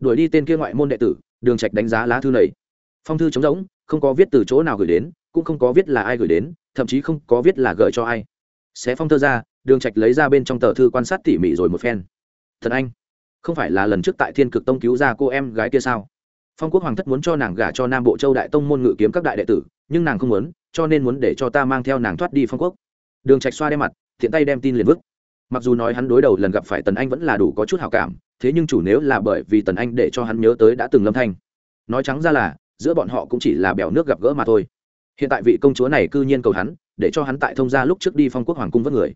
đuổi đi tên kia ngoại môn đệ tử, đường trạch đánh giá lá thư này. Phong thư trống rỗng, không có viết từ chỗ nào gửi đến, cũng không có viết là ai gửi đến, thậm chí không có viết là gửi cho ai. Xé phong thơ ra, đường trạch lấy ra bên trong tờ thư quan sát tỉ mỉ rồi một phen. Thần anh, không phải là lần trước tại thiên cực tông cứu ra cô em gái kia sao? Phong quốc hoàng thất muốn cho nàng gả cho nam bộ châu đại tông môn ngự kiếm các đại đệ tử, nhưng nàng không muốn, cho nên muốn để cho ta mang theo nàng thoát đi phong quốc. Đường trạch xoa đem mặt thiện tay đem tin liền vứt. Mặc dù nói hắn đối đầu lần gặp phải tần anh vẫn là đủ có chút hảo cảm thế nhưng chủ nếu là bởi vì tần anh để cho hắn nhớ tới đã từng lâm thanh, nói trắng ra là, giữa bọn họ cũng chỉ là bèo nước gặp gỡ mà thôi. Hiện tại vị công chúa này cư nhiên cầu hắn, để cho hắn tại thông gia lúc trước đi phong quốc hoàng cung vất người.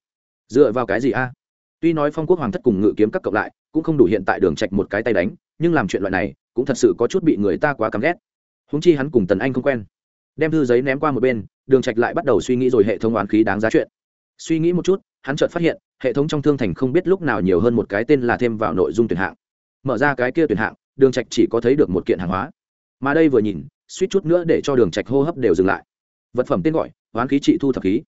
Dựa vào cái gì a? Tuy nói phong quốc hoàng thất cùng ngự kiếm các cộng lại, cũng không đủ hiện tại đường trạch một cái tay đánh, nhưng làm chuyện loại này, cũng thật sự có chút bị người ta quá căm ghét. Huống chi hắn cùng tần anh không quen. Đem thư giấy ném qua một bên, đường trạch lại bắt đầu suy nghĩ rồi hệ thống oán khí đáng giá chuyện suy nghĩ một chút, hắn chợt phát hiện, hệ thống trong thương thành không biết lúc nào nhiều hơn một cái tên là thêm vào nội dung tuyển hạng. Mở ra cái kia tuyển hạng, đường trạch chỉ có thấy được một kiện hàng hóa. Mà đây vừa nhìn, suýt chút nữa để cho đường trạch hô hấp đều dừng lại. Vật phẩm tên gọi oán khí trị thu thập khí.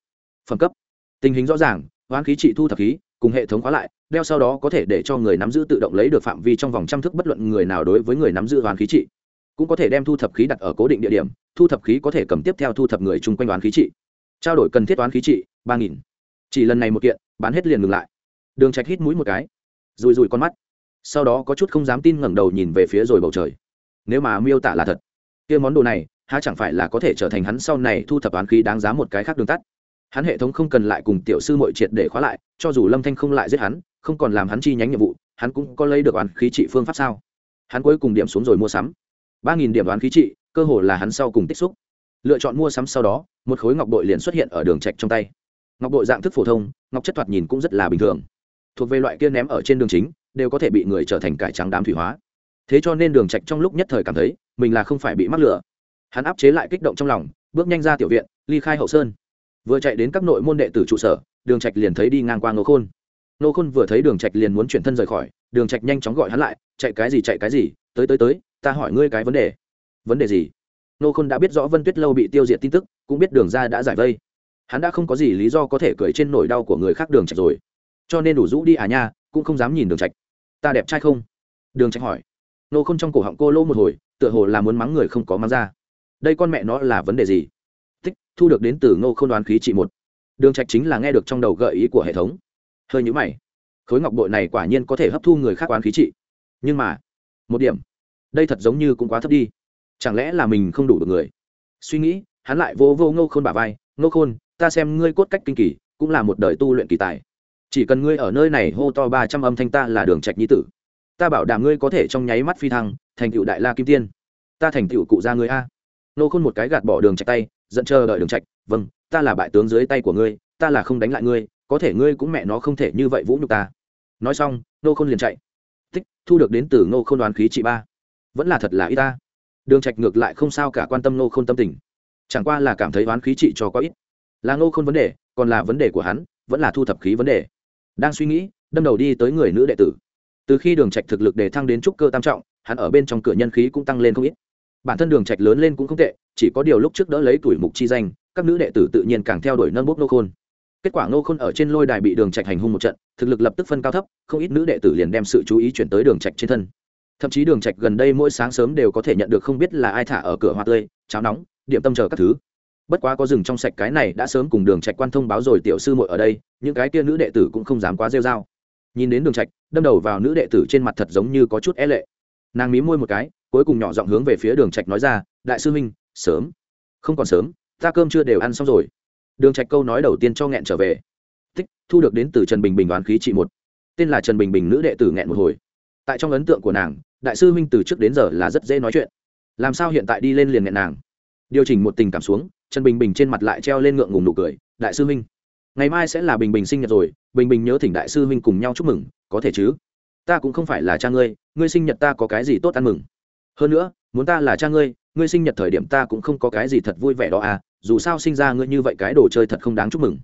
Phẩm cấp. Tình hình rõ ràng oán khí trị thu thập khí, cùng hệ thống khóa lại, đeo sau đó có thể để cho người nắm giữ tự động lấy được phạm vi trong vòng trăm thước bất luận người nào đối với người nắm giữ oán khí trị. Cũng có thể đem thu thập khí đặt ở cố định địa điểm, thu thập khí có thể cầm tiếp theo thu thập người chung quanh oán khí trị. Trao đổi cần thiết oán khí trị, ba nghìn chỉ lần này một kiện, bán hết liền ngừng lại. Đường trạch hít mũi một cái, rùi rùi con mắt. Sau đó có chút không dám tin ngẩng đầu nhìn về phía rồi bầu trời. Nếu mà miêu tả là thật, kia món đồ này, há chẳng phải là có thể trở thành hắn sau này thu thập án khí đáng giá một cái khác đường tắt. Hắn hệ thống không cần lại cùng tiểu sư mội triệt để khóa lại, cho dù lâm thanh không lại giết hắn, không còn làm hắn chi nhánh nhiệm vụ, hắn cũng có lấy được oán khí trị phương pháp sao? Hắn cuối cùng điểm xuống rồi mua sắm. Ba nghìn điểm oán khí trị, cơ hồ là hắn sau cùng tích xúc. Lựa chọn mua sắm sau đó, một khối ngọc bội liền xuất hiện ở đường trạch trong tay ngọc bội dạng thức phổ thông, ngọc chất thoạt nhìn cũng rất là bình thường. Thuộc về loại kia ném ở trên đường chính, đều có thể bị người trở thành cải trắng đám thủy hóa. Thế cho nên đường trạch trong lúc nhất thời cảm thấy, mình là không phải bị mắc lửa. Hắn áp chế lại kích động trong lòng, bước nhanh ra tiểu viện, ly khai hậu sơn. Vừa chạy đến các nội môn đệ tử trụ sở, đường trạch liền thấy đi ngang qua Nô khôn. Nô khôn vừa thấy đường trạch liền muốn chuyển thân rời khỏi, đường trạch nhanh chóng gọi hắn lại, chạy cái gì, chạy cái gì? Tới tới tới, ta hỏi ngươi cái vấn đề. Vấn đề gì? Nô khôn đã biết rõ vân tuyết lâu bị tiêu diệt tin tức, cũng biết đường ra đã giải vây hắn đã không có gì lý do có thể cười trên nỗi đau của người khác đường trạch rồi. Cho nên đủ rũ đi à nha, cũng không dám nhìn đường trạch. Ta đẹp trai không? Đường trạch hỏi. Nô khôn trong cổ họng cô lô một hồi, tựa hồ là muốn mắng người không có mắng ra. Đây con mẹ nó là vấn đề gì? Tích thu được đến từ ngô không đoán khí trị một. Đường trạch chính là nghe được trong đầu gợi ý của hệ thống. Hơi nhũ mày. Khối ngọc bội này quả nhiên có thể hấp thu người khác oán khí trị. Nhưng mà, một điểm. Đây thật giống như cũng quá thấp đi. Chẳng lẽ là mình không đủ được người? Suy nghĩ, hắn lại vô vô ngô khôn bả vai. Ngô khôn ta xem ngươi cốt cách kinh kỳ, cũng là một đời tu luyện kỳ tài. Chỉ cần ngươi ở nơi này hô to ba trăm âm thanh ta là đường trạch nhi tử. Ta bảo đảm ngươi có thể trong nháy mắt phi thăng, thành tựu đại la kim tiên. Ta thành tựu cụ gia ngươi a. Nô khôn một cái gạt bỏ đường trạch tay, giận chờ đợi đường trạch vâng ta là bại tướng dưới tay của ngươi, ta là không đánh lại ngươi, có thể ngươi cũng mẹ nó không thể như vậy vũ nhục ta. Nói xong, nô khôn liền chạy. Tích, thu được đến từ nô khôn đoán khí trị ba. Vẫn là thật là ít ta. Đường trạch ngược lại không sao cả quan tâm nô khôn tâm tình. Chẳng qua là cảm thấy đoán khí trị cho có ít là Ngô khôn vấn đề, còn là vấn đề của hắn, vẫn là thu thập khí vấn đề. Đang suy nghĩ, đâm đầu đi tới người nữ đệ tử. Từ khi đường trạch thực lực để thăng đến trúc cơ tam trọng, hắn ở bên trong cửa nhân khí cũng tăng lên không ít. Bản thân đường trạch lớn lên cũng không tệ, chỉ có điều lúc trước đỡ lấy tuổi mục chi danh, các nữ đệ tử tự nhiên càng theo đuổi nâng bốc nô khôn. Kết quả nô khôn ở trên lôi đài bị đường trạch hành hung một trận, thực lực lập tức phân cao thấp, không ít nữ đệ tử liền đem sự chú ý chuyển tới đường trạch trên thân. Thậm chí đường trạch gần đây mỗi sáng sớm đều có thể nhận được không biết là ai thả ở cửa hoa tươi, cháo nóng, điểm tâm chờ các thứ bất quá có rừng trong sạch cái này đã sớm cùng đường trạch quan thông báo rồi tiểu sư muội ở đây, những cái kia nữ đệ tử cũng không dám quá rêu rao. Nhìn đến đường trạch, đâm đầu vào nữ đệ tử trên mặt thật giống như có chút é lệ. Nàng mí môi một cái, cuối cùng nhỏ giọng hướng về phía đường trạch nói ra, đại sư huynh, sớm. Không còn sớm, ta cơm chưa đều ăn xong rồi. Đường trạch câu nói đầu tiên cho nghẹn trở về. Tích, thu được đến từ trần bình bình đoán khí trị một. Tên là trần bình bình nữ đệ tử nghẹn một hồi. Tại trong ấn tượng của nàng, đại sư huynh từ trước đến giờ là rất dễ nói chuyện. Làm sao hiện tại đi lên liền nghẹn nàng? Điều chỉnh một tình cảm xuống trần bình bình trên mặt lại treo lên ngượng ngùng nụ cười, đại sư huynh, ngày mai sẽ là bình bình sinh nhật rồi, bình bình nhớ thỉnh đại sư huynh cùng nhau chúc mừng, có thể chứ? Ta cũng không phải là cha ngươi ngươi sinh nhật ta có cái gì tốt ăn mừng? Hơn nữa, muốn ta là cha ngươi ngươi sinh nhật thời điểm ta cũng không có cái gì thật vui vẻ đó à dù sao sinh ra ngươi như vậy cái đồ chơi thật không đáng chúc mừng.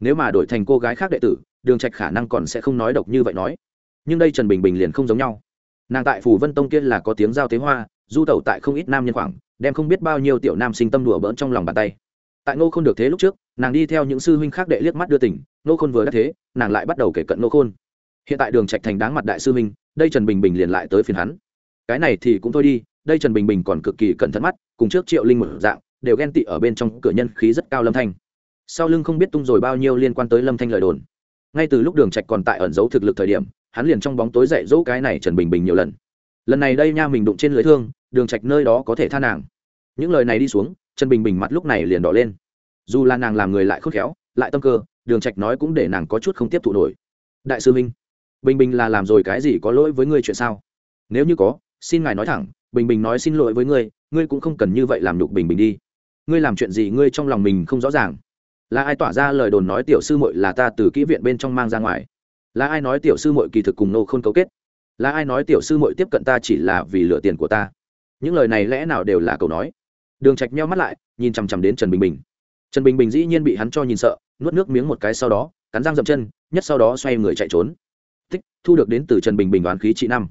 Nếu mà đổi thành cô gái khác đệ tử, đường trạch khả năng còn sẽ không nói độc như vậy nói. Nhưng đây trần bình bình liền không giống nhau. Nàng tại phủ vân tông kia là có tiếng giao tế hoa, du tẩu tại không ít nam nhân khoảng đem không biết bao nhiêu tiểu nam sinh tâm đùa bỡn trong lòng bàn tay. Tại ngô khôn được thế lúc trước, nàng đi theo những sư huynh khác đệ liếc mắt đưa tỉnh ngô khôn vừa đắc thế, nàng lại bắt đầu kể cận ngô khôn. Hiện tại đường trạch thành đáng mặt đại sư huynh, đây trần bình bình liền lại tới phiền hắn. Cái này thì cũng thôi đi, đây trần bình bình còn cực kỳ cẩn thận mắt, cùng trước triệu linh một dạng, đều ghen tị ở bên trong cửa nhân khí rất cao lâm thanh. Sau lưng không biết tung rồi bao nhiêu liên quan tới lâm thanh lời đồn. Ngay từ lúc đường trạch còn tại ẩn giấu thực lực thời điểm, hắn liền trong bóng tối dạy dỗ cái này trần bình bình nhiều lần. Lần này đây nha mình đụng trên lưới thương đường trạch nơi đó có thể tha nàng. Những lời này đi xuống, trần bình bình mặt lúc này liền đỏ lên. Dù là nàng làm người lại khôn khéo, lại tâm cơ, đường trạch nói cũng để nàng có chút không tiếp thụ nổi. Đại sư minh, bình bình là làm rồi cái gì có lỗi với ngươi chuyện sao? Nếu như có, xin ngài nói thẳng, bình bình nói xin lỗi với ngươi ngươi cũng không cần như vậy làm nhục bình bình đi. Ngươi làm chuyện gì ngươi trong lòng mình không rõ ràng. Là ai tỏa ra lời đồn nói tiểu sư muội là ta từ kỹ viện bên trong mang ra ngoài? Là ai nói tiểu sư muội kỳ thực cùng nô không cấu kết? Là ai nói tiểu sư muội tiếp cận ta chỉ là vì lựa tiền của ta? Những lời này lẽ nào đều là cầu nói. Đường trạch nheo mắt lại, nhìn chằm chằm đến trần bình bình. Trần bình bình dĩ nhiên bị hắn cho nhìn sợ, nuốt nước miếng một cái sau đó, cắn răng dậm chân, nhất sau đó xoay người chạy trốn. Tích, thu được đến từ trần bình bình đoán khí trị năm.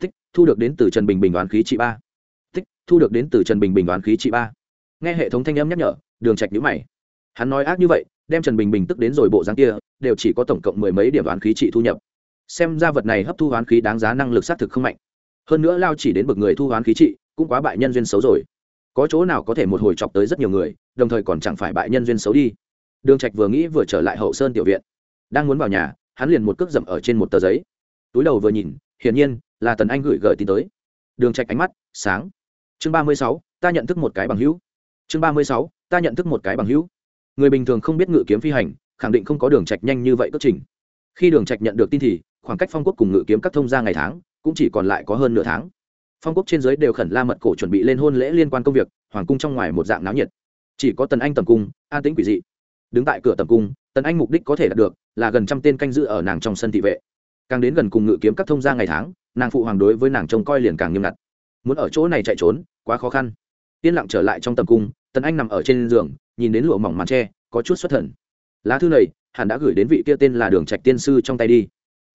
Tích, thu được đến từ trần bình bình đoán khí trị ba. Tích, thu được đến từ trần bình bình đoán khí trị ba. Nghe hệ thống thanh âm nhắc nhở, đường trạch nhíu mày. Hắn nói ác như vậy, đem trần bình bình tức đến rồi bộ dáng kia, đều chỉ có tổng cộng mười mấy điểm đoán khí trị thu nhập. Xem ra vật này hấp thu đoán khí đáng giá năng lực xác thực không mạnh hơn nữa lao chỉ đến bậc người thu đoán khí trị cũng quá bại nhân duyên xấu rồi. Có chỗ nào có thể một hồi chọc tới rất nhiều người đồng thời còn chẳng phải bại nhân duyên xấu đi. Đường trạch vừa nghĩ vừa trở lại hậu sơn tiểu viện. Đang muốn vào nhà hắn liền một cước dậm ở trên một tờ giấy. Túi đầu vừa nhìn hiển nhiên là tần anh gửi gửi tin tới. Đường trạch ánh mắt sáng. Chương ba mươi sáu, ta nhận thức một cái bằng hữu. Chương ba mươi sáu, ta nhận thức một cái bằng hữu. Người bình thường không biết ngự kiếm phi hành khẳng định không có đường trạch nhanh như vậy cất trình. Khi đường trạch nhận được tin thì khoảng cách phong quốc cùng ngự kiếm các thông gia ngày tháng cũng chỉ còn lại có hơn nửa tháng. Phong quốc trên giới đều khẩn la mật cổ chuẩn bị lên hôn lễ liên quan công việc, hoàng cung trong ngoài một dạng náo nhiệt. Chỉ có tần anh tầm cung, an tĩnh quỷ dị. Đứng tại cửa tầm cung, tần anh mục đích có thể đạt được là gần trăm tên canh giữ ở nàng trong sân thị vệ. Càng đến gần cùng ngự kiếm các thông gia ngày tháng, nàng phụ hoàng đối với nàng trông coi liền càng nghiêm ngặt. Muốn ở chỗ này chạy trốn, quá khó khăn. Yên lặng trở lại trong tầm cung, tần anh nằm ở trên giường, nhìn đến lụa mỏng màn tre, có chút xuất thần. Lá thư này, hẳn đã gửi đến vị kia tên là đường trạch tiên sư trong tay đi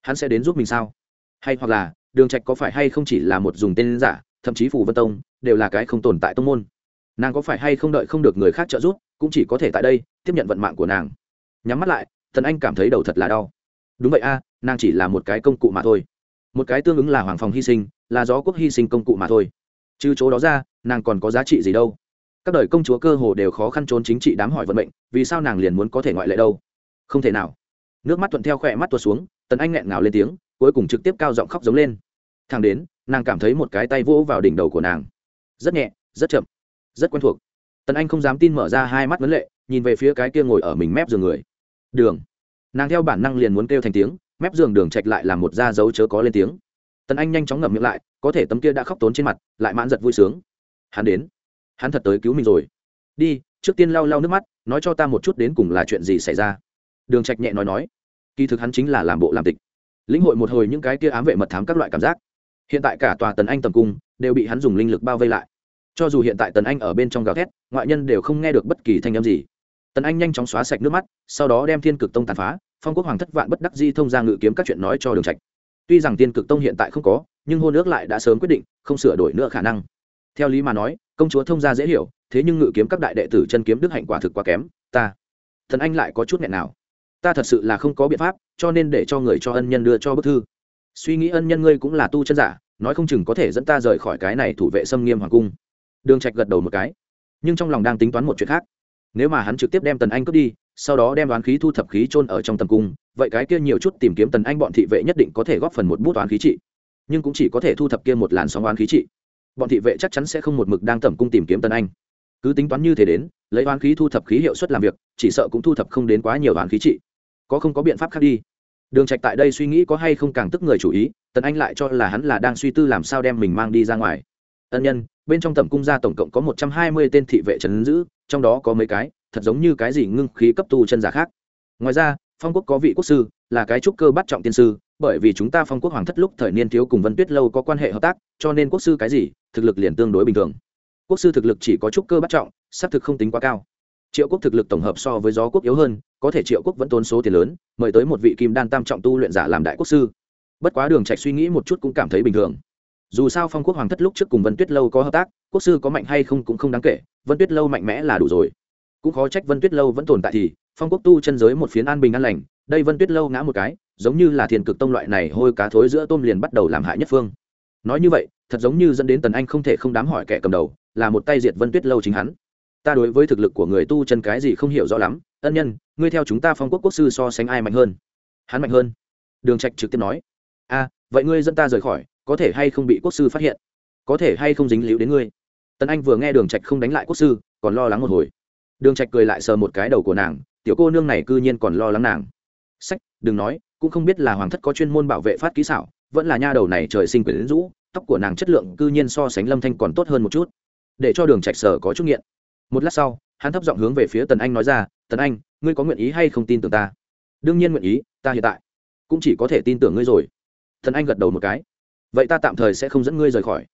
hắn sẽ đến giúp mình sao? Hay hoặc là, đường trạch có phải hay không chỉ là một dùng tên giả, thậm chí phù vân tông, đều là cái không tồn tại tông môn. Nàng có phải hay không đợi không được người khác trợ giúp, cũng chỉ có thể tại đây, tiếp nhận vận mạng của nàng. Nhắm mắt lại, thần anh cảm thấy đầu thật là đau. Đúng vậy a, nàng chỉ là một cái công cụ mà thôi. Một cái tương ứng là hoàng phòng hy sinh, là gió quốc hy sinh công cụ mà thôi. Trừ chỗ đó ra, nàng còn có giá trị gì đâu? Các đời công chúa cơ hồ đều khó khăn trốn chính trị đám hỏi vận mệnh, vì sao nàng liền muốn có thể ngoại lệ đâu? Không thể nào. Nước mắt thuận theo khỏe mắt tuột xuống tần anh nghẹn ngào lên tiếng, cuối cùng trực tiếp cao giọng khóc giống lên. Thang đến, nàng cảm thấy một cái tay vỗ vào đỉnh đầu của nàng. Rất nhẹ, rất chậm, rất quen thuộc. Tần anh không dám tin mở ra hai mắt vấn lệ, nhìn về phía cái kia ngồi ở mình mép giường người. Đường. Nàng theo bản năng liền muốn kêu thành tiếng, mép giường đường trạch lại làm một da dấu chớ có lên tiếng. Tần anh nhanh chóng ngậm miệng lại, có thể tấm kia đã khóc tốn trên mặt, lại mãn giật vui sướng. Hắn đến. Hắn thật tới cứu mình rồi. Đi, trước tiên lau lau nước mắt, nói cho ta một chút đến cùng là chuyện gì xảy ra. Đường trạch nhẹ nói nói kỳ thực hắn chính là làm bộ làm tịch. Lĩnh hội một hồi những cái kia ám vệ mật thám các loại cảm giác. Hiện tại cả tòa tần anh tầm cung đều bị hắn dùng linh lực bao vây lại. Cho dù hiện tại tần anh ở bên trong gào thét, ngoại nhân đều không nghe được bất kỳ thanh âm gì. Tần anh nhanh chóng xóa sạch nước mắt, sau đó đem thiên cực tông tàn phá, phong quốc hoàng thất vạn bất đắc di thông ra ngự kiếm các chuyện nói cho đường trạch. Tuy rằng thiên cực tông hiện tại không có, nhưng hôn ước lại đã sớm quyết định, không sửa đổi nữa khả năng. Theo lý mà nói, công chúa thông gia dễ hiểu, thế nhưng ngự kiếm các đại đệ tử chân kiếm đức hạnh quả thực quá kém, ta. Thần anh lại có chút nghẹn nào ta thật sự là không có biện pháp, cho nên để cho người cho ân nhân đưa cho bức thư. Suy nghĩ ân nhân ngươi cũng là tu chân giả, nói không chừng có thể dẫn ta rời khỏi cái này thủ vệ xâm nghiêm hoàng cung. Đường trạch gật đầu một cái, nhưng trong lòng đang tính toán một chuyện khác. Nếu mà hắn trực tiếp đem tần anh cướp đi, sau đó đem đoán khí thu thập khí chôn ở trong tầm cung, vậy cái kia nhiều chút tìm kiếm tần anh bọn thị vệ nhất định có thể góp phần một bút đoán khí trị. Nhưng cũng chỉ có thể thu thập kia một làn sóng đoán khí trị. Bọn thị vệ chắc chắn sẽ không một mực đang tẩm cung tìm kiếm tần anh. Cứ tính toán như thế đến, lấy đoán khí thu thập khí hiệu suất làm việc, chỉ sợ cũng thu thập không đến quá nhiều đoán khí trị có không có biện pháp khác đi. Đường trạch tại đây suy nghĩ có hay không càng tức người chủ ý, tần anh lại cho là hắn là đang suy tư làm sao đem mình mang đi ra ngoài. Ân nhân, bên trong tẩm cung gia tổng cộng có một trăm hai mươi tên thị vệ trấn giữ, trong đó có mấy cái, thật giống như cái gì ngưng khí cấp tu chân giả khác. Ngoài ra, phong quốc có vị quốc sư, là cái trúc cơ bắt trọng tiên sư, bởi vì chúng ta phong quốc hoàng thất lúc thời niên thiếu cùng vân tuyết lâu có quan hệ hợp tác, cho nên quốc sư cái gì, thực lực liền tương đối bình thường. Quốc sư thực lực chỉ có trúc cơ bắt trọng, xác thực không tính quá cao triệu quốc thực lực tổng hợp so với gió quốc yếu hơn, có thể triệu quốc vẫn tốn số tiền lớn, mời tới một vị kim đan tam trọng tu luyện giả làm đại quốc sư. Bất quá đường trạch suy nghĩ một chút cũng cảm thấy bình thường. Dù sao phong quốc hoàng thất lúc trước cùng vân tuyết lâu có hợp tác, quốc sư có mạnh hay không cũng không đáng kể, vân tuyết lâu mạnh mẽ là đủ rồi. Cũng khó trách vân tuyết lâu vẫn tồn tại thì, phong quốc tu chân giới một phiến an bình an lành, đây vân tuyết lâu ngã một cái, giống như là thiền cực tông loại này hôi cá thối giữa tôm liền bắt đầu làm hại nhất phương. Nói như vậy, thật giống như dẫn đến tần anh không thể không đám hỏi kẻ cầm đầu, là một tay diệt vân tuyết lâu chính hắn ta đối với thực lực của người tu chân cái gì không hiểu rõ lắm, ân nhân, ngươi theo chúng ta phong quốc quốc sư so sánh ai mạnh hơn? Hắn mạnh hơn. Đường trạch trực tiếp nói. A vậy ngươi dẫn ta rời khỏi, có thể hay không bị quốc sư phát hiện? Có thể hay không dính líu đến ngươi? Tần anh vừa nghe đường trạch không đánh lại quốc sư, còn lo lắng một hồi. Đường trạch cười lại sờ một cái đầu của nàng, tiểu cô nương này cư nhiên còn lo lắng nàng. Sách, đừng nói, cũng không biết là hoàng thất có chuyên môn bảo vệ phát kỹ xảo, vẫn là nha đầu này trời sinh quyển rũ, tóc của nàng chất lượng cư nhiên so sánh lâm thanh còn tốt hơn một chút. Để cho đường trạch sở có chút nghiện một lát sau, hắn thấp giọng hướng về phía tần anh nói ra, tần anh, ngươi có nguyện ý hay không tin tưởng ta? Đương nhiên nguyện ý, ta hiện tại cũng chỉ có thể tin tưởng ngươi rồi. Tần anh gật đầu một cái. Vậy ta tạm thời sẽ không dẫn ngươi rời khỏi.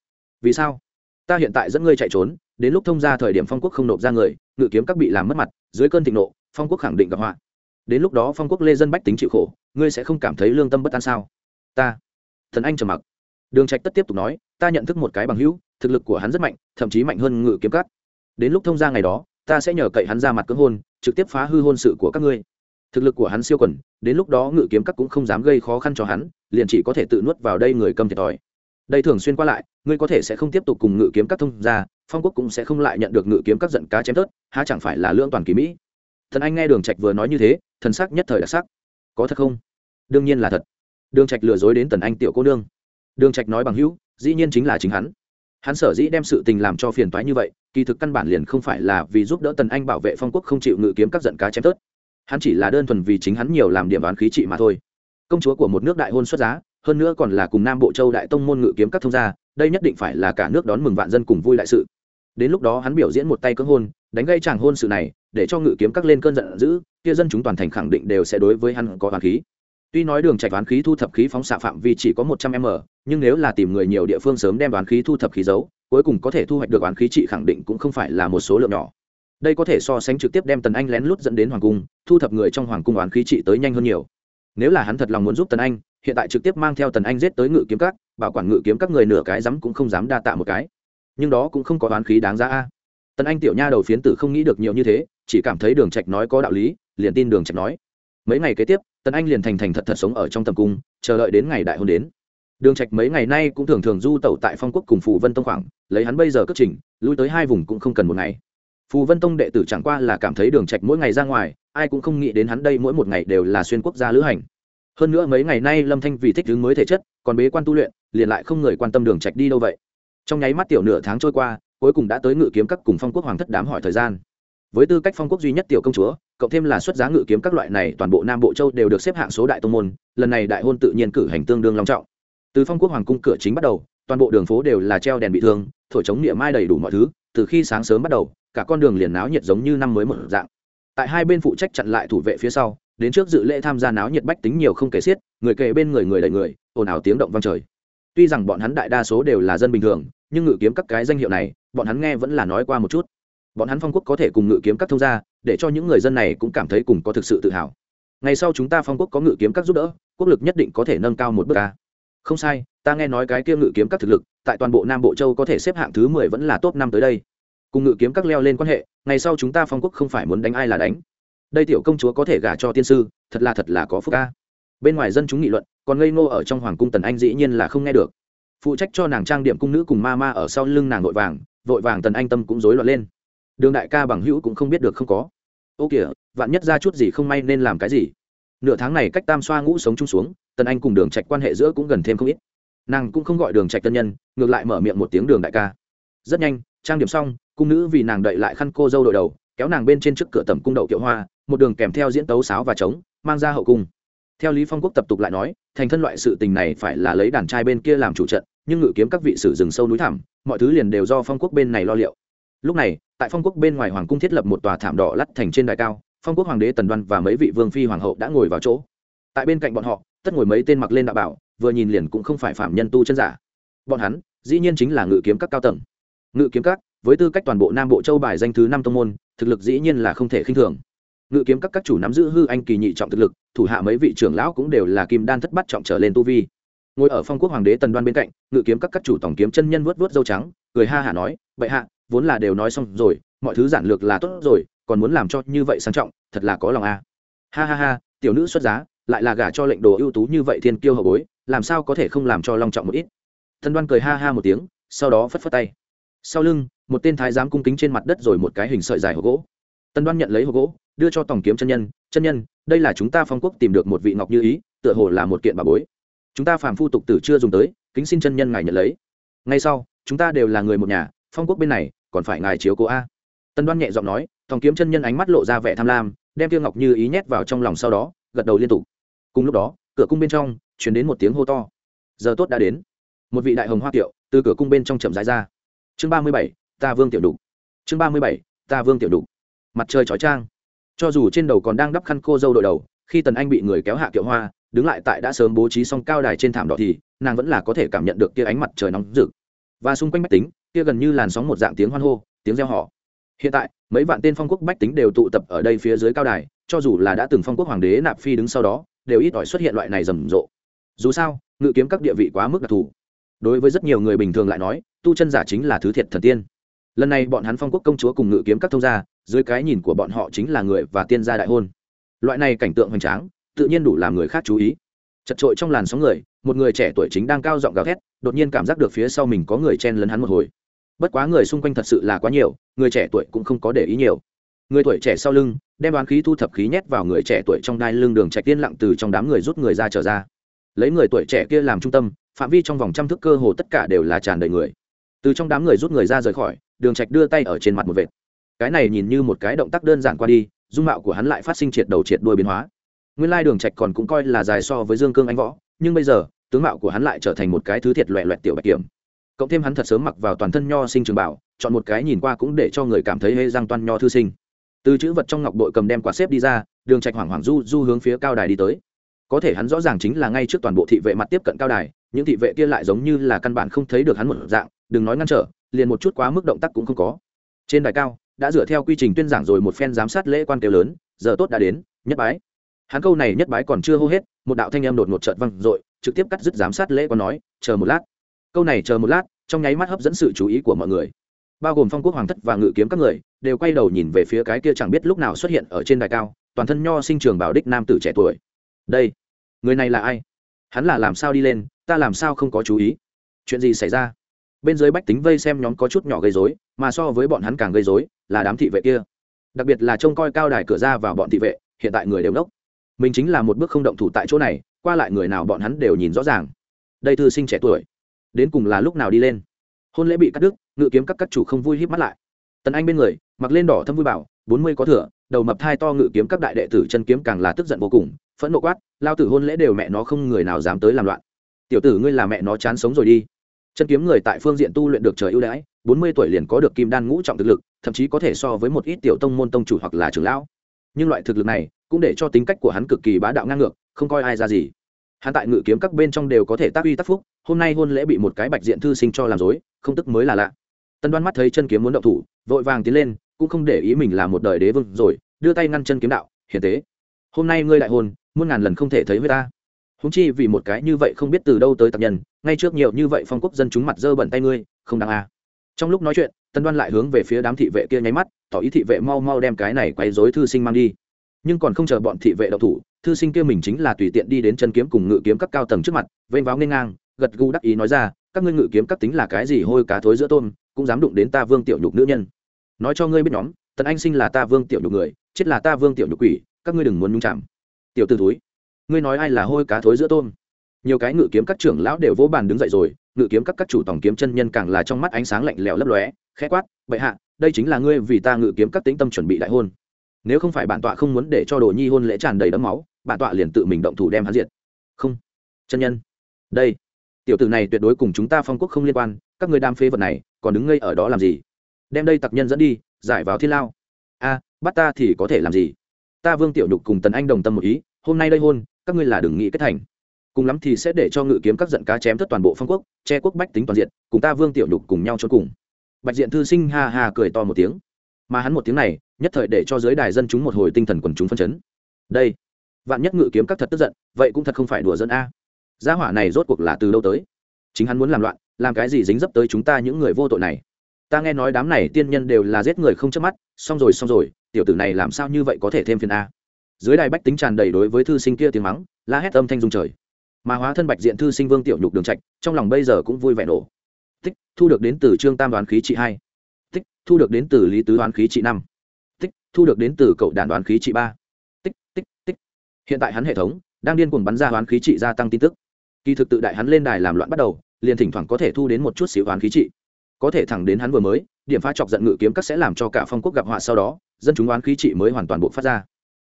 Vì sao? Ta hiện tại dẫn ngươi chạy trốn, đến lúc thông ra thời điểm phong quốc không nộp ra người, ngự kiếm các bị làm mất mặt, dưới cơn thịnh nộ, phong quốc khẳng định gặp họa. Đến lúc đó phong quốc lê dân bách tính chịu khổ, ngươi sẽ không cảm thấy lương tâm bất an sao? Ta. Thần anh trầm mặc. Đường trạch tất tiếp tục nói, ta nhận thức một cái bằng hữu, thực lực của hắn rất mạnh, thậm chí mạnh hơn ngự kiếm cắt đến lúc thông ra ngày đó, ta sẽ nhờ cậy hắn ra mặt cưỡng hôn, trực tiếp phá hư hôn sự của các ngươi. Thực lực của hắn siêu quần, đến lúc đó ngự kiếm các cũng không dám gây khó khăn cho hắn, liền chỉ có thể tự nuốt vào đây người cầm thiệt thòi. Đây thường xuyên qua lại, ngươi có thể sẽ không tiếp tục cùng ngự kiếm các thông ra phong quốc cũng sẽ không lại nhận được ngự kiếm các giận cá chém tớt, há chẳng phải là lưỡng toàn kỳ mỹ. Thần anh nghe đường trạch vừa nói như thế, thần sắc nhất thời đặc sắc. Có thật không? Đương nhiên là thật. Đường trạch lừa dối đến tần anh tiểu cô nương. Đường trạch nói bằng hữu, dĩ nhiên chính là chính hắn hắn sở dĩ đem sự tình làm cho phiền toái như vậy, kỳ thực căn bản liền không phải là vì giúp đỡ tần anh bảo vệ phong quốc không chịu ngự kiếm các giận cá chém tớt. Hắn chỉ là đơn thuần vì chính hắn nhiều làm điểm đoán khí trị mà thôi. Công chúa của một nước đại hôn xuất giá, hơn nữa còn là cùng nam bộ châu đại tông môn ngự kiếm các thông gia, đây nhất định phải là cả nước đón mừng vạn dân cùng vui đại sự. Đến lúc đó hắn biểu diễn một tay cưỡng hôn, đánh gây chàng hôn sự này, để cho ngự kiếm các lên cơn giận dữ, kia dân chúng toàn thành khẳng định đều sẽ đối với hắn có hoàn khí tuy nói đường trạch đoán khí thu thập khí phóng xạ phạm vi chỉ có một trăm m, nhưng nếu là tìm người nhiều địa phương sớm đem đoán khí thu thập khí giấu, cuối cùng có thể thu hoạch được đoán khí trị khẳng định cũng không phải là một số lượng nhỏ. Đây có thể so sánh trực tiếp đem tần anh lén lút dẫn đến hoàng cung, thu thập người trong hoàng cung đoán khí trị tới nhanh hơn nhiều. Nếu là hắn thật lòng muốn giúp tần anh, hiện tại trực tiếp mang theo tần anh giết tới ngự kiếm các, bảo quản ngự kiếm các người nửa cái dám cũng không dám đa tạ một cái. Nhưng đó cũng không có đoán khí đáng giá a. Tần anh tiểu nha đầu phiến tử không nghĩ được nhiều như thế, chỉ cảm thấy đường trạch nói có đạo lý, liền tin đường trạch nói. Mấy ngày kế tiếp tần anh liền thành thành thật thật sống ở trong tầm cung, chờ đợi đến ngày đại hôn đến. Đường trạch mấy ngày nay cũng thường thường du tẩu tại phong quốc cùng phù vân tông khoảng, lấy hắn bây giờ cất trình, lui tới hai vùng cũng không cần một ngày. Phù vân tông đệ tử chẳng qua là cảm thấy đường trạch mỗi ngày ra ngoài, ai cũng không nghĩ đến hắn đây mỗi một ngày đều là xuyên quốc gia lữ hành. Hơn nữa mấy ngày nay lâm thanh vì thích ứng mới thể chất, còn bế quan tu luyện, liền lại không người quan tâm đường trạch đi đâu vậy. Trong nháy mắt tiểu nửa tháng trôi qua, cuối cùng đã tới ngự kiếm các cùng phong quốc hoàng thất đám hỏi thời gian với tư cách phong quốc duy nhất tiểu công chúa, cộng thêm là xuất giá ngự kiếm các loại này, toàn bộ nam bộ châu đều được xếp hạng số đại tông môn, lần này đại hôn tự nhiên cử hành tương đương long trọng. Từ phong quốc hoàng cung cửa chính bắt đầu, toàn bộ đường phố đều là treo đèn bị thương, thổi chống niệm mai đầy đủ mọi thứ, từ khi sáng sớm bắt đầu, cả con đường liền náo nhiệt giống như năm mới một dạng. Tại hai bên phụ trách chặn lại thủ vệ phía sau, đến trước dự lễ tham gia náo nhiệt bách tính nhiều không kể xiết, người kề bên người người đẩy người, ồn ào tiếng động vang trời. Tuy rằng bọn hắn đại đa số đều là dân bình thường, nhưng ngự kiếm các cái danh hiệu này, bọn hắn nghe vẫn là nói qua một chút bọn hắn phong quốc có thể cùng ngự kiếm các thông gia, để cho những người dân này cũng cảm thấy cùng có thực sự tự hào. Ngày sau chúng ta phong quốc có ngự kiếm các giúp đỡ, quốc lực nhất định có thể nâng cao một bước ca không sai, ta nghe nói cái kia ngự kiếm các thực lực, tại toàn bộ nam bộ châu có thể xếp hạng thứ mười vẫn là top năm tới đây. Cùng ngự kiếm các leo lên quan hệ, ngày sau chúng ta phong quốc không phải muốn đánh ai là đánh. Đây tiểu công chúa có thể gả cho tiên sư, thật là thật là có phúc ca bên ngoài dân chúng nghị luận, còn ngây ngô ở trong hoàng cung tần anh dĩ nhiên là không nghe được. Phụ trách cho nàng trang điểm cung nữ cùng ma ma ở sau lưng nàng vội vàng vội vàng tần anh tâm cũng rối loạn lên đường đại ca bằng hữu cũng không biết được không có. Ô kìa, vạn nhất ra chút gì không may nên làm cái gì? Nửa tháng này cách tam xoa ngũ sống chung xuống, tần anh cùng đường trạch quan hệ giữa cũng gần thêm không ít. Nàng cũng không gọi đường trạch tân nhân, ngược lại mở miệng một tiếng đường đại ca. Rất nhanh, trang điểm xong, cung nữ vì nàng đợi lại khăn cô dâu đội đầu, kéo nàng bên trên trước cửa tầm cung đậu kiệu hoa, một đường kèm theo diễn tấu sáo và trống, mang ra hậu cung. Theo lý phong quốc tập tục lại nói, thành thân loại sự tình này phải là lấy đàn trai bên kia làm chủ trận, nhưng ngự kiếm các vị sử rừng sâu núi thẳm, mọi thứ liền đều do phong quốc bên này lo liệu lúc này, tại phong quốc bên ngoài hoàng cung thiết lập một tòa thảm đỏ lắt thành trên đài cao, phong quốc hoàng đế tần đoan và mấy vị vương phi hoàng hậu đã ngồi vào chỗ. Tại bên cạnh bọn họ, tất ngồi mấy tên mặc lên đạo bảo, vừa nhìn liền cũng không phải phạm nhân tu chân giả. Bọn hắn, dĩ nhiên chính là ngự kiếm các cao tầng. Ngự kiếm các, với tư cách toàn bộ nam bộ châu bài danh thứ năm tông môn, thực lực dĩ nhiên là không thể khinh thường. Ngự kiếm các các chủ nắm giữ hư anh kỳ nhị trọng thực lực, thủ hạ mấy vị trưởng lão cũng đều là kim đan thất bắt trọng trở lên tu vi. Ngồi ở phong quốc hoàng đế tần đoan bên cạnh, ngự kiếm các các chủ tổng kiếm chân nhân vớt vớt dâu trắng, cười ha hả nói, bệ hạ vốn là đều nói xong rồi, mọi thứ giản lược là tốt rồi, còn muốn làm cho như vậy sang trọng, thật là có lòng a. Ha ha ha, tiểu nữ xuất giá, lại là gả cho lệnh đồ ưu tú như vậy thiên kiêu hậu bối, làm sao có thể không làm cho long trọng một ít? Thân đoan cười ha ha một tiếng, sau đó phất phất tay. Sau lưng, một tên thái giám cung kính trên mặt đất rồi một cái hình sợi dài hộp gỗ. Tân đoan nhận lấy hộp gỗ, đưa cho tòng kiếm chân nhân chân nhân, đây là chúng ta phong quốc tìm được một vị ngọc như ý, tựa hồ là một kiện bà bối. Chúng ta phàm phu tục tử chưa dùng tới, kính xin chân nhân ngài nhận lấy. Ngay sau, chúng ta đều là người một nhà, phong quốc bên này còn phải ngài chiếu cố a. Tân đoan nhẹ giọng nói, thòng kiếm chân nhân ánh mắt lộ ra vẻ tham lam, đem tiêu ngọc như ý nhét vào trong lòng sau đó, gật đầu liên tục. Cùng lúc đó, cửa cung bên trong chuyển đến một tiếng hô to. Giờ tốt đã đến. Một vị đại hồng hoa kiệu từ cửa cung bên trong chậm rãi ra. Chương ba mươi bảy, ta vương tiểu đục. Chương ba mươi bảy, ta vương tiểu đục. Mặt trời chói trang cho dù trên đầu còn đang đắp khăn cô dâu đội đầu, khi tần anh bị người kéo hạ kiệu hoa, đứng lại tại đã sớm bố trí xong cao đài trên thảm đỏ thì, nàng vẫn là có thể cảm nhận được kia ánh mặt trời nóng rực. Và xung quanh mách tính kia gần như làn sóng một dạng tiếng hoan hô, tiếng reo họ hiện tại, mấy vạn tên phong quốc bách tính đều tụ tập ở đây phía dưới cao đài, cho dù là đã từng phong quốc hoàng đế nạp phi đứng sau đó, đều ít ỏi xuất hiện loại này rầm rộ. Dù sao, ngự kiếm các địa vị quá mức đặc thù. Đối với rất nhiều người bình thường lại nói, tu chân giả chính là thứ thiệt thần tiên. Lần này bọn hắn phong quốc công chúa cùng ngự kiếm các thông gia, dưới cái nhìn của bọn họ chính là người và tiên gia đại hôn. Loại này cảnh tượng hoành tráng, tự nhiên đủ làm người khác chú ý. Chật trội trong làn sóng người một người trẻ tuổi chính đang cao giọng gào thét, đột nhiên cảm giác được phía sau mình có người chen lấn hắn một hồi. Bất quá người xung quanh thật sự là quá nhiều, người trẻ tuổi cũng không có để ý nhiều. Người tuổi trẻ sau lưng, đem đoán khí thu thập khí nhét vào người trẻ tuổi trong đai lưng đường trạch tiên lặng từ trong đám người rút người ra trở ra. Lấy người tuổi trẻ kia làm trung tâm, phạm vi trong vòng trăm thước cơ hồ tất cả đều là tràn đầy người. Từ trong đám người rút người ra rời khỏi, đường trạch đưa tay ở trên mặt một vệt. Cái này nhìn như một cái động tác đơn giản qua đi, dung mạo của hắn lại phát sinh triệt đầu triệt đuôi biến hóa. Nguyên lai đường trạch còn cũng coi là dài so với dương cương anh võ nhưng bây giờ, tướng mạo của hắn lại trở thành một cái thứ thiệt loẹ loẹt tiểu bạch kiểm. Cộng thêm hắn thật sớm mặc vào toàn thân nho sinh trường bảo, chọn một cái nhìn qua cũng để cho người cảm thấy hê răng toan nho thư sinh. Từ chữ vật trong ngọc bội cầm đem quả xếp đi ra, đường trạch hoảng hoảng du du hướng phía cao đài đi tới. Có thể hắn rõ ràng chính là ngay trước toàn bộ thị vệ mặt tiếp cận cao đài, những thị vệ kia lại giống như là căn bản không thấy được hắn một dạng, đừng nói ngăn trở, liền một chút quá mức động tác cũng không có. Trên đài cao, đã dựa theo quy trình tuyên giảng rồi một phen giám sát lễ quan kêu lớn, giờ tốt đã đến, nhất bái. Hắn câu này nhất bái còn chưa hô hết một đạo thanh âm đột ngột chợt vang dội, trực tiếp cắt dứt giám sát lễ quan nói, chờ một lát. Câu này chờ một lát trong nháy mắt hấp dẫn sự chú ý của mọi người. Bao gồm phong quốc hoàng thất và ngự kiếm các người, đều quay đầu nhìn về phía cái kia chẳng biết lúc nào xuất hiện ở trên đài cao, toàn thân nho sinh trường bảo đích nam tử trẻ tuổi. Đây, người này là ai? Hắn là làm sao đi lên, ta làm sao không có chú ý? Chuyện gì xảy ra? Bên dưới bách tính vây xem nhóm có chút nhỏ gây rối, mà so với bọn hắn càng gây rối là đám thị vệ kia. Đặc biệt là trông coi cao đài cửa ra vào bọn thị vệ, hiện tại người đều nốc mình chính là một bước không động thủ tại chỗ này, qua lại người nào bọn hắn đều nhìn rõ ràng. Đây thư sinh trẻ tuổi, đến cùng là lúc nào đi lên? Hôn lễ bị cắt đứt, ngự kiếm các các chủ không vui híp mắt lại. Tần anh bên người, mặc lên đỏ thâm vui bảo, bốn mươi có thừa, đầu mập thai to ngự kiếm các đại đệ tử chân kiếm càng là tức giận vô cùng, phẫn nộ quát, lao tử hôn lễ đều mẹ nó không người nào dám tới làm loạn. Tiểu tử ngươi là mẹ nó chán sống rồi đi. Chân kiếm người tại phương diện tu luyện được trời ưu đãi, bốn mươi tuổi liền có được kim đan ngũ trọng thực lực, thậm chí có thể so với một ít tiểu tông môn tông chủ hoặc là trưởng lão. Nhưng loại thực lực này cũng để cho tính cách của hắn cực kỳ bá đạo ngang ngược, không coi ai ra gì. Hắn tại ngự kiếm các bên trong đều có thể tác uy tác phúc, hôm nay hôn lễ bị một cái bạch diện thư sinh cho làm dối không tức mới là lạ. Tân đoan mắt thấy chân kiếm muốn động thủ, vội vàng tiến lên, cũng không để ý mình là một đời đế vương rồi, đưa tay ngăn chân kiếm đạo, hiền tế, hôm nay ngươi đại hôn, muôn ngàn lần không thể thấy với ta. Húng chi vì một cái như vậy không biết từ đâu tới tập nhân, ngay trước nhiều như vậy phong quốc dân chúng mặt dơ bẩn tay ngươi, không đáng à. trong lúc nói chuyện, tân đoan lại hướng về phía đám thị vệ kia nháy mắt, tỏ ý thị vệ mau mau đem cái này quấy dối thư sinh mang đi nhưng còn không chờ bọn thị vệ đậu thủ, thư sinh kia mình chính là tùy tiện đi đến chân kiếm cùng ngự kiếm các cao tầng trước mặt, vênh váo nghênh ngang, gật gù đắc ý nói ra, các ngươi ngự kiếm các tính là cái gì hôi cá thối giữa tôm, cũng dám đụng đến ta vương tiểu nhục nữ nhân. Nói cho ngươi biết nhóm, tần anh sinh là ta vương tiểu nhục người, chết là ta vương tiểu nhục quỷ, các ngươi đừng muốn nhung chạm tiểu t túi ngươi nói ai là hôi cá thối giữa tôm? Nhiều cái ngự kiếm các trưởng lão đều vỗ bàn đứng dậy rồi, ngự kiếm các các chủ tổng kiếm chân nhân càng là trong mắt ánh sáng lạnh lẽo lấp lóe, khẽ quát, bệ hạ, đây chính là ngươi vì ta ngự kiếm các tính tâm chuẩn bị đại hôn nếu không phải bản tọa không muốn để cho đồ nhi hôn lễ tràn đầy đấm máu, bản tọa liền tự mình động thủ đem hắn diệt. Không. Chân nhân. Đây. Tiểu tử này tuyệt đối cùng chúng ta phong quốc không liên quan, các người đam phế vật này, còn đứng ngây ở đó làm gì? Đem đây tặc nhân dẫn đi, giải vào thiên lao. A, bắt ta thì có thể làm gì? Ta vương tiểu nhục cùng tần anh đồng tâm một ý, hôm nay đây hôn, các ngươi là đừng nghĩ kết thành. Cùng lắm thì sẽ để cho ngự kiếm các giận cá chém thất toàn bộ phong quốc, che quốc bách tính toàn diện, cùng ta vương tiểu nhục cùng nhau cho cùng. Bạch diện thư sinh ha ha cười to một tiếng. Mà hắn một tiếng này nhất thời để cho giới đài dân chúng một hồi tinh thần quần chúng phân chấn. Đây, vạn nhất ngự kiếm các thật tức giận, vậy cũng thật không phải đùa dân a. Gia hỏa này rốt cuộc là từ đâu tới? Chính hắn muốn làm loạn, làm cái gì dính dấp tới chúng ta những người vô tội này? Ta nghe nói đám này tiên nhân đều là giết người không chớp mắt, xong rồi xong rồi, tiểu tử này làm sao như vậy có thể thêm phiền a? Dưới đài bách tính tràn đầy đối với thư sinh kia tiếng mắng, la hét âm thanh dung trời. Mà hóa thân bạch diện thư sinh vương tiểu nhục đường trạch, trong lòng bây giờ cũng vui vẻ nổ. Tích, thu được đến từ trương tam đoán khí trị hai. Tích, thu được đến từ lý tứ đoán khí trị năm thu được đến từ cậu đàn đoán khí trị ba. Tích tích tích. Hiện tại hắn hệ thống đang điên cuồng bắn ra đoán khí trị gia tăng tin tức. Kỳ thực tự đại hắn lên đài làm loạn bắt đầu, liền thỉnh thoảng có thể thu đến một chút xíu đoán khí trị. Có thể thẳng đến hắn vừa mới, điểm phá chọc giận ngự kiếm các sẽ làm cho cả phong quốc gặp họa sau đó, dân chúng đoán khí trị mới hoàn toàn bộ phát ra.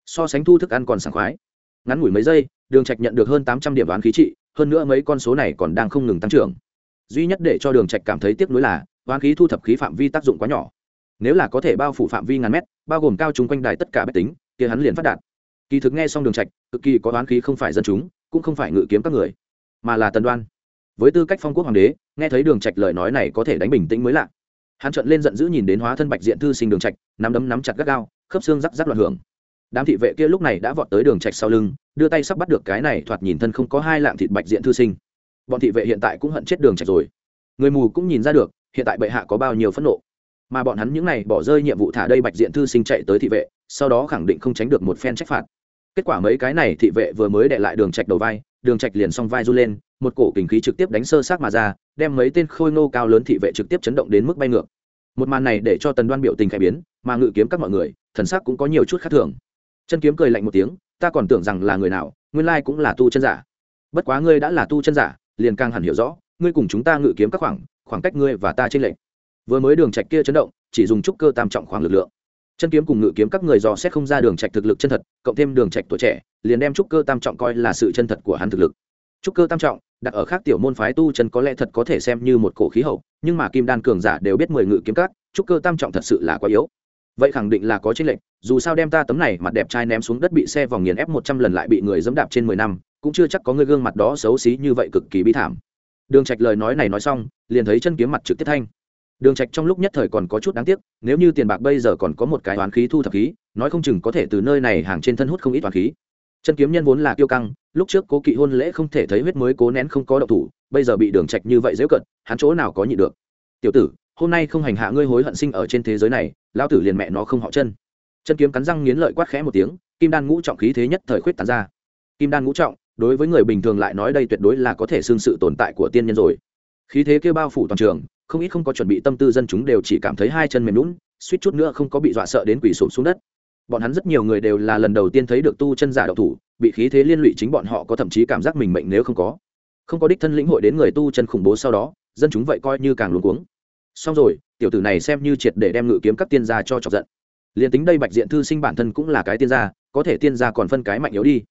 So sánh thu thức ăn còn sảng khoái. Ngắn ngủi mấy giây, đường trạch nhận được hơn tám trăm điểm đoán khí trị, hơn nữa mấy con số này còn đang không ngừng tăng trưởng. Duy nhất để cho đường trạch cảm thấy tiếc nuối là, đoán khí thu thập khí phạm vi tác dụng quá nhỏ nếu là có thể bao phủ phạm vi ngàn mét, bao gồm cao chúng quanh đài tất cả bách tính, kia hắn liền phát đạt. Kỳ thực nghe xong đường trạch, cực kỳ có đoán khí không phải dân chúng, cũng không phải ngự kiếm các người, mà là tần đoan. Với tư cách phong quốc hoàng đế, nghe thấy đường trạch lời nói này có thể đánh bình tĩnh mới lạ. Hắn trợn lên giận dữ nhìn đến hóa thân bạch diện thư sinh đường trạch, nắm đấm nắm chặt gắt gao, khớp xương rắc rắc loạn hưởng. Đám thị vệ kia lúc này đã vọt tới đường trạch sau lưng, đưa tay sắp bắt được cái này, thoạt nhìn thân không có hai lạng thịt bạch diện thư sinh. Bọn thị vệ hiện tại cũng hận chết đường trạch rồi. Người mù cũng nhìn ra được, hiện tại bệ hạ có bao nhiêu phẫn nộ mà bọn hắn những này bỏ rơi nhiệm vụ thả đây bạch diện thư sinh chạy tới thị vệ, sau đó khẳng định không tránh được một phen trách phạt. Kết quả mấy cái này thị vệ vừa mới đệ lại đường trạch đầu vai, đường trạch liền song vai du lên, một cổ kình khí trực tiếp đánh sơ sát mà ra, đem mấy tên khôi ngô cao lớn thị vệ trực tiếp chấn động đến mức bay ngược. Một màn này để cho tần đoan biểu tình khai biến, mà ngự kiếm các mọi người, thần sắc cũng có nhiều chút khác thường. Chân kiếm cười lạnh một tiếng, ta còn tưởng rằng là người nào, nguyên lai cũng là tu chân giả. Bất quá ngươi đã là tu chân giả, liền càng hẳn hiểu rõ, ngươi cùng chúng ta ngự kiếm các khoảng khoảng cách ngươi và ta trên lệnh vừa mới đường trạch kia chấn động, chỉ dùng chút cơ tam trọng khoảng lực lượng. Chân kiếm cùng ngự kiếm các người dò xét không ra đường trạch thực lực chân thật, cộng thêm đường trạch tuổi trẻ, liền đem trúc cơ tam trọng coi là sự chân thật của hắn thực lực. Trúc cơ tam trọng, đặt ở khác tiểu môn phái tu chân có lẽ thật có thể xem như một cổ khí hậu, nhưng mà kim đan cường giả đều biết mười ngự kiếm các trúc cơ tam trọng thật sự là quá yếu. Vậy khẳng định là có chênh lệnh dù sao đem ta tấm này mặt đẹp trai ném xuống đất bị xe vòng nghiền ép một trăm lần lại bị người dẫm đạp trên mười năm, cũng chưa chắc có người gương mặt đó xấu xí như vậy cực kỳ bi thảm. Đường trạch lời nói này nói xong, liền thấy chân kiếm mặt trực tiếp thanh đường trạch trong lúc nhất thời còn có chút đáng tiếc, nếu như tiền bạc bây giờ còn có một cái toán khí thu thập khí, nói không chừng có thể từ nơi này hàng trên thân hút không ít toán khí. Chân kiếm nhân vốn là kiêu căng, lúc trước cố kỵ hôn lễ không thể thấy huyết mới cố nén không có động thủ, bây giờ bị đường trạch như vậy dễ cận, hắn chỗ nào có nhịn được. Tiểu tử, hôm nay không hành hạ ngươi hối hận sinh ở trên thế giới này lao tử liền mẹ nó không họ chân. Chân kiếm cắn răng nghiến lợi quát khẽ một tiếng, kim đan ngũ trọng khí thế nhất thời khuyết tán ra. Kim đan ngũ trọng, đối với người bình thường lại nói đây tuyệt đối là có thể xương sự tồn tại của tiên nhân rồi. Khí thế kia bao phủ toàn trường không ít không có chuẩn bị tâm tư dân chúng đều chỉ cảm thấy hai chân mềm lún, suýt chút nữa không có bị dọa sợ đến quỷ sụp xuống đất. Bọn hắn rất nhiều người đều là lần đầu tiên thấy được tu chân giả độc thủ, bị khí thế liên lụy chính bọn họ có thậm chí cảm giác mình mệnh nếu không có. Không có đích thân lĩnh hội đến người tu chân khủng bố sau đó, dân chúng vậy coi như càng luống cuống. Xong rồi, tiểu tử này xem như triệt để đem ngự kiếm các tiên gia cho chọc giận. Liền tính đây bạch diện thư sinh bản thân cũng là cái tiên gia, có thể tiên gia còn phân cái mạnh yếu đi.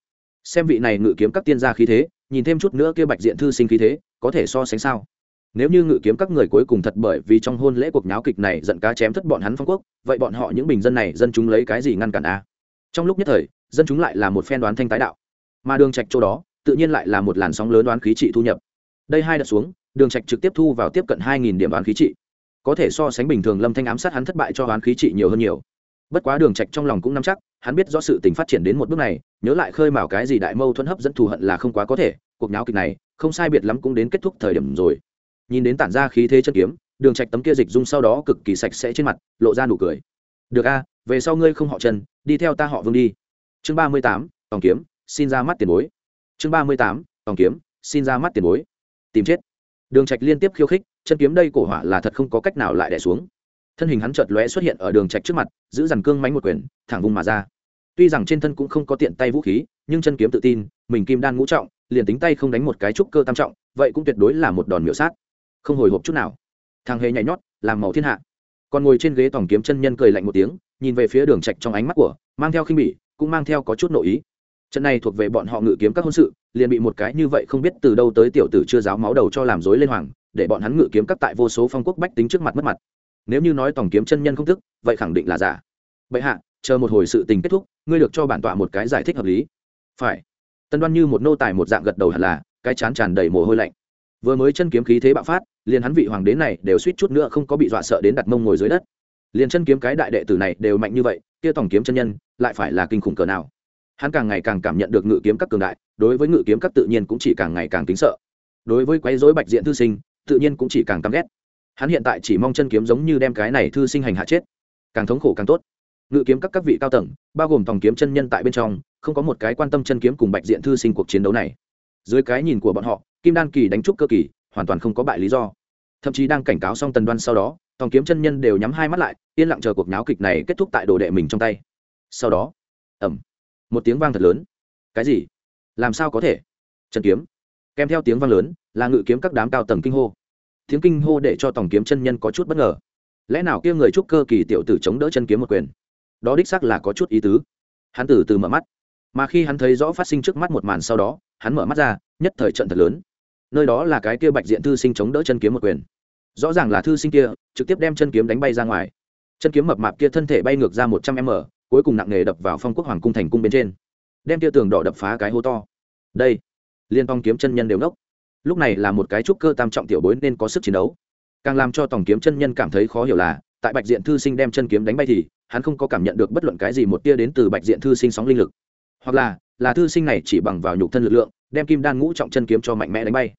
Xem vị này ngự kiếm các tiên gia khí thế, nhìn thêm chút nữa kia bạch diện thư sinh khí thế, có thể so sánh sao? Nếu như ngự kiếm các người cuối cùng thật bởi vì trong hôn lễ cuộc nháo kịch này giận cá chém thất bọn hắn phong quốc, vậy bọn họ những bình dân này dân chúng lấy cái gì ngăn cản a trong lúc nhất thời, dân chúng lại là một phen đoán thanh tái đạo. Mà đường trạch chỗ đó, tự nhiên lại là một làn sóng lớn đoán khí trị thu nhập. Đây hai đợt xuống, đường trạch trực tiếp thu vào tiếp cận hai nghìn điểm đoán khí trị. Có thể so sánh bình thường lâm thanh ám sát hắn thất bại cho đoán khí trị nhiều hơn nhiều. Bất quá đường trạch trong lòng cũng nắm chắc, hắn biết rõ sự tình phát triển đến một bước này, nhớ lại khơi mào cái gì đại mâu thuẫn hấp dẫn thù hận là không quá có thể, cuộc nháo kịch này, không sai biệt lắm cũng đến kết thúc thời điểm rồi nhìn đến tản ra khí thế chân kiếm đường trạch tấm kia dịch dung sau đó cực kỳ sạch sẽ trên mặt lộ ra nụ cười. Được a về sau ngươi không họ Trần, đi theo ta họ vương đi. Chương ba mươi tám tòng kiếm xin ra mắt tiền bối. Chương ba mươi tám tòng kiếm xin ra mắt tiền bối. Tìm chết. Đường trạch liên tiếp khiêu khích chân kiếm đây cổ hỏa là thật không có cách nào lại đè xuống. Thân hình hắn chợt lóe xuất hiện ở đường trạch trước mặt giữ dàn cương mánh một quyền thẳng vùng mà ra. Tuy rằng trên thân cũng không có tiện tay vũ khí nhưng chân kiếm tự tin mình kim đan ngũ trọng liền tính tay không đánh một cái trúc cơ tam trọng vậy cũng tuyệt đối là một đòn miểu sát không hồi hộp chút nào. Thằng hề nhảy nhót, làm màu thiên hạ. Còn ngồi trên ghế tòng kiếm chân nhân cười lạnh một tiếng, nhìn về phía đường trạch trong ánh mắt của, mang theo khinh bỉ, cũng mang theo có chút nội ý. Trận này thuộc về bọn họ ngự kiếm các hôn sự, liền bị một cái như vậy không biết từ đâu tới tiểu tử chưa giáo máu đầu cho làm rối lên hoàng, để bọn hắn ngự kiếm các tại vô số phong quốc bách tính trước mặt mất mặt. Nếu như nói tổng kiếm chân nhân không thức, vậy khẳng định là giả. Bệ hạ, chờ một hồi sự tình kết thúc, ngươi được cho bản tọa một cái giải thích hợp lý. Phải. Tân đoan như một nô tài một dạng gật đầu hẳn là, cái chán tràn đầy mồ hôi lạnh vừa mới chân kiếm khí thế bạo phát, liền hắn vị hoàng đế này đều suýt chút nữa không có bị dọa sợ đến đặt mông ngồi dưới đất. Liền chân kiếm cái đại đệ tử này đều mạnh như vậy, kia tổng kiếm chân nhân, lại phải là kinh khủng cỡ nào? Hắn càng ngày càng cảm nhận được ngự kiếm các cường đại, đối với ngự kiếm các tự nhiên cũng chỉ càng ngày càng kính sợ. Đối với quấy rối bạch diện thư sinh, tự nhiên cũng chỉ càng căm ghét. Hắn hiện tại chỉ mong chân kiếm giống như đem cái này thư sinh hành hạ chết. Càng thống khổ càng tốt. Ngự kiếm các các vị cao tầng, bao gồm tổng kiếm chân nhân tại bên trong, không có một cái quan tâm chân kiếm cùng bạch diện thư sinh cuộc chiến đấu này. Dưới cái nhìn của bọn họ kim đan kỳ đánh trúc cơ kỳ, hoàn toàn không có bại lý do. Thậm chí đang cảnh cáo xong tần đoan sau đó, tòng kiếm chân nhân đều nhắm hai mắt lại, yên lặng chờ cuộc náo kịch này kết thúc tại đồ đệ mình trong tay. Sau đó ẩm một tiếng vang thật lớn. Cái gì? Làm sao có thể? Trần kiếm. Kèm theo tiếng vang lớn, là ngự kiếm các đám cao tầng kinh hô. Tiếng kinh hô để cho tòng kiếm chân nhân có chút bất ngờ. Lẽ nào kia người trúc cơ kỳ tiểu tử chống đỡ chân kiếm một quyền? Đó đích xác là có chút ý tứ. Hắn từ từ mở mắt. Mà khi hắn thấy rõ phát sinh trước mắt một màn sau đó, hắn mở mắt ra, nhất thời trận thật lớn nơi đó là cái kia bạch diện thư sinh chống đỡ chân kiếm một quyền. Rõ ràng là thư sinh kia, trực tiếp đem chân kiếm đánh bay ra ngoài. Chân kiếm mập mạp kia thân thể bay ngược ra một trăm m, cuối cùng nặng nề đập vào phong quốc hoàng cung thành cung bên trên. Đem kia tường đỏ đập phá cái hố to. Đây, liên phong kiếm chân nhân đều nốc lúc này là một cái trúc cơ tam trọng tiểu bối nên có sức chiến đấu. Càng làm cho tổng kiếm chân nhân cảm thấy khó hiểu là, tại bạch diện thư sinh đem chân kiếm đánh bay thì, hắn không có cảm nhận được bất luận cái gì một tia đến từ bạch diện thư sinh sóng linh lực. Hoặc là là thư sinh này chỉ bằng vào nhục thân lực lượng, đem kim đan ngũ trọng chân kiếm cho mạnh mẽ đánh bay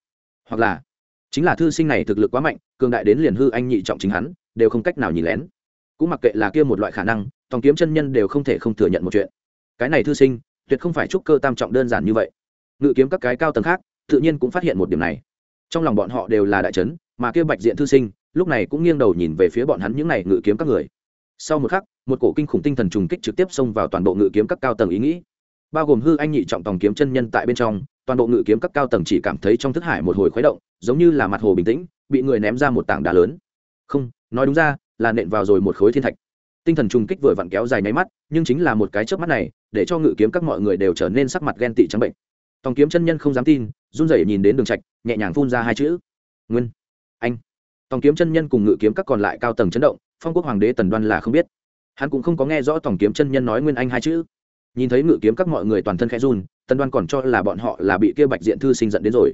hoặc là chính là thư sinh này thực lực quá mạnh, cường đại đến liền hư anh nhị trọng chính hắn, đều không cách nào nhìn lén. Cũng mặc kệ là kia một loại khả năng, tòng kiếm chân nhân đều không thể không thừa nhận một chuyện. Cái này thư sinh, tuyệt không phải trúc cơ tam trọng đơn giản như vậy. Ngự kiếm các cái cao tầng khác, tự nhiên cũng phát hiện một điểm này. Trong lòng bọn họ đều là đại trấn mà kia bạch diện thư sinh, lúc này cũng nghiêng đầu nhìn về phía bọn hắn những n à y ngự kiếm các người. Sau một khắc, một cổ kinh khủng tinh thần trùng kích trực tiếp xông vào toàn bộ ngự kiếm các cao tầng ý nghĩ. Bao gồm hư anh nhị trọng tòng kiếm chân nhân tại bên trong toàn bộ ngự kiếm các cao tầng chỉ cảm thấy trong thức hải một hồi khuấy động, giống như là mặt hồ bình tĩnh, bị người ném ra một tảng đá lớn. Không, nói đúng ra, là nện vào rồi một khối thiên thạch. Tinh thần trùng kích vừa vặn kéo dài nháy mắt, nhưng chính là một cái chớp mắt này, để cho ngự kiếm các mọi người đều trở nên sắc mặt ghen tị trắng bệnh. Tòng kiếm chân nhân không dám tin, run rẩy nhìn đến đường trạch, nhẹ nhàng phun ra hai chữ. Nguyên. Anh. Tòng kiếm chân nhân cùng ngự kiếm các còn lại cao tầng chấn động, phong quốc hoàng đế tần đoan là không biết. Hắn cũng không có nghe rõ tòng kiếm chân nhân nói nguyên anh hai chữ nhìn thấy ngự kiếm các mọi người toàn thân khẽ run, tân đoan còn cho là bọn họ là bị kia bạch diện thư sinh giận đến rồi.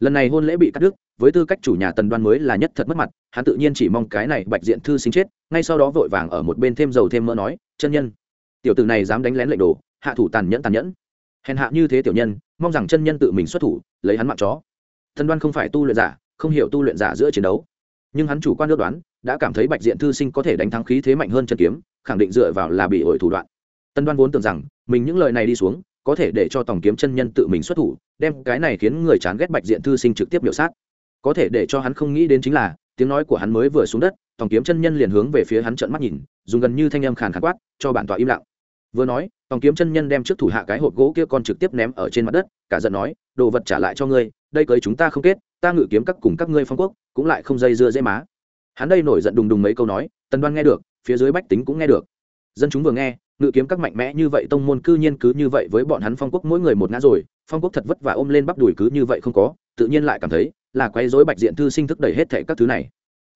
Lần này hôn lễ bị cắt đứt, với tư cách chủ nhà tần đoan mới là nhất thật mất mặt, hắn tự nhiên chỉ mong cái này bạch diện thư sinh chết, ngay sau đó vội vàng ở một bên thêm dầu thêm mỡ nói, chân nhân, tiểu tử này dám đánh lén lệnh đồ, hạ thủ tàn nhẫn tàn nhẫn. Hèn hạ như thế tiểu nhân, mong rằng chân nhân tự mình xuất thủ, lấy hắn mạng chó. Tần đoan không phải tu luyện giả, không hiểu tu luyện giả giữa chiến đấu. Nhưng hắn chủ quan ước đoán, đã cảm thấy bạch diện thư sinh có thể đánh thắng khí thế mạnh hơn chân kiếm, khẳng định dựa vào là bị ổi thủ đoạn. Tân đoan vốn tưởng rằng mình những lời này đi xuống, có thể để cho tổng kiếm chân nhân tự mình xuất thủ, đem cái này khiến người chán ghét bạch diện thư sinh trực tiếp biểu sát. Có thể để cho hắn không nghĩ đến chính là, tiếng nói của hắn mới vừa xuống đất tổng kiếm chân nhân liền hướng về phía hắn trợn mắt nhìn, dùng gần như thanh âm khàn khàn quát, cho bản tọa im lặng. Vừa nói tổng kiếm chân nhân đem trước thủ hạ cái hộp gỗ kia con trực tiếp ném ở trên mặt đất, cả giận nói, đồ vật trả lại cho ngươi, đây cưới chúng ta không kết, ta ngự kiếm các cùng các ngươi phong quốc, cũng lại không dây dưa dễ má. Hắn đây nổi giận đùng đùng mấy câu nói, tần đoan nghe được, phía dưới bách tính cũng nghe được. Dân chúng vừa nghe ngự kiếm các mạnh mẽ như vậy, tông môn cư nhiên cứ như vậy với bọn hắn phong quốc mỗi người một ngã rồi, phong quốc thật vất vả ôm lên bắp đùi cứ như vậy không có, tự nhiên lại cảm thấy là quay dối bạch diện thư sinh thức đẩy hết thệ các thứ này.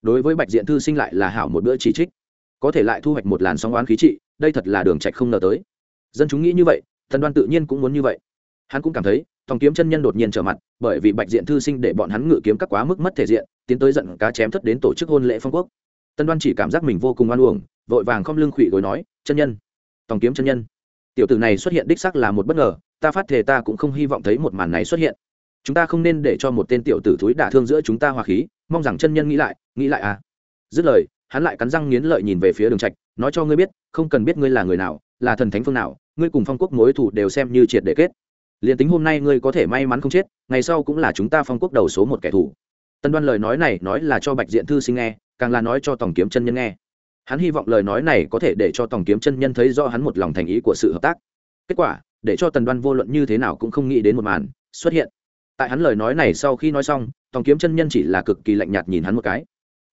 Đối với bạch diện thư sinh lại là hảo một bữa chỉ trích, có thể lại thu hoạch một làn sóng oán khí trị, đây thật là đường trạch không ngờ tới. Dân chúng nghĩ như vậy, thần đoan tự nhiên cũng muốn như vậy. Hắn cũng cảm thấy tòng kiếm chân nhân đột nhiên trở mặt, bởi vì bạch diện thư sinh để bọn hắn ngự kiếm các quá mức mất thể diện, tiến tới giận cá chém thất đến tổ chức hôn lễ phong quốc. Tân đoan chỉ cảm giác mình vô cùng oan uổng, vội vàng không lưng khụy gối nói, chân nhân tòng kiếm chân nhân. Tiểu tử này xuất hiện đích sắc là một bất ngờ, ta phát thể ta cũng không hy vọng thấy một màn này xuất hiện. Chúng ta không nên để cho một tên tiểu tử thúi đả thương giữa chúng ta hòa khí, mong rằng chân nhân nghĩ lại nghĩ lại à. Dứt lời, hắn lại cắn răng nghiến lợi nhìn về phía đường trạch, nói cho ngươi biết, không cần biết ngươi là người nào, là thần thánh phương nào, ngươi cùng phong quốc mối thù đều xem như triệt để kết. Liền tính hôm nay ngươi có thể may mắn không chết, ngày sau cũng là chúng ta phong quốc đầu số một kẻ thù. Tân đoan lời nói này nói là cho bạch diện thư sinh nghe, càng là nói cho tổng kiếm chân nhân nghe hắn hy vọng lời nói này có thể để cho tổng kiếm chân nhân thấy do hắn một lòng thành ý của sự hợp tác. Kết quả, để cho tần đoan vô luận như thế nào cũng không nghĩ đến một màn xuất hiện. Tại hắn lời nói này sau khi nói xong tổng kiếm chân nhân chỉ là cực kỳ lạnh nhạt nhìn hắn một cái.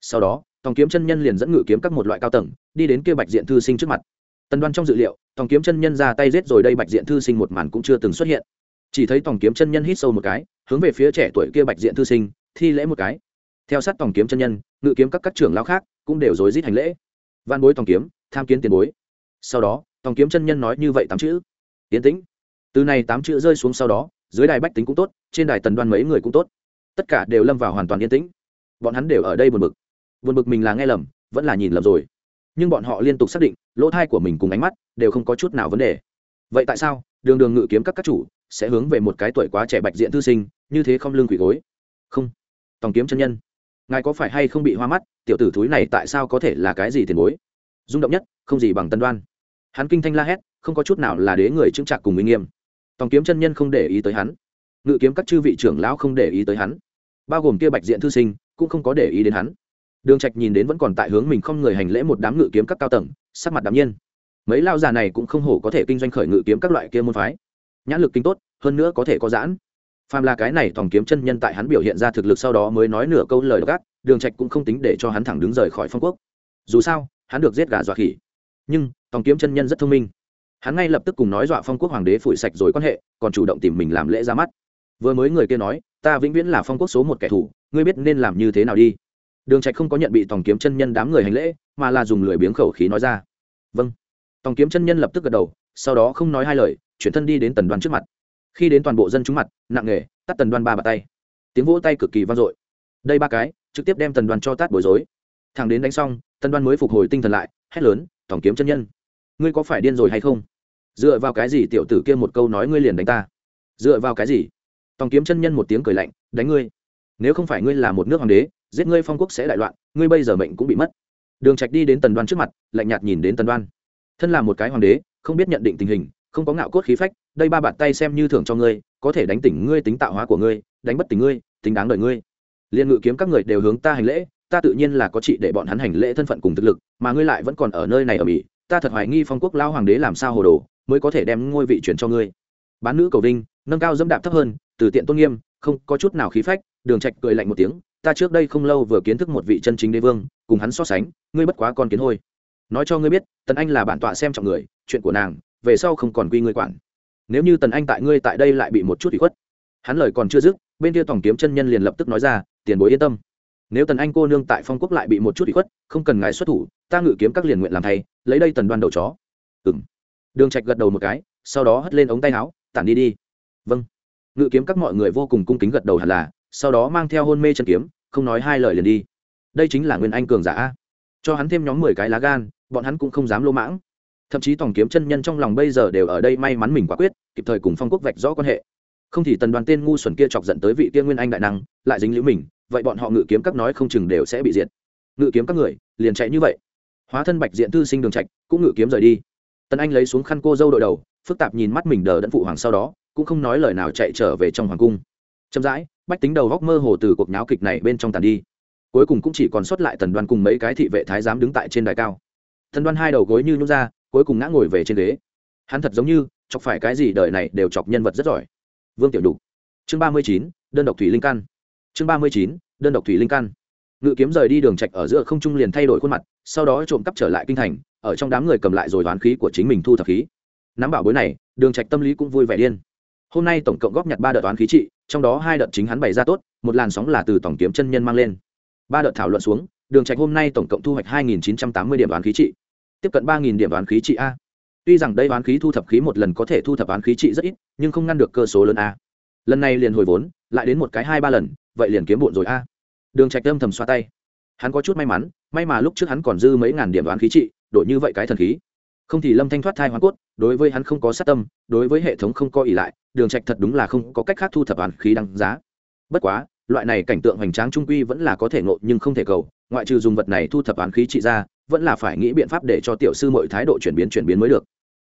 Sau đó tổng kiếm chân nhân liền dẫn ngự kiếm các một loại cao tầng, đi đến kia bạch diện thư sinh trước mặt. Tần đoan trong dự liệu tổng kiếm chân nhân ra tay giết rồi đây bạch diện thư sinh một màn cũng chưa từng xuất hiện. Chỉ thấy tổng kiếm chân nhân hít sâu một cái, hướng về phía trẻ tuổi kia bạch diện thư sinh, thi lễ một cái. Theo sát tổng kiếm chân nhân, ngự kiếm các các trưởng lao khác cũng đều rối rít hành lễ văn bối tòng kiếm, tham kiến tiền bối. Sau đó, tòng kiếm chân nhân nói như vậy tám chữ. Tiến tĩnh. Từ này tám chữ rơi xuống sau đó, dưới đài bách tính cũng tốt, trên đài tần đoan mấy người cũng tốt. Tất cả đều lâm vào hoàn toàn yên tĩnh. Bọn hắn đều ở đây buồn bực. Buồn bực mình là nghe lầm, vẫn là nhìn lầm rồi. Nhưng bọn họ liên tục xác định, lỗ thai của mình cùng ánh mắt đều không có chút nào vấn đề. Vậy tại sao, đường đường ngự kiếm các các chủ sẽ hướng về một cái tuổi quá trẻ bạch diện thư sinh, như thế không lương quỷ gối? Không. Tòng kiếm chân nhân. Ngài có phải hay không bị hoa mắt? Tiểu tử thúi này tại sao có thể là cái gì tiền bối? Rung động nhất, không gì bằng tân đoan. Hắn kinh thanh la hét, không có chút nào là đế người chững chạc cùng uy nghiêm. Tòng kiếm chân nhân không để ý tới hắn. Ngự kiếm các chư vị trưởng lão không để ý tới hắn. Bao gồm kia bạch diện thư sinh, cũng không có để ý đến hắn. Đường trạch nhìn đến vẫn còn tại hướng mình không người hành lễ một đám ngự kiếm các cao tầng, sắc mặt đạm nhiên. Mấy lao già này cũng không hổ có thể kinh doanh khởi ngự kiếm các loại kia môn phái. Nhãn lực kinh tốt, hơn nữa có thể có giãn. Phàm là cái này tòng kiếm chân nhân tại hắn biểu hiện ra thực lực sau đó mới nói nửa câu lời gác đường trạch cũng không tính để cho hắn thẳng đứng rời khỏi phong quốc. Dù sao, hắn được giết gà dọa khỉ. Nhưng, tòng kiếm chân nhân rất thông minh. Hắn ngay lập tức cùng nói dọa phong quốc hoàng đế phủi sạch rồi quan hệ, còn chủ động tìm mình làm lễ ra mắt. Vừa mới người kia nói, ta vĩnh viễn là phong quốc số một kẻ thù, ngươi biết nên làm như thế nào đi? Đường trạch không có nhận bị tòng kiếm chân nhân đám người hành lễ, mà là dùng lưỡi biếng khẩu khí nói ra vâng. Tòng kiếm chân nhân lập tức gật đầu, sau đó không nói hai lời, chuyển thân đi đến tần đoan trước mặt. Khi đến toàn bộ dân chúng mặt, nặng nề, tắt tần đoan ba bàn tay. Tiếng vỗ tay cực kỳ vang dội. Đây ba cái trực tiếp đem tần đoan cho tát bối rối. Thằng đến đánh xong, tần đoan mới phục hồi tinh thần lại, hét lớn, tổng kiếm chân nhân, ngươi có phải điên rồi hay không? Dựa vào cái gì tiểu tử kia một câu nói ngươi liền đánh ta? Dựa vào cái gì? Tòng kiếm chân nhân một tiếng cười lạnh, đánh ngươi? Nếu không phải ngươi là một nước hoàng đế, giết ngươi phong quốc sẽ đại loạn, ngươi bây giờ mệnh cũng bị mất. Đường trạch đi đến tần đoan trước mặt, lạnh nhạt nhìn đến tần đoan. Thân là một cái hoàng đế, không biết nhận định tình hình, không có ngạo cốt khí phách, đây ba bàn tay xem như thưởng cho ngươi, có thể đánh tỉnh ngươi tính tạo hóa của ngươi, đánh bất tỉnh ngươi, tính đáng đời ngươi liên ngự kiếm các người đều hướng ta hành lễ, ta tự nhiên là có trị để bọn hắn hành lễ thân phận cùng thực lực, mà ngươi lại vẫn còn ở nơi này ở bỉ ta thật hoài nghi phong quốc lao hoàng đế làm sao hồ đồ, mới có thể đem ngôi vị chuyển cho ngươi. Bán nữ cầu vinh, nâng cao dẫm đạp thấp hơn, từ tiện tôn nghiêm, không có chút nào khí phách, đường trạch cười lạnh một tiếng, ta trước đây không lâu vừa kiến thức một vị chân chính đế vương, cùng hắn so sánh, ngươi bất quá con kiến hôi. Nói cho ngươi biết, tần anh là bản tọa xem trọng người, chuyện của nàng, về sau không còn quy ngươi quản. Nếu như tần anh tại ngươi tại đây lại bị một chút bị khuất. Hắn lời còn chưa dứt, bên kia tổng kiếm chân nhân liền lập tức nói ra tiền bối yên tâm. Nếu tần anh cô nương tại phong quốc lại bị một chút bị khuất, không cần ngài xuất thủ, ta ngự kiếm các liền nguyện làm thay, lấy đây tần đoan đầu chó. Ừng đường trạch gật đầu một cái, sau đó hất lên ống tay áo, tản đi đi. Vâng. Ngự kiếm các mọi người vô cùng cung kính gật đầu hẳn là, sau đó mang theo hôn mê chân kiếm, không nói hai lời liền đi. Đây chính là nguyên anh cường giả cho hắn thêm nhóm mười cái lá gan, bọn hắn cũng không dám lô mãng. Thậm chí tổng kiếm chân nhân trong lòng bây giờ đều ở đây may mắn mình quả quyết, kịp thời cùng phong quốc vạch rõ quan hệ. Không thì tần đoàn tên ngu xuẩn kia chọc giận tới vị kia nguyên anh đại năng, lại dính liễu mình vậy bọn họ ngự kiếm các nói không chừng đều sẽ bị diệt. Ngự kiếm các người, liền chạy như vậy. Hóa thân bạch diện thư sinh đường trạch, cũng ngự kiếm rời đi. Tần anh lấy xuống khăn cô dâu đội đầu, phức tạp nhìn mắt mình đờ đẫn phụ hoàng sau đó, cũng không nói lời nào chạy trở về trong hoàng cung. Chậm rãi, bách tính đầu góc mơ hồ từ cuộc nháo kịch này bên trong tàn đi. Cuối cùng cũng chỉ còn sót lại tần đoan cùng mấy cái thị vệ thái giám đứng tại trên đài cao. Thần đoan hai đầu gối như nhút ra, cuối cùng ngã ngồi về trên ghế. Hắn thật giống như, chọc phải cái gì đời này đều chọc nhân vật rất giỏi. Vương tiểu đục chương ba mươi chín, đơn độc thủy linh căn chương ba mươi chín, đơn độc thủy linh căn ngự kiếm rời đi đường trạch ở giữa không trung liền thay đổi khuôn mặt, sau đó trộm cắp trở lại kinh thành, ở trong đám người cầm lại rồi đoán khí của chính mình thu thập khí. Nắm bảo bối này, đường trạch tâm lý cũng vui vẻ điên. Hôm nay tổng cộng góp nhặt ba đợt toán khí trị, trong đó hai đợt chính hắn bày ra tốt, một làn sóng là từ tổng kiếm chân nhân mang lên. Ba đợt thảo luận xuống, đường trạch hôm nay tổng cộng thu hoạch hai nghìn chín trăm tám mươi điểm đoán khí trị. Tiếp cận ba nghìn điểm đoán khí trị a. Tuy rằng đây đoán khí thu thập khí một lần có thể thu thập đoán khí trị rất ít, nhưng không ngăn được cơ số lớn a. Lần này liền hồi vốn, lại đến một cái hai ba lần vậy liền kiếm bộn rồi a. Đường trạch âm thầm xoa tay. Hắn có chút may mắn, may mà lúc trước hắn còn dư mấy ngàn điểm đoán khí trị, đổi như vậy cái thần khí. Không thì lâm thanh thoát thai hoàn cốt, đối với hắn không có sát tâm, đối với hệ thống không có ỷ lại, đường trạch thật đúng là không có cách khác thu thập hoàn khí đăng giá. Bất quá, loại này cảnh tượng hoành tráng trung quy vẫn là có thể ngộ nhưng không thể cầu, ngoại trừ dùng vật này thu thập hoàn khí trị ra, vẫn là phải nghĩ biện pháp để cho tiểu sư mọi thái độ chuyển biến chuyển biến mới được.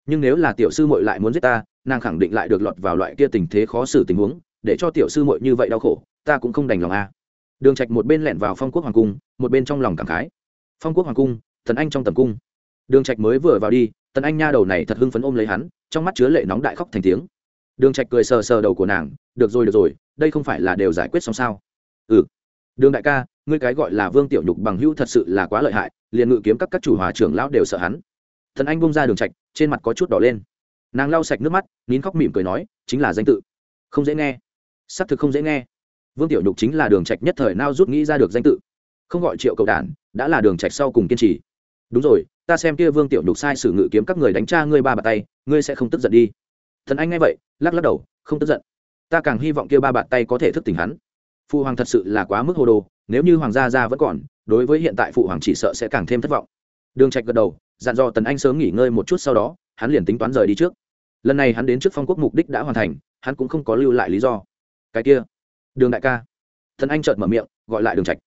Nhưng nếu là tiểu sư muội lại muốn giết ta, nàng khẳng định lại được lọt vào loại kia tình thế khó xử tình huống để cho tiểu sư muội như vậy đau khổ, ta cũng không đành lòng a đường trạch một bên lẹn vào phong quốc hoàng cung, một bên trong lòng cảm khái. Phong quốc hoàng cung, thần anh trong tầm cung. Đường trạch mới vừa vào đi tần anh nha đầu này thật hưng phấn ôm lấy hắn, trong mắt chứa lệ nóng đại khóc thành tiếng. Đường trạch cười sờ sờ đầu của nàng, được rồi được rồi, đây không phải là đều giải quyết xong sao? Ừ. Đường đại ca, ngươi cái gọi là vương tiểu nhục bằng hữu thật sự là quá lợi hại, liền ngự kiếm các các chủ hòa trưởng lão đều sợ hắn. Thần anh bung ra đường trạch, trên mặt có chút đỏ lên. Nàng lau sạch nước mắt, nín khóc mỉm cười nói, chính là danh tự. Không dễ nghe xác thực không dễ nghe. Vương tiểu nhục chính là đường trạch nhất thời nao rút nghĩ ra được danh tự. Không gọi triệu cầu đản, đã là đường trạch sau cùng kiên trì. Đúng rồi, ta xem kia vương tiểu nhục sai sử ngự kiếm các người đánh cha ngươi ba bàn tay, ngươi sẽ không tức giận đi. Thần anh nghe vậy, lắc lắc đầu, không tức giận. Ta càng hy vọng kia ba bàn tay có thể thức tỉnh hắn. Phụ hoàng thật sự là quá mức hồ đồ, nếu như hoàng gia gia vẫn còn, đối với hiện tại phụ hoàng chỉ sợ sẽ càng thêm thất vọng. Đường trạch gật đầu, dặn dò tần anh sớm nghỉ ngơi một chút sau đó, hắn liền tính toán rời đi trước. Lần này hắn đến trước phong quốc mục đích đã hoàn thành, hắn cũng không có lưu lại lý do cái kia, đường đại ca. Tần anh chợt mở miệng, gọi lại đường trạch.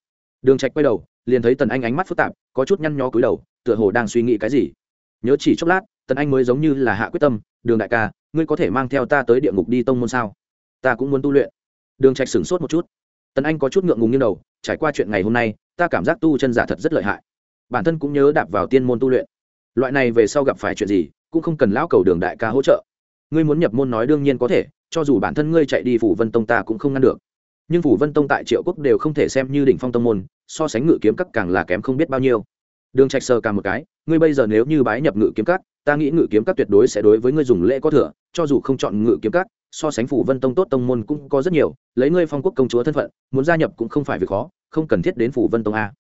Đường trạch quay đầu, liền thấy tần anh ánh mắt phức tạp, có chút nhăn nhó cúi đầu, tựa hồ đang suy nghĩ cái gì. Nhớ chỉ chốc lát, tần anh mới giống như là hạ quyết tâm, đường đại ca, ngươi có thể mang theo ta tới địa ngục đi tông môn sao? Ta cũng muốn tu luyện. Đường trạch sửng sốt một chút. Tần anh có chút ngượng ngùng như đầu, trải qua chuyện ngày hôm nay, ta cảm giác tu chân giả thật rất lợi hại. Bản thân cũng nhớ đạp vào tiên môn tu luyện. Loại này về sau gặp phải chuyện gì, cũng không cần lão cầu đường đại ca hỗ trợ. Ngươi muốn nhập môn nói đương nhiên có thể cho dù bản thân ngươi chạy đi phủ vân tông ta cũng không ngăn được. Nhưng phủ vân tông tại triệu quốc đều không thể xem như đỉnh phong tông môn, so sánh ngự kiếm các càng là kém không biết bao nhiêu. Đường trạch sờ càng một cái, ngươi bây giờ nếu như bái nhập ngự kiếm các, ta nghĩ ngự kiếm các tuyệt đối sẽ đối với ngươi dùng lễ có thừa, cho dù không chọn ngự kiếm các, so sánh phủ vân tông tốt tông môn cũng có rất nhiều, lấy ngươi phong quốc công chúa thân phận, muốn gia nhập cũng không phải việc khó, không cần thiết đến phủ vân tông a.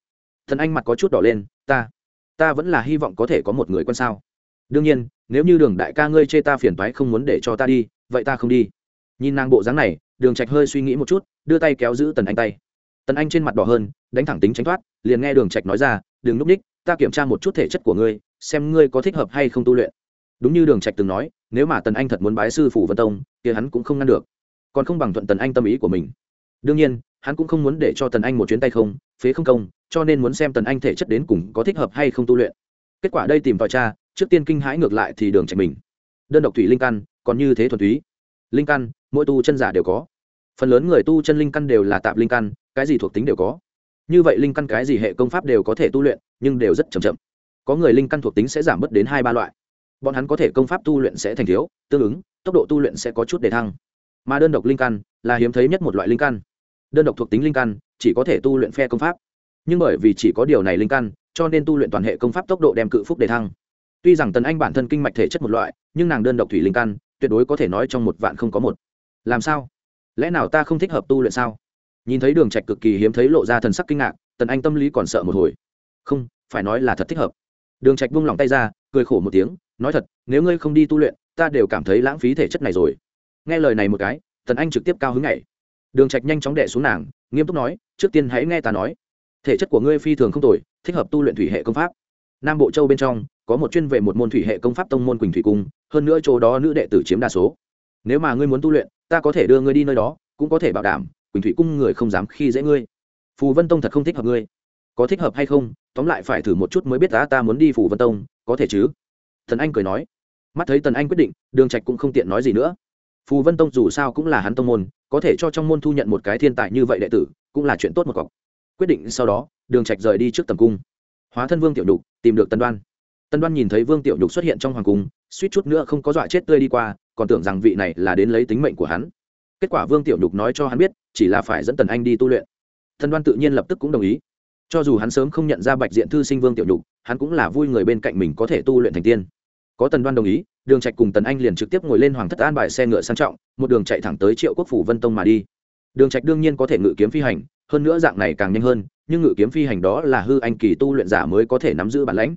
Thần anh mặt có chút đỏ lên, ta ta vẫn là hy vọng có thể có một người quan sao. Đương nhiên, nếu như đường đại ca ngươi chê ta phiền toái không muốn để cho ta đi, vậy ta không đi nhìn nàng bộ dáng này, đường trạch hơi suy nghĩ một chút, đưa tay kéo giữ tần anh tay. Tần anh trên mặt đỏ hơn, đánh thẳng tính tránh thoát, liền nghe đường trạch nói ra, đừng núp ních, ta kiểm tra một chút thể chất của ngươi, xem ngươi có thích hợp hay không tu luyện. Đúng như đường trạch từng nói, nếu mà tần anh thật muốn bái sư phủ vân tông, kia hắn cũng không ngăn được. Còn không bằng thuận tần anh tâm ý của mình. Đương nhiên, hắn cũng không muốn để cho tần anh một chuyến tay không, phế không công, cho nên muốn xem tần anh thể chất đến cùng có thích hợp hay không tu luyện. Kết quả đây tìm vào cha trước tiên kinh hãi ngược lại thì đường trạch mình. Đơn độc thủy linh căn, còn như thế thuần túy. Linh căn mỗi tu chân giả đều có. Phần lớn người tu chân linh căn đều là tạp linh căn, cái gì thuộc tính đều có. Như vậy linh căn cái gì hệ công pháp đều có thể tu luyện, nhưng đều rất chậm chậm. Có người linh căn thuộc tính sẽ giảm bớt đến hai ba loại. Bọn hắn có thể công pháp tu luyện sẽ thành thiếu, tương ứng, tốc độ tu luyện sẽ có chút để thăng. Mà đơn độc linh căn là hiếm thấy nhất một loại linh căn. Đơn độc thuộc tính linh căn chỉ có thể tu luyện phe công pháp. Nhưng bởi vì chỉ có điều này linh căn, cho nên tu luyện toàn hệ công pháp tốc độ đem cự phúc để thăng. Tuy rằng tần anh bản thân kinh mạch thể chất một loại, nhưng nàng đơn độc thủy linh căn tuyệt đối có thể nói trong một vạn không có một làm sao? Lẽ nào ta không thích hợp tu luyện sao? Nhìn thấy đường trạch cực kỳ hiếm thấy lộ ra thần sắc kinh ngạc, tần anh tâm lý còn sợ một hồi. Không, phải nói là thật thích hợp. Đường trạch buông lòng tay ra, cười khổ một tiếng, nói thật, nếu ngươi không đi tu luyện, ta đều cảm thấy lãng phí thể chất này rồi. Nghe lời này một cái, tần anh trực tiếp cao hứng ngẩng. đường trạch nhanh chóng đè xuống nàng, nghiêm túc nói, trước tiên hãy nghe ta nói. Thể chất của ngươi phi thường không tồi, thích hợp tu luyện thủy hệ công pháp. Nam bộ châu bên trong, có một chuyên về một môn thủy hệ công pháp tông môn quỳnh thủy cung, hơn nữa chỗ đó nữ đệ tử chiếm đa số. Nếu mà ngươi muốn tu luyện ta có thể đưa ngươi đi nơi đó, cũng có thể bảo đảm, quỳnh thủy cung người không dám khi dễ ngươi. Phù vân tông thật không thích hợp ngươi. Có thích hợp hay không, tóm lại phải thử một chút mới biết ta ta muốn đi phù vân tông, có thể chứ? Thần anh cười nói. Mắt thấy tần anh quyết định, đường trạch cũng không tiện nói gì nữa. Phù vân tông dù sao cũng là hắn tông môn, có thể cho trong môn thu nhận một cái thiên tài như vậy đệ tử, cũng là chuyện tốt một cọc. Quyết định sau đó, đường trạch rời đi trước tầm cung. Hóa thân vương tiểu nhục, tìm được tần đoan. Tần đoan nhìn thấy vương tiểu nhục xuất hiện trong hoàng cung, suýt chút nữa không có dọa chết tươi đi qua còn tưởng rằng vị này là đến lấy tính mệnh của hắn. Kết quả vương tiểu nhục nói cho hắn biết, chỉ là phải dẫn tần anh đi tu luyện. Thần đoan tự nhiên lập tức cũng đồng ý. Cho dù hắn sớm không nhận ra bạch diện thư sinh vương tiểu nhục, hắn cũng là vui người bên cạnh mình có thể tu luyện thành tiên. Có tần đoan đồng ý, đường trạch cùng tần anh liền trực tiếp ngồi lên hoàng thất an bài xe ngựa sang trọng, một đường chạy thẳng tới triệu quốc phủ vân tông mà đi. Đường trạch đương nhiên có thể ngự kiếm phi hành, hơn nữa dạng này càng nhanh hơn, nhưng ngự kiếm phi hành đó là hư anh kỳ tu luyện giả mới có thể nắm giữ bản lãnh.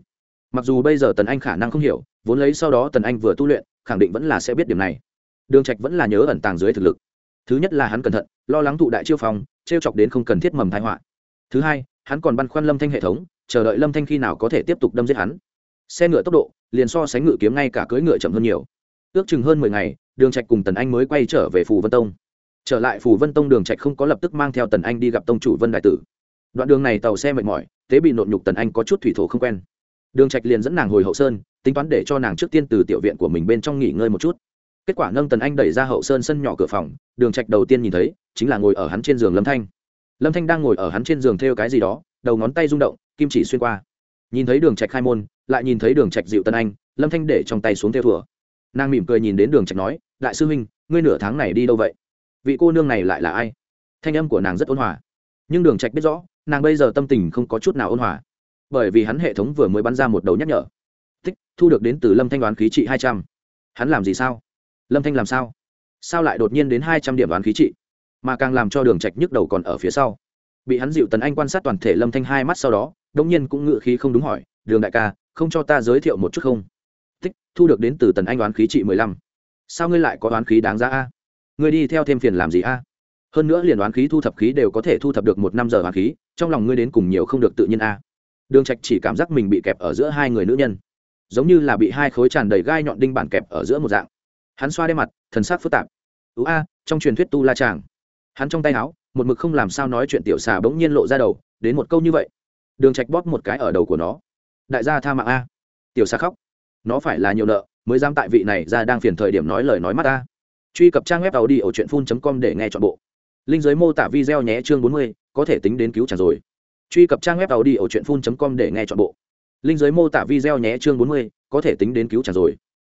Mặc dù bây giờ tần anh khả năng không hiểu, vốn lấy sau đó tần anh vừa tu luyện khẳng định vẫn là sẽ biết điểm này. Đường trạch vẫn là nhớ ẩn tàng dưới thực lực. Thứ nhất là hắn cẩn thận, lo lắng thụ đại chiêu phòng trêu chọc đến không cần thiết mầm tai họa. Thứ hai, hắn còn băn khoăn lâm thanh hệ thống, chờ đợi lâm thanh khi nào có thể tiếp tục đâm giết hắn. Xe ngựa tốc độ, liền so sánh ngựa kiếm ngay cả cưỡi ngựa chậm hơn nhiều. Ước chừng hơn mười ngày, đường trạch cùng tần anh mới quay trở về phù vân tông. Trở lại phù vân tông, đường trạch không có lập tức mang theo tần anh đi gặp tông chủ vân đại tử. Đoạn đường này tàu xe mệt mỏi tế bị nộn nhục tần anh có chút thủy thổ không quen đường trạch liền dẫn nàng hồi hậu sơn, tính toán để cho nàng trước tiên từ tiểu viện của mình bên trong nghỉ ngơi một chút. Kết quả nâng tần anh đẩy ra hậu sơn sân nhỏ cửa phòng, đường trạch đầu tiên nhìn thấy, chính là ngồi ở hắn trên giường lâm thanh. Lâm thanh đang ngồi ở hắn trên giường theo cái gì đó, đầu ngón tay rung động, kim chỉ xuyên qua. Nhìn thấy đường trạch khai môn, lại nhìn thấy đường trạch dịu tần anh, lâm thanh để trong tay xuống theo thừa nàng mỉm cười nhìn đến đường trạch nói, đại sư huynh, ngươi nửa tháng này đi đâu vậy? Vị cô nương này lại là ai? Thanh âm của nàng rất ôn hòa. Nhưng đường trạch biết rõ, nàng bây giờ tâm tình không có chút nào ôn hòa bởi vì hắn hệ thống vừa mới bắn ra một đầu nhắc nhở. Tích, thu được đến từ lâm thanh đoán khí trị hai trăm. Hắn làm gì sao? Lâm thanh làm sao? Sao lại đột nhiên đến hai trăm điểm đoán khí trị? Mà càng làm cho đường trạch nhức đầu còn ở phía sau. Bị hắn dịu tần anh quan sát toàn thể lâm thanh hai mắt sau đó đông nhiên cũng ngự khí không đúng hỏi, đường đại ca, không cho ta giới thiệu một chút không? Tích, thu được đến từ tần anh đoán khí trị mười lăm. Sao ngươi lại có đoán khí đáng giá a? Ngươi đi theo thêm phiền làm gì a? Hơn nữa liền đoán khí thu thập khí đều có thể thu thập được một năm giờ đoán khí, trong lòng ngươi đến cùng nhiều không được tự nhiên a đường trạch chỉ cảm giác mình bị kẹp ở giữa hai người nữ nhân, giống như là bị hai khối tràn đầy gai nhọn đinh bản kẹp ở giữa một dạng. Hắn xoa đen mặt, thần sắc phức tạp. Ú a, trong truyền thuyết tu la chàng hắn trong tay áo, một mực không làm sao nói chuyện tiểu xà bỗng nhiên lộ ra đầu, đến một câu như vậy. Đường trạch bóp một cái ở đầu của nó. Đại gia tha mạng a. Tiểu xà khóc. Nó phải là nhiều nợ, mới dám tại vị này ra đang phiền thời điểm nói lời nói mắt ta truy cập trang web tàu đi ở truyện phun com để nghe chọn bộ. Linh giới mô tả video nhé chương bốn mươi, có thể tính đến cứu trả rồi truy cập trang web tàu đi ở truyện com để nghe chọn bộ. Linh giới mô tả video nhé chương bốn mươi, có thể tính đến cứu trả rồi.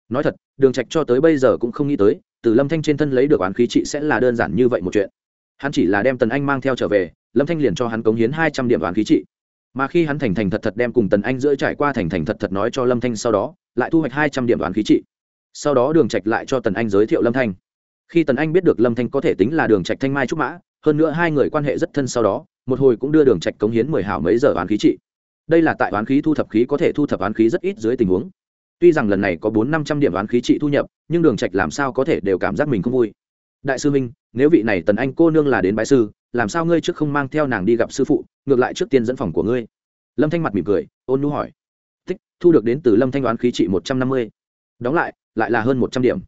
Nói thật, đường trạch cho tới bây giờ cũng không nghĩ tới, từ lâm thanh trên thân lấy được oán khí trị sẽ là đơn giản như vậy một chuyện. Hắn chỉ là đem tần anh mang theo trở về, lâm thanh liền cho hắn cống hiến hai trăm điểm oán khí trị. Mà khi hắn thành thành thật thật đem cùng tần anh giữa trải qua thành thành thật thật nói cho lâm thanh sau đó, lại thu hoạch hai trăm điểm oán khí trị. Sau đó đường trạch lại cho tần anh giới thiệu lâm thanh. Khi tần anh biết được lâm thanh có thể tính là đường trạch thanh mai trúc mã, hơn nữa hai người quan hệ rất thân sau đó một hồi cũng đưa đường trạch cống hiến mười hảo mấy giờ oán khí trị. Đây là tại oán khí thu thập khí có thể thu thập oán khí rất ít dưới tình huống. Tuy rằng lần này có bốn năm trăm điểm oán khí trị thu nhập, nhưng đường trạch làm sao có thể đều cảm giác mình không vui. Đại sư minh, nếu vị này tần anh cô nương là đến bái sư, làm sao ngươi trước không mang theo nàng đi gặp sư phụ, ngược lại trước tiên dẫn phòng của ngươi? Lâm thanh mặt mỉm cười, ôn nu hỏi. Tích, thu được đến từ lâm thanh đoán khí trị một trăm năm mươi. Đóng lại lại là hơn một trăm điểm.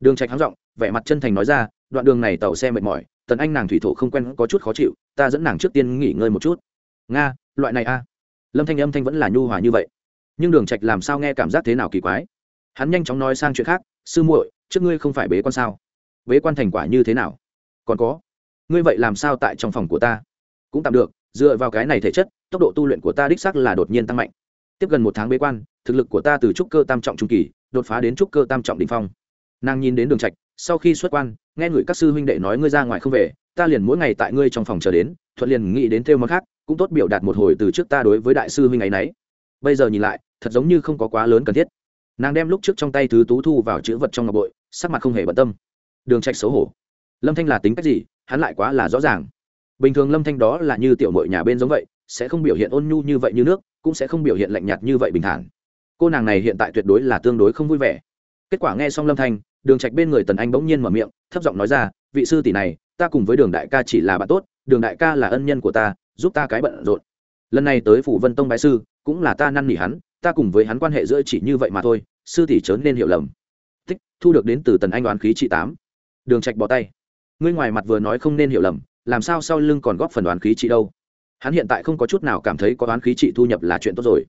Đường trạch háng rộng vẻ mặt chân thành nói ra, đoạn đường này tàu xe mệt mỏi tần anh nàng thủy thổ không quen có chút khó chịu, ta dẫn nàng trước tiên nghỉ ngơi một chút. Nga, loại này a lâm thanh âm thanh vẫn là nhu hòa như vậy. Nhưng đường trạch làm sao nghe cảm giác thế nào kỳ quái? Hắn nhanh chóng nói sang chuyện khác, sư muội, trước ngươi không phải bế quan sao? Bế quan thành quả như thế nào? Còn có, ngươi vậy làm sao tại trong phòng của ta? Cũng tạm được, dựa vào cái này thể chất, tốc độ tu luyện của ta đích xác là đột nhiên tăng mạnh. Tiếp gần một tháng bế quan, thực lực của ta từ trúc cơ tam trọng trung kỳ, đột phá đến trúc cơ tam trọng đ ỉ n h phong. Nàng nhìn đến đường trạch sau khi xuất quan, nghe người các sư huynh đệ nói ngươi ra ngoài không về, ta liền mỗi ngày tại ngươi trong phòng chờ đến, thuận liền nghĩ đến thêu món khác, cũng tốt biểu đạt một hồi từ trước ta đối với đại sư huynh ấy nấy. Bây giờ nhìn lại, thật giống như không có quá lớn cần thiết. Nàng đem lúc trước trong tay thứ tú thu vào chữ vật trong ngọc bội, sắc mặt không hề bận tâm. Đường trạch xấu hổ. Lâm thanh là tính cách gì? Hắn lại quá là rõ ràng. Bình thường lâm thanh đó là như tiểu mội nhà bên giống vậy, sẽ không biểu hiện ôn nhu như vậy như nước, cũng sẽ không biểu hiện lạnh nhạt như vậy bình thản. Cô nàng này hiện tại tuyệt đối là tương đối không vui vẻ. Kết quả nghe xong lâm thanh đường trạch bên người tần anh bỗng nhiên mở miệng, thấp giọng nói ra, vị sư tỷ này, ta cùng với đường đại ca chỉ là bạn tốt, đường đại ca là ân nhân của ta, giúp ta cái bận rộn. Lần này tới phủ vân tông bái sư, cũng là ta năn nỉ hắn, ta cùng với hắn quan hệ giữa chỉ như vậy mà thôi, sư tỷ chớ nên hiểu lầm. Tích, thu được đến từ tần anh đoán khí trị tám. Đường trạch bỏ tay. Ngươi ngoài mặt vừa nói không nên hiểu lầm, làm sao sau lưng còn góp phần đoán khí trị đâu? Hắn hiện tại không có chút nào cảm thấy có đoán khí trị thu nhập là chuyện tốt rồi.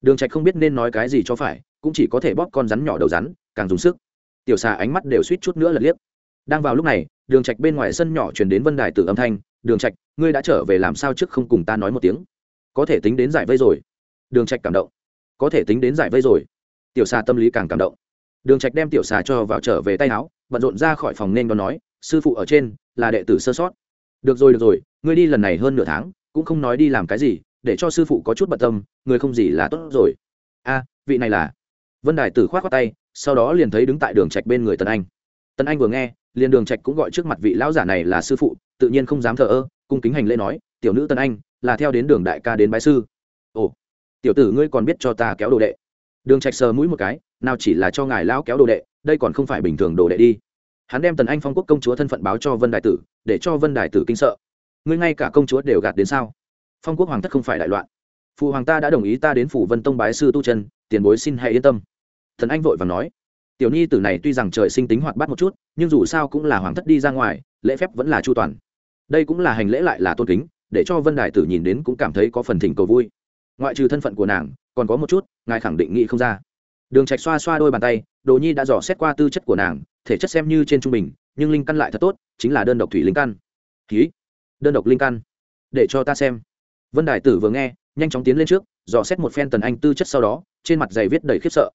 Đường trạch không biết nên nói cái gì cho phải, cũng chỉ có thể bóp con rắn nhỏ đầu rắn, càng dùng sức tiểu xà ánh mắt đều suýt chút nữa lật liếc. Đang vào lúc này, đường trạch bên ngoài sân nhỏ truyền đến vân đài tử âm thanh, đường trạch, ngươi đã trở về làm sao trước không cùng ta nói một tiếng? Có thể tính đến giải vây rồi. Đường trạch cảm động. Có thể tính đến giải vây rồi. Tiểu xà tâm lý càng cảm động. Đường trạch đem tiểu xà cho vào trở về tay áo, bận rộn ra khỏi phòng nên đó nói, sư phụ ở trên, là đệ tử sơ sót. Được rồi được rồi, ngươi đi lần này hơn nửa tháng, cũng không nói đi làm cái gì, để cho sư phụ có chút bận tâm, người không gì là tốt rồi. A, vị này là vân đài tử khoát khoát tay, sau đó liền thấy đứng tại đường trạch bên người tần anh. Tần anh vừa nghe, liền đường trạch cũng gọi trước mặt vị lão giả này là sư phụ, tự nhiên không dám thờ ơ, cung kính hành lễ nói, tiểu nữ tần anh, là theo đến đường đại ca đến bái sư. Ồ, tiểu tử ngươi còn biết cho ta kéo đồ đệ. Đường trạch sờ mũi một cái, nào chỉ là cho ngài lão kéo đồ đệ, đây còn không phải bình thường đồ đệ đi. Hắn đem tần anh phong quốc công chúa thân phận báo cho vân đại tử, để cho vân đại tử kinh sợ. Ngươi ngay cả công chúa đều gạt đến sao? Phong quốc hoàng thất không phải đại loạn. Phụ hoàng ta đã đồng ý ta đến phủ vân tông bái sư tu chân, tiền bối xin hãy yên tâm thần anh vội và nói, tiểu nhi tử này tuy rằng trời sinh tính hoạt bát một chút, nhưng dù sao cũng là hoàng thất đi ra ngoài, lễ phép vẫn là chu toàn. Đây cũng là hành lễ lại là tôn kính, để cho vân đại tử nhìn đến cũng cảm thấy có phần thỉnh cầu vui. Ngoại trừ thân phận của nàng, còn có một chút, ngài khẳng định nghĩ không ra. Đường trạch xoa xoa đôi bàn tay, đồ nhi đã dò xét qua tư chất của nàng, thể chất xem như trên trung bình, nhưng linh căn lại thật tốt, chính là đơn độc thủy linh căn. Ký đơn độc linh căn? Để cho ta xem. Vân đại tử vừa nghe, nhanh chóng tiến lên trước, dò xét một phen tần anh tư chất sau đó, trên mặt giày viết đầy khiếp sợ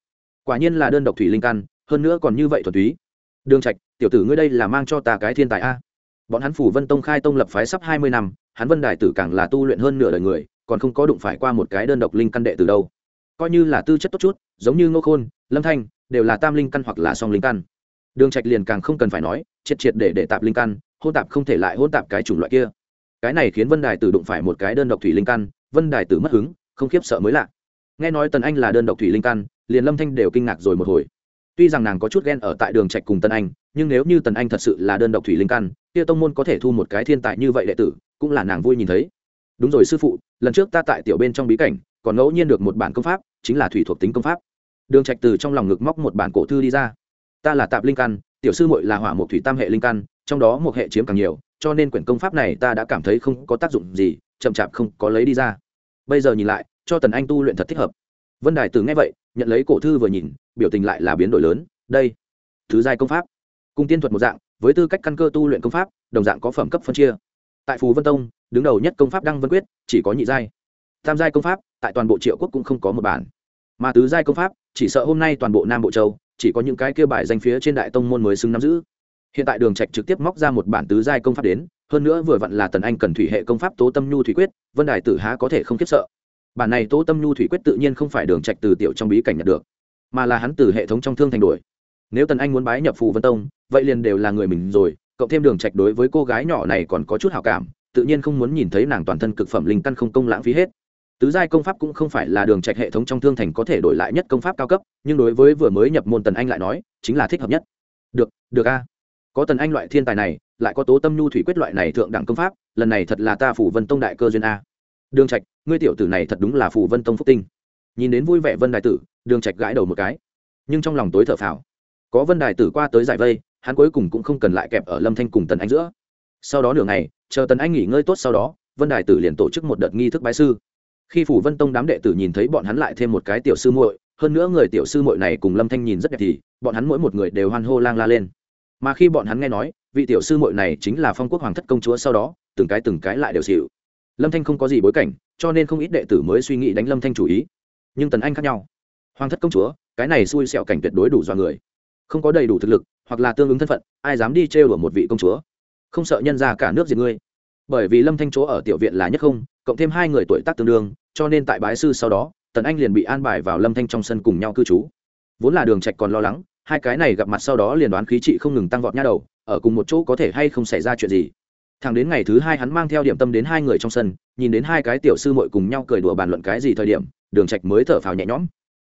quả nhiên là đơn độc thủy linh căn, hơn nữa còn như vậy thuần túy. Đường trạch, tiểu tử ngươi đây là mang cho ta cái thiên tài a. Bọn hắn phủ vân tông khai tông lập phái sắp hai mươi năm, hắn vân Đài tử càng là tu luyện hơn nửa đời người, còn không có đụng phải qua một cái đơn độc linh căn đệ từ đâu. Coi như là tư chất tốt chút, giống như ngô khôn, lâm thanh, đều là tam linh căn hoặc là song linh căn. Đường trạch liền càng không cần phải nói, triệt triệt để để tạp linh căn, hôn tạp không thể lại hôn tạp cái chủng loại kia. Cái này khiến vân đài tử đụng phải một cái đơn độc thủy linh căn, vân đài tử mất hứng, không khiếp sợ mới lạ. Nghe nói tần anh là đơn độc thủy linh căn liền lâm thanh đều kinh ngạc rồi một hồi. Tuy rằng nàng có chút ghen ở tại đường trạch cùng tần anh, nhưng nếu như tần anh thật sự là đơn độc thủy linh căn, kia tông môn có thể thu một cái thiên tài như vậy đệ tử, cũng là nàng vui nhìn thấy. Đúng rồi sư phụ, lần trước ta tại tiểu bên trong bí cảnh, còn ngẫu nhiên được một bản công pháp, chính là thủy thuộc tính công pháp. Đường trạch từ trong lòng ngực móc một bản cổ thư đi ra. Ta là tạp linh căn, tiểu sư muội là hỏa một thủy tam hệ linh căn, trong đó một hệ chiếm càng nhiều, cho nên quyển công pháp này ta đã cảm thấy không có tác dụng gì, chậm chạp không có lấy đi ra. Bây giờ nhìn lại, cho tần anh tu luyện thật thích hợp vân đài Tử nghe vậy, nhận lấy cổ thư vừa nhìn, biểu tình lại là biến đổi lớn, đây, thứ giai công pháp. Cung tiên thuật một dạng, với tư cách căn cơ tu luyện công pháp, đồng dạng có phẩm cấp phân chia. Tại phù vân tông, đứng đầu nhất công pháp đăng vân quyết, chỉ có nhị giai. Tam giai công pháp, tại toàn bộ triệu quốc cũng không có một bản. Mà tứ giai công pháp, chỉ sợ hôm nay toàn bộ nam bộ châu, chỉ có những cái kia bài danh phía trên đại tông môn mới xứng nắm giữ. Hiện tại đường trạch trực tiếp móc ra một bản tứ giai công pháp đến, hơn nữa vừa vặn là tần anh cần thủy hệ công pháp tố tâm nhu thủy quyết, vân đài tử há có thể không kiếp sợ bản này tố tâm nhu thủy quyết tự nhiên không phải đường trạch từ tiểu trong bí cảnh nhận được, mà là hắn từ hệ thống trong thương thành đuổi. Nếu tần anh muốn bái nhập phù vân tông, vậy liền đều là người mình rồi, cộng thêm đường trạch đối với cô gái nhỏ này còn có chút hảo cảm, tự nhiên không muốn nhìn thấy nàng toàn thân cực phẩm linh căn không công lãng phí hết. Tứ giai công pháp cũng không phải là đường trạch hệ thống trong thương thành có thể đổi lại nhất công pháp cao cấp, nhưng đối với vừa mới nhập môn tần anh lại nói, chính là thích hợp nhất. Được được a. Có tần anh loại thiên tài này, lại có tố tâm nhu thủy quyết loại này thượng đẳng công pháp, lần này thật là ta phủ vân tông đại cơ duyên a. Đường trạch ngươi tiểu tử này thật đúng là phù vân tông phúc tinh. Nhìn đến vui vẻ vân đại tử, đường trạch gãi đầu một cái. Nhưng trong lòng tối thở phào. Có vân đại tử qua tới giải vây, hắn cuối cùng cũng không cần lại kẹp ở lâm thanh cùng tần anh giữa. Sau đó nửa ngày, chờ tần anh nghỉ ngơi tốt sau đó, vân đại tử liền tổ chức một đợt nghi thức bái sư. Khi phủ vân tông đám đệ tử nhìn thấy bọn hắn lại thêm một cái tiểu sư muội, hơn nữa người tiểu sư muội này cùng lâm thanh nhìn rất đẹp thì, bọn hắn mỗi một người đều hoan hô lang la lên. Mà khi bọn hắn nghe nói, vị tiểu sư muội này chính là phong quốc hoàng thất công chúa sau đó, từng cái từng cái lại đều xịu lâm thanh không có gì bối cảnh, cho nên không ít đệ tử mới suy nghĩ đánh lâm thanh chủ ý. Nhưng tần anh khác nhau. Hoàng thất công chúa, cái này xui xẹo cảnh tuyệt đối đủ do người. Không có đầy đủ thực lực, hoặc là tương ứng thân phận, ai dám đi trêu đùa một vị công chúa? Không sợ nhân ra cả nước diệt ngươi. Bởi vì lâm thanh chỗ ở tiểu viện là nhất không, cộng thêm hai người tuổi tác tương đương, cho nên tại bái sư sau đó, tần anh liền bị an bài vào lâm thanh trong sân cùng nhau cư trú. Vốn là đường trạch còn lo lắng, hai cái này gặp mặt sau đó liền đoán khí trị không ngừng tăng vọt nha đầu, ở cùng một chỗ có thể hay không xảy ra chuyện gì thẳng đến ngày thứ hai hắn mang theo điểm tâm đến hai người trong sân, nhìn đến hai cái tiểu sư muội cùng nhau cười đùa bàn luận cái gì thời điểm, đường trạch mới thở phào nhẹ nhõm.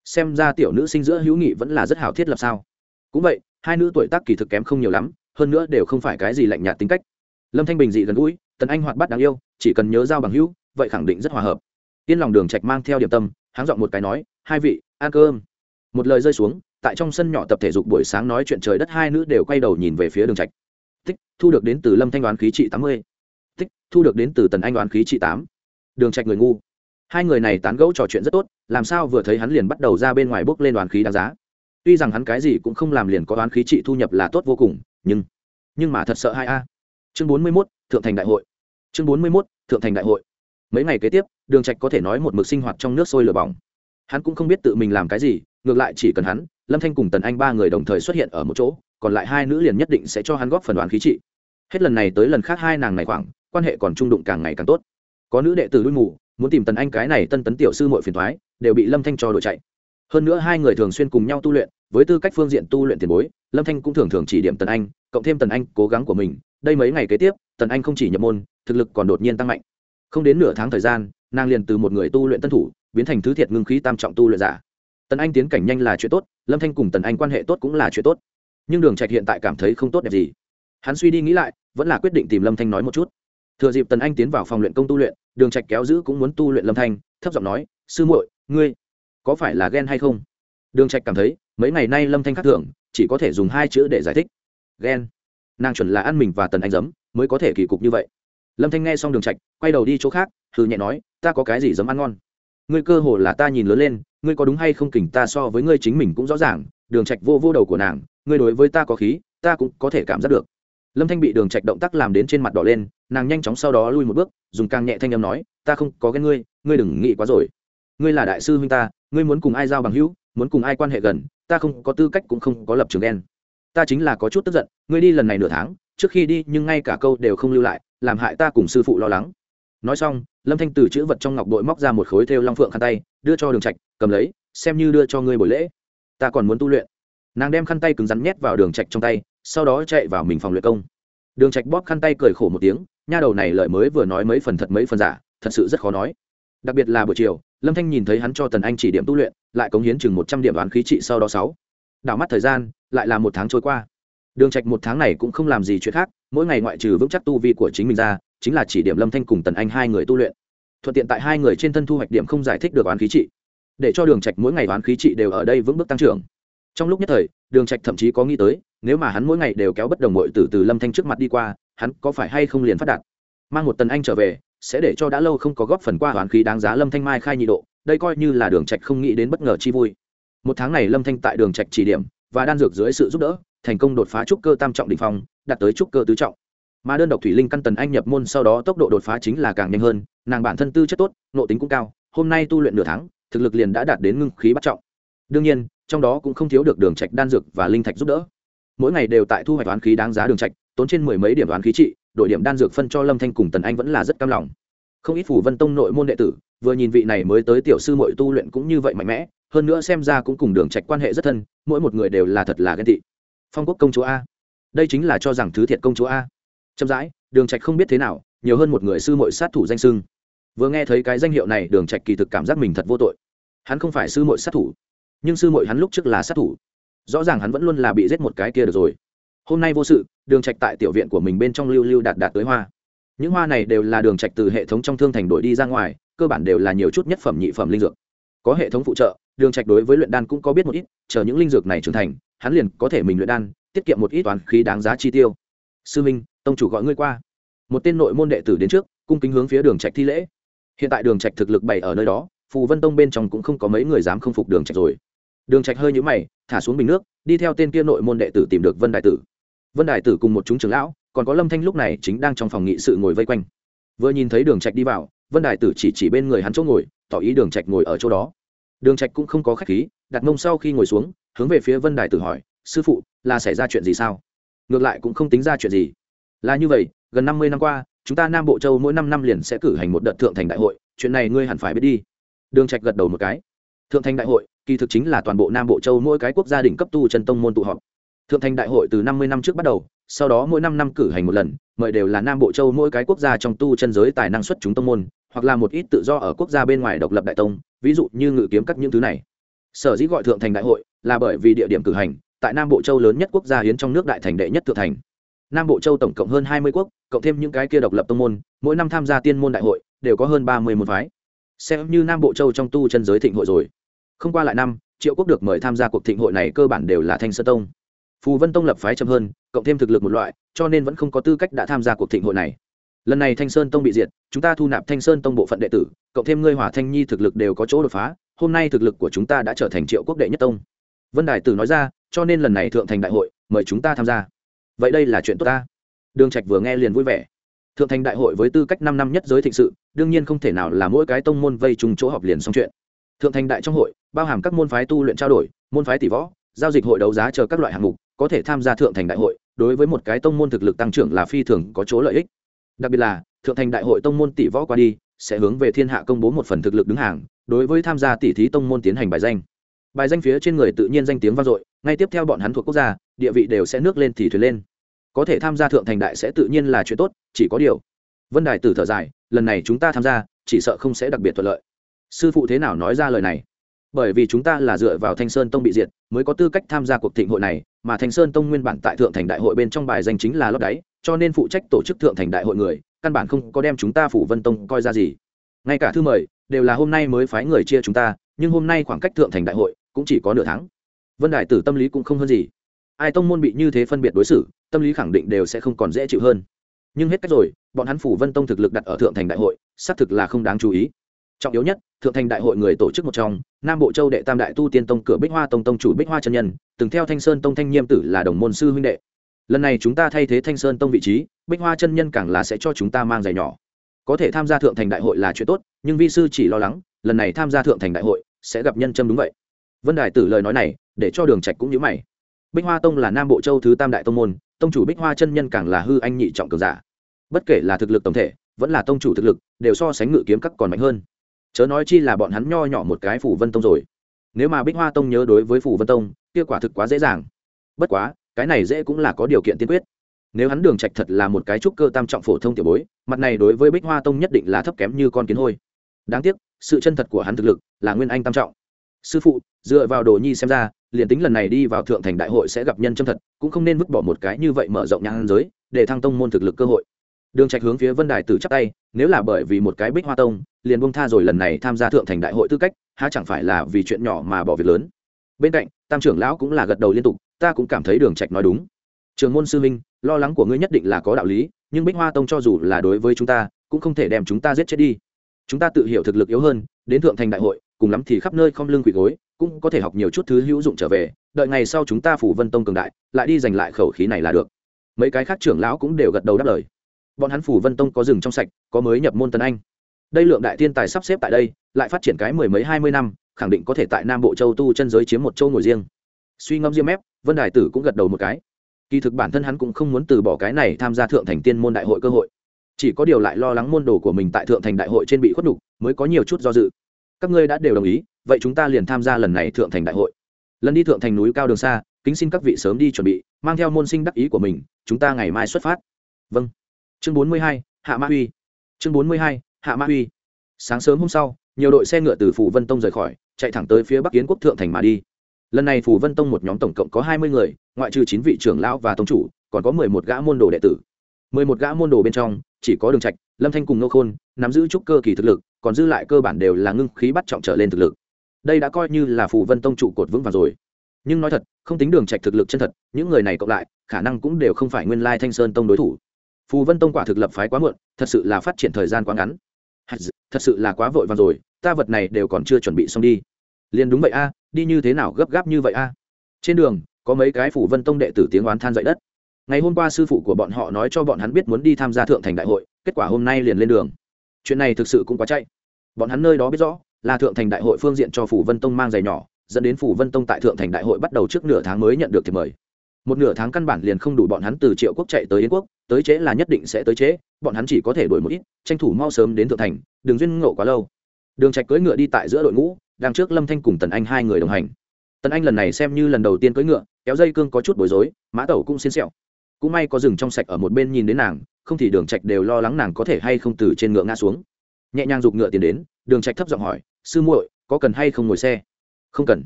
Xem ra tiểu nữ sinh giữa hữu nghị vẫn là rất hảo thiết lập sao? Cũng vậy, hai nữ tuổi tác kỳ thực kém không nhiều lắm, hơn nữa đều không phải cái gì lạnh nhạt tính cách. Lâm thanh bình dị gần gũi, tần anh hoạt bát đáng yêu, chỉ cần nhớ giao bằng hữu, vậy khẳng định rất hòa hợp. Yên lòng đường trạch mang theo điểm tâm háng giọng một cái nói, hai vị, ăn cơm. Một lời rơi xuống, tại trong sân nhỏ tập thể dục buổi sáng nói chuyện trời đất hai nữ đều quay đầu nhìn về phía đường trạch tích thu được đến từ lâm thanh đoán khí trị tám mươi. Tích thu được đến từ tần anh đoán khí trị tám. Đường trạch người ngu. Hai người này tán gẫu trò chuyện rất tốt làm sao vừa thấy hắn liền bắt đầu ra bên ngoài bước lên đoán khí đáng giá. Tuy rằng hắn cái gì cũng không làm liền có đoán khí trị thu nhập là tốt vô cùng nhưng nhưng mà thật sợ hai a. Chương bốn mươi 41, thượng thành đại hội. Chương bốn mươi 41, thượng thành đại hội. Mấy ngày kế tiếp đường trạch có thể nói một mực sinh hoạt trong nước sôi lửa bỏng. Hắn cũng không biết tự mình làm cái gì ngược lại chỉ cần hắn lâm thanh cùng tần anh ba người đồng thời xuất hiện ở một chỗ còn lại hai nữ liền nhất định sẽ cho hắn góp phần đoàn khí trị. Hết lần này tới lần khác hai nàng này khoảng, quan hệ còn trung đụng càng ngày càng tốt. Có nữ đệ tử đuôi mù, muốn tìm tần anh cái này tân tấn tiểu sư muội phiền thoái đều bị lâm thanh cho đội chạy. Hơn nữa hai người thường xuyên cùng nhau tu luyện, với tư cách phương diện tu luyện tiền bối, lâm thanh cũng thường thường chỉ điểm tần anh, cộng thêm tần anh cố gắng của mình, đây mấy ngày kế tiếp, tần anh không chỉ nhập môn, thực lực còn đột nhiên tăng mạnh. Không đến nửa tháng thời gian, nàng liền từ một người tu luyện tân thủ, biến thành thứ thiệt ngưng khí tam trọng tu luyện giả. Tần anh tiến cảnh nhanh là chuyện tốt, lâm thanh cùng tần anh quan hệ tốt cũng là chuyện tốt nhưng đường trạch hiện tại cảm thấy không tốt đẹp gì. Hắn suy đi nghĩ lại, vẫn là quyết định tìm lâm thanh nói một chút. Thừa dịp tần anh tiến vào phòng luyện công tu luyện, đường trạch kéo giữ cũng muốn tu luyện lâm thanh, thấp giọng nói, sư muội, ngươi có phải là ghen hay không? Đường trạch cảm thấy, mấy ngày nay lâm thanh khác thường, chỉ có thể dùng hai chữ để giải thích. Ghen. Nàng chuẩn là ăn mình và tần anh giấm, mới có thể kỳ cục như vậy. Lâm thanh nghe xong đường trạch, quay đầu đi chỗ khác thử nhẹ nói, ta có cái gì giấm ăn ngon? Ngươi cơ hồ là ta nhìn lớn lên, ngươi có đúng hay không kỉnh ta so với ngươi chính mình cũng rõ ràng. Đường trạch vô vô đầu của nàng ngươi đối với ta có khí, ta cũng có thể cảm giác được. Lâm thanh bị đường trạch động tác làm đến trên mặt đỏ lên, nàng nhanh chóng sau đó lui một bước, dùng càng nhẹ thanh âm nói, ta không có ghen ngươi ngươi đừng nghĩ quá rồi. Ngươi là đại sư huynh ta, ngươi muốn cùng ai giao bằng hữu, muốn cùng ai quan hệ gần, ta không có tư cách cũng không có lập trường đen ta chính là có chút tức giận, ngươi đi lần này nửa tháng, trước khi đi nhưng ngay cả câu đều không lưu lại, làm hại ta cùng sư phụ lo lắng. Nói xong, lâm thanh từ chữ vật trong ngọc bội móc ra một khối thêu long phượng khăn tay, đưa cho đường trạch, cầm lấy, xem như đưa cho ngươi buổi lễ. Ta còn muốn tu luyện nàng đem khăn tay cứng rắn nhét vào đường trạch trong tay, sau đó chạy vào mình phòng luyện công. Đường trạch bóp khăn tay cười khổ một tiếng, nha đầu này lời mới vừa nói mấy phần thật mấy phần giả, thật sự rất khó nói. Đặc biệt là buổi chiều, lâm thanh nhìn thấy hắn cho tần anh chỉ điểm tu luyện, lại cống hiến chừng một trăm điểm đoán khí trị sau đó sáu. Đảo mắt thời gian, lại là một tháng trôi qua. Đường trạch một tháng này cũng không làm gì chuyện khác, mỗi ngày ngoại trừ vững chắc tu vi của chính mình ra, chính là chỉ điểm lâm thanh cùng tần anh hai người tu luyện. Thuận tiện tại hai người trên thân thu hoạch điểm không giải thích được oán khí trị. Để cho đường trạch mỗi ngày oán khí trị đều ở đây vững bước tăng trưởng trong lúc nhất thời, đường trạch thậm chí có nghĩ tới, nếu mà hắn mỗi ngày đều kéo bất đồng muội từ từ lâm thanh trước mặt đi qua, hắn có phải hay không liền phát đạt? Mang một tần anh trở về, sẽ để cho đã lâu không có góp phần qua hoàn khí đáng giá lâm thanh mai khai nhị độ, đây coi như là đường trạch không nghĩ đến bất ngờ chi vui. Một tháng này lâm thanh tại đường trạch chỉ điểm, và đan dược dưới sự giúp đỡ, thành công đột phá trúc cơ tam trọng đỉnh phong, đạt tới trúc cơ tứ trọng. Mà đơn độc thủy linh căn tần anh nhập môn sau đó tốc độ đột phá chính là càng nhanh hơn, nàng bản thân tư chất tốt, nội tính cũng cao, hôm nay tu luyện nửa tháng, thực lực liền đã đạt đến ngưng khí bắt trọng. Đương nhiên trong đó cũng không thiếu được đường trạch đan dược và linh thạch giúp đỡ. Mỗi ngày đều tại thu hoạch oán khí đáng giá đường trạch, tốn trên mười mấy điểm oán khí trị, đội điểm đan dược phân cho lâm thanh cùng tần anh vẫn là rất cam lòng. Không ít phủ vân tông nội môn đệ tử, vừa nhìn vị này mới tới tiểu sư muội tu luyện cũng như vậy mạnh mẽ, hơn nữa xem ra cũng cùng đường trạch quan hệ rất thân, mỗi một người đều là thật là ghen tị. Phong quốc công chúa a. Đây chính là cho rằng thứ thiệt công chúa a. Chậm rãi, đường trạch không biết thế nào, nhiều hơn một người sư muội sát thủ danh sưng vừa nghe thấy cái danh hiệu này, đường trạch kỳ thực cảm giác mình thật vô tội. Hắn không phải sư muội sát thủ nhưng sư muội hắn lúc trước là sát thủ. Rõ ràng hắn vẫn luôn là bị giết một cái kia được rồi. Hôm nay vô sự, đường trạch tại tiểu viện của mình bên trong lưu lưu đạt đạt tới hoa. Những hoa này đều là đường trạch từ hệ thống trong thương thành đổi đi ra ngoài, cơ bản đều là nhiều chút nhất phẩm nhị phẩm linh dược. Có hệ thống phụ trợ, đường trạch đối với luyện đan cũng có biết một ít, chờ những linh dược này trưởng thành, hắn liền có thể mình luyện đan, tiết kiệm một ít toán khí đáng giá chi tiêu. Sư minh, tông chủ gọi ngươi qua. Một tên nội môn đệ tử đến trước, cung kính hướng phía đường trạch thi lễ. Hiện tại đường trạch thực lực bày ở nơi đó, phù vân tông bên trong cũng không có mấy người dám không phục đường trạch rồi đường trạch hơi nhũ mày, thả xuống bình nước, đi theo tên kia nội môn đệ tử tìm được vân đại tử. Vân đại tử cùng một chúng trưởng lão, còn có lâm thanh lúc này chính đang trong phòng nghị sự ngồi vây quanh. Vừa nhìn thấy đường trạch đi vào, vân đại tử chỉ chỉ bên người hắn chỗ ngồi, tỏ ý đường trạch ngồi ở chỗ đó. Đường trạch cũng không có khách khí, đặt mông sau khi ngồi xuống, hướng về phía vân đại tử hỏi, sư phụ, là xảy ra chuyện gì sao? Ngược lại cũng không tính ra chuyện gì. Là như vậy, gần năm mươi năm qua, chúng ta nam bộ châu mỗi năm năm liền sẽ cử hành một đợt thượng thành đại hội, chuyện này ngươi hẳn phải biết đi. Đường trạch gật đầu một cái. Thượng thành đại hội kỳ thực chính là toàn bộ nam bộ châu mỗi cái quốc gia đỉnh cấp tu chân tông môn tụ họp. Thượng thành đại hội từ năm mươi năm trước bắt đầu, sau đó mỗi năm năm cử hành một lần, mời đều là nam bộ châu mỗi cái quốc gia trong tu chân giới tài năng xuất chúng tông môn, hoặc là một ít tự do ở quốc gia bên ngoài độc lập đại tông, ví dụ như ngự kiếm các những thứ này. Sở dĩ gọi thượng thành đại hội là bởi vì địa điểm cử hành, tại nam bộ châu lớn nhất quốc gia hiến trong nước đại thành đệ nhất thượng thành. Nam bộ châu tổng cộng hơn hai mươi quốc, cộng thêm những cái kia độc lập tông môn, mỗi năm tham gia tiên môn đại hội, đều có hơn ba mươi môn phái. Xem như nam bộ châu trong tu chân giới thịnh hội rồi không qua lại năm, triệu quốc được mời tham gia cuộc thịnh hội này cơ bản đều là thanh sơn tông. Phù vân tông lập phái chậm hơn, cộng thêm thực lực một loại, cho nên vẫn không có tư cách đã tham gia cuộc thịnh hội này. Lần này thanh sơn tông bị diệt, chúng ta thu nạp thanh sơn tông bộ phận đệ tử, cộng thêm ngươi hỏa thanh nhi thực lực đều có chỗ đột phá, hôm nay thực lực của chúng ta đã trở thành triệu quốc đệ nhất tông. Vân đài tử nói ra, cho nên lần này thượng thành đại hội, mời chúng ta tham gia. Vậy đây là chuyện tốt ta. Đường trạch vừa nghe liền vui vẻ. Thượng thành đại hội với tư cách năm năm nhất giới thịnh sự, đương nhiên không thể nào là mỗi cái tông môn vây chung chỗ họp liền xong chuyện thượng thành đại trong hội, bao hàm các môn phái tu luyện trao đổi, môn phái tỷ võ, giao dịch hội đấu giá chờ các loại hạng mục, có thể tham gia thượng thành đại hội, đối với một cái tông môn thực lực tăng trưởng là phi thường có chỗ lợi ích. Đặc biệt là, thượng thành đại hội tông môn tỷ võ qua đi, sẽ hướng về thiên hạ công bố một phần thực lực đứng hàng, đối với tham gia tỷ thí tông môn tiến hành bài danh. Bài danh phía trên người tự nhiên danh tiếng vang dội, ngay tiếp theo bọn hắn thuộc quốc gia, địa vị đều sẽ nước lên thì thuyền lên. Có thể tham gia thượng thành đại sẽ tự nhiên là chuyện tốt, chỉ có điều. Vân đài tử thở dài, lần này chúng ta tham gia, chỉ sợ không sẽ đặc biệt thuận lợi sư phụ thế nào nói ra lời này? Bởi vì chúng ta là dựa vào thanh sơn tông bị diệt, mới có tư cách tham gia cuộc thịnh hội này, mà thanh sơn tông nguyên bản tại thượng thành đại hội bên trong bài danh chính là lót đáy, cho nên phụ trách tổ chức thượng thành đại hội người, căn bản không có đem chúng ta phủ vân tông coi ra gì. Ngay cả thư mời, đều là hôm nay mới phái người chia chúng ta, nhưng hôm nay khoảng cách thượng thành đại hội cũng chỉ có nửa tháng. Vân đại tử tâm lý cũng không hơn gì. Ai tông môn bị như thế phân biệt đối xử, tâm lý khẳng định đều sẽ không còn dễ chịu hơn. Nhưng hết cách rồi, bọn hắn phủ vân tông thực lực đặt ở thượng thành đại hội, xác thực là không đáng chú ý. Trọng yếu nhất thượng thành đại hội người tổ chức một trong, nam bộ châu đệ tam đại tu tiên tông cửa bích hoa tông tông chủ bích hoa chân nhân, từng theo thanh sơn tông thanh nhiêm tử là đồng môn sư huynh đệ. Lần này chúng ta thay thế thanh sơn tông vị trí, bích hoa chân nhân càng là sẽ cho chúng ta mang giày nhỏ. Có thể tham gia thượng thành đại hội là chuyện tốt, nhưng vi sư chỉ lo lắng, lần này tham gia thượng thành đại hội, sẽ gặp nhân châm đúng vậy. Vân đài tử lời nói này, để cho đường trạch cũng như mày. Bích hoa tông là nam bộ châu thứ tam đại tông môn, tông chủ bích hoa chân nhân càng là hư anh nhị trọng cường giả. Bất kể là thực lực tổng thể, vẫn là tông chủ thực lực, đều so sánh ngự kiếm các còn mạnh hơn chớ nói chi là bọn hắn nho nhỏ một cái phủ vân tông rồi. Nếu mà bích hoa tông nhớ đối với phủ vân tông, kia quả thực quá dễ dàng. Bất quá, cái này dễ cũng là có điều kiện tiên quyết. Nếu hắn đường trạch thật là một cái trúc cơ tam trọng phổ thông tiểu bối, mặt này đối với bích hoa tông nhất định là thấp kém như con kiến hôi. Đáng tiếc, sự chân thật của hắn thực lực là nguyên anh tam trọng. Sư phụ, dựa vào đồ nhi xem ra, liền tính lần này đi vào thượng thành đại hội sẽ gặp nhân chân thật, cũng không nên vứt bỏ một cái như vậy mở rộng nhãn giới, để thăng tông môn thực lực cơ hội đường trạch hướng phía vân đài tử chắp tay, nếu là bởi vì một cái bích hoa tông, liền buông tha rồi lần này tham gia thượng thành đại hội tư cách, há chẳng phải là vì chuyện nhỏ mà bỏ việc lớn. Bên cạnh, tam trưởng lão cũng là gật đầu liên tục, ta cũng cảm thấy đường trạch nói đúng. Trường môn sư minh lo lắng của ngươi nhất định là có đạo lý, nhưng bích hoa tông cho dù là đối với chúng ta, cũng không thể đem chúng ta giết chết đi. Chúng ta tự hiểu thực lực yếu hơn, đến thượng thành đại hội, cùng lắm thì khắp nơi không lưng quỳ gối, cũng có thể học nhiều chút thứ hữu dụng trở về, đợi ngày sau chúng ta phủ vân tông cường đại, lại đi giành lại khẩu khí này là được. Mấy cái khác trưởng lão cũng đều gật đầu đáp lời bọn hắn phủ vân tông có rừng trong sạch, có mới nhập môn tân anh. Đây lượng đại thiên tài sắp xếp tại đây, lại phát triển cái mười mấy hai mươi năm, khẳng định có thể tại nam bộ châu tu chân giới chiếm một châu ngồi riêng. Suy ngẫm diêm mép, vân đài tử cũng gật đầu một cái. Kỳ thực bản thân hắn cũng không muốn từ bỏ cái này tham gia thượng thành tiên môn đại hội cơ hội. Chỉ có điều lại lo lắng môn đồ của mình tại thượng thành đại hội trên bị khuất đục mới có nhiều chút do dự. Các ngươi đã đều đồng ý, vậy chúng ta liền tham gia lần này thượng thành đại hội. Lần đi thượng thành núi cao đường xa, kính xin các vị sớm đi chuẩn bị, mang theo môn sinh đắc ý của mình, chúng ta ngày mai xuất phát. Vâng chương bốn mươi hai, hạ mã uy. Chương bốn mươi hai, hạ mã uy. Sáng sớm hôm sau, nhiều đội xe ngựa từ phủ vân tông rời khỏi, chạy thẳng tới phía bắc kiến quốc thượng thành mà đi. Lần này phủ vân tông một nhóm tổng cộng có hai mươi người, ngoại trừ chín vị trưởng lão và tông chủ, còn có mười một gã môn đồ đệ tử. mười một gã môn đồ bên trong, chỉ có đường trạch, lâm thanh cùng nô khôn, nắm giữ chút cơ kỳ thực lực, còn dư lại cơ bản đều là ngưng khí bắt trọng trở lên thực lực. Đây đã coi như là phủ vân tông trụ cột vững vàng rồi. Nhưng nói thật, không tính đường trạch thực lực chân thật, những người này cộng lại, khả năng cũng đều không phải nguyên lai thanh sơn tông đối thủ phù vân tông quả thực lập phái quá muộn, thật sự là phát triển thời gian quá ngắn. Thật sự là quá vội vàng rồi, ta vật này đều còn chưa chuẩn bị xong đi. Liền đúng vậy a, đi như thế nào gấp gáp như vậy a? Trên đường, có mấy cái phủ vân tông đệ tử tiếng oán than dậy đất. Ngày hôm qua sư phụ của bọn họ nói cho bọn hắn biết muốn đi tham gia thượng thành đại hội, kết quả hôm nay liền lên đường. Chuyện này thực sự cũng quá chạy. Bọn hắn nơi đó biết rõ, là thượng thành đại hội phương diện cho phủ vân tông mang giày nhỏ, dẫn đến phủ vân tông tại thượng thành đại hội bắt đầu trước nửa tháng mới nhận được thiệp mời một nửa tháng căn bản liền không đủ bọn hắn từ triệu quốc chạy tới yến quốc, tới chế là nhất định sẽ tới chế bọn hắn chỉ có thể đổi một ít, tranh thủ mau sớm đến thượng thành, đừng duyên ngộ quá lâu. Đường trạch cưỡi ngựa đi tại giữa đội ngũ, đang trước lâm thanh cùng tần anh hai người đồng hành. Tần anh lần này xem như lần đầu tiên cưỡi ngựa, kéo dây cương có chút bối rối, mã tẩu cũng xiên xẹo. Cũng may có rừng trong sạch ở một bên nhìn đến nàng, không thì đường trạch đều lo lắng nàng có thể hay không từ trên ngựa ngã xuống. Nhẹ nhàng giục ngựa tiến đến, đường trạch thấp giọng hỏi, sư muội, có cần hay không ngồi xe? Không cần.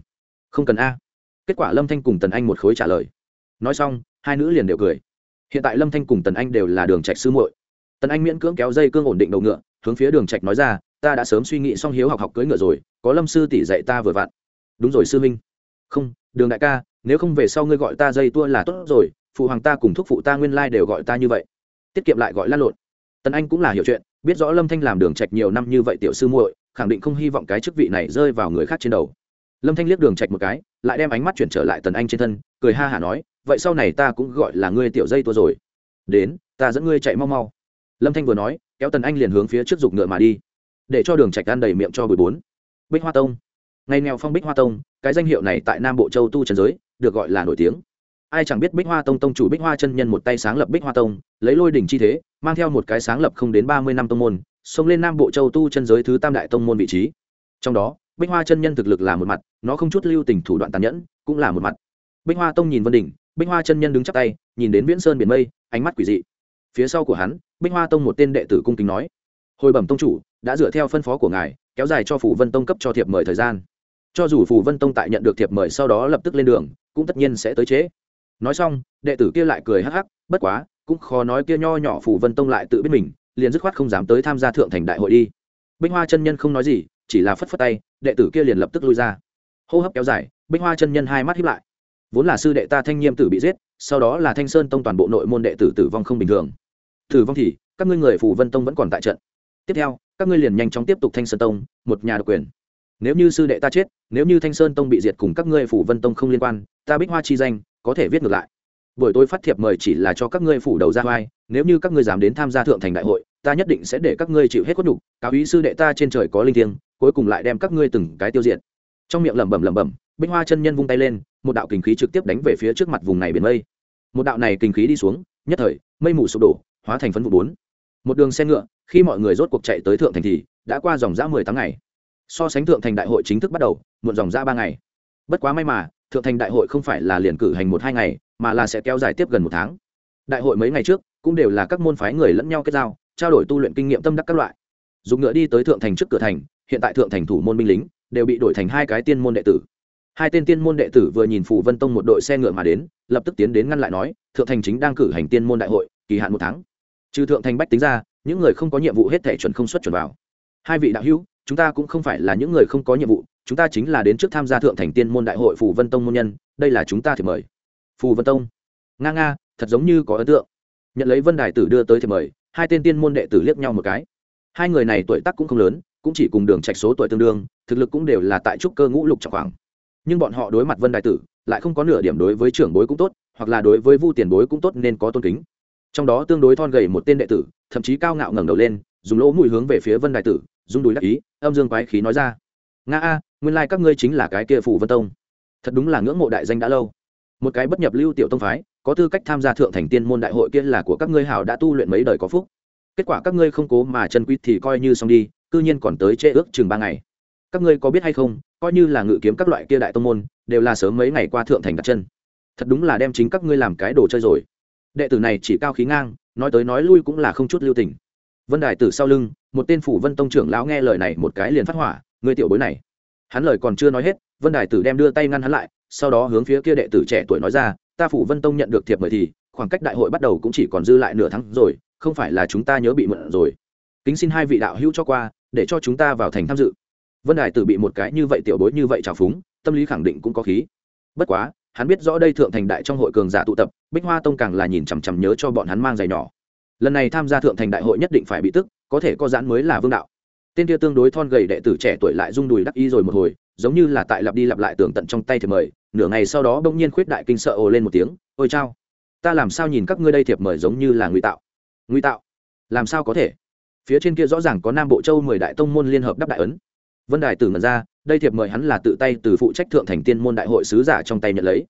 Không cần a. Kết quả lâm thanh cùng tần anh một khối trả lời nói xong, hai nữ liền đều cười. Hiện tại lâm thanh cùng tần anh đều là đường trạch sư muội. Tần anh miễn cưỡng kéo dây cương ổn định đầu ngựa, hướng phía đường trạch nói ra, ta đã sớm suy nghĩ xong hiếu học học cưỡi ngựa rồi, có lâm sư tỷ dạy ta vừa vặn. Đúng rồi sư minh không, đường đại ca, nếu không về sau ngươi gọi ta dây tua là tốt rồi, phụ hoàng ta cùng thúc phụ ta nguyên lai đều gọi ta như vậy. Tiết kiệm lại gọi lăn lộn. Tần anh cũng là hiểu chuyện, biết rõ lâm thanh làm đường trạch nhiều năm như vậy tiểu sư muội, khẳng định không hy vọng cái chức vị này rơi vào người khác trên đầu lâm thanh liếc đường trạch một cái, lại đem ánh mắt chuyển trở lại tần anh trên thân, cười ha hả nói, vậy sau này ta cũng gọi là ngươi tiểu dây tua rồi. Đến, ta dẫn ngươi chạy mau mau. Lâm thanh vừa nói, kéo tần anh liền hướng phía trước dục ngựa mà đi, để cho đường trạch ăn đầy miệng cho bùi bốn. Bích hoa tông. Ngày nghèo phong bích hoa tông, cái danh hiệu này tại nam bộ châu tu trần giới, được gọi là nổi tiếng. Ai chẳng biết bích hoa tông tông chủ bích hoa chân nhân một tay sáng lập bích hoa tông, lấy lôi đỉnh chi thế, mang theo một cái sáng lập không đến ba mươi năm tông môn, xông lên nam bộ châu tu chân giới thứ tam đại tông môn vị trí. Trong đó bích hoa chân nhân thực lực là một mặt, nó không chút lưu tình thủ đoạn tàn nhẫn, cũng là một mặt. Bích hoa tông nhìn vân đỉnh, bích hoa chân nhân đứng chắp tay, nhìn đến viễn sơn biển mây, ánh mắt quỷ dị. Phía sau của hắn, bích hoa tông một tên đệ tử cung kính nói, hồi bẩm tông chủ, đã dựa theo phân phó của ngài, kéo dài cho phủ vân tông cấp cho thiệp mời thời gian. Cho dù phủ vân tông tại nhận được thiệp mời sau đó lập tức lên đường, cũng tất nhiên sẽ tới chế. Nói xong, đệ tử kia lại cười hắc hắc, bất quá, cũng khó nói kia nho nhỏ phủ vân tông lại tự biết mình, liền dứt khoát không dám tới tham gia thượng thành đại hội đi. Bích hoa chân nhân không nói gì chỉ là phất phất tay, đệ tử kia liền lập tức lui ra. Hô hấp kéo dài, bích hoa chân nhân hai mắt hiếp lại. Vốn là sư đệ ta thanh nhiêm tử bị giết, sau đó là thanh sơn tông toàn bộ nội môn đệ tử tử vong không bình thường. Tử vong thì, các ngươi người phủ vân tông vẫn còn tại trận. Tiếp theo, các ngươi liền nhanh chóng tiếp tục thanh sơn tông, một nhà độc quyền. Nếu như sư đệ ta chết, nếu như thanh sơn tông bị diệt cùng các ngươi phủ vân tông không liên quan, ta bích hoa chi danh có thể viết ngược lại. Buổi tôi phát thiệp mời chỉ là cho các ngươi phủ đầu ra vai, nếu như các ngươi dám đến tham gia thượng thành đại hội ta nhất định sẽ để các ngươi chịu hết khuất nhục, cáo ý sư đệ ta trên trời có linh thiêng, cuối cùng lại đem các ngươi từng cái tiêu diệt. Trong miệng lẩm bẩm lẩm bẩm, bích hoa chân nhân vung tay lên, một đạo kinh khí trực tiếp đánh về phía trước mặt vùng này biển mây. Một đạo này kinh khí đi xuống, nhất thời, mây mù sụp đổ, hóa thành phấn vụ bốn. Một đường xe ngựa, khi mọi người rốt cuộc chạy tới thượng thành thì, đã qua dòng giã mười tháng ngày. So sánh thượng thành đại hội chính thức bắt đầu, muộn dòng giã ba ngày. Bất quá may mà, thượng thành đại hội không phải là liền cử hành một hai ngày, mà là sẽ kéo dài tiếp gần một tháng. Đại hội mấy ngày trước, cũng đều là các môn phái người lẫn nhau kết giao trao đổi tu luyện kinh nghiệm tâm đắc các loại. Dùng ngựa đi tới thượng thành trước cửa thành, hiện tại thượng thành thủ môn binh lính đều bị đổi thành hai cái tiên môn đệ tử. Hai tên tiên môn đệ tử vừa nhìn phủ vân tông một đội xe ngựa mà đến, lập tức tiến đến ngăn lại nói, thượng thành chính đang cử hành tiên môn đại hội, kỳ hạn một tháng. Trừ thượng thành bách tính ra, những người không có nhiệm vụ hết thể chuẩn không xuất chuẩn vào. Hai vị đạo hữu, chúng ta cũng không phải là những người không có nhiệm vụ, chúng ta chính là đến trước tham gia thượng thành tiên môn đại hội phủ vân tông môn nhân, đây là chúng ta thì mời. Phù vân tông. Nga nga, thật giống như có ấn tượng. Nhận lấy vân đài tử đưa tới thì mời hai tên tiên môn đệ tử liếc nhau một cái. Hai người này tuổi tác cũng không lớn, cũng chỉ cùng đường trạch số tuổi tương đương, thực lực cũng đều là tại trúc cơ ngũ lục trọng khoảng. Nhưng bọn họ đối mặt vân đại tử, lại không có nửa điểm đối với trưởng bối cũng tốt, hoặc là đối với vu tiền bối cũng tốt nên có tôn kính. Trong đó tương đối thon gầy một tên đệ tử, thậm chí cao ngạo ngẩng đầu lên, dùng lỗ mũi hướng về phía vân đại tử dùng đùi đắc ý, âm dương quái khí nói ra. Nga a, nguyên lai các ngươi chính là cái kia phủ vân tông. Thật đúng là ngưỡng mộ đại danh đã lâu. Một cái bất nhập lưu tiểu tông phái có tư cách tham gia thượng thành tiên môn đại hội kia là của các ngươi hảo đã tu luyện mấy đời có phúc. Kết quả các ngươi không cố mà chân quý thì coi như xong đi, cư nhiên còn tới trễ ước chừng ba ngày. Các ngươi có biết hay không, coi như là ngự kiếm các loại kia đại tông môn, đều là sớm mấy ngày qua thượng thành đặt chân. Thật đúng là đem chính các ngươi làm cái đồ chơi rồi. Đệ tử này chỉ cao khí ngang, nói tới nói lui cũng là không chút lưu tình. Vân đài tử sau lưng, một tên phủ vân tông trưởng lão nghe lời này một cái liền phát hỏa người tiểu bối này. Hắn lời còn chưa nói hết, vân đài tử đem đưa tay ngăn hắn lại, sau đó hướng phía kia đệ tử trẻ tuổi nói ra ta phủ vân tông nhận được thiệp mời thì, khoảng cách đại hội bắt đầu cũng chỉ còn dư lại nửa tháng rồi, không phải là chúng ta nhớ bị mượn rồi. Kính xin hai vị đạo hữu cho qua, để cho chúng ta vào thành tham dự. Vân đài tử bị một cái như vậy tiểu bối như vậy trào phúng, tâm lý khẳng định cũng có khí. Bất quá, hắn biết rõ đây thượng thành đại trong hội cường giả tụ tập, bích hoa tông càng là nhìn chằm chằm nhớ cho bọn hắn mang giày nhỏ. Lần này tham gia thượng thành đại hội nhất định phải bị tức, có thể có giãn mới là vương đạo. Tên kia tương đối thon gầy đệ tử trẻ tuổi lại rung đùi đắc y rồi một hồi, giống như là tại lặp đi lặp lại tường tận trong tay thì mời nửa ngày sau đó bỗng nhiên khuyết đại kinh sợ ồ lên một tiếng, ôi chao, ta làm sao nhìn các ngươi đây thiệp mời giống như là ngụy tạo? Ngụy tạo? Làm sao có thể? Phía trên kia rõ ràng có nam bộ châu mười đại tông môn liên hợp đắp đại ấn. Vân đài tử ngẩn ra, đây thiệp mời hắn là tự tay từ phụ trách thượng thành tiên môn đại hội sứ giả trong tay nhận lấy.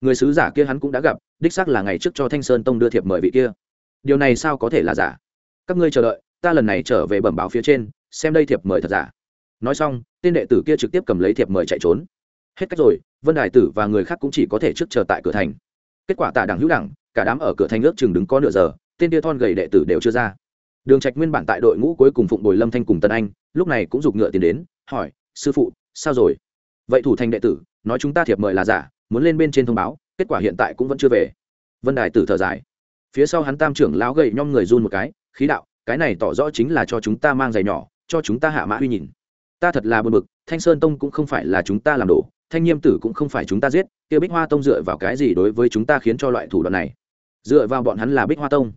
Người sứ giả kia hắn cũng đã gặp, đích xác là ngày trước cho thanh sơn tông đưa thiệp mời vị kia. Điều này sao có thể là giả? Các ngươi chờ đợi, ta lần này trở về bẩm báo phía trên, xem đây thiệp mời thật giả. Nói xong, tên đệ tử kia trực tiếp cầm lấy thiệp mời chạy trốn. Hết cách rồi vân đài tử và người khác cũng chỉ có thể trước chờ tại cửa thành. Kết quả tạ đảng hữu đảng cả đám ở cửa thành ước chừng đứng có nửa giờ, tên tia thon gầy đệ tử đều chưa ra. Đường trạch nguyên bản tại đội ngũ cuối cùng phụng bồi lâm thanh cùng tân anh, lúc này cũng giục ngựa tiến đến, hỏi, sư phụ, sao rồi? Vậy thủ thành đệ tử, nói chúng ta thiệp mời là giả, muốn lên bên trên thông báo, kết quả hiện tại cũng vẫn chưa về. Vân đài tử thở dài. Phía sau hắn tam trưởng lão gầy nhom người run một cái, khí đạo, cái này tỏ rõ chính là cho chúng ta mang giày nhỏ, cho chúng ta hạ mã uy nhìn. Ta thật là buồn bực, thanh sơn tông cũng không phải là chúng ta làm đổ thanh nhiêm tử cũng không phải chúng ta giết, kia bích hoa tông dựa vào cái gì đối với chúng ta khiến cho loại thủ đoạn này? Dựa vào bọn hắn là bích hoa tông.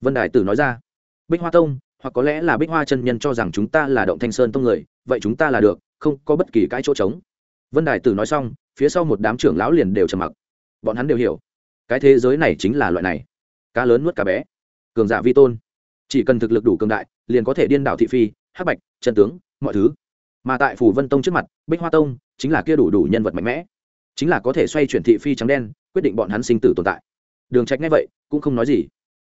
Vân Đại tử nói ra. Bích hoa tông, hoặc có lẽ là bích hoa chân nhân cho rằng chúng ta là động thanh sơn tông người, vậy chúng ta là được, không có bất kỳ cái chỗ trống. Vân Đại tử nói xong, phía sau một đám trưởng lão liền đều trầm mặc. Bọn hắn đều hiểu, cái thế giới này chính là loại này. Cá lớn nuốt cá bé, cường giả vi tôn. Chỉ cần thực lực đủ cường đại, liền có thể điên đảo thị phi, hắc bạch, chân tướng, mọi thứ. Mà tại phủ vân tông trước mặt, bích hoa tông chính là kia đủ đủ nhân vật mạnh mẽ. Chính là có thể xoay chuyển thị phi trắng đen, quyết định bọn hắn sinh tử tồn tại. Đường trạch ngay vậy, cũng không nói gì.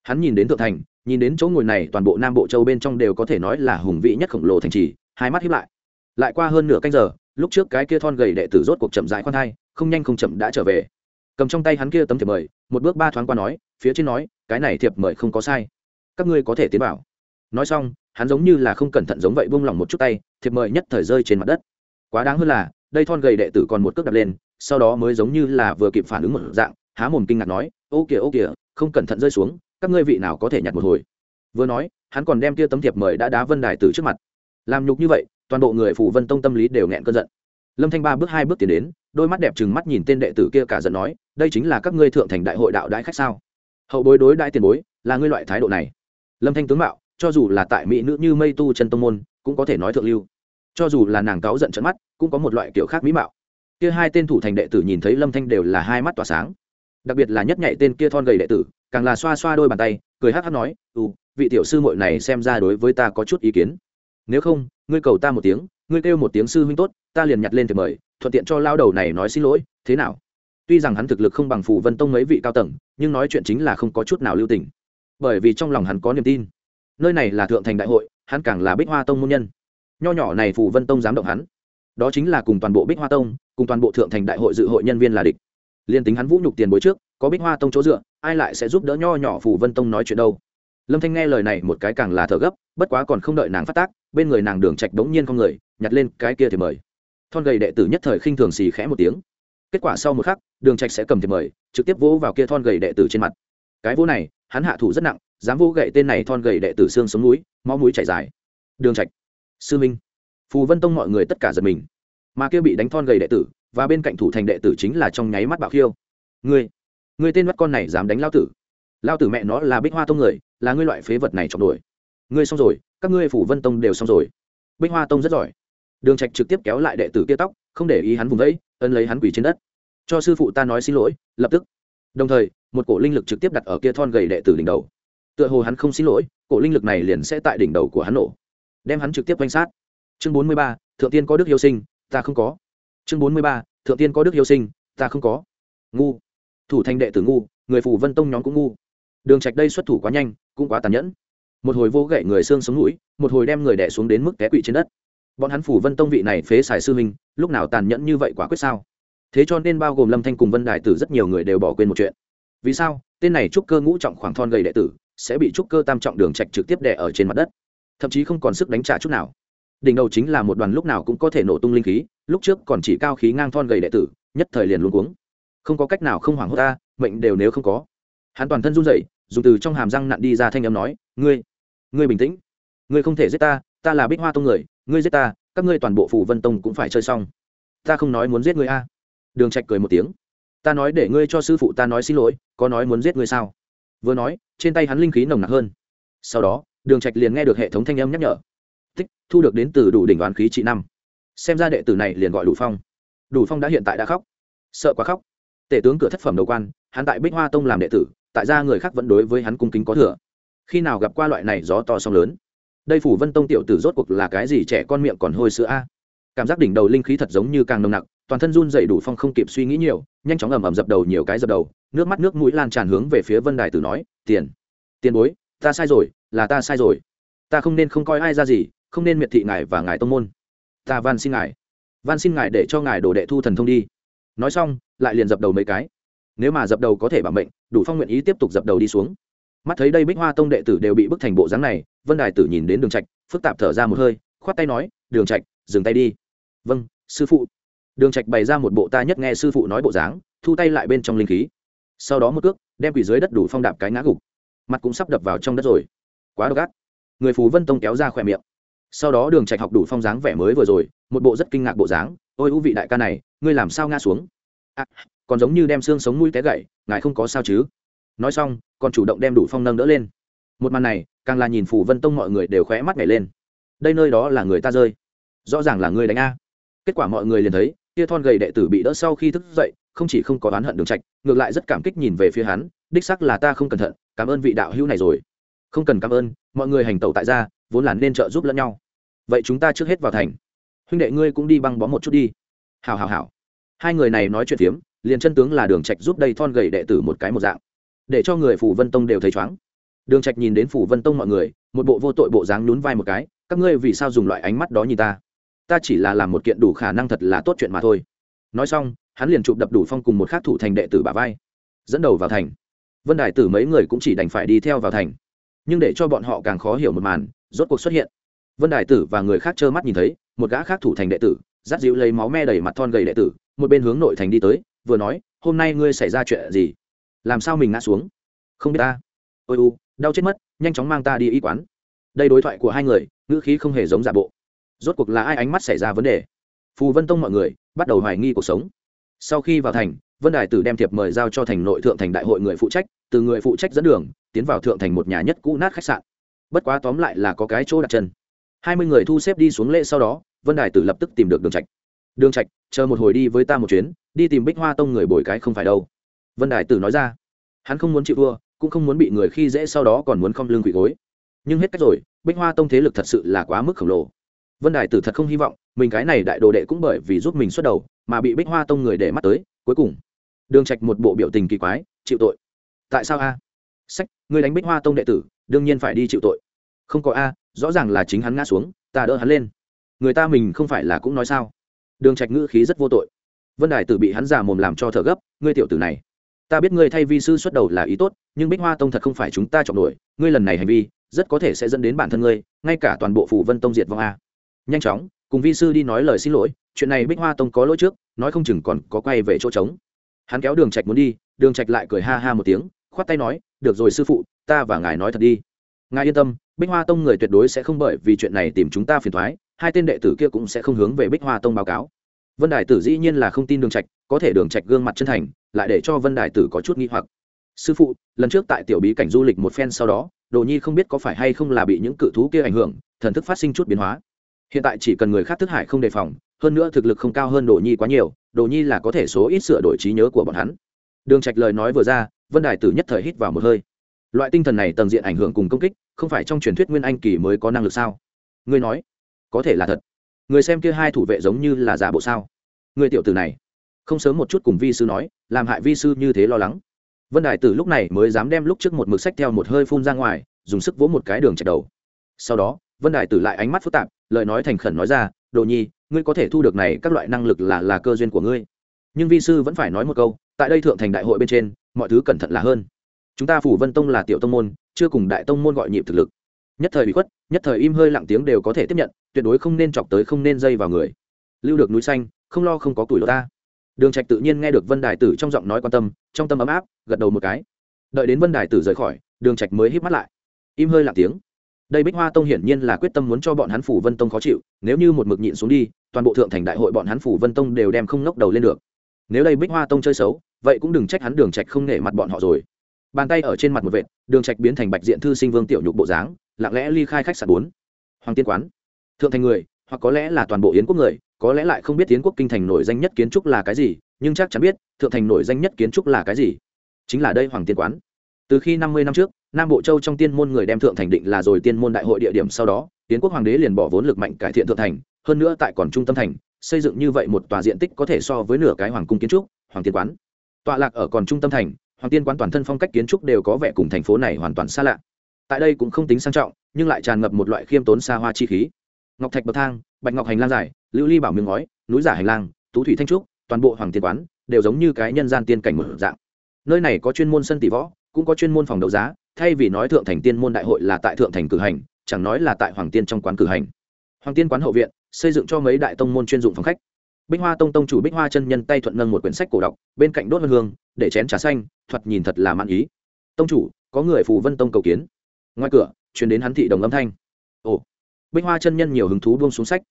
Hắn nhìn đến thượng thành, nhìn đến chỗ ngồi này, toàn bộ nam bộ châu bên trong đều có thể nói là hùng vĩ nhất khổng lồ thành trì, hai mắt hiếp lại. Lại qua hơn nửa canh giờ, lúc trước cái kia thon gầy đệ tử rốt cuộc chậm rãi khoan thai, không nhanh không chậm đã trở về. Cầm trong tay hắn kia tấm thiệp mời, một bước ba thoáng qua nói, phía trên nói, cái này thiệp mời không có sai. Các ngươi có thể tiến vào. Nói xong, hắn giống như là không cẩn thận giống vậy buông lỏng một chút tay, thiệp mời nhất thời rơi trên mặt đất. Quá đáng hơn là đây thon gầy đệ tử còn một cước đạp lên, sau đó mới giống như là vừa kịp phản ứng một dạng, há mồm kinh ngạc nói, ô kìa ô kìa, không cẩn thận rơi xuống, các ngươi vị nào có thể nhặt một hồi? Vừa nói, hắn còn đem kia tấm thiệp mời đã đá vân đài từ trước mặt. Làm nhục như vậy, toàn bộ người phủ vân tông tâm lý đều nghẹn cơn giận. Lâm thanh ba bước hai bước tiến đến, đôi mắt đẹp trừng mắt nhìn tên đệ tử kia cả giận nói, đây chính là các ngươi thượng thành đại hội đạo đãi khách sao? Hậu bối đối đại tiền bối, là ngươi loại thái độ này. Lâm thanh tướng mạo, cho dù là tại mỹ nữ như mây tu chân tông môn, cũng có thể nói thượng lưu cho dù là nàng cáu giận trận mắt, cũng có một loại kiểu khác mỹ mạo. Kia hai tên thủ thành đệ tử nhìn thấy lâm thanh đều là hai mắt tỏa sáng. Đặc biệt là nhất nhạy tên kia thon gầy đệ tử, càng là xoa xoa đôi bàn tay, cười hát hát nói ừ vị tiểu sư muội này xem ra đối với ta có chút ý kiến. Nếu không, ngươi cầu ta một tiếng, ngươi kêu một tiếng sư huynh tốt, ta liền nhặt lên thì mời, thuận tiện cho lao đầu này nói xin lỗi, thế nào? Tuy rằng hắn thực lực không bằng phù vân tông mấy vị cao tầng, nhưng nói chuyện chính là không có chút nào lưu tình. Bởi vì trong lòng hắn có niềm tin. Nơi này là thượng thành đại hội, hắn càng là bích hoa tông môn nhân nho nhỏ này phù vân tông dám động hắn. Đó chính là cùng toàn bộ bích hoa tông, cùng toàn bộ thượng thành đại hội dự hội nhân viên là địch. Liên tính hắn vũ nhục tiền bối trước, có bích hoa tông chỗ dựa, ai lại sẽ giúp đỡ nho nhỏ phù vân tông nói chuyện đâu? Lâm thanh nghe lời này một cái càng là thở gấp, bất quá còn không đợi nàng phát tác, bên người nàng đường trạch đống nhiên con người, nhặt lên cái kia thì mời. Thon gầy đệ tử nhất thời khinh thường xì khẽ một tiếng. Kết quả sau một khắc, đường trạch sẽ cầm thì mời, trực tiếp vỗ vào kia thon gầy đệ tử trên mặt. Cái vỗ này, hắn hạ thủ rất nặng, dám vỗ gậy tên này thon gầy đệ tử xương sống núi, máu mũi chảy dài. Đường trạch sư minh. Phù vân tông mọi người tất cả giật mình. Mà kia bị đánh thon gầy đệ tử, và bên cạnh thủ thành đệ tử chính là trong nháy mắt bạo khiêu. Ngươi ngươi tên mắt con này dám đánh lao tử. Lao tử mẹ nó là bích hoa tông người, là ngươi loại phế vật này chọc đuổi. Ngươi xong rồi, các ngươi phủ vân tông đều xong rồi. Bích hoa tông rất giỏi. Đường trạch trực tiếp kéo lại đệ tử kia tóc, không để ý hắn vùng vẫy ân lấy hắn quỳ trên đất. Cho sư phụ ta nói xin lỗi, lập tức. Đồng thời, một cổ linh lực trực tiếp đặt ở kia thon gầy đệ tử đỉnh đầu. Tựa hồ hắn không xin lỗi, cổ linh lực này liền sẽ tại đỉnh đầu của hắn nổ đem hắn trực tiếp quanh sát. Chương bốn mươi ba, thượng tiên có đức yêu sinh, ta không có. Chương bốn mươi ba, thượng tiên có đức yêu sinh, ta không có. Ngu. Thủ thành đệ tử ngu, người phủ vân tông nhóm cũng ngu. Đường trạch đây xuất thủ quá nhanh, cũng quá tàn nhẫn. Một hồi vô gậy người xương sống mũi, một hồi đem người đè xuống đến mức té quỵ trên đất. Bọn hắn phủ vân tông vị này phế xài sư hình lúc nào tàn nhẫn như vậy quả quyết sao? Thế cho nên bao gồm lâm thanh cùng vân đại tử rất nhiều người đều bỏ quên một chuyện. Vì sao? Tên này trúc cơ ngũ trọng khoảng thon gầy đệ tử sẽ bị trúc cơ tam trọng đường trạch trực tiếp đè ở trên mặt đất thậm chí không còn sức đánh trả chút nào. Đỉnh đầu chính là một đoàn lúc nào cũng có thể nổ tung linh khí, lúc trước còn chỉ cao khí ngang thon gầy đệ tử, nhất thời liền luôn cuống. Không có cách nào không hoảng hốt ta, mệnh đều nếu không có. Hắn toàn thân run rẩy, dùng từ trong hàm răng nặn đi ra thanh âm nói, ngươi ngươi bình tĩnh. Ngươi không thể giết ta ta là bích hoa tông người, ngươi giết ta, các ngươi toàn bộ phủ vân tông cũng phải chơi xong. Ta không nói muốn giết ngươi a. Đường trạch cười một tiếng. Ta nói để ngươi cho sư phụ ta nói xin lỗi, có nói muốn giết ngươi sao? Vừa nói, trên tay hắn linh khí nồng nặc hơn. Sau đó đường trạch liền nghe được hệ thống thanh âm nhắc nhở. Tích, thu được đến từ đủ đỉnh đoán khí trị năm. Xem ra đệ tử này liền gọi đủ phong. Đủ phong đã hiện tại đã khóc. Sợ quá khóc. Tể tướng cửa thất phẩm đầu quan, hắn tại bích hoa tông làm đệ tử, tại gia người khác vẫn đối với hắn cung kính có thừa. Khi nào gặp qua loại này gió to sóng lớn? Đây phủ vân tông tiểu tử rốt cuộc là cái gì trẻ con miệng còn hôi sữa a? Cảm giác đỉnh đầu linh khí thật giống như càng nồng nặc, toàn thân run dậy đủ phong không kịp suy nghĩ nhiều, nhanh chóng ầm ầm dập đầu, nhiều cái dập đầu, nước mắt nước mũi lan tràn hướng về phía vân đài tử nói, tiền tiền bối ta sai rồi, là ta sai rồi. Ta không nên không coi ai ra gì, không nên miệt thị ngài và ngài tông môn. Ta van xin ngài. Van xin ngài để cho ngài đổ đệ thu thần thông đi. Nói xong, lại liền dập đầu mấy cái. Nếu mà dập đầu có thể bảo mệnh, đủ phong nguyện ý tiếp tục dập đầu đi xuống. Mắt thấy đây bích hoa tông đệ tử đều bị bức thành bộ dáng này, vân đài tử nhìn đến đường trạch, phức tạp thở ra một hơi, khoát tay nói, đường trạch, dừng tay đi. Vâng sư phụ. Đường trạch bày ra một bộ ta nhất nghe sư phụ nói bộ dáng, thu tay lại bên trong linh khí. Sau đó một cước, đem quỷ dưới đất đủ phong đạp cái ngã gục mặt cũng sắp đập vào trong đất rồi. Quá độc ác. Người phù vân tông kéo ra khỏe miệng. Sau đó đường trạch học đủ phong dáng vẻ mới vừa rồi một bộ rất kinh ngạc bộ dáng. Ôi ưu vị đại ca này ngươi làm sao ngã xuống? À, còn giống như đem xương sống mũi té gãy ngài không có sao chứ? Nói xong còn chủ động đem đủ phong nâng đỡ lên. Một màn này càng là nhìn phù vân tông mọi người đều khóe mắt nhảy lên. Đây nơi đó là người ta rơi. Rõ ràng là người đánh a. Kết quả mọi người liền thấy tia thon gầy đệ tử bị đỡ sau khi thức dậy không chỉ không có oán hận đường trạch ngược lại rất cảm kích nhìn về phía hắn đích sắc là ta không cẩn thận, cảm ơn vị đạo hữu này rồi. Không cần cảm ơn, mọi người hành tẩu tại gia, vốn là nên trợ giúp lẫn nhau. Vậy chúng ta trước hết vào thành. Huynh đệ ngươi cũng đi băng bó một chút đi. Hào hào hào hai người này nói chuyện phiếm, liền chân tướng là đường trạch giúp đây thon gầy đệ tử một cái một dạng. Để cho người phủ vân tông đều thấy chóng đường trạch nhìn đến phủ vân tông mọi người, một bộ vô tội bộ dáng nhún vai một cái, các ngươi vì sao dùng loại ánh mắt đó nhìn ta? Ta chỉ là làm một kiện đủ khả năng thật là tốt chuyện mà thôi. Nói xong, hắn liền chụp đập đủ phong cùng một khác thủ thành đệ tử bà vai, dẫn đầu vào thành vân đài tử mấy người cũng chỉ đành phải đi theo vào thành. Nhưng để cho bọn họ càng khó hiểu một màn, rốt cuộc xuất hiện. Vân đài tử và người khác trơ mắt nhìn thấy, một gã khác thủ thành đệ tử, dắt dịu lấy máu me đầy mặt thon gầy đệ tử, một bên hướng nội thành đi tới, vừa nói, hôm nay ngươi xảy ra chuyện gì? Làm sao mình ngã xuống? Không biết ta? Ôi u, đau chết mất, nhanh chóng mang ta đi y quán. Đây đối thoại của hai người, ngữ khí không hề giống giả bộ. Rốt cuộc là ai ánh mắt xảy ra vấn đề? Phù vân tông mọi người bắt đầu hoài nghi cuộc sống. Sau khi vào thành vân đài tử đem thiệp mời giao cho thành nội thượng thành đại hội người phụ trách, từ người phụ trách dẫn đường, tiến vào thượng thành một nhà nhất cũ nát khách sạn. Bất quá tóm lại là có cái chỗ đặt chân. Hai mươi người thu xếp đi xuống lễ sau đó, vân đài tử lập tức tìm được đường trạch. Đường trạch, chờ một hồi đi với ta một chuyến, đi tìm bích hoa tông người bồi cái không phải đâu. Vân đài tử nói ra. Hắn không muốn chịu thua, cũng không muốn bị người khi dễ sau đó còn muốn không lương quỷ gối. Nhưng hết cách rồi, bích hoa tông thế lực thật sự là quá mức khổng lồ. Vân đài tử thật không hy vọng, mình cái này đại đồ đệ cũng bởi vì giúp mình xuất đầu, mà bị bích hoa tông người để mắt tới, cuối cùng đường trạch một bộ biểu tình kỳ quái, chịu tội. Tại sao a? Sách người đánh bích hoa tông đệ tử, đương nhiên phải đi chịu tội. Không có a, rõ ràng là chính hắn ngã xuống, ta đỡ hắn lên. Người ta mình không phải là cũng nói sao? Đường trạch ngữ khí rất vô tội. Vân đài tử bị hắn giả mồm làm cho thở gấp, ngươi tiểu tử này. Ta biết ngươi thay vi sư xuất đầu là ý tốt, nhưng bích hoa tông thật không phải chúng ta chọn nổi, ngươi lần này hành vi, rất có thể sẽ dẫn đến bản thân ngươi, ngay cả toàn bộ phủ vân tông diệt vong a. Nhanh chóng, cùng vi sư đi nói lời xin lỗi, chuyện này bích hoa tông có lỗi trước, nói không chừng còn có quay về chỗ trống hắn kéo đường trạch muốn đi, đường trạch lại cười ha ha một tiếng, khoát tay nói, được rồi sư phụ, ta và ngài nói thật đi. Ngài yên tâm, bích hoa tông người tuyệt đối sẽ không bởi vì chuyện này tìm chúng ta phiền thoái hai tên đệ tử kia cũng sẽ không hướng về bích hoa tông báo cáo. Vân Đại tử dĩ nhiên là không tin đường trạch, có thể đường trạch gương mặt chân thành, lại để cho vân Đại tử có chút nghi hoặc. Sư phụ, lần trước tại tiểu bí cảnh du lịch một phen sau đó, đồ nhi không biết có phải hay không là bị những cự thú kia ảnh hưởng, thần thức phát sinh chút biến hóa. Hiện tại chỉ cần người khác thức hải không đề phòng, hơn nữa thực lực không cao hơn đồ nhi quá nhiều đồ nhi là có thể số ít sửa đổi trí nhớ của bọn hắn. Đường trạch lời nói vừa ra, vân đài tử nhất thời hít vào một hơi. Loại tinh thần này tầng diện ảnh hưởng cùng công kích, không phải trong truyền thuyết nguyên anh kỳ mới có năng lực sao? Ngươi nói, có thể là thật. Người xem kia hai thủ vệ giống như là giả bộ sao? Người tiểu tử này, không sớm một chút cùng vi sư nói, làm hại vi sư như thế lo lắng. Vân đại tử lúc này mới dám đem lúc trước một mực sách theo một hơi phun ra ngoài, dùng sức vỗ một cái đường chạy đầu. Sau đó, vân đại tử lại ánh mắt phức tạp, lời nói thành khẩn nói ra, đồ nhi ngươi có thể thu được này các loại năng lực là là cơ duyên của ngươi. Nhưng vi sư vẫn phải nói một câu, tại đây thượng thành đại hội bên trên, mọi thứ cẩn thận là hơn. Chúng ta phủ vân tông là tiểu tông môn, chưa cùng đại tông môn gọi nhịp thực lực. Nhất thời bị khuất, nhất thời im hơi lặng tiếng đều có thể tiếp nhận, tuyệt đối không nên chọc tới không nên dây vào người. Lưu được núi xanh, không lo không có tuổi lỗ ta. Đường trạch tự nhiên nghe được vân đài tử trong giọng nói quan tâm, trong tâm ấm áp, gật đầu một cái. Đợi đến vân đài tử rời khỏi, đường trạch mới híp mắt lại. Im hơi lặng tiếng đây bích hoa tông hiển nhiên là quyết tâm muốn cho bọn hắn phủ vân tông khó chịu, nếu như một mực nhịn xuống đi, toàn bộ thượng thành đại hội bọn hắn phủ vân tông đều đem không ngóc đầu lên được. Nếu đây bích hoa tông chơi xấu, vậy cũng đừng trách hắn đường trạch không nể mặt bọn họ rồi. Bàn tay ở trên mặt một vệt, đường trạch biến thành bạch diện thư sinh vương tiểu nhục bộ dáng, lặng lẽ ly khai khách sạn bốn. Hoàng tiên quán. Thượng thành người, hoặc có lẽ là toàn bộ yến quốc người, có lẽ lại không biết yến quốc kinh thành nổi danh nhất kiến trúc là cái gì, nhưng chắc chắn biết, thượng thành nổi danh nhất kiến trúc là cái gì. Chính là đây hoàng tiên quán từ khi năm mươi năm trước, nam bộ châu trong tiên môn người đem thượng thành định là rồi tiên môn đại hội địa điểm sau đó tiến quốc hoàng đế liền bỏ vốn lực mạnh cải thiện thượng thành, hơn nữa tại còn trung tâm thành, xây dựng như vậy một tòa diện tích có thể so với nửa cái hoàng cung kiến trúc, hoàng tiên quán. Tọa lạc ở còn trung tâm thành, hoàng tiên quán toàn thân phong cách kiến trúc đều có vẻ cùng thành phố này hoàn toàn xa lạ. Tại đây cũng không tính sang trọng, nhưng lại tràn ngập một loại khiêm tốn xa hoa chi khí. Ngọc thạch bậc thang, bạch ngọc hành lang dài, lưu ly bảo miếng ngói, núi giả hành lang, tú thủy thanh trúc, toàn bộ hoàng tiên quán đều giống như cái nhân gian tiên cảnh một dạng. Nơi này có chuyên môn sân tỷ võ cũng có chuyên môn phòng đấu giá, thay vì nói thượng thành tiên môn đại hội là tại thượng thành cử hành, chẳng nói là tại hoàng tiên trong quán cử hành. Hoàng tiên quán hậu viện, xây dựng cho mấy đại tông môn chuyên dụng phòng khách. Bích hoa tông tông chủ bích hoa chân nhân tay thuận nâng một quyển sách cổ đọc, bên cạnh đốt vân hương, để chén trà xanh, thoạt nhìn thật là mãn ý. Tông chủ, có người phù vân tông cầu kiến. Ngoài cửa chuyển đến hắn thị đồng âm thanh. Ồ, bích hoa chân nhân nhiều hứng thú buông xuống sách.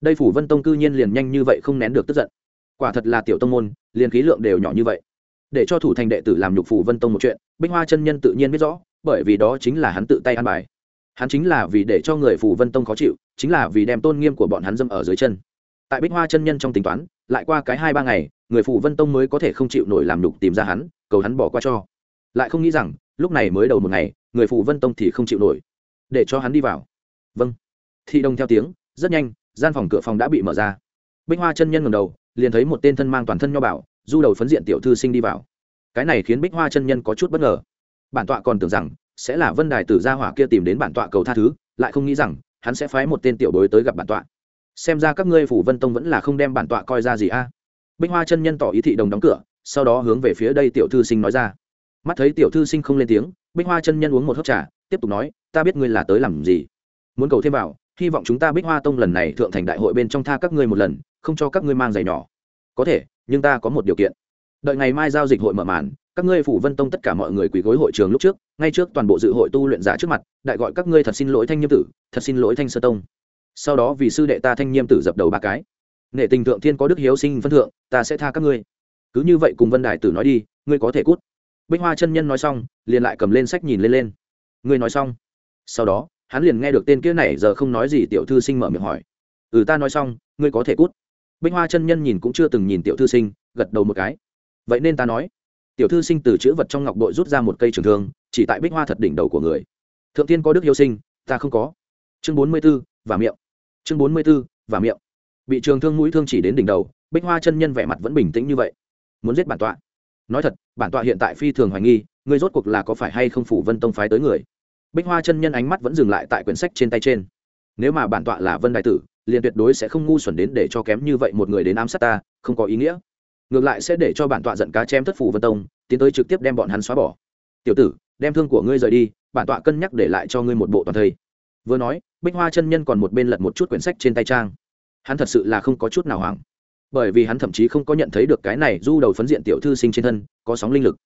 Đây phủ vân tông cư nhiên liền nhanh như vậy không nén được tức giận. Quả thật là tiểu tông môn, liền khí lượng đều nhỏ như vậy. Để cho thủ thành đệ tử làm nhục phủ vân tông một chuyện bích hoa chân nhân tự nhiên biết rõ, bởi vì đó chính là hắn tự tay ăn bài. Hắn chính là vì để cho người Phù vân tông khó chịu, chính là vì đem tôn nghiêm của bọn hắn dâm ở dưới chân. Tại bích hoa chân nhân trong tính toán, lại qua cái hai ba ngày, người Phù vân tông mới có thể không chịu nổi làm nhục tìm ra hắn, cầu hắn bỏ qua cho. Lại không nghĩ rằng, lúc này mới đầu một ngày, người Phù vân tông thì không chịu nổi. Để cho hắn đi vào. Vâng. Thị đông theo tiếng, rất nhanh, gian phòng cửa phòng đã bị mở ra. Bích hoa chân nhân ngầm đầu, liền thấy một tên thân mang toàn thân nho bảo du đầu phấn diện tiểu thư sinh đi vào cái này khiến bích hoa chân nhân có chút bất ngờ. Bản tọa còn tưởng rằng sẽ là vân đài tử gia hỏa kia tìm đến bản tọa cầu tha thứ, lại không nghĩ rằng hắn sẽ phái một tên tiểu bối tới gặp bản tọa. Xem ra các ngươi phủ vân tông vẫn là không đem bản tọa coi ra gì a. Bích hoa chân nhân tỏ ý thị đồng đóng cửa, sau đó hướng về phía đây tiểu thư sinh nói ra. Mắt thấy tiểu thư sinh không lên tiếng, bích hoa chân nhân uống một hớp trà, tiếp tục nói, ta biết ngươi là tới làm gì. Muốn cầu thêm vào, hy vọng chúng ta bích hoa tông lần này thượng thành đại hội bên trong tha các ngươi một lần, không cho các ngươi mang giày nhỏ. Có thể, nhưng ta có một điều kiện đợi ngày mai giao dịch hội mở màn, các ngươi phủ vân tông tất cả mọi người quỳ gối hội trường lúc trước, ngay trước toàn bộ dự hội tu luyện giả trước mặt, đại gọi các ngươi thật xin lỗi thanh nhiêm tử, thật xin lỗi thanh sơ tông. Sau đó vì sư đệ ta thanh nhiêm tử dập đầu ba cái. Nghệ tình thượng thiên có đức hiếu sinh phân thượng, ta sẽ tha các ngươi. Cứ như vậy cùng vân đại tử nói đi, ngươi có thể cút. Bích hoa chân nhân nói xong, liền lại cầm lên sách nhìn lên lên. Ngươi nói xong. Sau đó, hắn liền nghe được tên kia này giờ không nói gì tiểu thư sinh mở miệng hỏi. Ừ ta nói xong, ngươi có thể cút. Bích hoa chân nhân nhìn cũng chưa từng nhìn tiểu thư sinh, gật đầu một cái vậy nên ta nói, tiểu thư sinh từ chữ vật trong ngọc bội rút ra một cây trường thương, chỉ tại bích hoa thật đỉnh đầu của người. Thượng tiên có đức hiếu sinh, ta không có. Chương bốn mươi b ố và miệng. Chương bốn mươi b ố và miệng. Bị trường thương mũi thương chỉ đến đỉnh đầu, bích hoa chân nhân vẻ mặt vẫn bình tĩnh như vậy. Muốn giết bản tọa. Nói thật, bản tọa hiện tại phi thường hoài nghi, ngươi rốt cuộc là có phải hay không phủ vân tông phái tới người? Bích hoa chân nhân ánh mắt vẫn dừng lại tại quyển sách trên tay trên. Nếu mà bản tọa là vân đại tử, liền tuyệt đối sẽ không ngu xuẩn đến để cho kém như vậy một người đến ám sát ta, không có ý nghĩa ngược lại sẽ để cho bản tọa giận cá chém thất phủ vân tông, tiến tới trực tiếp đem bọn hắn xóa bỏ. Tiểu tử, đem thương của ngươi rời đi, bản tọa cân nhắc để lại cho ngươi một bộ toàn thây. Vừa nói, bích hoa chân nhân còn một bên lật một chút quyển sách trên tay trang. Hắn thật sự là không có chút nào hoảng. Bởi vì hắn thậm chí không có nhận thấy được cái này du đầu phấn diện tiểu thư sinh trên thân, có sóng linh lực.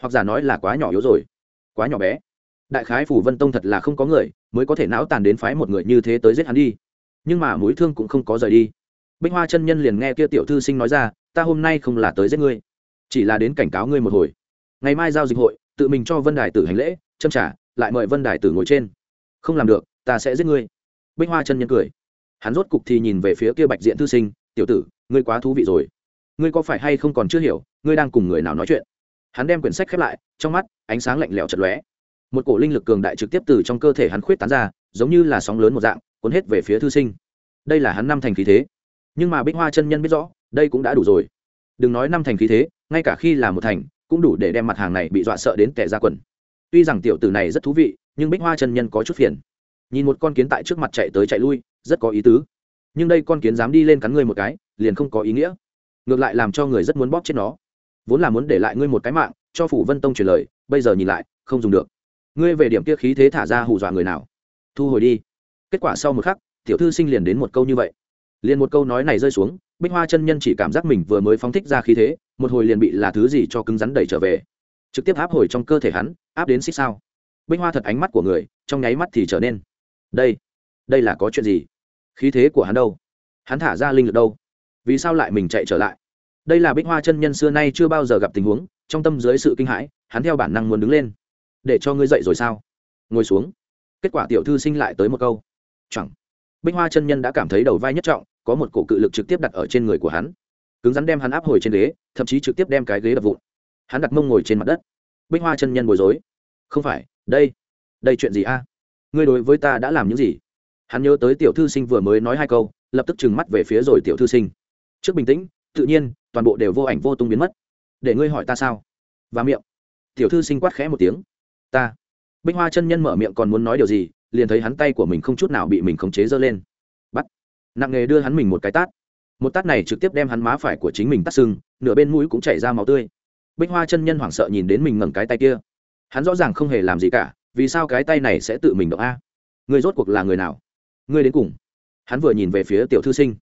Hoặc giả nói là quá nhỏ yếu rồi. Quá nhỏ bé. Đại khái phủ vân tông thật là không có người, mới có thể não tàn đến phái một người như thế tới giết hắn đi. Nhưng mà mũi thương cũng không có rời đi bích hoa chân nhân liền nghe kia tiểu thư sinh nói ra, ta hôm nay không là tới giết ngươi, chỉ là đến cảnh cáo ngươi một hồi. Ngày mai giao dịch hội, tự mình cho vân đài tử hành lễ, châm trả, lại mời vân đài tử ngồi trên. Không làm được, ta sẽ giết ngươi. Bích hoa chân nhân cười. Hắn rốt cục thì nhìn về phía kia bạch diện thư sinh, tiểu tử, ngươi quá thú vị rồi. Ngươi có phải hay không còn chưa hiểu, ngươi đang cùng người nào nói chuyện? Hắn đem quyển sách khép lại, trong mắt ánh sáng lạnh lẽo chật lóe. Một cổ linh lực cường đại trực tiếp từ trong cơ thể hắn khuyết tán ra, giống như là sóng lớn một dạng, cuốn hết về phía thư sinh. Đây là hắn năm thành khí thế nhưng mà bích hoa chân nhân biết rõ, đây cũng đã đủ rồi. Đừng nói năm thành khí thế, ngay cả khi là một thành, cũng đủ để đem mặt hàng này bị dọa sợ đến tẻ ra quần. Tuy rằng tiểu tử này rất thú vị, nhưng bích hoa chân nhân có chút phiền. Nhìn một con kiến tại trước mặt chạy tới chạy lui, rất có ý tứ. Nhưng đây con kiến dám đi lên cắn ngươi một cái, liền không có ý nghĩa. Ngược lại làm cho người rất muốn bóp chết nó. Vốn là muốn để lại ngươi một cái mạng, cho phủ vân tông truyền lời, bây giờ nhìn lại, không dùng được. Ngươi về điểm kia khí thế thả ra hù dọa người nào? Thu hồi đi. Kết quả sau một khắc, tiểu thư sinh liền đến một câu như vậy liền một câu nói này rơi xuống, bích hoa chân nhân chỉ cảm giác mình vừa mới phóng thích ra khí thế, một hồi liền bị là thứ gì cho cứng rắn đẩy trở về. Trực tiếp áp hồi trong cơ thể hắn, áp đến xích sao. Bích hoa thật ánh mắt của người, trong nháy mắt thì trở nên. Đây đây là có chuyện gì? Khí thế của hắn đâu? Hắn thả ra linh lực đâu? Vì sao lại mình chạy trở lại? Đây là bích hoa chân nhân xưa nay chưa bao giờ gặp tình huống, trong tâm dưới sự kinh hãi, hắn theo bản năng muốn đứng lên. Để cho ngươi dậy rồi sao? Ngồi xuống. Kết quả tiểu thư sinh lại tới một câu. Chẳng. Bích hoa chân nhân đã cảm thấy đầu vai nhất trọng có một cổ cự lực trực tiếp đặt ở trên người của hắn. Cứng rắn đem hắn áp hồi trên ghế, thậm chí trực tiếp đem cái ghế đập vụn. Hắn đặt mông ngồi trên mặt đất. Bích hoa chân nhân bối rối. Không phải, đây đây chuyện gì a? Ngươi đối với ta đã làm những gì? Hắn nhớ tới tiểu thư sinh vừa mới nói hai câu, lập tức trừng mắt về phía rồi tiểu thư sinh. Trước bình tĩnh, tự nhiên, toàn bộ đều vô ảnh vô tung biến mất. Để ngươi hỏi ta sao? Và miệng. Tiểu thư sinh quát khẽ một tiếng. Ta. Bích hoa chân nhân mở miệng còn muốn nói điều gì, liền thấy hắn tay của mình không chút nào bị mình khống chế giơ lên nặng nghề đưa hắn mình một cái tát. Một tát này trực tiếp đem hắn má phải của chính mình tắt sưng, nửa bên mũi cũng chảy ra máu tươi. Bích hoa chân nhân hoảng sợ nhìn đến mình ngẩng cái tay kia. Hắn rõ ràng không hề làm gì cả, vì sao cái tay này sẽ tự mình động a? Người rốt cuộc là người nào? Ngươi đến cùng. Hắn vừa nhìn về phía tiểu thư sinh.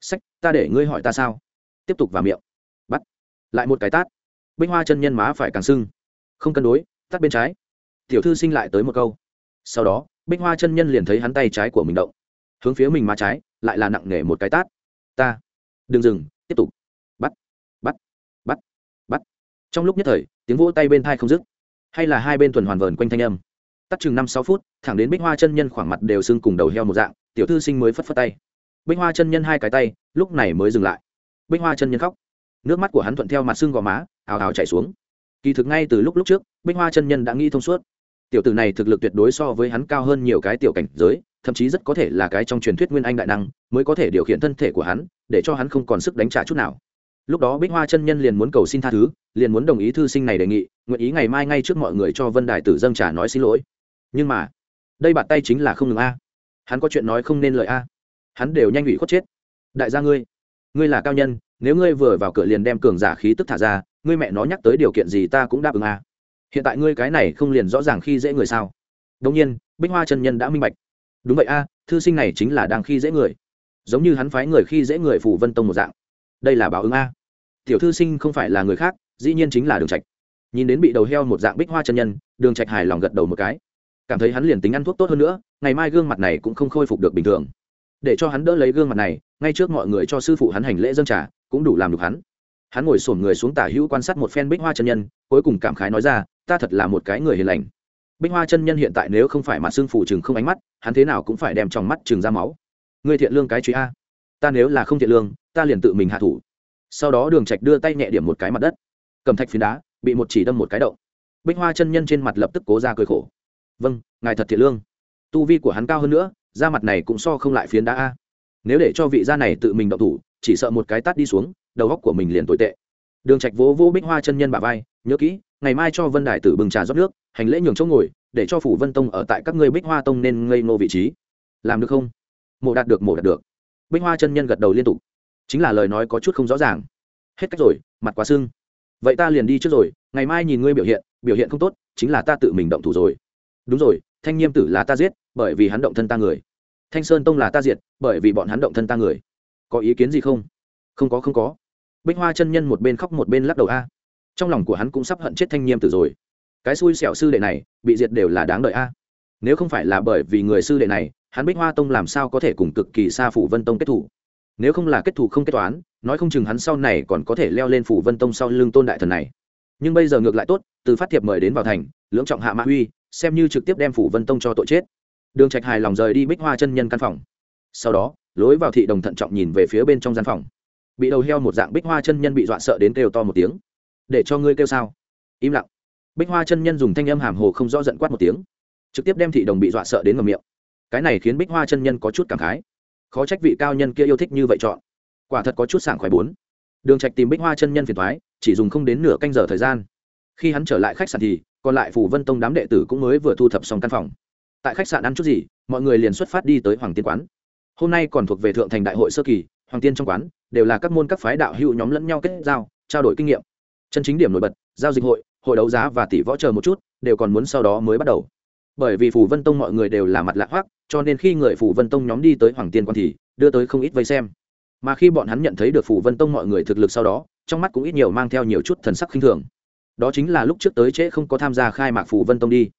Sách, ta để ngươi hỏi ta sao? Tiếp tục vào miệng. Bắt. Lại một cái tát. Bích hoa chân nhân má phải càng sưng. Không cân đối tắt bên trái. Tiểu thư sinh lại tới một câu. Sau đó, bích hoa chân nhân liền thấy hắn tay trái của mình động. Hướng phía mình má trái lại là nặng nề một cái tát. Ta, đừng dừng, tiếp tục. Bắt bắt bắt bắt. Trong lúc nhất thời, tiếng vỗ tay bên thai không dứt, hay là hai bên tuần hoàn vờn quanh thanh âm. Tắt chừng năm sáu phút, thẳng đến bích hoa chân nhân khoảng mặt đều sưng cùng đầu heo một dạng, tiểu thư sinh mới phất phất tay. Bích hoa chân nhân hai cái tay, lúc này mới dừng lại. Bích hoa chân nhân khóc. Nước mắt của hắn thuận theo mặt sưng gò má ào ào chảy xuống. Kỳ thực ngay từ lúc lúc trước, bích hoa chân nhân đã nghĩ thông suốt. Tiểu tử này thực lực tuyệt đối so với hắn cao hơn nhiều cái tiểu cảnh giới thậm chí rất có thể là cái trong truyền thuyết nguyên anh đại năng, mới có thể điều khiển thân thể của hắn, để cho hắn không còn sức đánh trả chút nào. Lúc đó bích hoa chân nhân liền muốn cầu xin tha thứ, liền muốn đồng ý thư sinh này đề nghị, nguyện ý ngày mai ngay trước mọi người cho vân đài tử dâng trả nói xin lỗi. Nhưng mà, đây bàn tay chính là không ngừng a. Hắn có chuyện nói không nên lời a. Hắn đều nhanh ủy khuất chết. Đại gia ngươi ngươi là cao nhân, nếu ngươi vừa vào cửa liền đem cường giả khí tức thả ra, ngươi mẹ nó nhắc tới điều kiện gì ta cũng đáp ứng a. Hiện tại ngươi cái này không liền rõ ràng khi dễ người sao? Đông nhiên, bích hoa chân nhân đã minh bạch đúng vậy a, thư sinh này chính là đang khi dễ người. Giống như hắn phái người khi dễ người phủ vân tông một dạng. Đây là báo ứng a. Tiểu thư sinh không phải là người khác, dĩ nhiên chính là đường trạch. Nhìn đến bị đầu heo một dạng bích hoa chân nhân, đường trạch hài lòng gật đầu một cái. Cảm thấy hắn liền tính ăn thuốc tốt hơn nữa, ngày mai gương mặt này cũng không khôi phục được bình thường. Để cho hắn đỡ lấy gương mặt này, ngay trước mọi người cho sư phụ hắn hành lễ dâng trà, cũng đủ làm được hắn. Hắn ngồi xổm người xuống tả hữu quan sát một phen bích hoa chân nhân, cuối cùng cảm khái nói ra, ta thật là một cái người hiền lành bích hoa chân nhân hiện tại nếu không phải mặt xương phủ chừng không ánh mắt, hắn thế nào cũng phải đem trong mắt chừng ra máu. Ngươi thiện lương cái truy a. Ta nếu là không thiện lương, ta liền tự mình hạ thủ. Sau đó đường trạch đưa tay nhẹ điểm một cái mặt đất. Cầm thạch phiến đá, bị một chỉ đâm một cái động. Bích hoa chân nhân trên mặt lập tức cố ra cười khổ. Vâng ngài thật thiện lương. Tu vi của hắn cao hơn nữa, da mặt này cũng so không lại phiến đá a. Nếu để cho vị gia này tự mình động thủ, chỉ sợ một cái tát đi xuống, đầu góc của mình liền tồi tệ. Đường trạch vỗ vỗ bích hoa chân nhân bả vai, nhớ kỹ ngày mai cho vân đại tử bừng trà rót nước, hành lễ nhường chỗ ngồi, để cho phủ vân tông ở tại các ngươi bích hoa tông nên ngây nô vị trí. Làm được không? Mộ đạt được, Mộ đạt được. Bích hoa chân nhân gật đầu liên tục. Chính là lời nói có chút không rõ ràng. Hết cách rồi, mặt quá sưng. Vậy ta liền đi trước rồi, ngày mai nhìn ngươi biểu hiện biểu hiện không tốt, chính là ta tự mình động thủ rồi. Đúng rồi, thanh nhiêm tử là ta giết, bởi vì hắn động thân ta người. Thanh sơn tông là ta diệt, bởi vì bọn hắn động thân ta người. Có ý kiến gì không? Không có không có. Bích hoa chân nhân một bên khóc một bên lắc đầu a trong lòng của hắn cũng sắp hận chết thanh niêm tử rồi. Cái xui xẻo sư đệ này bị diệt đều là đáng đợi a. Nếu không phải là bởi vì người sư đệ này hắn bích hoa tông làm sao có thể cùng cực kỳ xa phủ vân tông kết thủ? Nếu không là kết thủ không kết toán nói không chừng hắn sau này còn có thể leo lên phủ vân tông sau lưng tôn đại thần này. Nhưng bây giờ ngược lại tốt từ phát thiệp mời đến vào thành lưỡng trọng hạ mã huy, xem như trực tiếp đem phủ vân tông cho tội chết. Đường trạch hài lòng rời đi bích hoa chân nhân căn phòng. Sau đó lối vào thị đồng thận trọng nhìn về phía bên trong gian phòng. Bị đầu heo một dạng bích hoa chân nhân bị dọa sợ đến kêu to một tiếng để cho ngươi kêu sao? Im lặng. Bích hoa chân nhân dùng thanh âm hàm hồ không rõ giận quát một tiếng, trực tiếp đem thị đồng bị dọa sợ đến ngầm miệng. Cái này khiến bích hoa chân nhân có chút cảm khái. Khó trách vị cao nhân kia yêu thích như vậy chọn. Quả thật có chút sảng khoái bốn. Đường trạch tìm bích hoa chân nhân phiền thoái chỉ dùng không đến nửa canh giờ thời gian. Khi hắn trở lại khách sạn thì, còn lại phủ vân tông đám đệ tử cũng mới vừa thu thập xong căn phòng. Tại khách sạn ăn chút gì, mọi người liền xuất phát đi tới hoàng tiên quán. Hôm nay còn thuộc về thượng thành đại hội sơ kỳ, hoàng tiên trong quán đều là các môn các phái đạo hữu nhóm lẫn nhau kết giao, trao đổi kinh nghiệm chân chính điểm nổi bật, giao dịch hội hội đấu giá và tỷ võ chờ một chút, đều còn muốn sau đó mới bắt đầu. Bởi vì phủ vân tông mọi người đều là mặt lạ hoác cho nên khi người phủ vân tông nhóm đi tới hoàng tiên quan thì đưa tới không ít vây xem. Mà khi bọn hắn nhận thấy được phủ vân tông mọi người thực lực sau đó, trong mắt cũng ít nhiều mang theo nhiều chút thần sắc khinh thường. Đó chính là lúc trước tới trễ không có tham gia khai mạc phủ vân tông đi.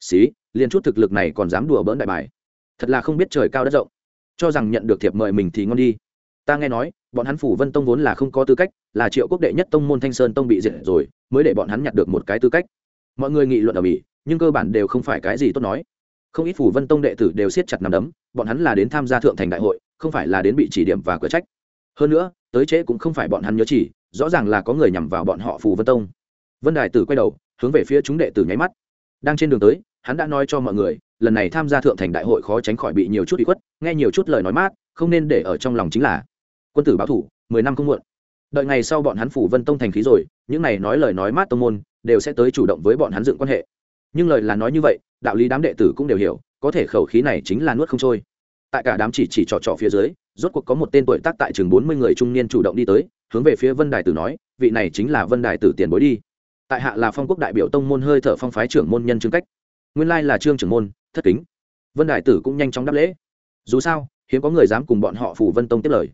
Xí, liền chút thực lực này còn dám đùa bỡn đại bài. Thật là không biết trời cao đất rộng. Cho rằng nhận được thiệp mời mình thì ngon đi. Ta nghe nói bọn hắn phủ vân tông vốn là không có tư cách, là triệu quốc đệ nhất tông môn thanh sơn tông bị diệt rồi, mới để bọn hắn nhặt được một cái tư cách. Mọi người nghị luận ở mỹ, nhưng cơ bản đều không phải cái gì tốt nói. Không ít phủ vân tông đệ tử đều siết chặt nằm đấm, bọn hắn là đến tham gia thượng thành đại hội, không phải là đến bị chỉ điểm và cửa trách. Hơn nữa, tới trễ cũng không phải bọn hắn nhớ chỉ, rõ ràng là có người nhằm vào bọn họ phủ vân tông. Vân đại tử quay đầu, hướng về phía chúng đệ tử nháy mắt. Đang trên đường tới, hắn đã nói cho mọi người, lần này tham gia thượng thành đại hội khó tránh khỏi bị nhiều chút bị khuất, nghe nhiều chút lời nói mát, không nên để ở trong lòng chính là quân tử báo thủ, mười năm không muộn. Đợi ngày sau bọn hắn phủ vân tông thành khí rồi, những này nói lời nói mát tông môn, đều sẽ tới chủ động với bọn hắn dựng quan hệ. Nhưng lời là nói như vậy, đạo lý đám đệ tử cũng đều hiểu, có thể khẩu khí này chính là nuốt không trôi. Tại cả đám chỉ chỉ trò trò phía dưới, rốt cuộc có một tên tuổi tác tại chừng bốn mươi người trung niên chủ động đi tới, hướng về phía vân đài tử nói, vị này chính là vân đài tử tiền bối đi. Tại hạ là phong quốc đại biểu tông môn hơi thở phong phái trưởng môn nhân chứng cách. Nguyên lai là trương trưởng môn, thất kính. Vân đại tử cũng nhanh chóng đáp lễ. Dù sao, hiếm có người dám cùng bọn họ phủ vân tông tiếp lời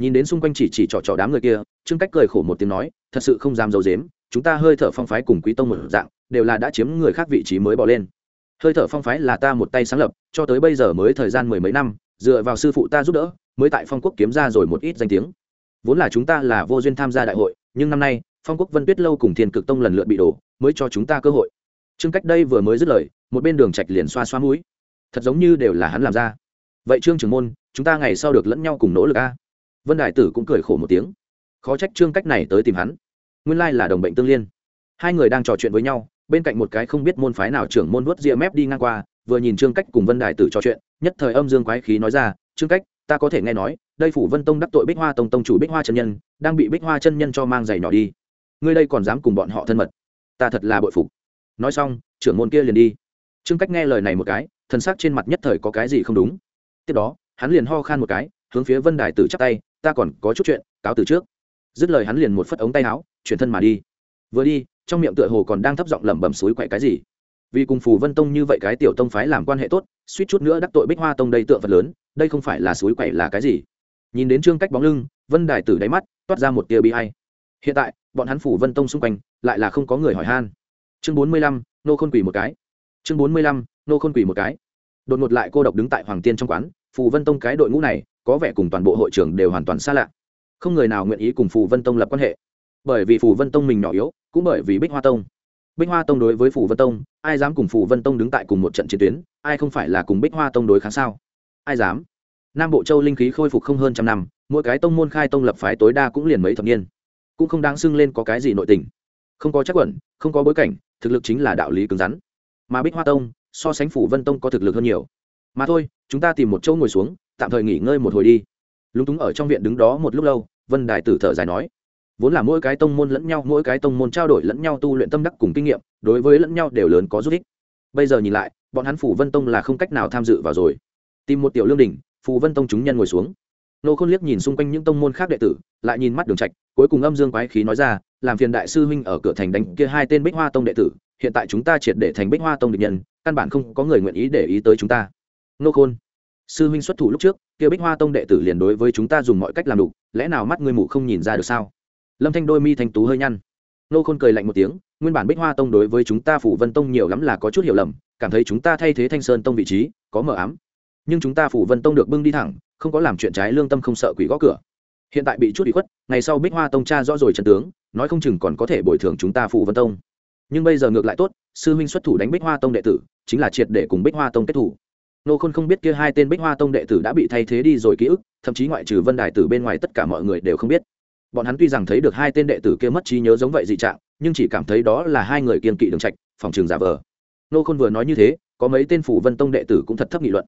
nhìn đến xung quanh chỉ chỉ trò trò đám người kia, trương cách cười khổ một tiếng nói, thật sự không dám d i ấ u dếm chúng ta hơi thở phong phái cùng quý tông một dạng, đều là đã chiếm người khác vị trí mới bỏ lên. Hơi thở phong phái là ta một tay sáng lập, cho tới bây giờ mới thời gian mười mấy năm, dựa vào sư phụ ta giúp đỡ, mới tại phong quốc kiếm ra rồi một ít danh tiếng. Vốn là chúng ta là vô duyên tham gia đại hội, nhưng năm nay, phong quốc vân tuyết lâu cùng thiên cực tông lần lượt bị đổ, mới cho chúng ta cơ hội. Trương cách đây vừa mới dứt lời, một bên đường trạch liền xoa xoa mũi. Thật giống như đều là hắn làm ra. Vậy trương trưởng môn, chúng ta ngày sau được lẫn nhau cùng nỗ lực a vân đại tử cũng cười khổ một tiếng. Khó trách trương cách này tới tìm hắn. Nguyên lai là đồng bệnh tương liên. Hai người đang trò chuyện với nhau, bên cạnh một cái không biết môn phái nào trưởng môn vuốt ria mép đi ngang qua, vừa nhìn trương cách cùng vân đại tử trò chuyện, nhất thời âm dương quái khí nói ra, trương cách, ta có thể nghe nói, đây phủ vân tông đắc tội bích hoa tông tông chủ bích hoa chân nhân, đang bị bích hoa chân nhân cho mang giày nhỏ đi. Ngươi đây còn dám cùng bọn họ thân mật. Ta thật là bội phục. Nói xong, trưởng môn kia liền đi. Trương cách nghe lời này một cái thân xác trên mặt nhất thời có cái gì không đúng. Tiếp đó, hắn liền ho khan một cái, hướng phía vân đài tử chắp tay ta còn có chút chuyện, cáo từ trước. Dứt lời hắn liền một phất ống tay áo, chuyển thân mà đi. Vừa đi, trong miệng tựa hồ còn đang thấp giọng lẩm bẩm suối quậy cái gì. Vì cùng phù vân tông như vậy cái tiểu tông phái làm quan hệ tốt, suýt chút nữa đắc tội bích hoa tông đây tượng vật lớn, đây không phải là suối quậy là cái gì? Nhìn đến trương cách bóng lưng, vân đài tử đáy mắt, toát ra một tia bi hay hiện tại, bọn hắn phủ vân tông xung quanh, lại là không có người hỏi han. Chương bốn mươi lăm, nô khôn quỷ một cái. Chương bốn mươi lăm, nô khôn quỷ một cái. Đột ngột lại cô độc đứng tại hoàng tiên trong quán, phù vân tông cái đội ngũ này có vẻ cùng toàn bộ hội trưởng đều hoàn toàn xa lạ. Không người nào nguyện ý cùng phù vân tông lập quan hệ. Bởi vì phù vân tông mình nhỏ yếu, cũng bởi vì bích hoa tông. Bích hoa tông đối với phù vân tông, ai dám cùng phù vân tông đứng tại cùng một trận chiến tuyến, ai không phải là cùng bích hoa tông đối kháng sao? Ai dám? Nam bộ châu linh khí khôi phục không hơn trăm năm, mỗi cái tông môn khai tông lập phái tối đa cũng liền mấy thập niên. Cũng không đáng xưng lên có cái gì nội tình. Không có chắc quẩn, không có bối cảnh, thực lực chính là đạo lý cứng rắn. Mà bích hoa tông, so sánh phủ vân tông có thực lực hơn nhiều. Mà thôi, chúng ta tìm một chỗ ngồi xuống tạm thời nghỉ ngơi một hồi đi. Lúng túng ở trong viện đứng đó một lúc lâu, vân đài tử thở dài nói, vốn là mỗi cái tông môn lẫn nhau, mỗi cái tông môn trao đổi lẫn nhau tu luyện tâm đắc cùng kinh nghiệm, đối với lẫn nhau đều lớn có giúp ích. Bây giờ nhìn lại, bọn hắn phủ vân tông là không cách nào tham dự vào rồi. Tìm một tiểu lương đình phù vân tông chúng nhân ngồi xuống. Nô khôn liếc nhìn xung quanh những tông môn khác đệ tử, lại nhìn mắt đường trạch, cuối cùng âm dương quái khí nói ra, làm phiền đại sư huynh ở cửa thành đánh kia hai tên bích hoa tông đệ tử, hiện tại chúng ta triệt để thành bích hoa tông địch nhân, căn bản không có người nguyện ý để ý tới chúng ta. Nô khôn sư huynh xuất thủ lúc trước, kia bích hoa tông đệ tử liền đối với chúng ta dùng mọi cách làm đủ lẽ nào mắt ngươi mù không nhìn ra được sao? Lâm thanh đôi mi thanh tú hơi nhăn. Nô khôn cười lạnh một tiếng, nguyên bản bích hoa tông đối với chúng ta phủ vân tông nhiều lắm là có chút hiểu lầm, cảm thấy chúng ta thay thế thanh sơn tông vị trí, có mờ ám. Nhưng chúng ta phủ vân tông được bưng đi thẳng, không có làm chuyện trái lương tâm không sợ quỷ gõ cửa. Hiện tại bị chút bị khuất, ngày sau bích hoa tông cha rõ rồi trần tướng, nói không chừng còn có thể bồi thường chúng ta phủ vân tông. Nhưng bây giờ ngược lại tốt, sư huynh xuất thủ đánh bích hoa tông đệ tử, chính là triệt để cùng bích hoa tông kết thủ nô khôn không biết kia hai tên bích hoa tông đệ tử đã bị thay thế đi rồi ký ức, thậm chí ngoại trừ vân đài tử bên ngoài tất cả mọi người đều không biết. Bọn hắn tuy rằng thấy được hai tên đệ tử kia mất trí nhớ giống vậy dị trạng, nhưng chỉ cảm thấy đó là hai người kiên kỵ đường trạch, phòng trường giả vờ. Nô khôn vừa nói như thế, có mấy tên phủ vân tông đệ tử cũng thật thấp nghị luận.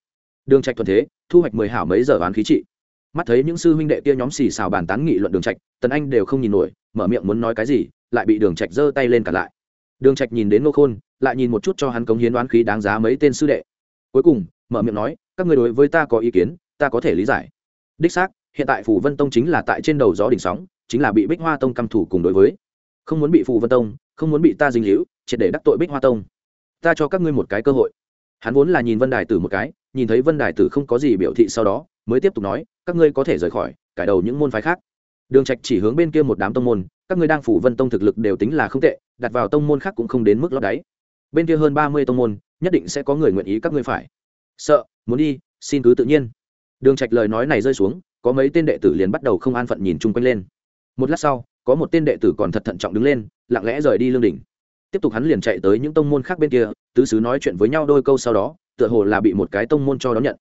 Đường trạch thuần thế, thu hoạch mười hảo mấy giờ bán khí trị. Mắt thấy những sư huynh đệ kia nhóm xì xào bàn tán nghị luận đường trạch, tần anh đều không nhìn nổi, mở miệng muốn nói cái gì, lại bị đường trạch giơ tay lên cả lại. Đường trạch nhìn đến nô khôn, lại nhìn một chút cho hắn cống hiến đoán khí đáng giá mấy tên sư đệ. Cuối cùng mở miệng nói, các người đối với ta có ý kiến, ta có thể lý giải. Đích xác, hiện tại phủ vân tông chính là tại trên đầu gió đỉnh sóng, chính là bị bích hoa tông căm thủ cùng đối với. Không muốn bị phủ vân tông, không muốn bị ta dính hữu triệt để đắc tội bích hoa tông. Ta cho các ngươi một cái cơ hội. Hắn vốn là nhìn vân đài tử một cái, nhìn thấy vân đài tử không có gì biểu thị sau đó, mới tiếp tục nói, các ngươi có thể rời khỏi, cải đầu những môn phái khác. Đường trạch chỉ hướng bên kia một đám tông môn, các ngươi đang phủ vân tông thực lực đều tính là không tệ, đặt vào tông môn khác cũng không đến mức lót đáy. Bên kia hơn ba mươi tông môn, nhất định sẽ có người nguyện ý các ngươi phải sợ, muốn đi, xin cứ tự nhiên. Đường trạch lời nói này rơi xuống, có mấy tên đệ tử liền bắt đầu không an phận nhìn chung quanh lên. Một lát sau, có một tên đệ tử còn thật thận trọng đứng lên, lặng lẽ rời đi lương đỉnh. Tiếp tục hắn liền chạy tới những tông môn khác bên kia, tứ sứ nói chuyện với nhau đôi câu sau đó, tựa hồ là bị một cái tông môn cho đón nhận.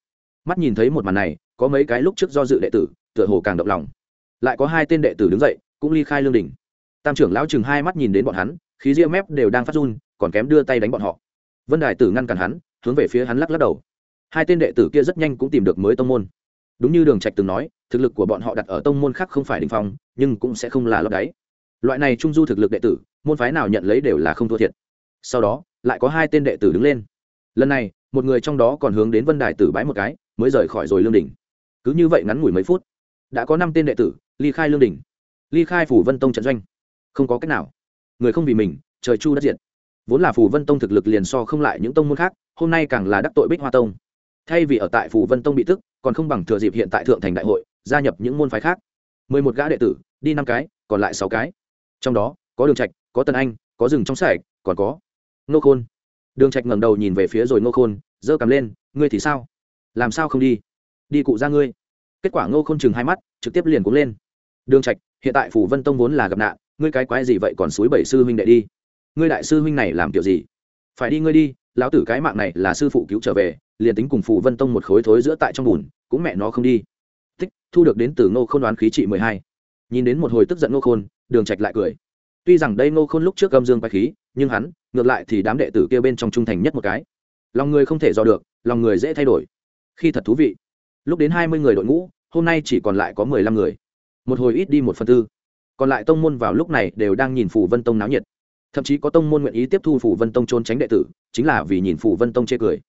Mắt nhìn thấy một màn này, có mấy cái lúc trước do dự đệ tử, tựa hồ càng động lòng. Lại có hai tên đệ tử đứng dậy, cũng ly khai lương đỉnh. Tam trưởng lão chừng hai mắt nhìn đến bọn hắn, khí ria mép đều đang phát run, còn kém đưa tay đánh bọn họ. Vân đài tử ngăn cản hắn, hướng về phía hắn lắc lắc đầu hai tên đệ tử kia rất nhanh cũng tìm được mới tông môn. Đúng như đường trạch từng nói, thực lực của bọn họ đặt ở tông môn khác không phải đỉnh phong, nhưng cũng sẽ không là lấp đáy. Loại này trung du thực lực đệ tử, môn phái nào nhận lấy đều là không thua thiệt. Sau đó, lại có hai tên đệ tử đứng lên. Lần này, một người trong đó còn hướng đến vân đài tử bái một cái, mới rời khỏi rồi lương đỉnh. Cứ như vậy ngắn ngủi mấy phút, đã có năm tên đệ tử, ly khai lương đỉnh. Ly khai phủ vân tông trận doanh. Không có cách nào. Người không vì mình, trời chu đất diệt. Vốn là phủ vân tông thực lực liền so không lại những tông môn khác, hôm nay càng là đắc tội bích hoa tông thay vì ở tại phủ vân tông bị tức, còn không bằng thừa dịp hiện tại thượng thành đại hội, gia nhập những môn phái khác. Mười một gã đệ tử, đi năm cái, còn lại sáu cái. Trong đó, có đường trạch, có Tần anh, có rừng trong sạch, còn có nô khôn. Đường trạch ngẩng đầu nhìn về phía rồi nô khôn, giơ cằm lên, ngươi thì sao? Làm sao không đi? Đi cụ ra ngươi. Kết quả ngô khôn chừng hai mắt, trực tiếp liền cuống lên. Đường trạch, hiện tại phủ vân tông vốn là gặp nạn, ngươi cái quái gì vậy còn suối bảy sư huynh đệ đi? Ngươi đại sư huynh này làm kiểu gì? Phải đi ngươi đi lão tử cái mạng này là sư phụ cứu trở về, liền tính cùng phủ vân tông một khối thối giữa tại trong bùn, cũng mẹ nó không đi. Tích, thu được đến từ ngô khôn đoán khí trị mười hai. Nhìn đến một hồi tức giận ngô khôn, đường trạch lại cười. Tuy rằng đây ngô khôn lúc trước gâm dương bạch khí, nhưng hắn, ngược lại thì đám đệ tử kia bên trong trung thành nhất một cái. Lòng người không thể dò được, lòng người dễ thay đổi. Khi thật thú vị. Lúc đến hai mươi người đội ngũ, hôm nay chỉ còn lại có mười lăm người. Một hồi ít đi một phần tư. Còn lại tông môn vào lúc này đều đang nhìn phủ vân tông náo nhiệt thậm chí có tông môn nguyện ý tiếp thu phủ vân tông trốn tránh đệ tử, chính là vì nhìn phủ vân tông chê cười.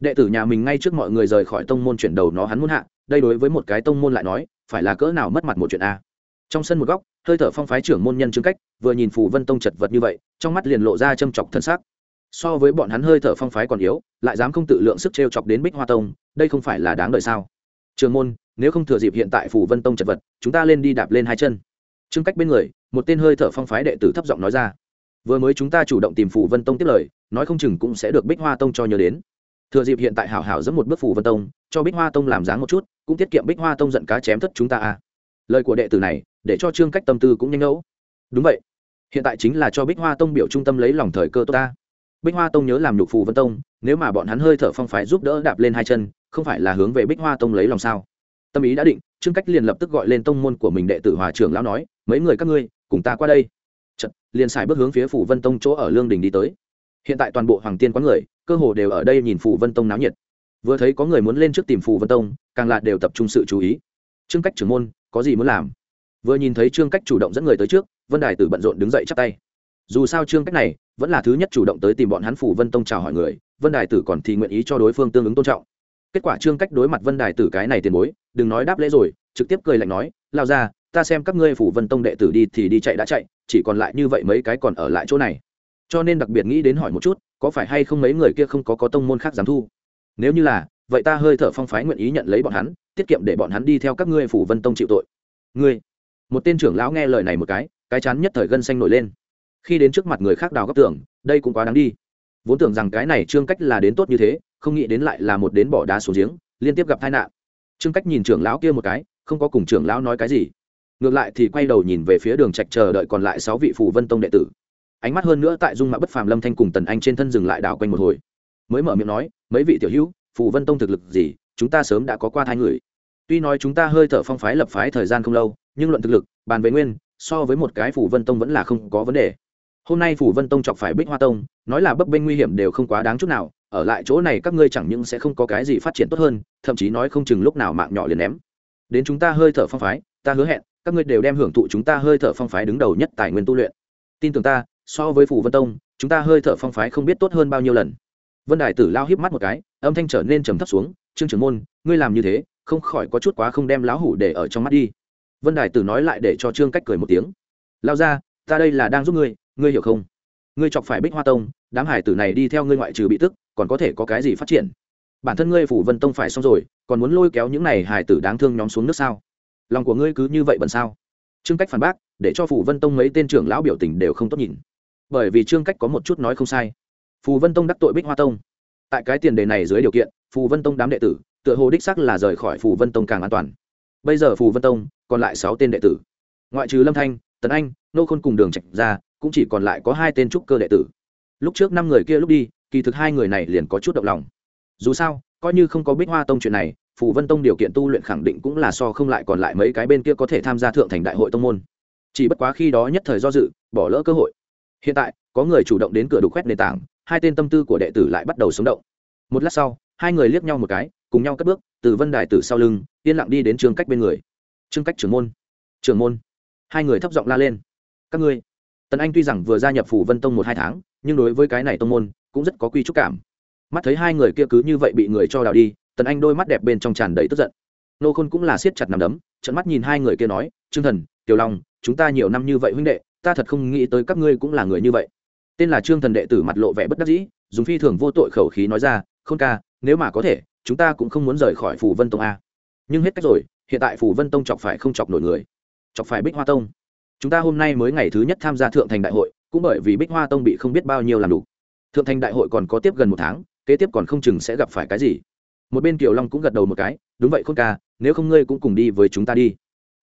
Đệ tử nhà mình ngay trước mọi người rời khỏi tông môn chuyển đầu nó hắn muốn hạ, đây đối với một cái tông môn lại nói, phải là cỡ nào mất mặt một chuyện a. Trong sân một góc, hơi thở phong phái trưởng môn nhân trương cách, vừa nhìn phủ vân tông chật vật như vậy, trong mắt liền lộ ra châm chọc thân xác. So với bọn hắn hơi thở phong phái còn yếu, lại dám không tự lượng sức t r e o chọc đến bích hoa tông, đây không phải là đáng đợi sao? Trường môn, nếu không thừa dịp hiện tại phủ vân tông chật vật, chúng ta lên đi đạp lên hai chân. Trương cách bên người, một tên hơi thở phong phái đệ tử thấp giọng nói ra vừa mới chúng ta chủ động tìm phủ vân tông tiếp lời, nói không chừng cũng sẽ được bích hoa tông cho nhớ đến. Thừa dịp hiện tại hảo hảo dẫn một bước phủ vân tông, cho bích hoa tông làm dáng một chút, cũng tiết kiệm bích hoa tông giận cá chém thất chúng ta à. Lời của đệ tử này, để cho trương cách tâm tư cũng nhanh ngẫu. Đúng vậy. Hiện tại chính là cho bích hoa tông biểu trung tâm lấy lòng thời cơ tốt ta. Bích hoa tông nhớ làm nhục phù vân tông, nếu mà bọn hắn hơi thở phong phái giúp đỡ đạp lên hai chân, không phải là hướng về bích hoa tông lấy lòng sao? Tâm ý đã định, trương cách liền lập tức gọi lên tông môn của mình đệ tử hòa trưởng lão nói, mấy người các ngươi, cùng ta qua đây liền xài bước hướng phía phủ vân tông chỗ ở lương đình đi tới hiện tại toàn bộ hoàng tiên quán người cơ hồ đều ở đây nhìn phủ vân tông náo nhiệt vừa thấy có người muốn lên trước tìm phủ vân tông càng là đều tập trung sự chú ý trương cách trưởng môn có gì muốn làm vừa nhìn thấy trương cách chủ động dẫn người tới trước vân đài tử bận rộn đứng dậy chắp tay dù sao trương cách này vẫn là thứ nhất chủ động tới tìm bọn hắn phủ vân tông chào hỏi người vân đài tử còn thì nguyện ý cho đối phương tương ứng tôn trọng kết quả trương cách đối mặt vân đài tử cái này tiền bối đừng nói đáp lễ rồi trực tiếp cười lạnh nói lao ra ta xem các ngươi phủ vân tông đệ tử đi thì đi chạy đã chạy chỉ còn lại như vậy mấy cái còn ở lại chỗ này. Cho nên đặc biệt nghĩ đến hỏi một chút, có phải hay không mấy người kia không có có tông môn khác dám thu? Nếu như là, vậy ta hơi thở phong phái nguyện ý nhận lấy bọn hắn, tiết kiệm để bọn hắn đi theo các ngươi phủ vân tông chịu tội. Ngươi, một tên trưởng lão nghe lời này một cái cái chán nhất thời gân xanh nổi lên. Khi đến trước mặt người khác đào góc tưởng đây cũng quá đáng đi. Vốn tưởng rằng cái này trương cách là đến tốt như thế, không nghĩ đến lại là một đến bỏ đá xuống giếng, liên tiếp gặp tai nạn. Trương cách nhìn trưởng lão kia một cái, không có cùng trưởng lão nói cái gì ngược lại thì quay đầu nhìn về phía đường trạch chờ đợi còn lại sáu vị phù vân tông đệ tử. Ánh mắt hơn nữa tại dung mạ bất phàm lâm thanh cùng tần anh trên thân dừng lại đảo quanh một hồi. Mới mở miệng nói, mấy vị tiểu hữu, phù vân tông thực lực gì? Chúng ta sớm đã có qua thai người. Tuy nói chúng ta hơi thở phong phái lập phái thời gian không lâu, nhưng luận thực lực, bàn về nguyên, so với một cái phủ vân tông vẫn là không có vấn đề. Hôm nay phủ vân tông chọc phải bích hoa tông, nói là bấp bênh nguy hiểm đều không quá đáng chút nào, ở lại chỗ này các ngươi chẳng những sẽ không có cái gì phát triển tốt hơn, thậm chí nói không chừng lúc nào mạng nhỏ liền ném. Đến chúng ta hơi thở phong phái, ta hứa hẹn các ngươi đều đem hưởng thụ chúng ta hơi thở phong phái đứng đầu nhất tài nguyên tu luyện. Tin tưởng ta, so với phủ vân tông, chúng ta hơi thở phong phái không biết tốt hơn bao nhiêu lần. Vân đại tử lao híp mắt một cái, âm thanh trở nên trầm thấp xuống, trương trưởng môn, ngươi làm như thế, không khỏi có chút quá không đem lão hủ để ở trong mắt đi. Vân đại tử nói lại để cho trương cách cười một tiếng. Lao ra, ta đây là đang giúp ngươi ngươi hiểu không? Ngươi chọc phải bích hoa tông, đám hải tử này đi theo ngươi ngoại trừ bị tức, còn có thể có cái gì phát triển? Bản thân ngươi phủ vân tông phải xong rồi, còn muốn lôi kéo những này hải tử đáng thương nhóm xuống nước sao? Lòng của ngươi cứ như vậy bận sao? Trương cách phản bác, để cho Phù vân tông mấy tên trưởng lão biểu tình đều không tốt nhìn. Bởi vì trương cách có một chút nói không sai. Phù vân tông đắc tội bích hoa tông. Tại cái tiền đề này dưới điều kiện, phù vân tông đám đệ tử, tựa hồ đích sắc là rời khỏi phù vân tông càng an toàn. Bây giờ phù vân tông còn lại sáu tên đệ tử. Ngoại trừ lâm thanh tấn anh, nô khôn cùng đường trạch ra, cũng chỉ còn lại có hai tên trúc cơ đệ tử. Lúc trước năm người kia lúc đi, kỳ thực hai người này liền có chút động lòng. Dù sao, coi như không có bích hoa tông chuyện này phù vân tông điều kiện tu luyện khẳng định cũng là so không lại còn lại mấy cái bên kia có thể tham gia thượng thành đại hội tông môn. Chỉ bất quá khi đó nhất thời do dự, bỏ lỡ cơ hội. Hiện tại, có người chủ động đến cửa đục khoét nền tảng, hai tên tâm tư của đệ tử lại bắt đầu sống động. Một lát sau, hai người liếc nhau một cái, cùng nhau cất bước, từ vân đài tử sau lưng, yên lặng đi đến trương cách bên người. Trương cách trưởng môn. Trưởng môn. Hai người thấp giọng la lên. Các ngươi, tần anh tuy rằng vừa gia nhập phủ vân tông một hai tháng, nhưng đối với cái này tông môn, cũng rất có quy trúc cảm. Mắt thấy hai người kia cứ như vậy bị người cho đào đi tần anh đôi mắt đẹp bên trong tràn đầy tức giận. Nô khôn cũng là siết chặt nằm đấm trận mắt nhìn hai người kia nói, trương thần tiểu long, chúng ta nhiều năm như vậy huynh đệ, ta thật không nghĩ tới các ngươi cũng là người như vậy. Tên là trương thần đệ tử mặt lộ vẻ bất đắc dĩ, dùng phi thường vô tội khẩu khí nói ra, Khôn ca, nếu mà có thể, chúng ta cũng không muốn rời khỏi phủ vân tông a. Nhưng hết cách rồi, hiện tại phủ vân tông chọc phải không chọc nổi người. Chọc phải bích hoa tông. Chúng ta hôm nay mới ngày thứ nhất tham gia thượng thành đại hội, cũng bởi vì bích hoa tông bị không biết bao nhiêu làm đủ. Thượng thành đại hội còn có tiếp gần một tháng, kế tiếp còn không chừng sẽ gặp phải cái gì một bên kiều long cũng gật đầu một cái, đúng vậy khôn ca, nếu không ngươi cũng cùng đi với chúng ta đi.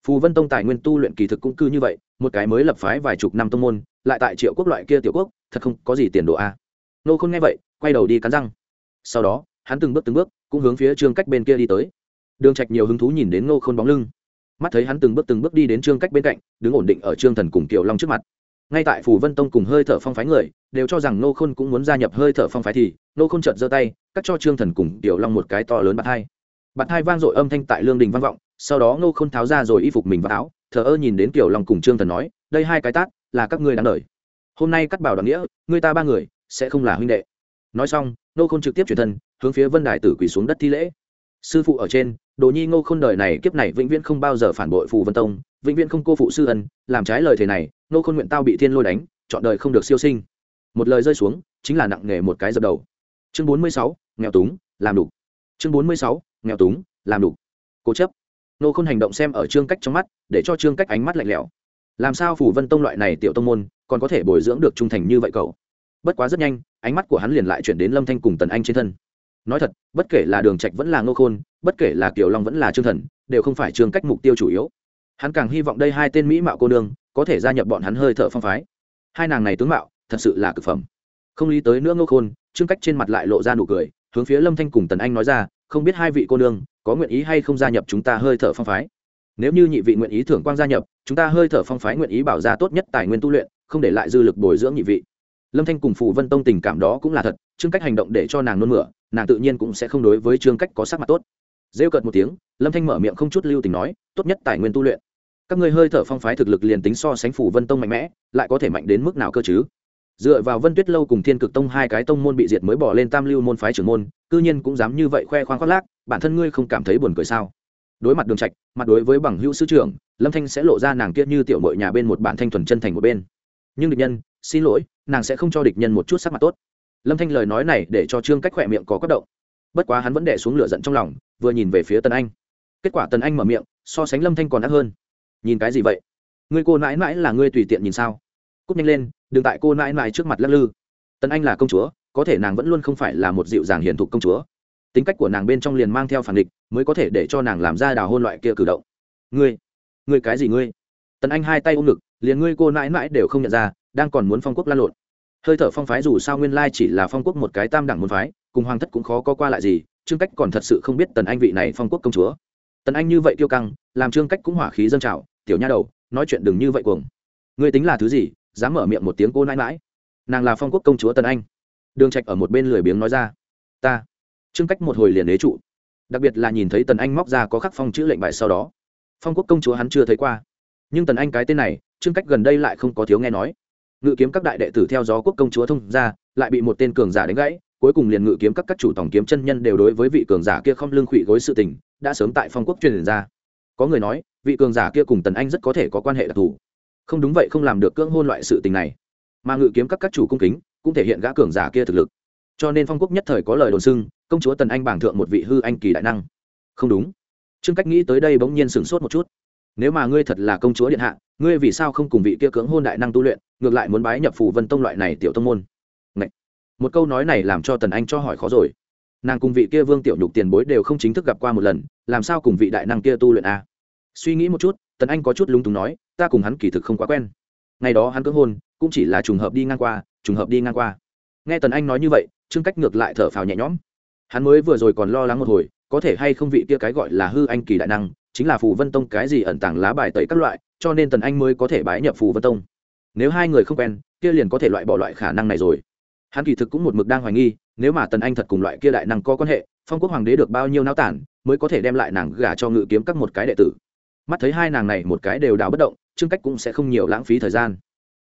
Phù vân tông tài nguyên tu luyện kỳ thực cũng cư như vậy, một cái mới lập phái vài chục năm tông môn, lại tại triệu quốc loại kia tiểu quốc, thật không có gì tiền đồ a. Nô khôn nghe vậy, quay đầu đi cắn răng. Sau đó, hắn từng bước từng bước, cũng hướng phía trương cách bên kia đi tới. Đường trạch nhiều hứng thú nhìn đến nô khôn bóng lưng. Mắt thấy hắn từng bước từng bước đi đến trương cách bên cạnh, đứng ổn định ở trương thần cùng kiều long trước mặt ngay tại phù vân tông cùng hơi thở phong phái người, đều cho rằng nô khôn cũng muốn gia nhập hơi thở phong phái thì nô khôn chợt giơ tay, cắt cho trương thần cùng tiểu long một cái to lớn bạt hai. Bạt hai vang dội âm thanh tại lương đình vang vọng, sau đó nô khôn tháo ra rồi y phục mình vào áo, thờ ơ nhìn đến tiểu long cùng trương thần nói, đây hai cái tát, là các ngươi đáng đời. Hôm nay cắt bảo đoàn nghĩa người ta ba người, sẽ không là huynh đệ. Nói xong nô khôn trực tiếp chuyển thân, hướng phía vân đài tử quỳ xuống đất thi lễ. Sư phụ ở trên, đồ nhi ngô khôn đời này kiếp này vĩnh viễn không bao giờ phản bội phù vân tông vĩnh viễn không cô phụ sư ân, làm trái lời thề này, Nô khôn nguyện tao bị thiên lôi đánh, chọn đời không được siêu sinh. Một lời rơi xuống, chính là nặng nề một cái dập đầu. Chương bốn mươi sáu, nghèo túng, làm đủ. Chương bốn mươi sáu, nghèo túng, làm đủ. Cố chấp. Nô khôn hành động xem ở trương cách trong mắt, để cho trương cách ánh mắt lạnh lẽo. Làm sao phủ vân tông loại này tiểu tông môn, còn có thể bồi dưỡng được trung thành như vậy cậu? Bất quá rất nhanh, ánh mắt của hắn liền lại chuyển đến lâm thanh cùng tần anh trên thân. Nói thật, bất kể là đường trạch vẫn là ngô khôn, bất kể là kiều long vẫn là trương thần, đều không phải trương cách mục tiêu chủ yếu hắn càng hy vọng đây hai tên mỹ mạo cô nương có thể gia nhập bọn hắn hơi thở phong phái. Hai nàng này tướng mạo thật sự là cực phẩm. Không lý tới nữa ngô khôn, trương cách trên mặt lại lộ ra nụ cười, hướng phía lâm thanh cùng tần anh nói ra, không biết hai vị cô nương có nguyện ý hay không gia nhập chúng ta hơi thở phong phái? Nếu như nhị vị nguyện ý thưởng quang gia nhập, chúng ta hơi thở phong phái nguyện ý bảo ra tốt nhất tài nguyên tu luyện, không để lại dư lực bồi dưỡng nhị vị. Lâm thanh cùng phù vân tông tình cảm đó cũng là thật chương cách hành động để cho nàng nôn mửa, nàng tự nhiên cũng sẽ không đối với chương cách có sắc mặt tốt. Rêu cợt một tiếng, lâm thanh mở miệng không chút lưu tình nói, tốt nhất tài nguyên tu luyện các ngươi hơi thở phong phái thực lực liền tính so sánh phủ vân tông mạnh mẽ, lại có thể mạnh đến mức nào cơ chứ? Dựa vào vân tuyết lâu cùng thiên cực tông hai cái tông môn bị diệt mới bỏ lên tam lưu môn phái trưởng môn, cư nhiên cũng dám như vậy khoe khoang khoác lác, bản thân ngươi không cảm thấy buồn cười sao? Đối mặt đường trạch, mặt đối với bằng hữu sư trưởng, lâm thanh sẽ lộ ra nàng kia như tiểu mội nhà bên một bản thanh thuần chân thành một bên. Nhưng địch nhân, xin lỗi, nàng sẽ không cho địch nhân một chút sắc mặt tốt. Lâm thanh lời nói này để cho trương cách khỏe miệng có quất động. Bất quá hắn vẫn đẻ xuống lửa giận trong lòng, vừa nhìn về phía tần anh. Kết quả tần anh mở miệng, so sánh lâm thanh còn ác hơn nhìn cái gì vậy? Ngươi cô nãi mãi là ngươi tùy tiện nhìn sao? Cúp nhanh lên, đừng tại cô nãi mãi trước mặt lắc lư. Tần anh là công chúa, có thể nàng vẫn luôn không phải là một dịu dàng hiền thục công chúa. Tính cách của nàng bên trong liền mang theo phản địch mới có thể để cho nàng làm ra đào hôn loại kia cử động. Ngươi ngươi cái gì ngươi? Tần anh hai tay ôm ngực, liền ngươi cô nãi mãi đều không nhận ra, đang còn muốn phong quốc lan lộn. Hơi thở phong phái dù sao nguyên lai chỉ là phong quốc một cái tam đẳng môn phái, cùng hoàng thất cũng khó có qua lại gì, trương cách còn thật sự không biết tần anh vị này phong quốc công chúa tần anh như vậy kiêu căng, làm trương cách cũng hỏa khí dâng trào, tiểu nha đầu, nói chuyện đừng như vậy cuồng. Ngươi tính là thứ gì, dám mở miệng một tiếng cô nãi mãi nàng là phong quốc công chúa tần anh. Đường trạch ở một bên lười biếng nói ra, ta. Trương cách một hồi liền đế trụ. Đặc biệt là nhìn thấy tần anh móc ra có khắc phong chữ lệnh bài sau đó. Phong quốc công chúa hắn chưa thấy qua. Nhưng tần anh cái tên này, trương cách gần đây lại không có thiếu nghe nói. Ngự kiếm các đại đệ tử theo gió quốc công chúa thông ra, lại bị một tên cường giả đánh gãy, cuối cùng liền ngự kiếm các các chủ tổng kiếm chân nhân đều đối với vị cường giả kia không lương khụy gối sự tình đã sớm tại phong quốc truyền ra. Có người nói, vị cường giả kia cùng tần anh rất có thể có quan hệ đặc thù. Không đúng vậy không làm được cưỡng hôn loại sự tình này. Mà ngự kiếm các các chủ cung kính, cũng thể hiện gã cường giả kia thực lực. Cho nên phong quốc nhất thời có lời đồn xưng, công chúa tần anh bảng thượng một vị hư anh kỳ đại năng. Không đúng. Trương cách nghĩ tới đây bỗng nhiên sửng sốt một chút. Nếu mà ngươi thật là công chúa điện hạ, ngươi vì sao không cùng vị kia cưỡng hôn đại năng tu luyện, ngược lại muốn bái nhập phủ vân tông loại này tiểu tông môn? Ngậy! một câu nói này làm cho tần anh cho hỏi khó rồi nàng cùng vị kia vương tiểu nhục tiền bối đều không chính thức gặp qua một lần, làm sao cùng vị đại năng kia tu luyện a suy nghĩ một chút, tần anh có chút lúng túng nói, ta cùng hắn kỳ thực không quá quen. Ngày đó hắn cưỡng hôn, cũng chỉ là trùng hợp đi ngang qua, trùng hợp đi ngang qua. Nghe tần anh nói như vậy, trương cách ngược lại thở phào nhẹ nhõm. Hắn mới vừa rồi còn lo lắng một hồi, có thể hay không vị kia cái gọi là hư anh kỳ đại năng, chính là phù vân tông cái gì ẩn tàng lá bài tẩy các loại, cho nên tần anh mới có thể bái nhập phù vân tông. Nếu hai người không quen, kia liền có thể loại bỏ loại khả năng này rồi. Hắn kỳ thực cũng một mực đang hoài nghi nếu mà tần anh thật cùng loại kia đại năng có quan hệ, phong quốc hoàng đế được bao nhiêu náo tản, mới có thể đem lại nàng gả cho ngự kiếm các một cái đệ tử. Mắt thấy hai nàng này một cái đều đào bất động, trương cách cũng sẽ không nhiều lãng phí thời gian.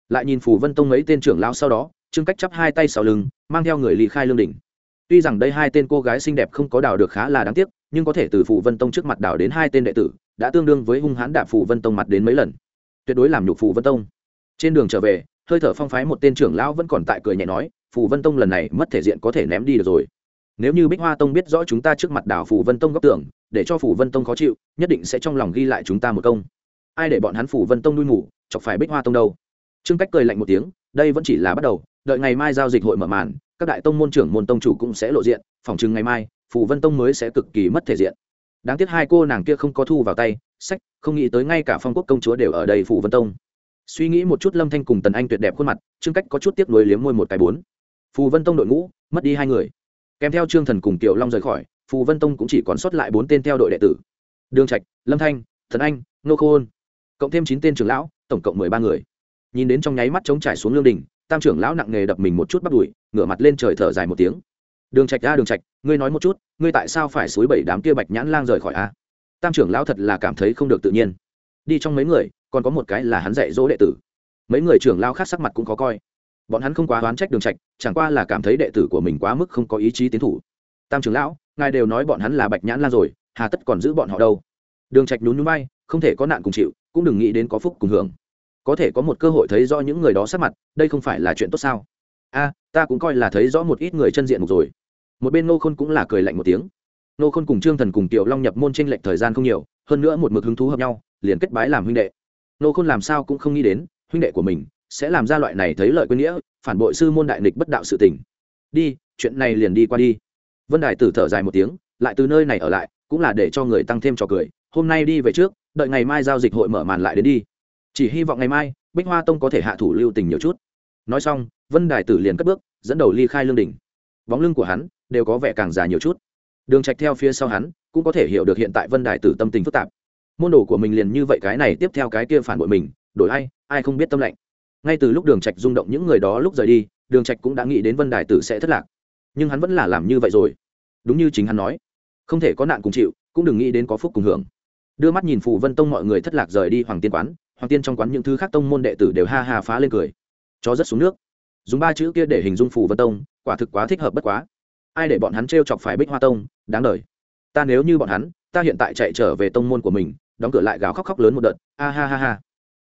Lại nhìn phù vân tông mấy tên trưởng lao sau đó, trương cách chắp hai tay sau lưng, mang theo người ly khai lương đỉnh. Tuy rằng đây hai tên cô gái xinh đẹp không có đào được khá là đáng tiếc, nhưng có thể từ phù vân tông trước mặt đào đến hai tên đệ tử, đã tương đương với hung hãn đạp phù vân tông mặt đến mấy lần. Tuyệt đối làm nhục phù vân tông. Trên đường trở về, hơi thở phong phái một tên trưởng lão vẫn còn tại cười nhẹ nói phù vân tông lần này mất thể diện có thể ném đi được rồi. Nếu như bích hoa tông biết rõ chúng ta trước mặt đảo phù vân tông góc tưởng để cho phù vân tông khó chịu, nhất định sẽ trong lòng ghi lại chúng ta một công. Ai để bọn hắn phù vân tông nuôi ngủ, chọc phải bích hoa tông đâu? Trương cách cười lạnh một tiếng, đây vẫn chỉ là bắt đầu, đợi ngày mai giao dịch hội mở màn, các đại tông môn trưởng môn tông chủ cũng sẽ lộ diện, phòng chừng ngày mai, phù vân tông mới sẽ cực kỳ mất thể diện. Đáng tiếc hai cô nàng kia không có thu vào tay, sách, không nghĩ tới ngay cả phong quốc công chúa đều ở đây phù vân tông. Suy nghĩ một chút lâm thanh cùng tần anh tuyệt đẹp khuôn mặt, trương cách có chút tiếc nuối liếm môi một cái bốn phù vân tông đội ngũ, mất đi hai người. Kèm theo trương thần cùng tiểu long rời khỏi, phù vân tông cũng chỉ còn sót lại bốn tên theo đội đệ tử. Đường trạch, lâm thanh, thần anh nô khôn cộng thêm chín tên trưởng lão, tổng cộng mười ba người. Nhìn đến trong nháy mắt trống trải xuống lương đình, tam trưởng lão nặng nghề đập mình một chút bắt đùi, ngửa mặt lên trời thở dài một tiếng. Đường trạch ra đường trạch, ngươi nói một chút, ngươi tại sao phải suối bảy đám kia bạch nhãn lang rời khỏi a? Tam trưởng lão thật là cảm thấy không được tự nhiên. Đi trong mấy người, còn có một cái là hắn dạy dỗ đệ tử. Mấy người trưởng lao khác sắc mặt cũng khó coi bọn hắn không quá oán trách đường trạch, chẳng qua là cảm thấy đệ tử của mình quá mức không có ý chí tiến thủ. Tam trưởng lão, ngài đều nói bọn hắn là bạch nhãn lan rồi, hà tất còn giữ bọn họ đâu? Đường trạch nhún nhún bay không thể có nạn cùng chịu, cũng đừng nghĩ đến có phúc cùng hưởng. Có thể có một cơ hội thấy rõ những người đó sát mặt, đây không phải là chuyện tốt sao? A, ta cũng coi là thấy rõ một ít người chân diện mục rồi. Một bên nô khôn cũng là cười lạnh một tiếng. Nô khôn cùng trương thần cùng tiểu long nhập môn tranh lệch thời gian không nhiều, hơn nữa một mực hứng thú hợp nhau, liền kết bái làm huynh đệ. Nô khôn làm sao cũng không nghĩ đến, huynh đệ của mình sẽ làm ra loại này thấy lợi quên nghĩa, phản bội sư môn đại nghịch bất đạo sự tình. Đi, chuyện này liền đi qua đi. Vân đài tử thở dài một tiếng, lại từ nơi này ở lại, cũng là để cho người tăng thêm trò cười. Hôm nay đi về trước, đợi ngày mai giao dịch hội mở màn lại đến đi. Chỉ hy vọng ngày mai, bích hoa tông có thể hạ thủ lưu tình nhiều chút. Nói xong, vân đài tử liền cất bước, dẫn đầu ly khai lương đình bóng lưng của hắn đều có vẻ càng già nhiều chút. Đường trạch theo phía sau hắn, cũng có thể hiểu được hiện tại vân đài tử tâm tình phức tạp. Môn đồ của mình liền như vậy, cái này tiếp theo cái kia phản bội mình, đổi ai ai không biết tâm lệnh ngay từ lúc đường trạch rung động những người đó lúc rời đi, đường trạch cũng đã nghĩ đến vân đài tử sẽ thất lạc. Nhưng hắn vẫn là làm như vậy rồi. Đúng như chính hắn nói, không thể có nạn cùng chịu, cũng đừng nghĩ đến có phúc cùng hưởng. Đưa mắt nhìn phù vân tông mọi người thất lạc rời đi hoàng tiên quán, hoàng tiên trong quán những thứ khác tông môn đệ tử đều ha ha phá lên cười. Chó rất xuống nước. Dùng ba chữ kia để hình dung phù vân tông, quả thực quá thích hợp bất quá. Ai để bọn hắn trêu chọc phải bích hoa tông, đáng đời. Ta nếu như bọn hắn, ta hiện tại chạy trở về tông môn của mình, đóng cửa lại gào khóc khóc lớn một đợt. A ha ha ha.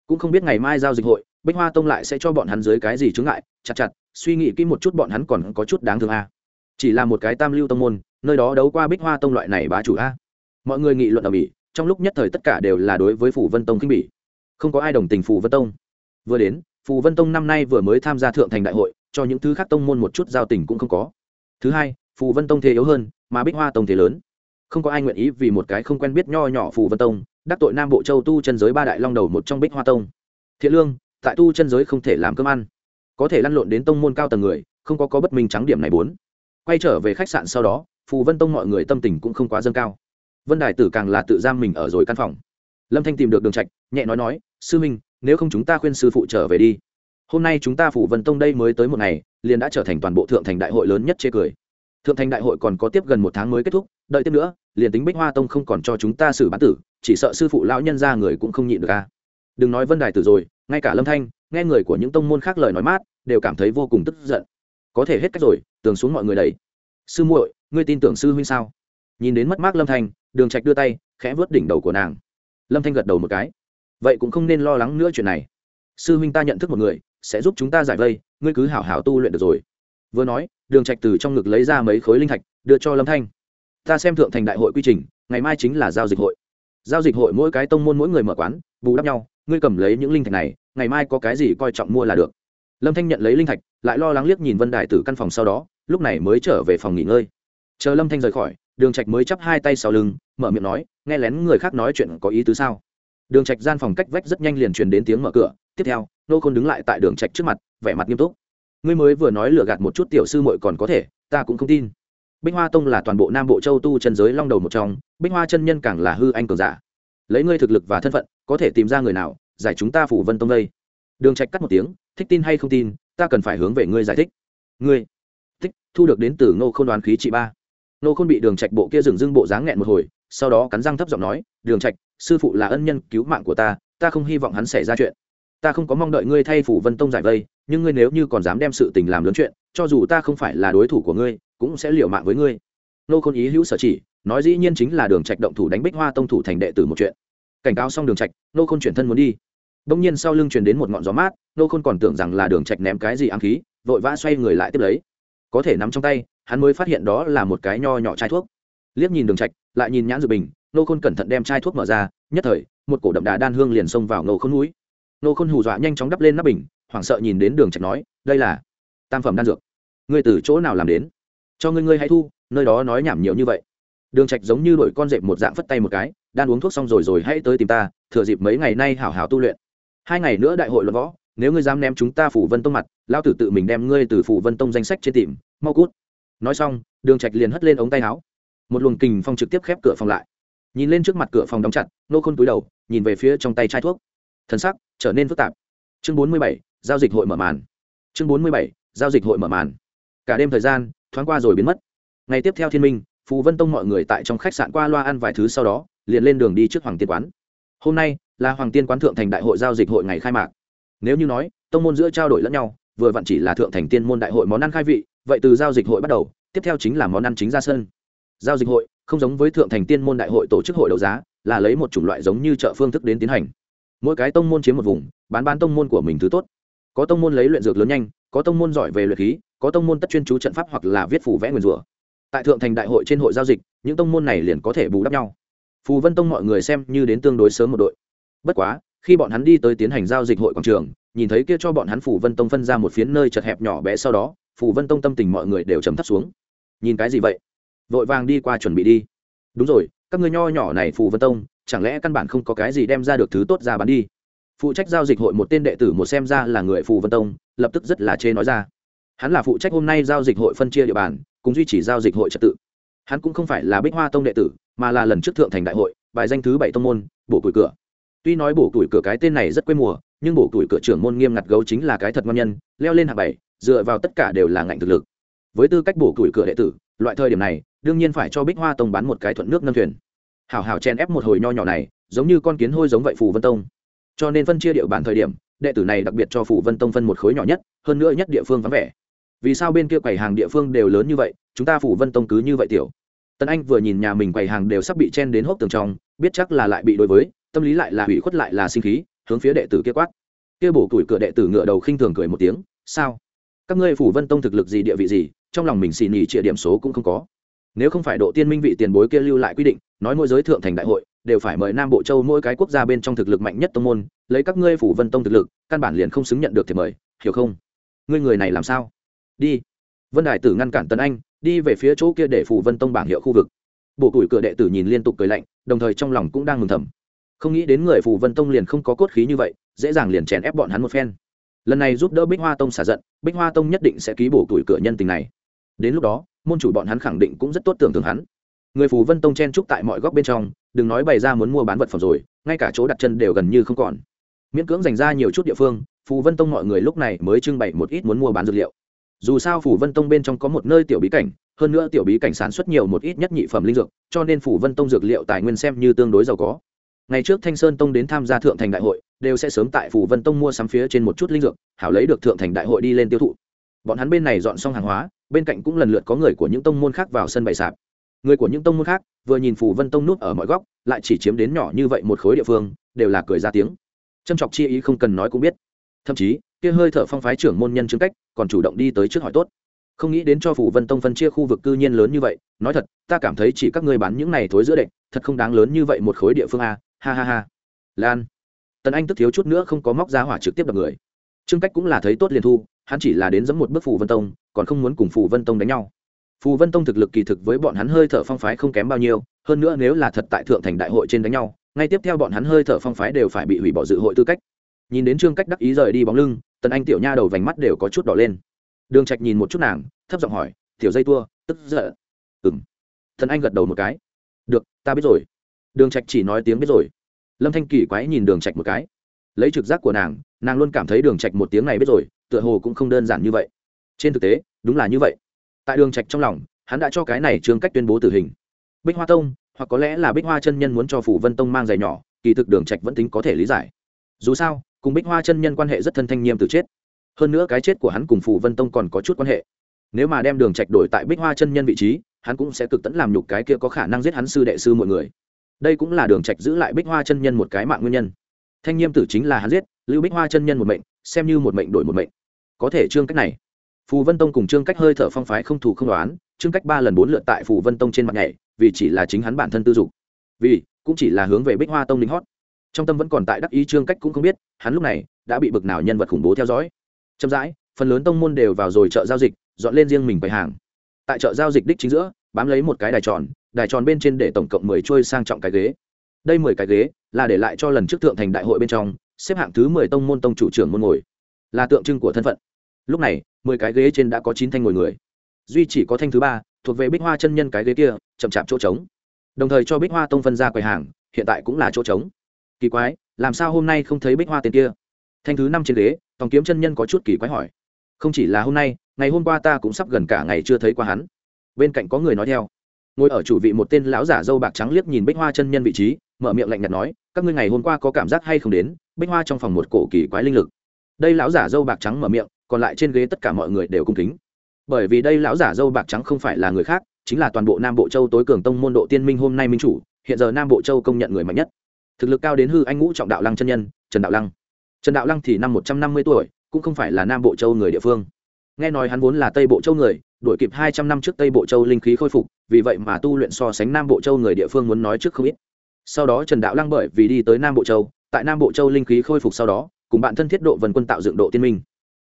Cũng không biết ngày mai giao dịch hội bích hoa tông lại sẽ cho bọn hắn dưới cái gì chướng ngại? Chặt chặt, suy nghĩ kỹ một chút bọn hắn còn có chút đáng thương a chỉ là một cái tam lưu tông môn, nơi đó đấu qua bích hoa tông loại này bá chủ a mọi người nghị luận ở bỉ trong lúc nhất thời tất cả đều là đối với phủ vân tông khinh bỉ. Không có ai đồng tình phủ vân tông. Vừa đến, phù vân tông năm nay vừa mới tham gia thượng thành đại hội, cho những thứ khác tông môn một chút giao tình cũng không có. Thứ hai, phù vân tông thế yếu hơn, mà bích hoa tông thế lớn. Không có ai nguyện ý vì một cái không quen biết nho nhỏ phù vân tông, đắc tội nam bộ châu tu chân giới ba đại long đầu một trong bích hoa tông. Thiện lương tại tu chân giới không thể làm cơm ăn. Có thể lăn lộn đến tông môn cao tầng người, không có có bất minh trắng điểm này bốn. Quay trở về khách sạn sau đó, phù vân tông mọi người tâm tình cũng không quá dâng cao. Vân đài tử càng là tự giam mình ở rồi căn phòng. Lâm thanh tìm được đường trạch, nhẹ nói nói, sư minh, nếu không chúng ta khuyên sư phụ trở về đi. Hôm nay chúng ta phủ vân tông đây mới tới một ngày, liền đã trở thành toàn bộ thượng thành đại hội lớn nhất chê cười. Thượng thành đại hội còn có tiếp gần một tháng mới kết thúc, đợi tiếp nữa, liền tính bích hoa tông không còn cho chúng ta xử bán tử, chỉ sợ sư phụ lão nhân ra người cũng không nhịn được a. Đừng nói vân đài tử rồi ngay cả lâm thanh, nghe người của những tông môn khác lời nói mát, đều cảm thấy vô cùng tức giận. Có thể hết cách rồi, tường xuống mọi người đầy sư muội, ngươi tin tưởng sư huynh sao? Nhìn đến mất mát lâm thanh, đường trạch đưa tay, khẽ vớt đỉnh đầu của nàng. Lâm thanh gật đầu một cái. Vậy cũng không nên lo lắng nữa chuyện này. Sư huynh ta nhận thức một người, sẽ giúp chúng ta giải vây, ngươi cứ hảo hảo tu luyện được rồi. Vừa nói, đường trạch từ trong ngực lấy ra mấy khối linh thạch, đưa cho lâm thanh. Ta xem thượng thành đại hội quy trình, ngày mai chính là giao dịch hội. Giao dịch hội mỗi cái tông môn mỗi người mở quán, bù đắp nhau ngươi cầm lấy những linh thạch này, ngày mai có cái gì coi trọng mua là được. Lâm thanh nhận lấy linh thạch, lại lo lắng liếc nhìn vân đài từ căn phòng sau đó, lúc này mới trở về phòng nghỉ ngơi. Chờ lâm thanh rời khỏi, đường trạch mới chắp hai tay sau lưng, mở miệng nói, nghe lén người khác nói chuyện có ý tứ sao? Đường trạch gian phòng cách vách rất nhanh liền truyền đến tiếng mở cửa, tiếp theo, nô khôn đứng lại tại đường trạch trước mặt, vẻ mặt nghiêm túc. Ngươi mới vừa nói lừa gạt một chút tiểu sư muội còn có thể, ta cũng không tin. Bích hoa tông là toàn bộ nam bộ châu tu chân giới long đầu một trong, bích hoa chân nhân càng là hư anh cường giả lấy ngươi thực lực và thân phận, có thể tìm ra người nào, giải chúng ta phủ vân tông đây. Đường trạch cắt một tiếng, thích tin hay không tin, ta cần phải hướng về ngươi giải thích. Ngươi? Thích, thu được đến từ ngô khôn đoán khí trị ba. Ngô khôn bị đường trạch bộ kia dừng dưng bộ dáng nghẹn một hồi, sau đó cắn răng thấp giọng nói, đường trạch, sư phụ là ân nhân cứu mạng của ta ta không hy vọng hắn xảy ra chuyện. Ta không có mong đợi ngươi thay phủ vân tông giải vây, nhưng ngươi nếu như còn dám đem sự tình làm lớn chuyện, cho dù ta không phải là đối thủ của ngươi, cũng sẽ liều mạng với ngươi nô khôn ý hữu sở chỉ, nói dĩ nhiên chính là đường trạch động thủ đánh bích hoa tông thủ thành đệ tử một chuyện. Cảnh cáo xong đường trạch, nô khôn chuyển thân muốn đi. Đông nhiên sau lưng truyền đến một ngọn gió mát, nô khôn còn tưởng rằng là đường trạch ném cái gì ám khí, vội vã xoay người lại tiếp lấy. Có thể nắm trong tay, hắn mới phát hiện đó là một cái nho nhỏ chai thuốc. Liếc nhìn đường trạch, lại nhìn nhãn dự bình, nô khôn cẩn thận đem chai thuốc mở ra, nhất thời, một cổ đậm đà đan hương liền xông vào nô khôn núi nô khôn hù dọa nhanh chóng đắp lên nắp bình, hoảng sợ nhìn đến đường trạch nói, đây là tam phẩm đan dược. Ngươi từ chỗ nào làm đến? Cho ngươi ngươi hãy thu nơi đó nói nhảm nhiều như vậy. Đường trạch giống như đội con dẹp một dạng phất tay một cái, đan uống thuốc xong rồi rồi hãy tới tìm ta, thừa dịp mấy ngày nay hảo hảo tu luyện. Hai ngày nữa đại hội luận võ, nếu ngươi dám ném chúng ta phủ vân tông mặt lao tử tự mình đem ngươi từ phủ vân tông danh sách trên tìm, mau cút. Nói xong, đường trạch liền hất lên ống tay áo. Một luồng kình phong trực tiếp khép cửa phòng lại. Nhìn lên trước mặt cửa phòng đóng chặt, nô khôn cúi đầu, nhìn về phía trong tay chai thuốc. Thần sắc trở nên phức tạp. Chương bốn mươi bảy, giao dịch hội mở màn. Chương bốn mươi bảy, giao dịch hội mở màn. Cả đêm thời gian thoáng qua rồi biến mất ngày tiếp theo thiên minh, phù vân tông mọi người tại trong khách sạn qua loa ăn vài thứ sau đó, liền lên đường đi trước hoàng tiên quán. Hôm nay là hoàng tiên quán thượng thành đại hội giao dịch hội ngày khai mạc. Nếu như nói, tông môn giữa trao đổi lẫn nhau, vừa vặn chỉ là thượng thành tiên môn đại hội món ăn khai vị, vậy từ giao dịch hội bắt đầu, tiếp theo chính là món ăn chính ra sân. Giao dịch hội, không giống với thượng thành tiên môn đại hội tổ chức hội đấu giá, là lấy một chủng loại giống như chợ phương thức đến tiến hành. Mỗi cái tông môn chiếm một vùng, bán bán tông môn của mình thứ tốt. Có tông môn lấy luyện dược lớn nhanh, có tông môn giỏi về luyện khí, có tông môn tất chuyên chú trận pháp hoặc là viết phủ vẽ nguyền rủa tại thượng thành đại hội trên hội giao dịch, những tông môn này liền có thể bù đắp nhau. Phù vân tông mọi người xem như đến tương đối sớm một đội. Bất quá, khi bọn hắn đi tới tiến hành giao dịch hội quảng trường, nhìn thấy kia cho bọn hắn phù vân tông phân ra một phiến nơi chật hẹp nhỏ bé sau đó, phù vân tông tâm tình mọi người đều chấm thấp xuống. Nhìn cái gì vậy? Vội vàng đi qua chuẩn bị đi. Đúng rồi, các ngươi nho nhỏ này phù vân tông, chẳng lẽ căn bản không có cái gì đem ra được thứ tốt ra bán đi? Phụ trách giao dịch hội một tên đệ tử một xem ra là người phù vân tông, lập tức rất là chê nói ra. Hắn là phụ trách hôm nay giao dịch hội phân chia địa bàn cùng duy trì giao dịch hội trật tự. Hắn cũng không phải là bích hoa tông đệ tử, mà là lần trước thượng thành đại hội, bài danh thứ bảy tông môn, bổ củi cửa. Tuy nói bổ củi cửa cái tên này rất quê mùa, nhưng bổ củi cửa trưởng môn nghiêm ngặt gấu chính là cái thật ngon nhân, leo lên hạng bảy, dựa vào tất cả đều là ngạnh thực lực. Với tư cách bổ củi cửa đệ tử, loại thời điểm này, đương nhiên phải cho bích hoa tông bán một cái thuận nước nâng thuyền. Hảo hảo chen ép một hồi nho nhỏ này, giống như con kiến hôi giống vậy phù vân tông. Cho nên phân chia địa bản thời điểm, đệ tử này đặc biệt cho phù vân tông phân một khối nhỏ nhất, hơn nữa nhất địa phương vắng vẻ vì sao bên kia quầy hàng địa phương đều lớn như vậy, chúng ta phủ vân tông cứ như vậy tiểu. Tần anh vừa nhìn nhà mình quầy hàng đều sắp bị chen đến hốc tường trong, biết chắc là lại bị đối với, tâm lý lại là hủy khuất lại là sinh khí, hướng phía đệ tử kia quát. Kia bổ tuổi cửa đệ tử ngựa đầu khinh thường cười một tiếng, sao? Các ngươi phủ vân tông thực lực gì, địa vị gì? Trong lòng mình xì nhì trịa điểm số cũng không có. Nếu không phải độ tiên minh vị tiền bối kia lưu lại quy định, nói mỗi giới thượng thành đại hội, đều phải mời nam bộ châu mỗi cái quốc gia bên trong thực lực mạnh nhất tông môn, lấy các ngươi phủ vân tông thực lực, căn bản liền không xứng nhận được thì mời, hiểu không? Ngươi người này làm sao? Đi. Vân đại tử ngăn cản tấn anh, đi về phía chỗ kia để phù vân tông bảng hiệu khu vực. Bộ tuổi cửa đệ tử nhìn liên tục cười lạnh, đồng thời trong lòng cũng đang mừng thầm. Không nghĩ đến người phù vân tông liền không có cốt khí như vậy, dễ dàng liền chèn ép bọn hắn một phen. Lần này giúp đỡ bích hoa tông xả giận, bích hoa tông nhất định sẽ ký bổ tuổi cửa nhân tình này. Đến lúc đó, môn chủ bọn hắn khẳng định cũng rất tốt tưởng thưởng hắn. Người phù vân tông chen trúc tại mọi góc bên trong, đừng nói bày ra muốn mua bán vật phẩm rồi, ngay cả chỗ đặt chân đều gần như không còn. Miễn cưỡng dành ra nhiều chút địa phương, phù vân tông mọi người lúc này mới trưng bày một ít muốn mua bán dược liệu dù sao phủ vân tông bên trong có một nơi tiểu bí cảnh, hơn nữa tiểu bí cảnh sản xuất nhiều một ít nhất nhị phẩm linh dược, cho nên phủ vân tông dược liệu tài nguyên xem như tương đối giàu có. Ngày trước thanh sơn tông đến tham gia thượng thành đại hội, đều sẽ sớm tại phủ vân tông mua sắm phía trên một chút linh dược, hảo lấy được thượng thành đại hội đi lên tiêu thụ. Bọn hắn bên này dọn xong hàng hóa, bên cạnh cũng lần lượt có người của những tông môn khác vào sân bày sạp. Người của những tông môn khác, vừa nhìn phủ vân tông nuốt ở mọi góc, lại chỉ chiếm đến nhỏ như vậy một khối địa phương, đều là cười ra tiếng. Châm chọc chi ý không cần nói cũng biết. Thậm chí kia hơi thở phong phái trưởng môn nhân chứng cách, còn chủ động đi tới trước hỏi tốt. Không nghĩ đến cho phủ vân tông phân chia khu vực cư nhiên lớn như vậy, nói thật, ta cảm thấy chỉ các ngươi bán những này thối giữa đệm, thật không đáng lớn như vậy một khối địa phương a, ha ha ha. Lan. Tần anh tức thiếu chút nữa không có móc ra hỏa trực tiếp đập người. Trương cách cũng là thấy tốt liền thu, hắn chỉ là đến dẫm một bước phủ vân tông, còn không muốn cùng phủ vân tông đánh nhau. Phù vân tông thực lực kỳ thực với bọn hắn hơi thở phong phái không kém bao nhiêu, hơn nữa nếu là thật tại thượng thành đại hội trên đánh nhau, ngay tiếp theo bọn hắn hơi thở phong phái đều phải bị hủy bỏ dự hội tư cách nhìn đến trương cách đắc ý rời đi bóng lưng, tần anh tiểu nha đầu vành mắt đều có chút đỏ lên. Đường trạch nhìn một chút nàng, thấp giọng hỏi, tiểu dây tua, tức giận? Ừm. Tần anh gật đầu một cái. Được, ta biết rồi. Đường trạch chỉ nói tiếng biết rồi. Lâm thanh kỳ quái nhìn đường trạch một cái. Lấy trực giác của nàng nàng luôn cảm thấy đường trạch một tiếng này biết rồi, tựa hồ cũng không đơn giản như vậy. Trên thực tế, đúng là như vậy. Tại đường trạch trong lòng, hắn đã cho cái này trương cách tuyên bố tử hình. Bích hoa tông, hoặc có lẽ là bích hoa chân nhân muốn cho phủ vân tông mang giày nhỏ, kỳ thực đường trạch vẫn tính có thể lý giải. Dù sao cùng bích hoa chân nhân quan hệ rất thân thanh nghiêm từ chết. Hơn nữa cái chết của hắn cùng phù vân tông còn có chút quan hệ. Nếu mà đem đường trạch đổi tại bích hoa chân nhân vị trí, hắn cũng sẽ cực tẫn làm nhục cái kia có khả năng giết hắn sư đệ sư mọi người. Đây cũng là đường trạch giữ lại bích hoa chân nhân một cái mạng nguyên nhân. Thanh nghiêm tử chính là hắn giết, lưu bích hoa chân nhân một mệnh, xem như một mệnh đổi một mệnh. Có thể trương cách này. Phù vân tông cùng trương cách hơi thở phong phái không thù không đoán trương cách ba lần bốn lượt tại phù vân tông trên mặt nhảy, vì chỉ là chính hắn bản thân tư dục. Vì, cũng chỉ là hướng về bích hoa tông lính hót trong tâm vẫn còn tại đắc ý trương cách cũng không biết, hắn lúc này đã bị bực nào nhân vật khủng bố theo dõi. Chậm rãi, phần lớn tông môn đều vào rồi chợ giao dịch, dọn lên riêng mình bày hàng. Tại chợ giao dịch đích chính giữa, bám lấy một cái đài tròn đài tròn bên trên để tổng cộng mười trôi sang trọng cái ghế. Đây mười cái ghế là để lại cho lần trước thượng thành đại hội bên trong, xếp hạng thứ mười tông môn tông chủ trưởng môn ngồi. Là tượng trưng của thân phận. Lúc này, mười cái ghế trên đã có chín thanh ngồi người. Duy chỉ có thanh thứ ba, thuộc về bích hoa chân nhân cái ghế kia, chậm chạp chỗ trống. Đồng thời cho bích hoa tông phân ra quầy hàng, hiện tại cũng là chỗ trống kỳ quái, làm sao hôm nay không thấy bích hoa tên kia? Thanh thứ năm trên ghế, tòng kiếm chân nhân có chút kỳ quái hỏi. Không chỉ là hôm nay, ngày hôm qua ta cũng sắp gần cả ngày chưa thấy qua hắn. Bên cạnh có người nói theo. Ngồi ở chủ vị một tên lão giả dâu bạc trắng liếc nhìn bích hoa chân nhân vị trí, mở miệng lạnh nhạt nói, các ngươi ngày hôm qua có cảm giác hay không đến, bích hoa trong phòng một cổ kỳ quái linh lực. Đây lão giả dâu bạc trắng mở miệng, còn lại trên ghế tất cả mọi người đều cung kính. Bởi vì đây lão giả dâu bạc trắng không phải là người khác, chính là toàn bộ nam bộ châu tối cường tông môn độ tiên minh hôm nay minh chủ, hiện giờ nam bộ châu công nhận người mạnh nhất thực lực cao đến hư anh ngũ trọng đạo lăng chân nhân, trần đạo lăng. Trần đạo lăng thì năm một trăm năm mươi tuổi, cũng không phải là nam bộ châu người địa phương. Nghe nói hắn vốn là tây bộ châu người, đuổi kịp hai trăm năm trước tây bộ châu linh khí khôi phục, vì vậy mà tu luyện so sánh nam bộ châu người địa phương muốn nói trước không ít. Sau đó trần đạo lăng bởi vì đi tới nam bộ châu, tại nam bộ châu linh khí khôi phục sau đó, cùng bạn thân thiết độ vần quân tạo dựng độ tiên minh.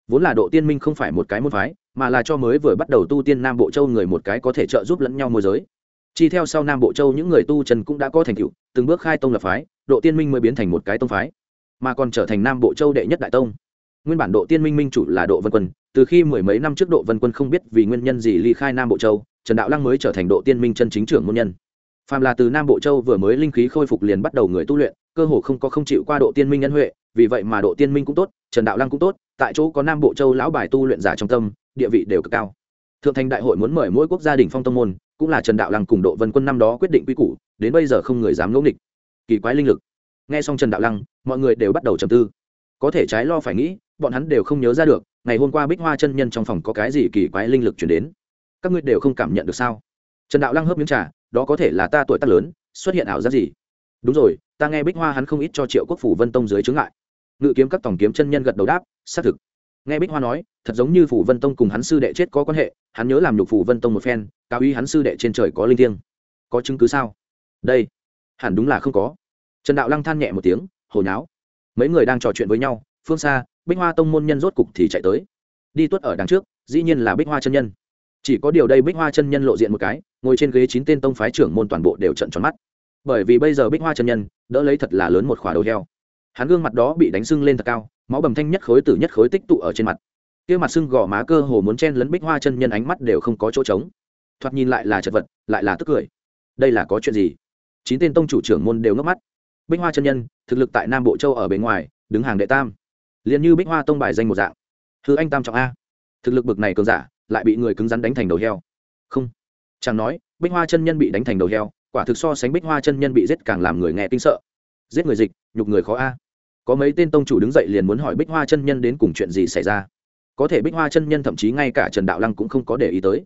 Vốn là độ tiên minh không phải một cái môn phái, mà là cho mới vừa bắt đầu tu tiên nam bộ châu người một cái có thể trợ giúp lẫn nhau môi giới. Chi theo sau nam bộ châu những người tu trần cũng đã có thành tựu, từng bước khai tông lập phái độ tiên minh mới biến thành một cái tông phái, mà còn trở thành nam bộ châu đệ nhất đại tông. Nguyên bản độ tiên minh minh chủ là độ vân quân, từ khi mười mấy năm trước độ vân quân không biết vì nguyên nhân gì ly khai nam bộ châu, trần đạo lăng mới trở thành độ tiên minh chân chính trưởng môn nhân. Phàm là từ nam bộ châu vừa mới linh khí khôi phục liền bắt đầu người tu luyện, cơ hồ không có không chịu qua độ tiên minh nhân huệ, vì vậy mà độ tiên minh cũng tốt, trần đạo lăng cũng tốt, tại chỗ có nam bộ châu lão bài tu luyện giả trong tâm, địa vị đều cực cao. Thượng thành đại hội muốn mời mỗi quốc gia đình phong tông môn, cũng là trần đạo lăng cùng độ vân quân năm đó quyết định quy củ, đến bây giờ không người dám ngẫu nghịch kỳ quái linh lực. Nghe xong trần đạo lăng, mọi người đều bắt đầu trầm tư. Có thể trái lo phải nghĩ, bọn hắn đều không nhớ ra được, ngày hôm qua bích hoa chân nhân trong phòng có cái gì kỳ quái linh lực chuyển đến. Các ngươi đều không cảm nhận được sao? Trần đạo lăng hớp miếng trà, đó có thể là ta tuổi tác lớn, xuất hiện ảo giác gì? Đúng rồi, ta nghe bích hoa hắn không ít cho triệu quốc phủ vân tông dưới chướng lại. ngự kiếm các tổng kiếm chân nhân gật đầu đáp, xác thực. Nghe bích hoa nói, thật giống như phủ vân tông cùng hắn sư đệ chết có quan hệ, hắn nhớ làm nhục phủ vân tông một phen, cao ý hắn sư đệ trên trời có linh thiêng. Có chứng cứ sao? Đây hẳn đúng là không có. Trần đạo lăng than nhẹ một tiếng hồi nháo. Mấy người đang trò chuyện với nhau, phương xa, bích hoa tông môn nhân rốt cục thì chạy tới. Đi tuất ở đằng trước, dĩ nhiên là bích hoa chân nhân. Chỉ có điều đây bích hoa chân nhân lộ diện một cái, ngồi trên ghế chín tên tông phái trưởng môn toàn bộ đều trận tròn mắt. Bởi vì bây giờ bích hoa chân nhân, đỡ lấy thật là lớn một khỏa đầu heo. Hắn gương mặt đó bị đánh sưng lên thật cao, máu bầm thanh nhất khối tử nhất khối tích tụ ở trên mặt. Kia mặt sưng gò má cơ hồ muốn chen lấn bích hoa chân nhân ánh mắt đều không có chỗ trống. Thoạt nhìn lại là chật vật, lại là tức cười. Đây là có chuyện gì? Chín tên tông chủ trưởng môn đều ngốc mắt. Bích hoa chân nhân, thực lực tại nam bộ châu ở bên ngoài, đứng hàng đệ tam. Liền như bích hoa tông bài danh một dạng. Hư anh tam trọng a. Thực lực bực này cường giả, lại bị người cứng rắn đánh thành đầu heo. Không. Chẳng nói, bích hoa chân nhân bị đánh thành đầu heo, quả thực so sánh bích hoa chân nhân bị giết càng làm người nghe kinh sợ. Giết người dịch, nhục người khó a. Có mấy tên tông chủ đứng dậy liền muốn hỏi bích hoa chân nhân đến cùng chuyện gì xảy ra. Có thể bích hoa chân nhân thậm chí ngay cả trần đạo lăng cũng không có để ý tới.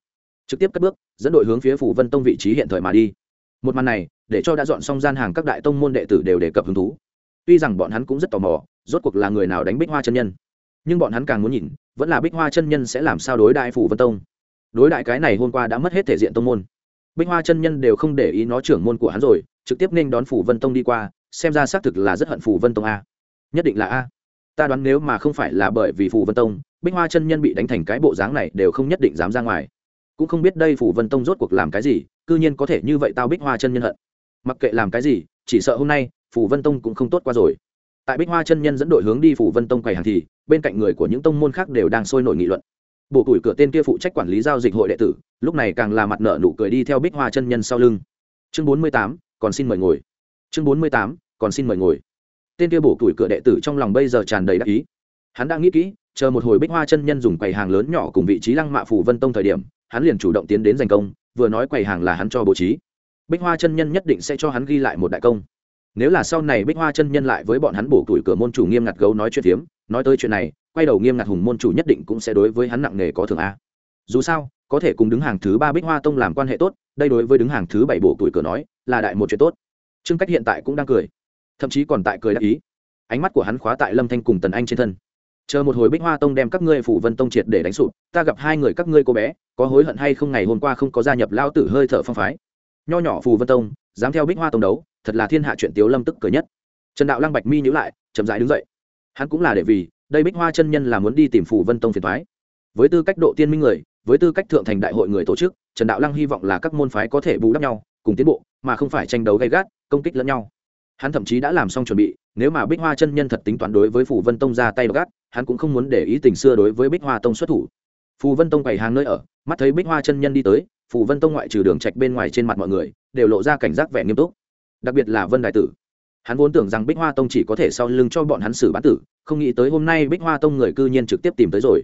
Trực tiếp cất bước, dẫn đội hướng phía phủ vân tông vị trí hiện thời mà đi. Một màn này để cho đã dọn xong gian hàng các đại tông môn đệ tử đều đề cập hứng thú. Tuy rằng bọn hắn cũng rất tò mò, rốt cuộc là người nào đánh bích hoa chân nhân. Nhưng bọn hắn càng muốn nhìn, vẫn là bích hoa chân nhân sẽ làm sao đối đại phủ vân tông. Đối đại cái này hôm qua đã mất hết thể diện tông môn. Bích hoa chân nhân đều không để ý nó trưởng môn của hắn rồi, trực tiếp nên đón phủ vân tông đi qua, xem ra xác thực là rất hận phủ vân tông a. Nhất định là a. Ta đoán nếu mà không phải là bởi vì phủ vân tông, bích hoa chân nhân bị đánh thành cái bộ dáng này đều không nhất định dám ra ngoài. Cũng không biết đây phủ vân tông rốt cuộc làm cái gì c nhiên có thể như vậy tao bích hoa chân nhân hận mặc kệ làm cái gì, chỉ sợ hôm nay phủ vân tông cũng không tốt qua rồi. Tại bích hoa chân nhân dẫn đội hướng đi phủ vân tông quầy hàng thì, bên cạnh người của những tông môn khác đều đang sôi nổi nghị luận. Bộ tuổi cửa tên kia phụ trách quản lý giao dịch hội đệ tử, lúc này càng là mặt nợ nụ cười đi theo bích hoa chân nhân sau lưng. Chương bốn mươi tám, còn xin mời ngồi. Chương bốn mươi tám, còn xin mời ngồi. Tên kia bổ tuổi cửa đệ tử trong lòng bây giờ tràn đầy đắc ý. Hắn đang nghĩ kỹ, chờ một hồi bích hoa chân nhân dùng quầy hàng lớn nhỏ cùng vị trí lăng mạ phủ vân tông thời điểm, hắn liền chủ động tiến đến giành công, vừa nói quầy hàng là hắn cho bố trí bích hoa chân nhân nhất định sẽ cho hắn ghi lại một đại công. Nếu là sau này bích hoa chân nhân lại với bọn hắn bổ tuổi cửa môn chủ nghiêm ngặt gấu nói chuyện phiếm, nói tới chuyện này, quay đầu nghiêm ngặt hùng môn chủ nhất định cũng sẽ đối với hắn nặng nề có thường a. Dù sao, có thể cùng đứng hàng thứ ba bích hoa tông làm quan hệ tốt, đây đối với đứng hàng thứ bảy bổ tuổi cửa nói, là đại một chuyện tốt. Trương cách hiện tại cũng đang cười, thậm chí còn tại cười đắc ý. Ánh mắt của hắn khóa tại lâm thanh cùng tần anh trên thân. Chờ một hồi bích hoa tông đem các ngươi phủ vân tông triệt để đánh sụp, ta gặp hai người các ngươi cô bé, có hối hận hay không ngày hôm qua không có gia nhập lao tử hơi thở phong phái nho nhỏ phù vân tông, dám theo bích hoa tông đấu, thật là thiên hạ chuyện tiếu lâm tức cười nhất. Trần đạo lăng bạch mi nhữ lại, chậm dãi đứng dậy. Hắn cũng là để vì, đây bích hoa chân nhân là muốn đi tìm phù vân tông phiền thoái với tư cách độ tiên minh người, với tư cách thượng thành đại hội người tổ chức, trần đạo lăng hy vọng là các môn phái có thể bù đắp nhau, cùng tiến bộ, mà không phải tranh đấu gay gắt, công kích lẫn nhau. Hắn thậm chí đã làm xong chuẩn bị, nếu mà bích hoa chân nhân thật tính toán đối với phù vân tông ra tay gắt, hắn cũng không muốn để ý tình xưa đối với bích hoa tông xuất thủ phù vân tông bày hàng nơi ở, mắt thấy bích hoa chân nhân đi tới, phù vân tông ngoại trừ đường trạch bên ngoài trên mặt mọi người, đều lộ ra cảnh giác vẻ nghiêm túc. Đặc biệt là vân đại tử. Hắn vốn tưởng rằng bích hoa tông chỉ có thể sau lưng cho bọn hắn xử bán tử, không nghĩ tới hôm nay bích hoa tông người cư nhiên trực tiếp tìm tới rồi.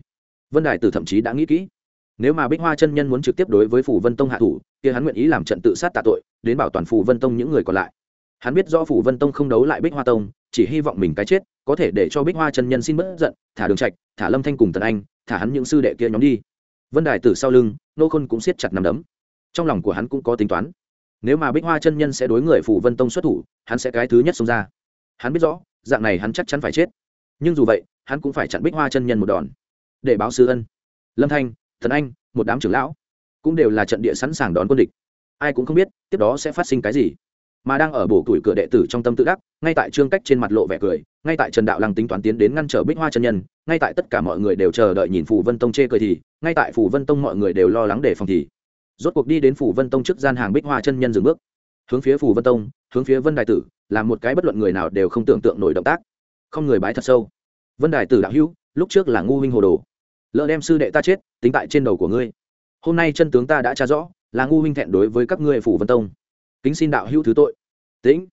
Vân đại tử thậm chí đã nghĩ kỹ. Nếu mà bích hoa chân nhân muốn trực tiếp đối với phủ vân tông hạ thủ, kia hắn nguyện ý làm trận tự sát tạ tội, đến bảo toàn phủ vân tông những người còn lại. Hắn biết do phủ vân tông không đấu lại bích hoa tông, chỉ hy vọng mình cái chết, có thể để cho bích hoa chân nhân xin bớt giận, thả đường trạch, thả lâm thanh cùng tần anh thả hắn những sư đệ kia nhóm đi. Vân đài tử sau lưng, nô khôn cũng siết chặt nằm đấm. Trong lòng của hắn cũng có tính toán. Nếu mà bích hoa chân nhân sẽ đối người phủ vân tông xuất thủ, hắn sẽ cái thứ nhất xông ra. Hắn biết rõ, dạng này hắn chắc chắn phải chết. Nhưng dù vậy, hắn cũng phải chặn bích hoa chân nhân một đòn. Để báo sư ân. Lâm thanh, thần anh, một đám trưởng lão, cũng đều là trận địa sẵn sàng đón quân địch. Ai cũng không biết, tiếp đó sẽ phát sinh cái gì. Mà đang ở bổ tuổi cửa đệ tử trong tâm tự đắc, ngay tại trương cách trên mặt lộ vẻ cười ngay tại trần đạo lăng tính toán tiến đến ngăn trở bích hoa chân nhân, ngay tại tất cả mọi người đều chờ đợi nhìn phù vân tông chê cười thì, ngay tại phù vân tông mọi người đều lo lắng để phòng thì, rốt cuộc đi đến phù vân tông trước gian hàng bích hoa chân nhân dừng bước. Hướng phía phù vân tông, hướng phía vân đại tử, làm một cái bất luận người nào đều không tưởng tượng nổi động tác. Không người bái thật sâu. Vân đại tử đạo hữu, lúc trước là ngu huynh hồ đồ. Lỡ đem sư đệ ta chết, tính tại trên đầu của ngươi. Hôm nay chân tướng ta đã tra rõ, là ngu huynh thẹn đối với các ngươi phủ vân tông. Kính xin đạo hữu thứ tội. Tĩnh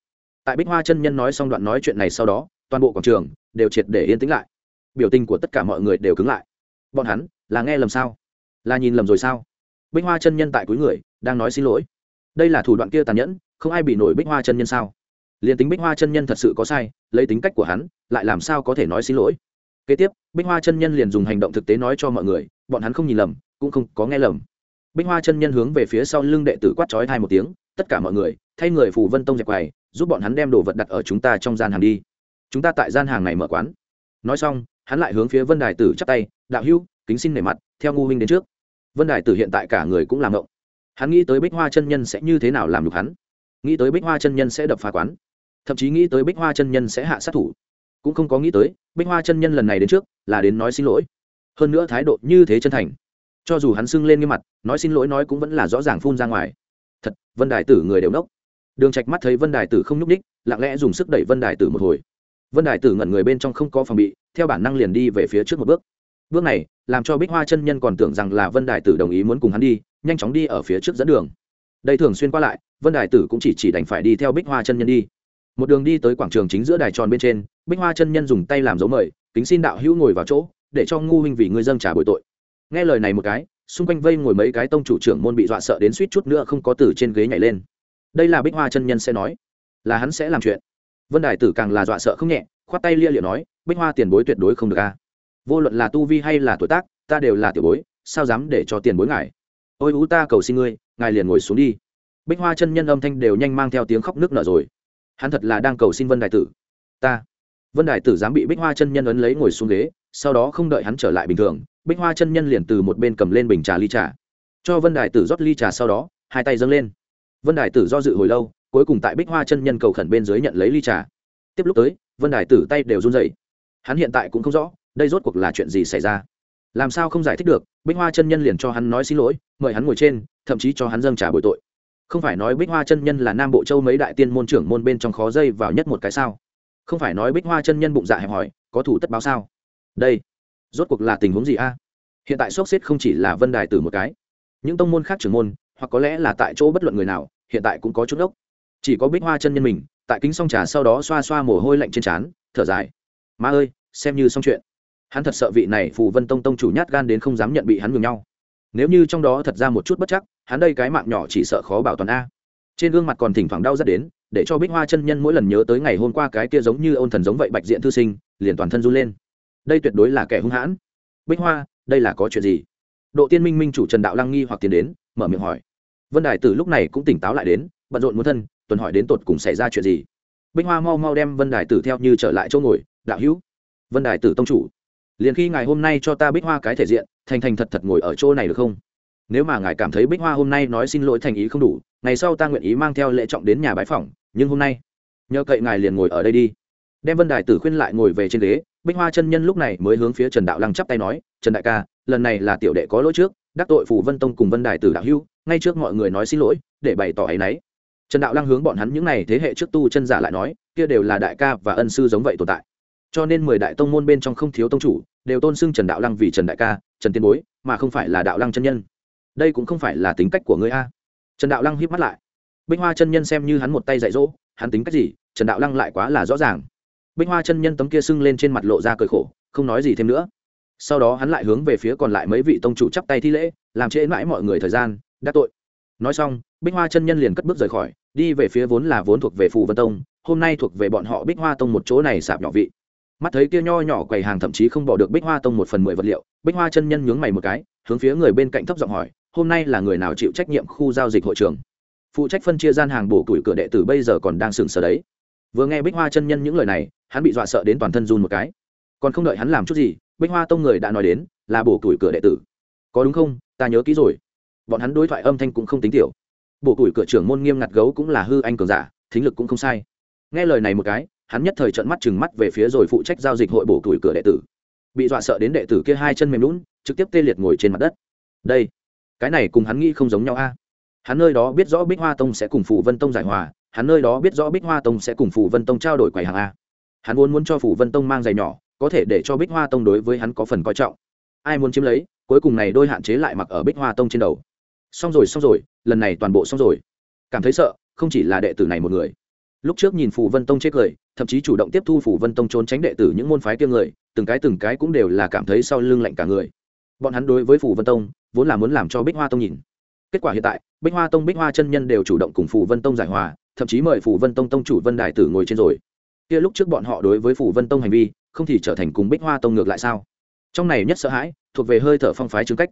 tại bích hoa chân nhân nói xong đoạn nói chuyện này sau đó toàn bộ quảng trường đều triệt để yên tĩnh lại. Biểu tình của tất cả mọi người đều cứng lại. Bọn hắn là nghe lầm sao? Là nhìn lầm rồi sao? Bích hoa chân nhân tại cuối người đang nói xin lỗi. Đây là thủ đoạn kia tàn nhẫn, không ai bị nổi bích hoa chân nhân sao? Liền tính bích hoa chân nhân thật sự có sai, lấy tính cách của hắn, lại làm sao có thể nói xin lỗi? Kế tiếp, bích hoa chân nhân liền dùng hành động thực tế nói cho mọi người, bọn hắn không nhìn lầm, cũng không có nghe lầm. Bích hoa chân nhân hướng về phía sau lưng đệ tử quát trói thai một tiếng, tất cả mọi người, thay người phù vân tông dẹp quầy, giúp bọn hắn đem đồ vật đặt ở chúng ta trong gian hàng đi chúng ta tại gian hàng này mở quán. Nói xong, hắn lại hướng phía vân đài tử chắp tay, đạo hữu, kính xin nể mặt, theo ngu huynh đến trước. Vân đài tử hiện tại cả người cũng làm ngộng. Hắn nghĩ tới bích hoa chân nhân sẽ như thế nào làm được hắn. Nghĩ tới bích hoa chân nhân sẽ đập phá quán. Thậm chí nghĩ tới bích hoa chân nhân sẽ hạ sát thủ. Cũng không có nghĩ tới, bích hoa chân nhân lần này đến trước, là đến nói xin lỗi. Hơn nữa thái độ như thế chân thành. Cho dù hắn sưng lên như mặt, nói xin lỗi nói cũng vẫn là rõ ràng phun ra ngoài. Thật, vân đài tử người đều nốc. Đường trạch mắt thấy vân đài tử không nhúc ních lặng lẽ dùng sức đẩy vân đài tử một hồi vân Đại tử ngẩn người bên trong không có phòng bị, theo bản năng liền đi về phía trước một bước. Bước này, làm cho bích hoa chân nhân còn tưởng rằng là vân Đại tử đồng ý muốn cùng hắn đi, nhanh chóng đi ở phía trước dẫn đường. Đây thường xuyên qua lại, vân Đại tử cũng chỉ chỉ đành phải đi theo bích hoa chân nhân đi. Một đường đi tới quảng trường chính giữa đài tròn bên trên, bích hoa chân nhân dùng tay làm dấu mời, kính xin đạo hữu ngồi vào chỗ, để cho ngu huynh vì ngươi dâng trả bồi tội. Nghe lời này một cái, xung quanh vây ngồi mấy cái tông chủ trưởng môn bị dọa sợ đến suýt chút nữa không có từ trên ghế nhảy lên. Đây là bích hoa chân nhân sẽ nói. Là hắn sẽ làm chuyện vân đài tử càng là dọa sợ không nhẹ, khoát tay lia liệu nói, bích hoa tiền bối tuyệt đối không được a. Vô luận là tu vi hay là tuổi tác, ta đều là tiểu bối, sao dám để cho tiền bối ngài ôi ú ta cầu xin ngươi, ngài liền ngồi xuống đi. Bích hoa chân nhân âm thanh đều nhanh mang theo tiếng khóc nước nở rồi. Hắn thật là đang cầu xin vân đại tử. Ta. Vân đại tử dám bị bích hoa chân nhân ấn lấy ngồi xuống ghế, sau đó không đợi hắn trở lại bình thường, bích hoa chân nhân liền từ một bên cầm lên bình trà ly trà. Cho vân đại tử rót ly trà sau đó, hai tay dâng lên. Vân đại tử do dự hồi lâu cuối cùng tại bích hoa chân nhân cầu khẩn bên dưới nhận lấy ly trà. Tiếp lúc tới, vân Đài tử tay đều run dậy hắn hiện tại cũng không rõ, đây rốt cuộc là chuyện gì xảy ra. Làm sao không giải thích được, bích hoa chân nhân liền cho hắn nói xin lỗi, mời hắn ngồi trên, thậm chí cho hắn dâng trả bồi tội. Không phải nói bích hoa chân nhân là nam bộ châu mấy đại tiên môn trưởng môn bên trong khó dây vào nhất một cái sao? Không phải nói bích hoa chân nhân bụng dạ hẹp hỏi có thủ tất báo sao? Đây, rốt cuộc là tình huống gì a? Hiện tại sốc xếp không chỉ là vân đài Tử một cái. Những tông môn khác trưởng môn, hoặc có lẽ là tại chỗ bất luận người nào, hiện tại cũng có chút ốc chỉ có bích hoa chân nhân mình, tại kính xong trà sau đó xoa xoa mồ hôi lạnh trên trán, thở dài. Ma ơi, xem như xong chuyện. Hắn thật sợ vị này phù vân tông tông chủ nhát gan đến không dám nhận bị hắn ngừng nhau. Nếu như trong đó thật ra một chút bất chắc, hắn đây cái mạng nhỏ chỉ sợ khó bảo toàn a. Trên gương mặt còn thỉnh thoảng đau rất đến, để cho bích hoa chân nhân mỗi lần nhớ tới ngày hôm qua cái kia giống như ôn thần giống vậy bạch diện thư sinh, liền toàn thân run lên. Đây tuyệt đối là kẻ hung hãn. Bích hoa, đây là có chuyện gì? Độ tiên minh minh chủ trần đạo lăng nghi hoặc tiến đến, mở miệng hỏi. Vân đài tử lúc này cũng tỉnh táo lại đến, bận rộn muốn thân tuần hỏi đến tột cùng xảy ra chuyện gì. Bích hoa mau mau đem vân đài tử theo như trở lại chỗ ngồi, đạo hữu, vân đài tử tông chủ, liền khi ngài hôm nay cho ta bích hoa cái thể diện, thành thành thật thật ngồi ở chỗ này được không? Nếu mà ngài cảm thấy bích hoa hôm nay nói xin lỗi thành ý không đủ, ngày sau ta nguyện ý mang theo lễ trọng đến nhà bái phỏng, nhưng hôm nay, nhờ cậy ngài liền ngồi ở đây đi. Đem vân đài tử khuyên lại ngồi về trên ghế, bích hoa chân nhân lúc này mới hướng phía trần đạo lăng chắp tay nói, trần đại ca, lần này là tiểu đệ có lỗi trước, đắc tội phủ vân tông cùng vân đài tử đạo hưu ngay trước mọi người nói xin lỗi, để bày tỏ ấ y n ấ y trần đạo lăng hướng bọn hắn những n à y thế hệ trước tu chân giả lại nói, kia đều là đại ca và ân sư giống vậy tồn tại. Cho nên mười đại tông môn bên trong không thiếu tông chủ, đều tôn xưng trần đạo lăng vì trần đại ca, trần tiên bối, mà không phải là đạo lăng chân nhân. Đây cũng không phải là tính cách của người a. Trần đạo lăng hiếp mắt lại. Bích hoa chân nhân xem như hắn một tay dạy dỗ, hắn tính cách gì, trần đạo lăng lại quá là rõ ràng. Bích hoa chân nhân tấm kia sưng lên trên mặt lộ ra cười khổ, không nói gì thêm nữa. Sau đó hắn lại hướng về phía còn lại mấy vị tông chủ chắp tay thi lễ, làm trễ mãi mọi người thời gian, đã tội nói xong, bích hoa chân nhân liền cất bước rời khỏi, đi về phía vốn là vốn thuộc về phù vân tông, hôm nay thuộc về bọn họ bích hoa tông một chỗ này sạp nhỏ vị. Mắt thấy kia nho nhỏ quầy hàng thậm chí không bỏ được bích hoa tông một phần mười vật liệu, bích hoa chân nhân nhướng mày một cái, hướng phía người bên cạnh thấp giọng hỏi, hôm nay là người nào chịu trách nhiệm khu giao dịch hội trường? Phụ trách phân chia gian hàng bổ tuổi cửa đệ tử bây giờ còn đang sừng sờ đấy. Vừa nghe bích hoa chân nhân những lời này, hắn bị dọa sợ đến toàn thân run một cái. Còn không đợi hắn làm chút gì, bích hoa tông người đã nói đến là bổ tuổi cửa đệ tử. Có đúng không? Ta nhớ kỹ rồi bọn hắn đối thoại âm thanh cũng không tính tiểu. Bổ tuổi cửa trưởng môn nghiêm ngặt gấu cũng là hư anh cường giả, thính lực cũng không sai. Nghe lời này một cái, hắn nhất thời trận mắt chừng mắt về phía rồi phụ trách giao dịch hội bổ tuổi cửa đệ tử. Bị dọa sợ đến đệ tử kia hai chân mềm lún trực tiếp tê liệt ngồi trên mặt đất. Đây, cái này cùng hắn nghĩ không giống nhau a. Hắn nơi đó biết rõ bích hoa tông sẽ cùng phủ vân tông giải hòa, hắn nơi đó biết rõ bích hoa tông sẽ cùng phủ vân tông trao đổi quầy hàng a. Hắn muốn muốn cho phủ vân tông mang giày nhỏ, có thể để cho bích hoa tông đối với hắn có phần coi trọng. Ai muốn chiếm lấy, cuối cùng này đôi hạn chế lại mặc ở bích hoa tông trên đầu xong rồi xong rồi, lần này toàn bộ xong rồi. Cảm thấy sợ, không chỉ là đệ tử này một người. Lúc trước nhìn phủ vân tông chết cười, thậm chí chủ động tiếp thu phủ vân tông trốn tránh đệ tử những môn phái tiêm người, từng cái từng cái cũng đều là cảm thấy sau lưng lạnh cả người. Bọn hắn đối với phủ vân tông, vốn là muốn làm cho bích hoa tông nhìn. Kết quả hiện tại, bích hoa tông bích hoa chân nhân đều chủ động cùng phủ vân tông giải hòa, thậm chí mời phủ vân tông tông chủ vân đại tử ngồi trên rồi. Kia lúc trước bọn họ đối với phủ vân tông hành vi, không thì trở thành cùng bích hoa tông ngược lại sao? Trong này nhất sợ hãi, thuộc về hơi thở phong phái chứng cách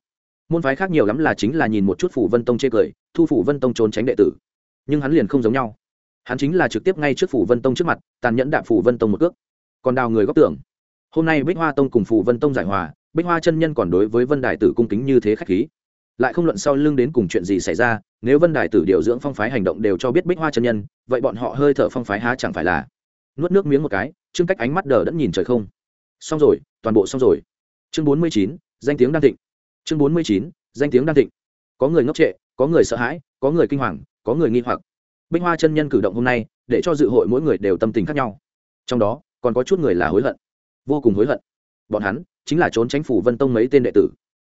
môn phái khác nhiều lắm là chính là nhìn một chút phủ vân tông chê cười, thu phủ vân tông trốn tránh đệ tử. Nhưng hắn liền không giống nhau. Hắn chính là trực tiếp ngay trước phủ vân tông trước mặt, tàn nhẫn đạp phủ vân tông một cước. Còn đào người góp tưởng hôm nay bích hoa tông cùng phủ vân tông giải hòa, bích hoa chân nhân còn đối với vân đại tử cung kính như thế khách khí. Lại không luận sau lưng đến cùng chuyện gì xảy ra, nếu vân đại tử điều dưỡng phong phái hành động đều cho biết bích hoa chân nhân, vậy bọn họ hơi thở phong phái há chẳng phải là nuốt nước miếng một cái chương cách ánh mắt đờ đẫn nhìn trời không. Xong rồi, toàn bộ xong rồi. Chương bốn mươi chín, danh tiếng đang thịnh chương bốn mươi chín, danh tiếng đang thịnh. Có người ngốc trệ, có người sợ hãi, có người kinh hoàng, có người nghi hoặc. Binh hoa chân nhân cử động hôm nay để cho dự hội mỗi người đều tâm tình khác nhau. Trong đó, còn có chút người là hối hận, vô cùng hối hận. Bọn hắn chính là trốn tránh phủ vân tông mấy tên đệ tử.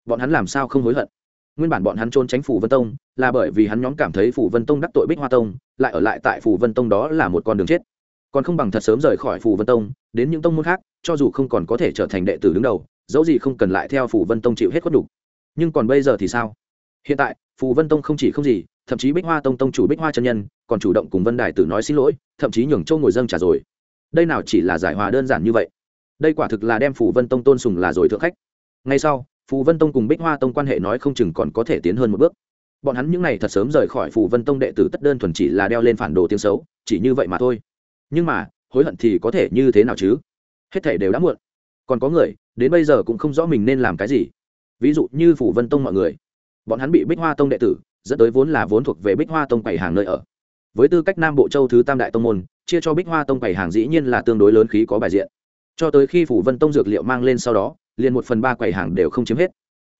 Bọn hắn làm sao không hối hận? Nguyên bản bọn hắn trốn tránh phủ vân tông là bởi vì hắn nhóm cảm thấy phủ vân tông đắc tội bích hoa tông, lại ở lại tại phủ vân tông đó là một con đường chết. Còn không bằng thật sớm rời khỏi phủ vân tông, đến những tông môn khác, cho dù không còn có thể trở thành đệ tử đứng đầu dẫu gì không cần lại theo phủ vân tông chịu hết khuất đủ nhưng còn bây giờ thì sao? Hiện tại, phù vân tông không chỉ không gì, thậm chí bích hoa tông tông chủ bích hoa chân nhân, còn chủ động cùng vân đài tử nói xin lỗi, thậm chí nhường châu ngồi dâng trả rồi. Đây nào chỉ là giải hòa đơn giản như vậy. Đây quả thực là đem phù vân tông tôn sùng là rồi thượng khách. Ngay sau, phù vân tông cùng bích hoa tông quan hệ nói không chừng còn có thể tiến hơn một bước. Bọn hắn những n à y thật sớm rời khỏi phù vân tông đệ tử tất đơn thuần chỉ là đeo lên phản đồ tiếng xấu, chỉ như vậy mà thôi. Nhưng mà, hối hận thì có thể như thế nào chứ? Hết thể đều đã muộn. Còn có người đến bây giờ cũng không rõ mình nên làm cái gì. Ví dụ như phủ vân tông mọi người, bọn hắn bị bích hoa tông đệ tử dẫn tới vốn là vốn thuộc về bích hoa tông quầy hàng nơi ở. Với tư cách nam bộ châu thứ tam đại tông môn, chia cho bích hoa tông quầy hàng dĩ nhiên là tương đối lớn khí có bài diện. Cho tới khi phủ vân tông dược liệu mang lên sau đó, liền một phần ba quầy hàng đều không chiếm hết.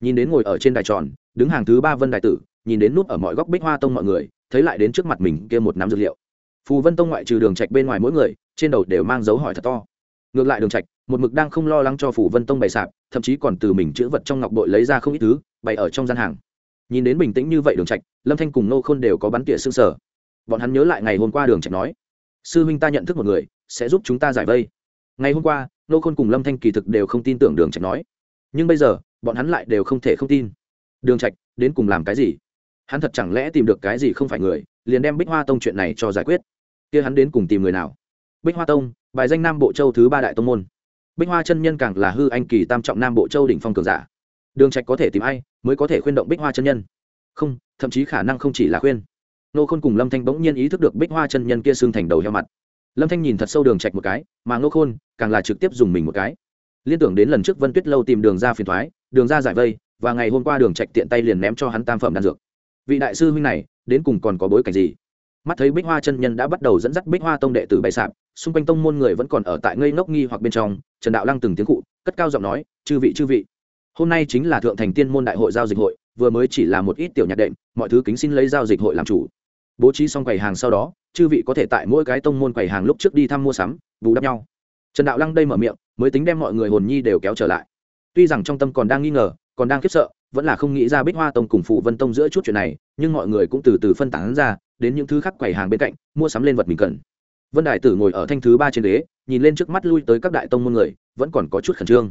Nhìn đến ngồi ở trên đài tròn, đứng hàng thứ ba vân đại tử, nhìn đến nút ở mọi góc bích hoa tông mọi người, thấy lại đến trước mặt mình kia một nắm dược liệu. Phù vân tông ngoại trừ đường trạch bên ngoài mỗi người, trên đầu đều mang dấu hỏi thật to. Ngược lại đường trạch một mực đang không lo lắng cho phủ vân tông bày sạp, thậm chí còn từ mình chữ vật trong ngọc bội lấy ra không ít thứ, bày ở trong gian hàng. Nhìn đến bình tĩnh như vậy đường trạch, lâm thanh cùng nô khôn đều có bắn tỉa xương sở bọn hắn nhớ lại ngày hôm qua đường trạch nói, sư huynh ta nhận thức một người, sẽ giúp chúng ta giải vây. Ngày hôm qua nô khôn cùng lâm thanh kỳ thực đều không tin tưởng đường trạch nói. Nhưng bây giờ, bọn hắn lại đều không thể không tin. Đường trạch, đến cùng làm cái gì? Hắn thật chẳng lẽ tìm được cái gì không phải người, liền đem bích hoa tông chuyện này cho giải quyết? Kia hắn đến cùng tìm người nào? Bích hoa tông, bài danh nam bộ châu thứ ba đại tông môn bích hoa chân nhân càng là hư anh kỳ tam trọng nam bộ châu đỉnh phong cường giả. Đường trạch có thể tìm ai mới có thể khuyên động bích hoa chân nhân? Không, thậm chí khả năng không chỉ là khuyên. Nô khôn cùng lâm thanh bỗng nhiên ý thức được bích hoa chân nhân kia xương thành đầu heo mặt. Lâm thanh nhìn thật sâu đường trạch một cái, mà nô khôn càng là trực tiếp dùng mình một cái. Liên tưởng đến lần trước vân tuyết lâu tìm đường ra phiền thoái đường ra giải vây, và ngày hôm qua đường trạch tiện tay liền ném cho hắn tam phẩm đan dược. Vị đại sư huynh này, đến cùng còn có bối cảnh gì? Mắt thấy bích hoa chân nhân đã bắt đầu dẫn dắt bích hoa tông đệ tử bày sạp xung quanh tông môn người vẫn còn ở tại ngây ngốc nghi hoặc bên trong, trần đạo lăng từng tiếng cụ cất cao giọng nói, chư vị chư vị, hôm nay chính là thượng thành tiên môn đại hội giao dịch hội, vừa mới chỉ là một ít tiểu nhạc đệm, mọi thứ kính xin lấy giao dịch hội làm chủ. Bố trí xong quầy hàng sau đó, chư vị có thể tại mỗi cái tông môn quầy hàng lúc trước đi thăm mua sắm, bù đắp nhau. Trần đạo lăng đây mở miệng, mới tính đem mọi người hồn nhi đều kéo trở lại. Tuy rằng trong tâm còn đang nghi ngờ, còn đang khiếp sợ, vẫn là không nghĩ ra bích hoa tông cùng phụ vân tông giữa chút chuyện này, nhưng mọi người cũng từ từ phân tán ra, đến những thứ khác quầy hàng bên cạnh, mua sắm lên vật mình cần vân đại tử ngồi ở thanh thứ ba trên ghế, nhìn lên trước mắt lui tới các đại tông môn người, vẫn còn có chút khẩn trương.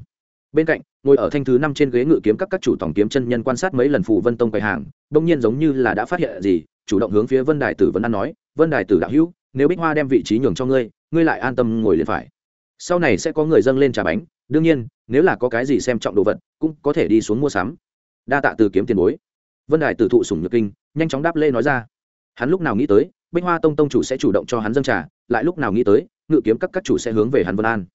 Bên cạnh, ngồi ở thanh thứ năm trên ghế ngự kiếm các các chủ tổng kiếm chân nhân quan sát mấy lần phù vân tông quầy hàng, đông nhiên giống như là đã phát hiện gì, chủ động hướng phía vân Đại tử vẫn ăn nói, vân Đại tử đạo hữu, nếu bích hoa đem vị trí nhường cho ngươi ngươi lại an tâm ngồi lên phải. Sau này sẽ có người dâng lên trà bánh, đương nhiên, nếu là có cái gì xem trọng đồ vật, cũng có thể đi xuống mua sắm. Đa tạ từ kiếm tiền bối. Vân Đại tử thụ sủng nhược kinh, nhanh chóng đáp lê nói ra. Hắn lúc nào nghĩ tới, bích hoa tông tông chủ sẽ chủ động cho hắn dâng trà lại lúc nào nghĩ tới, ngự kiếm các các chủ sẽ hướng về hắn vân an.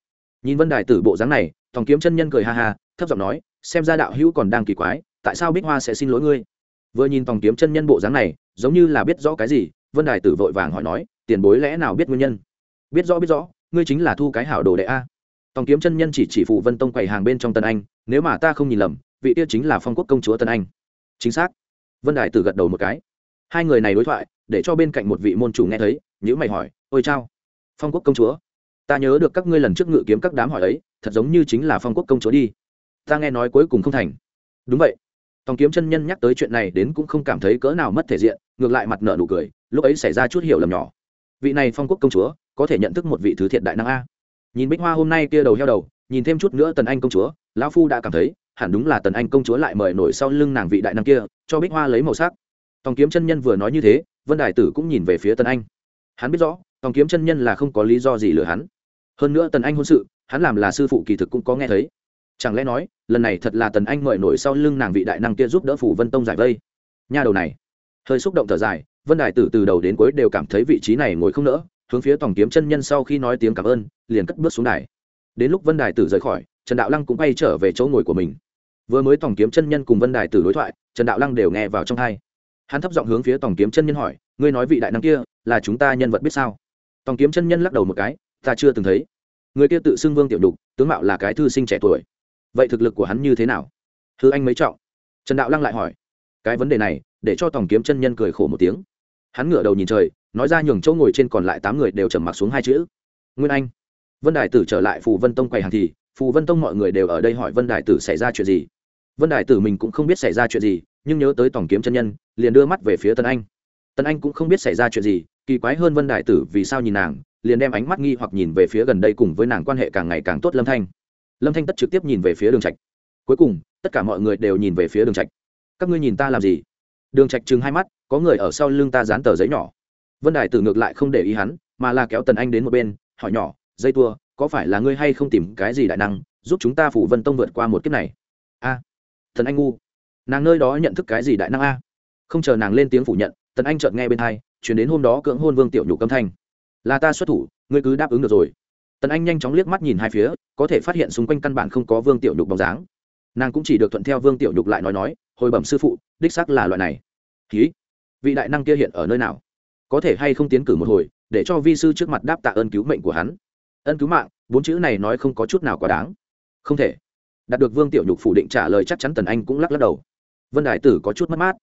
Nhìn vân đài tử bộ dáng này thòng kiếm chân nhân cười ha ha, thấp giọng nói, xem ra đạo hữu còn đang kỳ quái, tại sao bích hoa sẽ xin lỗi ngươi? Vừa nhìn thòng kiếm chân nhân bộ dáng này, giống như là biết rõ cái gì, vân đài tử vội vàng hỏi nói, tiền bối lẽ nào biết nguyên nhân? Biết rõ biết rõ, ngươi chính là thu cái hảo đồ đệ a. Tòng kiếm chân nhân chỉ chỉ phụ vân tông quầy hàng bên trong tân anh, nếu mà ta không nhìn lầm, vị tiêu chính là phong quốc công chúa tân anh. Chính xác. Vân đài tử gật đầu một cái. Hai người này đối thoại, để cho bên cạnh một vị môn chủ nghe thấy nhữ mày hỏi ôi chao, phong quốc công chúa, ta nhớ được các ngươi lần trước ngự kiếm các đám hỏi ấy, thật giống như chính là phong quốc công chúa đi. Ta nghe nói cuối cùng không thành. Đúng vậy. Tòng kiếm chân nhân nhắc tới chuyện này đến cũng không cảm thấy cỡ nào mất thể diện, ngược lại mặt nợ nụ cười, lúc ấy xảy ra chút hiểu lầm nhỏ. Vị này phong quốc công chúa, có thể nhận thức một vị thứ thiện đại năng a. Nhìn bích hoa hôm nay kia đầu heo đầu, nhìn thêm chút nữa tần anh công chúa, lão phu đã cảm thấy, hẳn đúng là tần anh công chúa lại mời nổi sau lưng nàng vị đại năng kia, cho bích hoa lấy màu sắc. Tòng kiếm chân nhân vừa nói như thế, vân đại tử cũng nhìn về phía tần anh. Hắn biết rõ tòng kiếm chân nhân là không có lý do gì lừa hắn. Hơn nữa tần anh hôn sự, hắn làm là sư phụ kỳ thực cũng có nghe thấy. Chẳng lẽ nói, lần này thật là tần anh mời nổi sau lưng nàng vị đại năng kia giúp đỡ phủ vân tông giải vây? Nha đầu này. Hơi xúc động thở dài, vân đại tử từ đầu đến cuối đều cảm thấy vị trí này ngồi không nỡ, hướng phía tòng kiếm chân nhân sau khi nói tiếng cảm ơn, liền cất bước xuống đài. Đến lúc vân đài tử rời khỏi, trần đạo lăng cũng bay trở về chỗ ngồi của mình. Vừa mới tòng kiếm chân nhân cùng vân đài tử đối thoại, trần đạo lăng đều nghe vào trong hai hắn thấp giọng hướng phía tòng kiếm chân nhân hỏi, ngươi nói vị đại năng kia là chúng ta nhân vật biết sao? Tòng kiếm chân nhân lắc đầu một cái, ta chưa từng thấy. Người kia tự xưng vương tiểu đục tướng mạo là cái thư sinh trẻ tuổi. Vậy thực lực của hắn như thế nào? Hư anh mấy trọng. Trần đạo lăng lại hỏi. Cái vấn đề này, để cho tòng kiếm chân nhân cười khổ một tiếng. Hắn ngửa đầu nhìn trời, nói ra nhường chỗ ngồi trên còn lại tám người đều trầm mặc xuống hai chữ. Nguyên anh. Vân đại tử trở lại phù vân tông quầy hàng thì, phù vân tông mọi người đều ở đây hỏi vân đại tử xảy ra chuyện gì. Vân đại tử mình cũng không biết xảy ra chuyện gì, nhưng nhớ tới tổng kiếm chân nhân, liền đưa mắt về phía Tân anh. Tân anh cũng không biết xảy ra chuyện gì kỳ quái hơn vân đại tử vì sao nhìn nàng, liền đem ánh mắt nghi hoặc nhìn về phía gần đây cùng với nàng quan hệ càng ngày càng tốt lâm thanh. Lâm thanh tất trực tiếp nhìn về phía đường trạch. Cuối cùng, tất cả mọi người đều nhìn về phía đường trạch. Các ngươi nhìn ta làm gì? Đường trạch trừng hai mắt, có người ở sau lưng ta dán tờ giấy nhỏ. Vân đại tử ngược lại không để ý hắn, mà là kéo tần anh đến một bên, hỏi nhỏ, dây tua, có phải là ngươi hay không tìm cái gì đại năng, giúp chúng ta phủ vân tông vượt qua một kiếp này? A thần anh ngu, nàng nơi đó nhận thức cái gì đại năng a? Không chờ nàng lên tiếng phủ nhận, tần anh chợt nghe bên thai chuyển đến hôm đó cưỡng hôn vương tiểu nhục âm thanh. Là ta xuất thủ, ngươi cứ đáp ứng được rồi. Tần anh nhanh chóng liếc mắt nhìn hai phía, có thể phát hiện xung quanh căn bản không có vương tiểu nhục bóng dáng. Nàng cũng chỉ được thuận theo vương tiểu nhục lại nói nói, hồi bẩm sư phụ, đích xác là loại này. Ký vị đại năng kia hiện ở nơi nào? Có thể hay không tiến cử một hồi, để cho vi sư trước mặt đáp tạ ơn cứu mệnh của hắn? Ân cứu mạng, bốn chữ này nói không có chút nào quá đáng. Không thể. Đạt được vương tiểu nhục phủ định trả lời chắc chắn tần anh cũng lắc lắc đầu. Vân đại tử có chút mất mát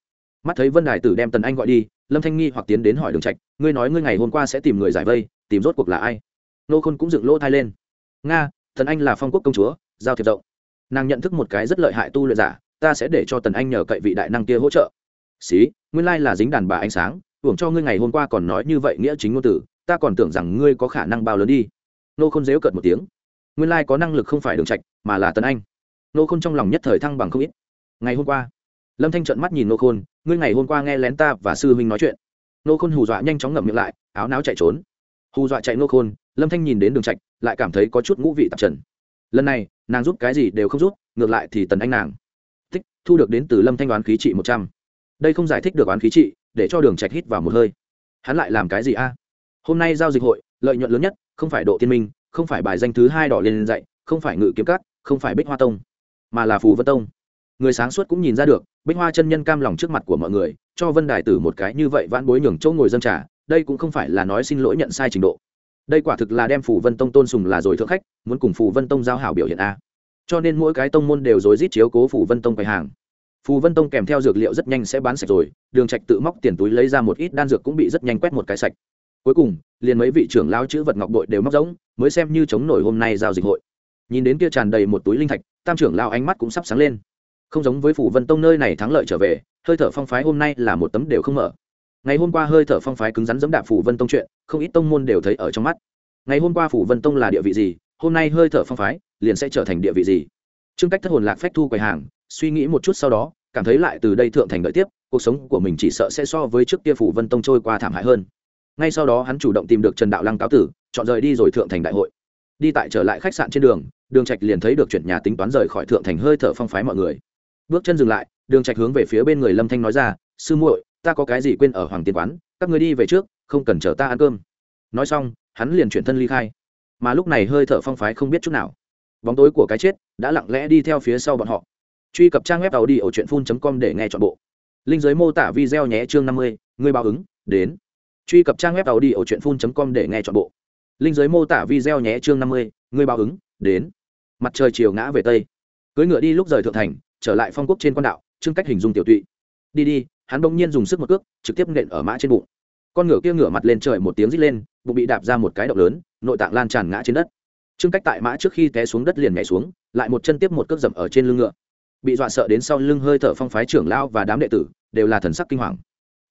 mắt thấy vân đài tử đem tần anh gọi đi lâm thanh nghi hoặc tiến đến hỏi đường trạch ngươi nói ngươi ngày hôm qua sẽ tìm người giải vây tìm rốt cuộc là ai nô khôn cũng dựng lỗ thai lên nga tần anh là phong quốc công chúa giao thiệp rộng nàng nhận thức một cái rất lợi hại tu luyện giả ta sẽ để cho tần anh nhờ cậy vị đại năng kia hỗ trợ xí nguyên lai là dính đàn bà ánh sáng hưởng cho ngươi ngày hôm qua còn nói như vậy nghĩa chính ngôn tử ta còn tưởng rằng ngươi có khả năng bao lớn đi nô khôn dếu cợt một tiếng nguyên lai có năng lực không phải đường trạch mà là tần anh nô khôn trong lòng nhất thời thăng bằng không ít ngày hôm qua lâm thanh trợn mắt nhìn nô khôn ngươi ngày hôm qua nghe lén ta và sư huynh nói chuyện. Nô khôn hù dọa nhanh chóng ngậm miệng lại, áo náo chạy trốn. Hù dọa chạy nô khôn, lâm thanh nhìn đến đường trạch, lại cảm thấy có chút ngũ vị tạp trần. Lần này, nàng giúp cái gì đều không giúp, ngược lại thì tần anh nàng. Thích, thu được đến từ lâm thanh đoán khí trị một trăm. Đây không giải thích được đoán khí trị, để cho đường trạch hít vào một hơi. Hắn lại làm cái gì a? Hôm nay giao dịch hội, lợi nhuận lớn nhất, không phải độ tiên minh, không phải bài danh thứ hai đỏ lên dạy, không phải ngự kiếm cắt không phải bích hoa tông, mà là phù vân tông người sáng suốt cũng nhìn ra được, bích hoa chân nhân cam lòng trước mặt của mọi người, cho vân đài tử một cái như vậy vãn bối nhường chỗ ngồi dân trả đây cũng không phải là nói xin lỗi nhận sai trình độ. Đây quả thực là đem phủ vân tông tôn sùng là rồi thượng khách, muốn cùng phủ vân tông giao hảo biểu hiện a. Cho nên mỗi cái tông môn đều rối rít chiếu cố phủ vân tông quầy hàng. Phù vân tông kèm theo dược liệu rất nhanh sẽ bán sạch rồi, đường trạch tự móc tiền túi lấy ra một ít đan dược cũng bị rất nhanh quét một cái sạch. Cuối cùng, liền mấy vị trưởng lao chữ vật ngọc bội đều móc giống mới xem như chống nổi hôm nay giao dịch hội. Nhìn đến kia tràn đầy một túi linh thạch, tam trưởng lao ánh mắt cũng sắp sáng lên không giống với phủ vân tông nơi này thắng lợi trở về, hơi thở phong phái hôm nay là một tấm đều không mở. Ngày hôm qua hơi thở phong phái cứng rắn dẫm đạp phủ vân tông chuyện, không ít tông môn đều thấy ở trong mắt. Ngày hôm qua phủ vân tông là địa vị gì, hôm nay hơi thở phong phái liền sẽ trở thành địa vị gì? Trương cách thất hồn lạc phách thu quầy hàng, suy nghĩ một chút sau đó, cảm thấy lại từ đây thượng thành đợi tiếp, cuộc sống của mình chỉ sợ sẽ so với trước kia phủ vân tông trôi qua thảm hại hơn. Ngay sau đó hắn chủ động tìm được trần đạo lăng cáo tử, chọn rời đi rồi thượng thành đại hội. Đi tại trở lại khách sạn trên đường đường trạch liền thấy được chuyển nhà tính toán rời khỏi thượng thành hơi thở phong phái mọi người bước chân dừng lại, đường trạch hướng về phía bên người lâm thanh nói ra, sư muội, ta có cái gì quên ở hoàng tiên quán, các ngươi đi về trước, không cần chờ ta ăn cơm. Nói xong, hắn liền chuyển thân ly khai. Mà lúc này hơi thở phong phái không biết chút nào. Bóng tối của cái chết đã lặng lẽ đi theo phía sau bọn họ. Truy cập trang web tàu đi ở truyện phun com để nghe chọn bộ. Linh giới mô tả video nhé chương năm mươi, người báo ứng, đến. Truy cập trang web tàu đi ở truyện phun com để nghe chọn bộ. Linh giới mô tả video nhé chương năm mươi, người báo ứng, đến. Mặt trời chiều ngã về tây. Cưỡi ngựa đi lúc rời thượng thành trở lại phong quốc trên quan đạo trưng cách hình dung tiểu tụy. Đi đi, hắn bỗng nhiên dùng sức một cước, trực tiếp nện ở mã trên bụng. Con ngựa kia ngửa mặt lên trời một tiếng rít lên, bụng bị đạp ra một cái động lớn, nội tạng lan tràn ngã trên đất. Trưng cách tại mã trước khi té xuống đất liền nhảy xuống, lại một chân tiếp một cước dầm ở trên lưng ngựa. Bị dọa sợ đến sau lưng hơi thở phong phái trưởng lao và đám đệ tử đều là thần sắc kinh hoàng.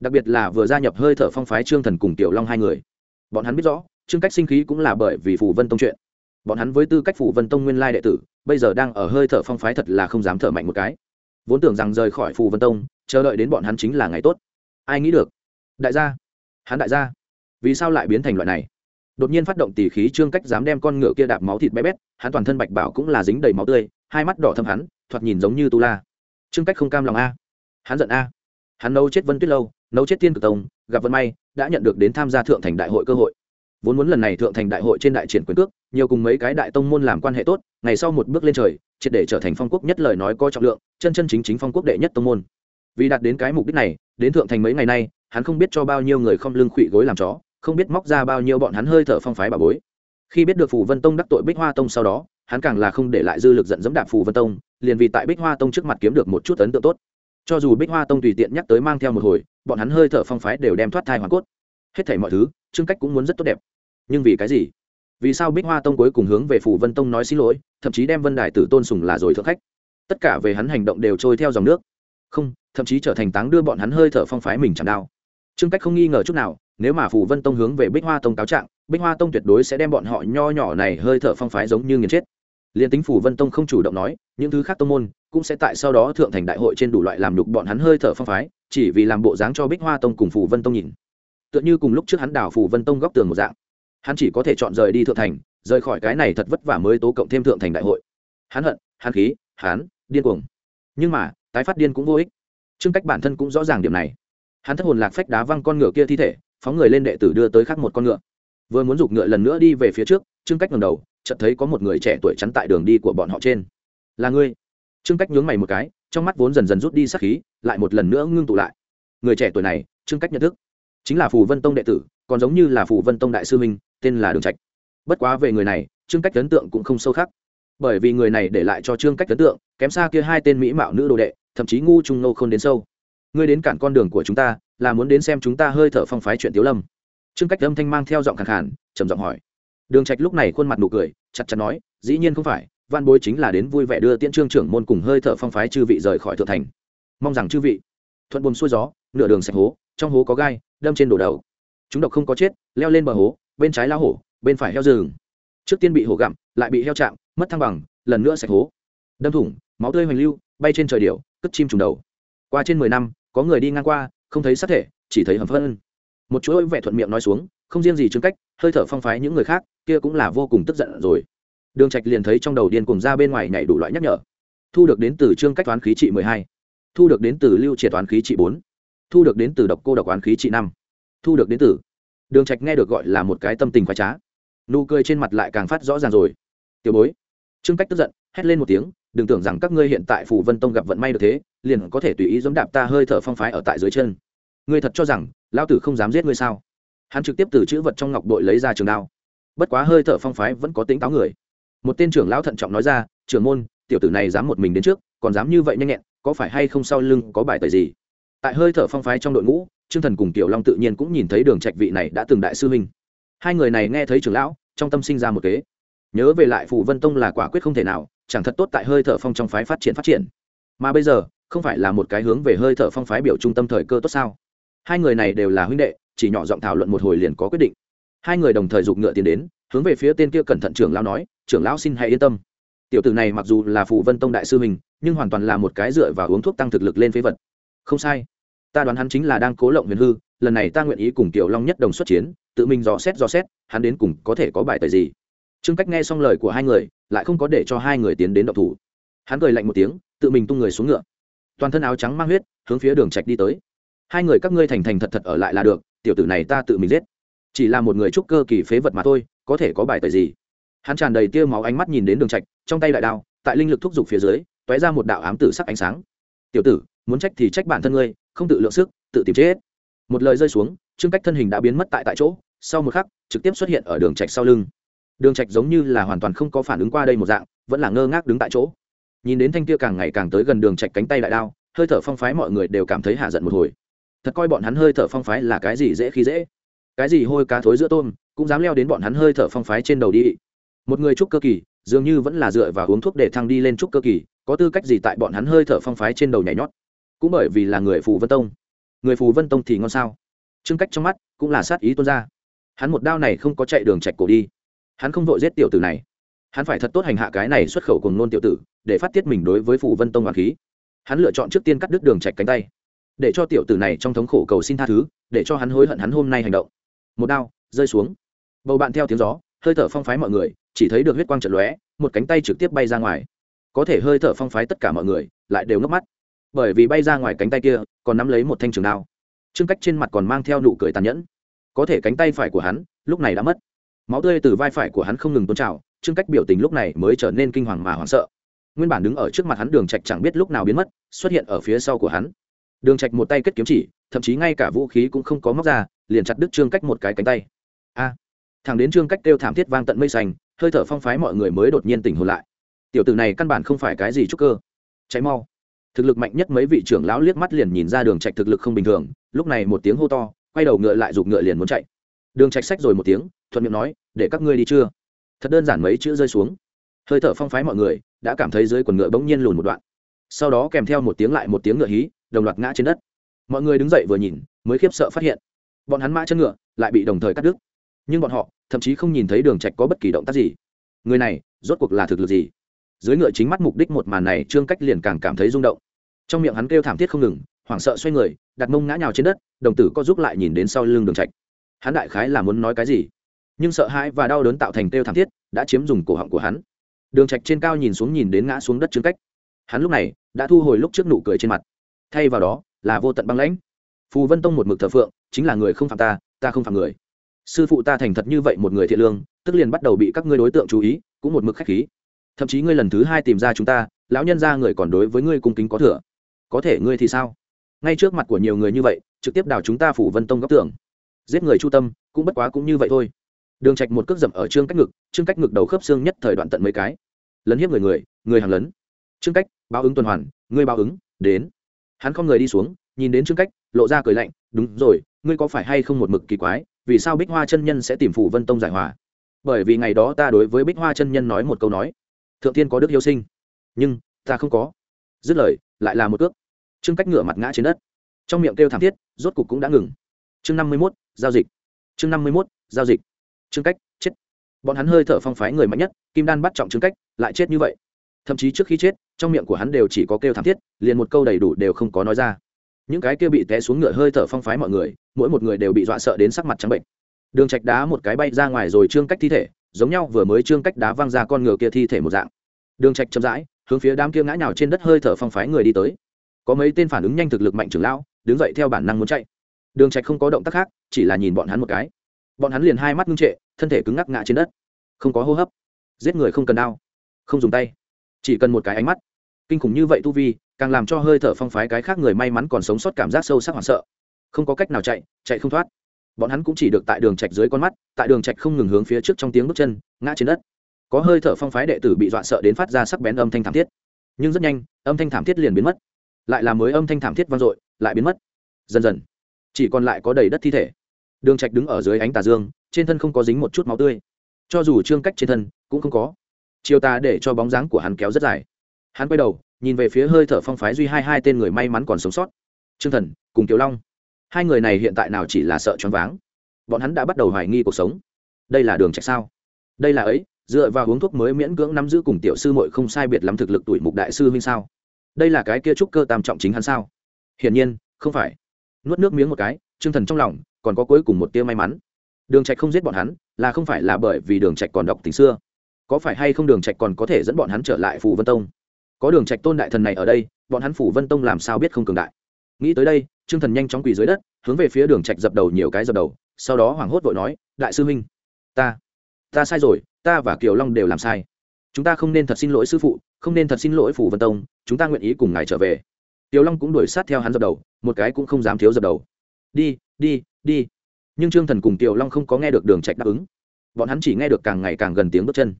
Đặc biệt là vừa gia nhập hơi thở phong phái trương thần cùng tiểu long hai người. Bọn hắn biết rõ, trương cách sinh khí cũng là bởi vì phủ vân tông chuyện. Bọn hắn với tư cách phủ vân tông nguyên lai đệ tử bây giờ đang ở hơi thở phong phái thật là không dám thở mạnh một cái. Vốn tưởng rằng rời khỏi phù vân tông, chờ đợi đến bọn hắn chính là ngày tốt. Ai nghĩ được? Đại gia, hắn đại gia, vì sao lại biến thành loại này? Đột nhiên phát động tỉ khí trương cách dám đem con ngựa kia đạp máu thịt bé bét, hắn toàn thân bạch bảo cũng là dính đầy máu tươi, hai mắt đỏ thâm hắn, thoạt nhìn giống như tu la. Trương cách không cam lòng a. Hắn giận a. Hắn nấu chết vân tuyết lâu, nấu chết tiên cực tông, gặp vận may, đã nhận được đến tham gia thượng thành đại hội cơ hội. Vốn muốn lần này thượng thành đại hội trên đại triển quyền cước, nhiều cùng mấy cái đại tông môn làm quan hệ tốt ngày sau một bước lên trời, triệt để trở thành phong quốc nhất lời nói có trọng lượng, chân chân chính chính phong quốc đệ nhất tông môn. Vì đạt đến cái mục đích này, đến thượng thành mấy ngày nay, hắn không biết cho bao nhiêu người không lưng khụy gối làm chó, không biết móc ra bao nhiêu bọn hắn hơi thở phong phái bà bối. Khi biết được phù vân tông đắc tội bích hoa tông sau đó, hắn càng là không để lại dư lực giận dẫm đạp phù vân tông, liền vì tại bích hoa tông trước mặt kiếm được một chút ấn tượng tốt. Cho dù bích hoa tông tùy tiện nhắc tới mang theo một hồi, bọn hắn hơi thở phong phái đều đem thoát thai hoàn cốt. Hết thảy mọi thứ, trương cách cũng muốn rất tốt đẹp. Nhưng vì cái gì? Vì sao bích hoa tông cuối cùng hướng về phủ vân tông nói xin lỗi, thậm chí đem vân đại tử tôn sùng là rồi thượng khách. Tất cả về hắn hành động đều trôi theo dòng nước. Không, thậm chí trở thành táng đưa bọn hắn hơi thở phong phái mình chẳng đao trương cách không nghi ngờ chút nào, nếu mà phù vân tông hướng về bích hoa tông cáo trạng, bích hoa tông tuyệt đối sẽ đem bọn họ nho nhỏ này hơi thở phong phái giống như nghiền chết. Liền tính phù vân tông không chủ động nói, những thứ khác tông môn cũng sẽ tại sau đó thượng thành đại hội trên đủ loại làm nhục bọn hắn hơi thở phong phái, chỉ vì làm bộ dáng cho bích hoa tông cùng phù vân tông nhìn. Tựa như cùng lúc trước hắn đào phù vân tông góc tường một dạng hắn chỉ có thể chọn rời đi thượng thành, rời khỏi cái này thật vất vả mới tố cộng thêm thượng thành đại hội. Hắn hận, hắn khí, hắn điên cuồng. Nhưng mà, tái phát điên cũng vô ích. Trương cách bản thân cũng rõ ràng điểm này. Hắn thất hồn lạc phách đá văng con ngựa kia thi thể, phóng người lên đệ tử đưa tới khắc một con ngựa. Vừa muốn giục ngựa lần nữa đi về phía trước, trương cách ngầm đầu, chợt thấy có một người trẻ tuổi chắn tại đường đi của bọn họ trên. Là ngươi? Trương cách nhướng mày một cái, trong mắt vốn dần dần rút đi sắc khí, lại một lần nữa ngưng tụ lại. Người trẻ tuổi này, trương cách nhận thức, chính là phù vân tông đệ tử, còn giống như là phù vân tông đại sư minh tên là đường trạch. Bất quá về người này, trương cách ấn tượng cũng không sâu khác. Bởi vì người này để lại cho trương cách ấn tượng, kém xa kia hai tên mỹ mạo nữ đồ đệ, thậm chí ngu trung nô không đến sâu. Ngươi đến cản con đường của chúng ta, là muốn đến xem chúng ta hơi thở phong phái chuyện tiếu lâm. Trương cách âm thanh mang theo giọng khẳng khản trầm giọng hỏi. Đường trạch lúc này khuôn mặt nụ cười, chặt chặt nói, dĩ nhiên không phải, văn bối chính là đến vui vẻ đưa tiễn trương trưởng môn cùng hơi thở phong phái chư vị rời khỏi thượng thành. Mong rằng chư vị. Thuận buồm xuôi gió, nửa đường sạch hố, trong hố có gai, đâm trên đổ đầu. Chúng độc không có chết, leo lên bờ hố bên trái lao hổ, bên phải heo rừng. Trước tiên bị hổ gặm, lại bị heo chạm, mất thăng bằng, lần nữa sạch hố. Đâm thủng, máu tươi hoành lưu, bay trên trời điệu cất chim trùng đầu. Qua trên mười năm, có người đi ngang qua, không thấy sát thể, chỉ thấy hầm phân. Một chuỗi vẻ thuận miệng nói xuống, không riêng gì chứng cách, hơi thở phong phái những người khác, kia cũng là vô cùng tức giận rồi. Đường trạch liền thấy trong đầu điên cùng ra bên ngoài nhảy đủ loại nhắc nhở. Thu được đến từ trương cách toán khí trị mười hai. Thu được đến từ lưu triệt toán khí trị bốn. Thu được đến từ độc cô độc toán khí trị năm. Thu được đến từ đường trạch nghe được gọi là một cái tâm tình khoái trá. Nụ cười trên mặt lại càng phát rõ ràng rồi. Tiểu bối. Trương cách tức giận, hét lên một tiếng, đừng tưởng rằng các ngươi hiện tại phủ vân tông gặp vận may được thế, liền có thể tùy ý giống đạp ta hơi thở phong phái ở tại dưới chân. Ngươi thật cho rằng, lão tử không dám giết ngươi sao? Hắn trực tiếp từ chữ vật trong ngọc đội lấy ra trường đao. Bất quá hơi thở phong phái vẫn có tính táo người. Một tên trưởng lão thận trọng nói ra, trưởng môn, tiểu tử này dám một mình đến trước, còn dám như vậy nhanh nhẹn, có phải hay không sau lưng có bài tời gì? Tại hơi thở phong phái trong đội ngũ trương thần cùng tiểu long tự nhiên cũng nhìn thấy đường trạch vị này đã từng đại sư huynh. Hai người này nghe thấy trưởng lão, trong tâm sinh ra một kế. Nhớ về lại phù vân tông là quả quyết không thể nào, chẳng thật tốt tại hơi thở phong trong phái phát triển phát triển. Mà bây giờ, không phải là một cái hướng về hơi thở phong phái biểu trung tâm thời cơ tốt sao? Hai người này đều là huynh đệ, chỉ nhỏ giọng thảo luận một hồi liền có quyết định. Hai người đồng thời giục ngựa tiến đến, hướng về phía tên kia cẩn thận trưởng lão nói, trưởng lão xin hãy yên tâm. Tiểu tử này mặc dù là phù vân tông đại sư mình nhưng hoàn toàn là một cái dựa và uống thuốc tăng thực lực lên phế vật. Không sai ta đoán hắn chính là đang cố lộng huyền hư, lần này ta nguyện ý cùng tiểu long nhất đồng xuất chiến, tự mình dò xét dò xét, hắn đến cùng có thể có bài tời gì. Trương cách nghe xong lời của hai người, lại không có để cho hai người tiến đến độc thủ. Hắn cười lạnh một tiếng, tự mình tung người xuống ngựa. Toàn thân áo trắng mang huyết, hướng phía đường trạch đi tới. Hai người các ngươi thành thành thật thật ở lại là được, tiểu tử này ta tự mình giết. Chỉ là một người trúc cơ kỳ phế vật mà thôi, có thể có bài tời gì? Hắn tràn đầy tia máu ánh mắt nhìn đến đường trạch, trong tay đại đao, tại linh lực thúc giục phía dưới, tóe ra một đạo ám tử sắc ánh sáng. Tiểu tử, muốn trách thì trách bản thân ngươi không tự lượng sức, tự tìm chết. Một lời rơi xuống, trương cách thân hình đã biến mất tại tại chỗ, sau một khắc, trực tiếp xuất hiện ở đường trạch sau lưng. Đường trạch giống như là hoàn toàn không có phản ứng qua đây một dạng, vẫn là ngơ ngác đứng tại chỗ. Nhìn đến thanh kia càng ngày càng tới gần đường trạch cánh tay lại đao, hơi thở phong phái mọi người đều cảm thấy hạ giận một hồi. Thật coi bọn hắn hơi thở phong phái là cái gì dễ khi dễ. Cái gì hôi cá thối giữa tôm, cũng dám leo đến bọn hắn hơi thở phong phái trên đầu đi. Một người trúc cơ kỳ, dường như vẫn là dựa vào uống thuốc để thăng đi lên trúc cơ kỳ, có tư cách gì tại bọn hắn hơi thở phong phái trên đầu nhảy nhót? Cũng bởi vì là người phù vân tông. Người phù vân tông thì ngon sao? Trương cách trong mắt cũng là sát ý tuôn ra. Hắn một đao này không có chạy đường chạch cổ đi. Hắn không vội giết tiểu tử này. Hắn phải thật tốt hành hạ cái này xuất khẩu cùng nôn tiểu tử, để phát tiết mình đối với phù vân tông hoàng khí. Hắn lựa chọn trước tiên cắt đứt đường chạch cánh tay, để cho tiểu tử này trong thống khổ cầu xin tha thứ, để cho hắn hối hận hắn hôm nay hành động. Một đao, rơi xuống. Bầu bạn theo tiếng gió, hơi thở phong phái mọi người, chỉ thấy được huyết quang trận lóe, một cánh tay trực tiếp bay ra ngoài. Có thể hơi thở phong phái tất cả mọi người, lại đều ngấp mắt bởi vì bay ra ngoài cánh tay kia, còn nắm lấy một thanh trường đao. Trương cách trên mặt còn mang theo nụ cười tàn nhẫn. Có thể cánh tay phải của hắn, lúc này đã mất. Máu tươi từ vai phải của hắn không ngừng tôn trào, trương cách biểu tình lúc này mới trở nên kinh hoàng mà hoảng sợ. Nguyên bản đứng ở trước mặt hắn đường trạch chẳng biết lúc nào biến mất, xuất hiện ở phía sau của hắn. Đường trạch một tay kết kiếm chỉ, thậm chí ngay cả vũ khí cũng không có móc ra, liền chặt đứt trương cách một cái cánh tay. A! Thằng đến trương cách kêu thảm thiết vang tận mây xanh, hơi thở phong phái mọi người mới đột nhiên tỉnh hồn lại. Tiểu tử này căn bản không phải cái gì trúc cơ. Cháy mau thực lực mạnh nhất mấy vị trưởng lão liếc mắt liền nhìn ra đường trạch thực lực không bình thường, lúc này một tiếng hô to, quay đầu ngựa lại giục ngựa liền muốn chạy. Đường trạch sách rồi một tiếng, thuận miệng nói, để các ngươi đi chưa? Thật đơn giản mấy chữ rơi xuống. Hơi thở phong phái mọi người đã cảm thấy dưới quần ngựa bỗng nhiên lùn một đoạn. Sau đó kèm theo một tiếng lại một tiếng ngựa hí, đồng loạt ngã trên đất. Mọi người đứng dậy vừa nhìn, mới khiếp sợ phát hiện, bọn hắn mã chân ngựa lại bị đồng thời cắt đứt. Nhưng bọn họ thậm chí không nhìn thấy đường trạch có bất kỳ động tác gì. Người này rốt cuộc là thực lực gì? Dưới ngựa chính mắt mục đích một màn này, trương cách liền càng cảm thấy rung động. Trong miệng hắn kêu thảm thiết không ngừng, hoảng sợ xoay người, đặt mông ngã nhào trên đất, đồng tử có giúp lại nhìn đến sau lưng đường trạch. Hắn đại khái là muốn nói cái gì? Nhưng sợ hãi và đau đớn tạo thành kêu thảm thiết, đã chiếm dùng cổ họng của hắn. Đường trạch trên cao nhìn xuống nhìn đến ngã xuống đất trương cách. Hắn lúc này đã thu hồi lúc trước nụ cười trên mặt. Thay vào đó là vô tận băng lãnh. Phù vân tông một mực thờ phượng, chính là người không phạm ta ta không phạm người. Sư phụ ta thành thật như vậy một người thiện lương, tức liền bắt đầu bị các ngươi đối tượng chú ý, cũng một mực khách khí thậm chí ngươi lần thứ hai tìm ra chúng ta, lão nhân ra người còn đối với ngươi cung kính có thừa. Có thể ngươi thì sao? Ngay trước mặt của nhiều người như vậy, trực tiếp đào chúng ta phủ vân tông góc tưởng giết người chu tâm, cũng bất quá cũng như vậy thôi. Đường trạch một cước dậm ở trương cách ngực, trương cách ngực đầu khớp xương nhất thời đoạn tận mấy cái. Lấn hiếp người người người hàng lấn. Trương cách, báo ứng tuần hoàn, ngươi báo ứng, đến. Hắn không người đi xuống, nhìn đến trương cách, lộ ra cười lạnh, đúng rồi, ngươi có phải hay không một mực kỳ quái, vì sao bích hoa chân nhân sẽ tìm phủ vân tông giải hòa? Bởi vì ngày đó ta đối với bích hoa chân nhân nói một câu nói thượng tiên có đức yêu sinh. Nhưng, ta không có. Dứt lời, lại là một cước trương cách ngửa mặt ngã trên đất. Trong miệng kêu thảm thiết, rốt cục cũng đã ngừng. Chương năm mươi mốt, giao dịch. Chương năm mươi mốt, giao dịch. Trương cách, chết. Bọn hắn hơi thở phong phái người mạnh nhất, kim đan bắt trọng trương cách, lại chết như vậy. Thậm chí trước khi chết, trong miệng của hắn đều chỉ có kêu thảm thiết, liền một câu đầy đủ đều không có nói ra. Những cái kia bị té xuống ngựa hơi thở phong phái mọi người, mỗi một người đều bị dọa sợ đến sắc mặt trắng bệnh. Đường trạch đá một cái bay ra ngoài rồi trương cách thi thể giống nhau vừa mới trương cách đá văng ra con ngựa kia thi thể một dạng. Đường trạch chậm rãi, hướng phía đám kia ngã nhào trên đất hơi thở phong phái người đi tới. Có mấy tên phản ứng nhanh thực lực mạnh trưởng lão, đứng dậy theo bản năng muốn chạy. Đường trạch không có động tác khác, chỉ là nhìn bọn hắn một cái. Bọn hắn liền hai mắt ngưng trệ, thân thể cứng ngắc ngã trên đất. Không có hô hấp, giết người không cần đao, không dùng tay, chỉ cần một cái ánh mắt. Kinh khủng như vậy tu vi, càng làm cho hơi thở phong phái cái khác người may mắn còn sống sót cảm giác sâu sắc hoảng sợ. Không có cách nào chạy chạy không thoát bọn hắn cũng chỉ được tại đường trạch dưới con mắt, tại đường trạch không ngừng hướng phía trước trong tiếng bước chân, ngã trên đất. Có hơi thở phong phái đệ tử bị dọa sợ đến phát ra sắc bén âm thanh thảm thiết. Nhưng rất nhanh, âm thanh thảm thiết liền biến mất. Lại là mới âm thanh thảm thiết vang dội, lại biến mất. Dần dần, chỉ còn lại có đầy đất thi thể. Đường trạch đứng ở dưới ánh tà dương, trên thân không có dính một chút máu tươi. Cho dù trương cách trên thân, cũng không có. Chiều tà để cho bóng dáng của hắn kéo rất dài. Hắn quay đầu, nhìn về phía hơi thở phong phái duy hai hai tên người may mắn còn sống sót. Trương thần, cùng tiểu long hai người này hiện tại nào chỉ là sợ choáng váng. Bọn hắn đã bắt đầu hoài nghi cuộc sống. Đây là đường chạy sao? Đây là ấy, dựa vào uống thuốc mới miễn cưỡng nắm giữ cùng tiểu sư muội không sai biệt lắm thực lực tuổi mục đại sư huynh sao? Đây là cái kia trúc cơ tam trọng chính hắn sao? Hiển nhiên, không phải. Nuốt nước miếng một cái, trương thần trong lòng, còn có cuối cùng một tia may mắn. Đường trạch không giết bọn hắn, là không phải là bởi vì đường trạch còn đọc tình xưa. Có phải hay không đường trạch còn có thể dẫn bọn hắn trở lại phù vân tông? Có đường trạch tôn đại thần này ở đây, bọn hắn phủ vân tông làm sao biết không cường đại? Nghĩ tới đây, trương thần nhanh chóng quỳ dưới đất, hướng về phía đường trạch dập đầu nhiều cái dập đầu, sau đó hoảng hốt vội nói, đại sư huynh, ta ta sai rồi, ta và kiều long đều làm sai. Chúng ta không nên thật xin lỗi sư phụ, không nên thật xin lỗi phủ vân tông, chúng ta nguyện ý cùng ngài trở về. Kiều long cũng đuổi sát theo hắn dập đầu, một cái cũng không dám thiếu dập đầu. Đi đi đi. Nhưng trương thần cùng kiều long không có nghe được đường trạch đáp ứng. Bọn hắn chỉ nghe được càng ngày càng gần tiếng bước chân.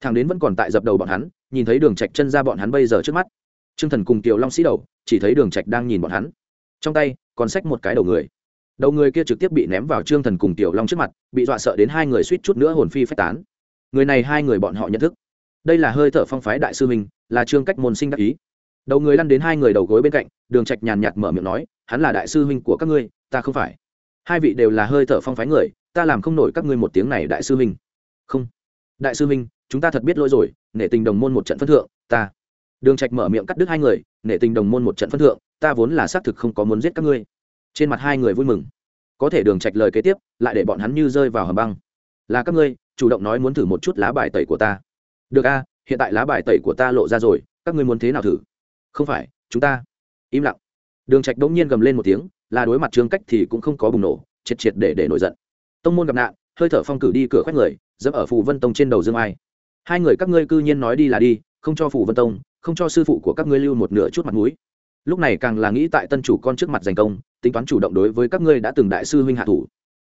Thằng đến vẫn còn tại dập đầu bọn hắn, nhìn thấy đường trạch chân ra bọn hắn bây giờ trước mắt. Trương thần cùng kiều long sĩ đầu, chỉ thấy đường trạch đang nhìn bọn hắn trong tay, còn xách một cái đầu người. Đầu người kia trực tiếp bị ném vào trương thần cùng tiểu long trước mặt, bị dọa sợ đến hai người suýt chút nữa hồn phi phách tán. Người này hai người bọn họ nhận thức. Đây là hơi thở phong phái đại sư minh là trương cách môn sinh đắc ý. Đầu người lăn đến hai người đầu gối bên cạnh, đường trạch nhàn nhạt mở miệng nói, hắn là đại sư huynh của các ngươi, ta không phải. Hai vị đều là hơi thở phong phái người, ta làm không nổi các ngươi một tiếng này đại sư huynh. Không. Đại sư huynh, chúng ta thật biết lỗi rồi, nể tình đồng môn một trận phân thượng, ta. Đường trạch mở miệng cắt đứt hai người, nể tình đồng môn một trận phân thượng ta vốn là xác thực không có muốn giết các ngươi. Trên mặt hai người vui mừng. Có thể đường trạch lời kế tiếp, lại để bọn hắn như rơi vào hầm băng. Là các ngươi, chủ động nói muốn thử một chút lá bài tẩy của ta. Được a, hiện tại lá bài tẩy của ta lộ ra rồi, các ngươi muốn thế nào thử? Không phải, chúng ta. Im lặng. Đường trạch đống nhiên gầm lên một tiếng, là đối mặt trương cách thì cũng không có bùng nổ, triệt triệt để để nổi giận. Tông môn gặp nạn, hơi thở phong cử đi cửa khoét người, dẫm ở phù vân tông trên đầu dương ai. Hai người các ngươi cư nhiên nói đi là đi, không cho phù vân tông, không cho sư phụ của các ngươi lưu một nửa chút mặt mũi lúc này càng là nghĩ tại tân chủ con trước mặt giành công, tính toán chủ động đối với các ngươi đã từng đại sư huynh hạ thủ.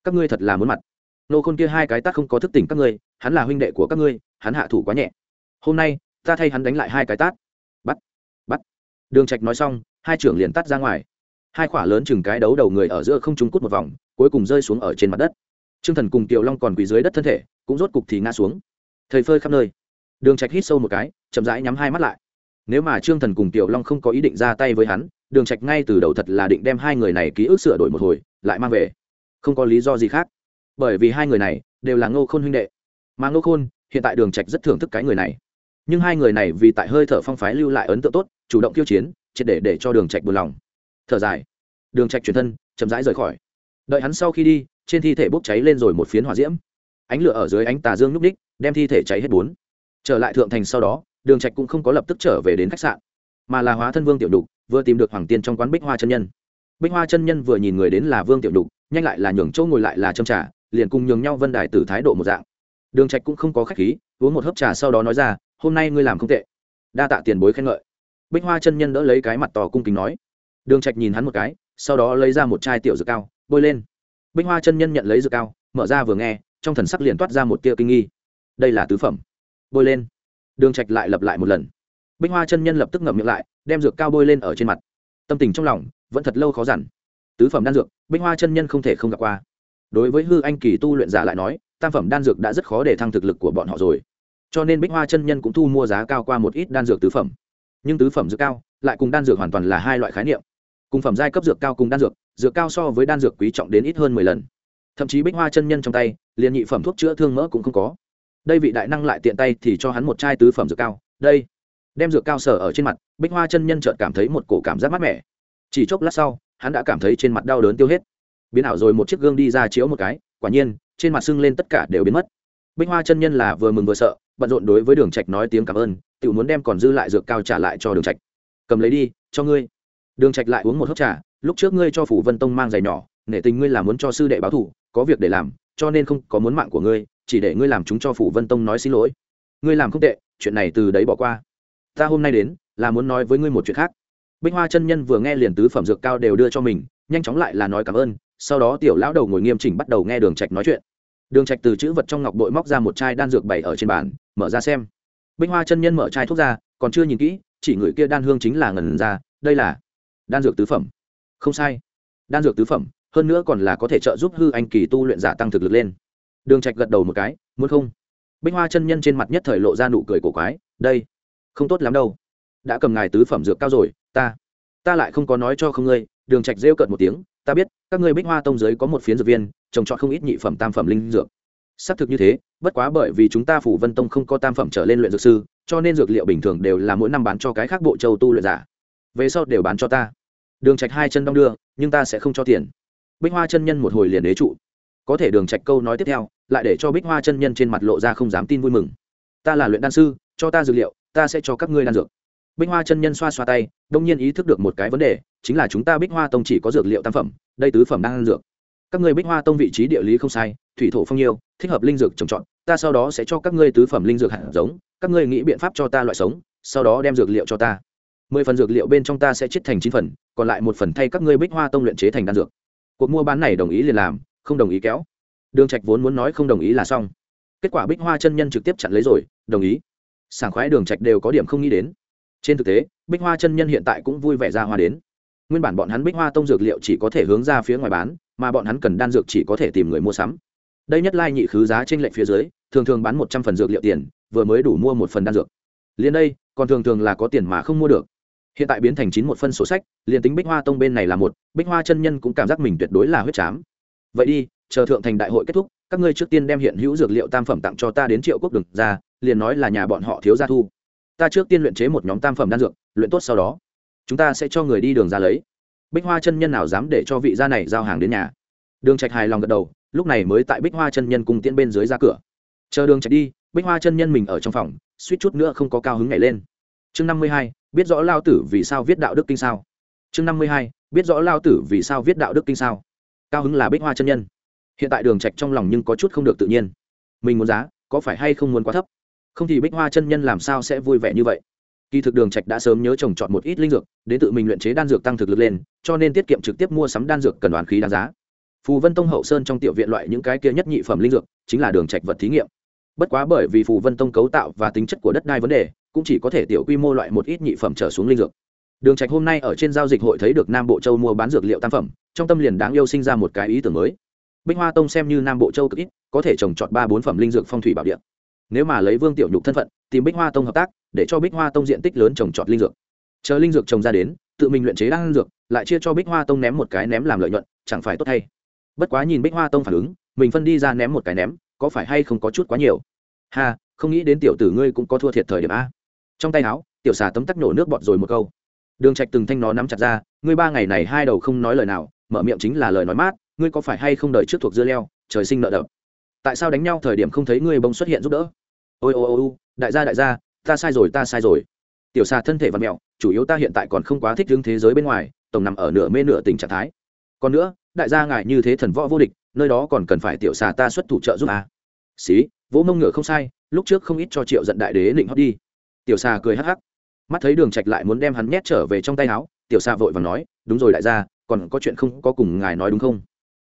Các ngươi thật là muốn mặt. Nô khôn kia hai cái tát không có thức tỉnh các ngươi, hắn là huynh đệ của các ngươi, hắn hạ thủ quá nhẹ. Hôm nay, ta thay hắn đánh lại hai cái tát. Bắt bắt. Đường trạch nói xong, hai trưởng liền tát ra ngoài. Hai khỏa lớn chừng cái đấu đầu người ở giữa không trung cút một vòng, cuối cùng rơi xuống ở trên mặt đất. Trương thần cùng tiểu long còn quỳ dưới đất thân thể, cũng rốt cục thì ngã xuống. Thầy phơi khắp nơi. Đường trạch hít sâu một cái, chậm rãi nhắm hai mắt lại nếu mà trương thần cùng tiểu long không có ý định ra tay với hắn, đường trạch ngay từ đầu thật là định đem hai người này ký ức sửa đổi một hồi, lại mang về. Không có lý do gì khác. Bởi vì hai người này đều là ngô khôn huynh đệ. Mà ngô khôn, hiện tại đường trạch rất thưởng thức cái người này. Nhưng hai người này vì tại hơi thở phong phái lưu lại ấn tượng tốt, chủ động tiêu chiến, triệt để để cho đường trạch buồn lòng. Thở dài. Đường trạch chuyển thân, chậm rãi rời khỏi. Đợi hắn sau khi đi, trên thi thể bốc cháy lên rồi một phiến hỏa diễm. Ánh lửa ở dưới ánh tà dương núp đích đem thi thể cháy hết bốn trở lại thượng thành sau đó, đường trạch cũng không có lập tức trở về đến khách sạn, mà là hóa thân vương tiểu đục vừa tìm được hoàng tiên trong quán bích hoa chân nhân. Bích hoa chân nhân vừa nhìn người đến là vương tiểu đục nhanh lại là nhường chỗ ngồi lại là châm trà, liền cùng nhường nhau vân đài từ thái độ một dạng. Đường trạch cũng không có khách khí, uống một hớp trà sau đó nói ra, hôm nay ngươi làm không tệ. Đa tạ tiền bối khen ngợi. Bích hoa chân nhân đỡ lấy cái mặt to cung kính nói. Đường trạch nhìn hắn một cái, sau đó lấy ra một chai tiểu dược cao, bôi lên. Bích hoa chân nhân nhận lấy dược cao, mở ra vừa nghe, trong thần sắc liền toát ra một tia kinh nghi. Đây là tứ phẩm bôi lên. Đường trạch lại lặp lại một lần. Bích hoa chân nhân lập tức ngậm miệng lại, đem dược cao bôi lên ở trên mặt. Tâm tình trong lòng vẫn thật lâu khó dằn. Tứ phẩm đan dược, bích hoa chân nhân không thể không gặp qua. Đối với hư anh kỳ tu luyện giả lại nói, tam phẩm đan dược đã rất khó để thăng thực lực của bọn họ rồi. Cho nên bích hoa chân nhân cũng thu mua giá cao qua một ít đan dược tứ phẩm. Nhưng tứ phẩm dược cao, lại cùng đan dược hoàn toàn là hai loại khái niệm. Cùng phẩm giai cấp dược cao cùng đan dược dược cao so với đan dược quý trọng đến ít hơn mười lần. Thậm chí bích hoa chân nhân trong tay, liền nhị phẩm thuốc chữa thương mỡ cũng không có đây vị đại năng lại tiện tay thì cho hắn một chai tứ phẩm dược cao, đây. Đem dược cao sở ở trên mặt, bích hoa chân nhân chợt cảm thấy một cổ cảm giác mát mẻ. Chỉ chốc lát sau, hắn đã cảm thấy trên mặt đau đớn tiêu hết. Biến ảo rồi một chiếc gương đi ra chiếu một cái, quả nhiên, trên mặt sưng lên tất cả đều biến mất. Bích hoa chân nhân là vừa mừng vừa sợ, bận rộn đối với đường trạch nói tiếng cảm ơn, tự muốn đem còn dư lại dược cao trả lại cho đường trạch. Cầm lấy đi, cho ngươi. Đường trạch lại uống một hớp trà, lúc trước ngươi cho phủ vân tông mang giày nhỏ, nể tình ngươi là muốn cho sư đệ báo thù có việc để làm, cho nên không có muốn mạng của ngươi chỉ để ngươi làm chúng cho phủ vân tông nói xin lỗi. Ngươi làm không tệ, chuyện này từ đấy bỏ qua. Ta hôm nay đến, là muốn nói với ngươi một chuyện khác. Bích hoa chân nhân vừa nghe liền tứ phẩm dược cao đều đưa cho mình, nhanh chóng lại là nói cảm ơn, sau đó tiểu lão đầu ngồi nghiêm chỉnh bắt đầu nghe đường trạch nói chuyện. Đường trạch từ chữ vật trong ngọc bội móc ra một chai đan dược bày ở trên bàn, mở ra xem. Bích hoa chân nhân mở chai thuốc ra, còn chưa nhìn kỹ, chỉ người kia đan hương chính là ngần ra, đây là đan dược tứ phẩm. Không sai, đan dược tứ phẩm, hơn nữa còn là có thể trợ giúp hư anh kỳ tu luyện giả tăng thực lực lên đường trạch gật đầu một cái, muốn không? Bích hoa chân nhân trên mặt nhất thời lộ ra nụ cười cổ quái, đây, không tốt lắm đâu. Đã cầm ngài tứ phẩm dược cao rồi, ta ta lại không có nói cho không ngươi. Đường trạch rêu cợt một tiếng, ta biết, các ngươi bích hoa tông giới có một phiến dược viên, trồng trọt không ít nhị phẩm, tam phẩm linh dược. Xác thực như thế, bất quá bởi vì chúng ta phủ vân tông không có tam phẩm trở lên luyện dược sư, cho nên dược liệu bình thường đều là mỗi năm bán cho cái khác bộ châu tu luyện giả. Về sau đều bán cho ta. Đường trạch hai chân đong đưa, nhưng ta sẽ không cho tiền. Bích hoa chân nhân một hồi liền đế trụ có thể đường trạch câu nói tiếp theo, lại để cho bích hoa chân nhân trên mặt lộ ra không dám tin vui mừng. Ta là luyện đan sư, cho ta dược liệu, ta sẽ cho các ngươi đan dược. Bích hoa chân nhân xoa xoa tay, đông nhiên ý thức được một cái vấn đề, chính là chúng ta bích hoa tông chỉ có dược liệu tam phẩm, đây tứ phẩm đan dược. Các ngươi bích hoa tông vị trí địa lý không sai, thủy thổ phong nhiêu, thích hợp linh dược trồng trọt, ta sau đó sẽ cho các ngươi tứ phẩm linh dược hạt giống, các ngươi nghĩ biện pháp cho ta loại sống, sau đó đem dược liệu cho ta. Mười phần dược liệu bên trong ta sẽ chết thành chín phần, còn lại một phần thay các ngươi bích hoa tông luyện chế thành đan dược. Cuộc mua bán này đồng ý liền làm không đồng ý kéo. Đường trạch vốn muốn nói không đồng ý là xong. Kết quả bích hoa chân nhân trực tiếp chặn lấy rồi, đồng ý. Sảng khoái đường trạch đều có điểm không nghĩ đến. Trên thực tế, bích hoa chân nhân hiện tại cũng vui vẻ ra hoa đến. Nguyên bản bọn hắn bích hoa tông dược liệu chỉ có thể hướng ra phía ngoài bán, mà bọn hắn cần đan dược chỉ có thể tìm người mua sắm. Đây nhất lai nhị khứ giá trên lệnh phía dưới, thường thường bán một trăm phần dược liệu tiền, vừa mới đủ mua một phần đan dược. Liền đây, còn thường thường là có tiền mà không mua được. Hiện tại biến thành chín một phân sổ sách, liền tính bích hoa tông bên này là một, bích hoa chân nhân cũng cảm giác mình tuyệt đối là huyết chám vậy đi, chờ thượng thành đại hội kết thúc, các ngươi trước tiên đem hiện hữu dược liệu tam phẩm tặng cho ta đến triệu quốc đường ra, liền nói là nhà bọn họ thiếu gia thu. Ta trước tiên luyện chế một nhóm tam phẩm đan dược, luyện tốt sau đó, chúng ta sẽ cho người đi đường ra lấy. Bích hoa chân nhân nào dám để cho vị gia này giao hàng đến nhà? Đường trạch hài lòng gật đầu, lúc này mới tại bích hoa chân nhân cùng tiễn bên dưới ra cửa. Chờ đường trạch đi, bích hoa chân nhân mình ở trong phòng, suýt chút nữa không có cao hứng nhảy lên. Chương năm mươi hai, biết rõ lao tử vì sao viết đạo đức kinh sao? Chương năm mươi hai, biết rõ lao tử vì sao viết đạo đức kinh sao? Cao hứng là bích hoa chân nhân. Hiện tại đường trạch trong lòng nhưng có chút không được tự nhiên. Mình muốn giá, có phải hay không muốn quá thấp? Không thì bích hoa chân nhân làm sao sẽ vui vẻ như vậy? Kỳ thực đường trạch đã sớm nhớ trồng chọn một ít linh dược, đến tự mình luyện chế đan dược tăng thực lực lên, cho nên tiết kiệm trực tiếp mua sắm đan dược cần đoán khí đáng giá. Phù vân tông hậu sơn trong tiểu viện loại những cái kia nhất nhị phẩm linh dược, chính là đường trạch vật thí nghiệm. Bất quá bởi vì phù vân tông cấu tạo và tính chất của đất đai vấn đề, cũng chỉ có thể tiểu quy mô loại một ít nhị phẩm trở xuống linh dược đường trạch hôm nay ở trên giao dịch hội thấy được nam bộ châu mua bán dược liệu tam phẩm, trong tâm liền đáng yêu sinh ra một cái ý tưởng mới. Bích hoa tông xem như nam bộ châu cực ít, có thể trồng trọt ba bốn phẩm linh dược phong thủy bảo địa. Nếu mà lấy vương tiểu nhục thân phận, tìm bích hoa tông hợp tác, để cho bích hoa tông diện tích lớn trồng trọt linh dược. Chờ linh dược trồng ra đến, tự mình luyện chế đan dược, lại chia cho bích hoa tông ném một cái ném làm lợi nhuận, chẳng phải tốt thay bất quá nhìn bích hoa tông phản ứng, mình phân đi ra ném một cái ném, có phải hay không có chút quá nhiều? Ha, không nghĩ đến tiểu tử ngươi cũng có thua thiệt thời điểm a. Trong tay áo, tiểu xà tấm tắc nổ nước bọt rồi một câu đường trạch từng thanh nó nắm chặt ra, ngươi ba ngày này hai đầu không nói lời nào, mở miệng chính là lời nói mát, ngươi có phải hay không đợi trước thuộc dưa leo, trời sinh nợ đập. tại sao đánh nhau thời điểm không thấy ngươi bông xuất hiện giúp đỡ? Ôi ôi ôi đại gia đại gia, ta sai rồi, ta sai rồi. Tiểu xà thân thể văn mẹo chủ yếu ta hiện tại còn không quá thích hướng thế giới bên ngoài, tổng nằm ở nửa mê nửa tình trạng thái. Còn nữa, đại gia ngài như thế thần võ vô địch, nơi đó còn cần phải tiểu xà ta xuất thủ trợ giúp à. xí, vỗ mông ngựa không sai, lúc trước không ít cho triệu giận đại đế định hót đi. Tiểu xà cười hắc hắc mắt thấy đường trạch lại muốn đem hắn nhét trở về trong tay áo, tiểu xà vội vàng nói, đúng rồi đại gia, còn có chuyện không có cùng ngài nói đúng không?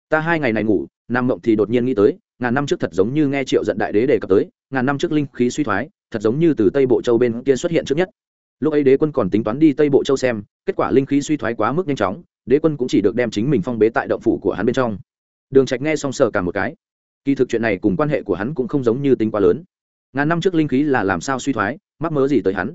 Ta hai ngày này ngủ, nam mộng thì đột nhiên nghĩ tới, ngàn năm trước thật giống như nghe triệu giận đại đế đề cập tới, ngàn năm trước linh khí suy thoái, thật giống như từ tây bộ châu bên kia xuất hiện trước nhất. Lúc ấy đế quân còn tính toán đi tây bộ châu xem, kết quả linh khí suy thoái quá mức nhanh chóng, đế quân cũng chỉ được đem chính mình phong bế tại động phủ của hắn bên trong. Đường trạch nghe xong sờ cả một cái. Kỳ thực chuyện này cùng quan hệ của hắn cũng không giống như tính quá lớn. Ngàn năm trước linh khí là làm sao suy thoái, mắc mớ gì tới hắn?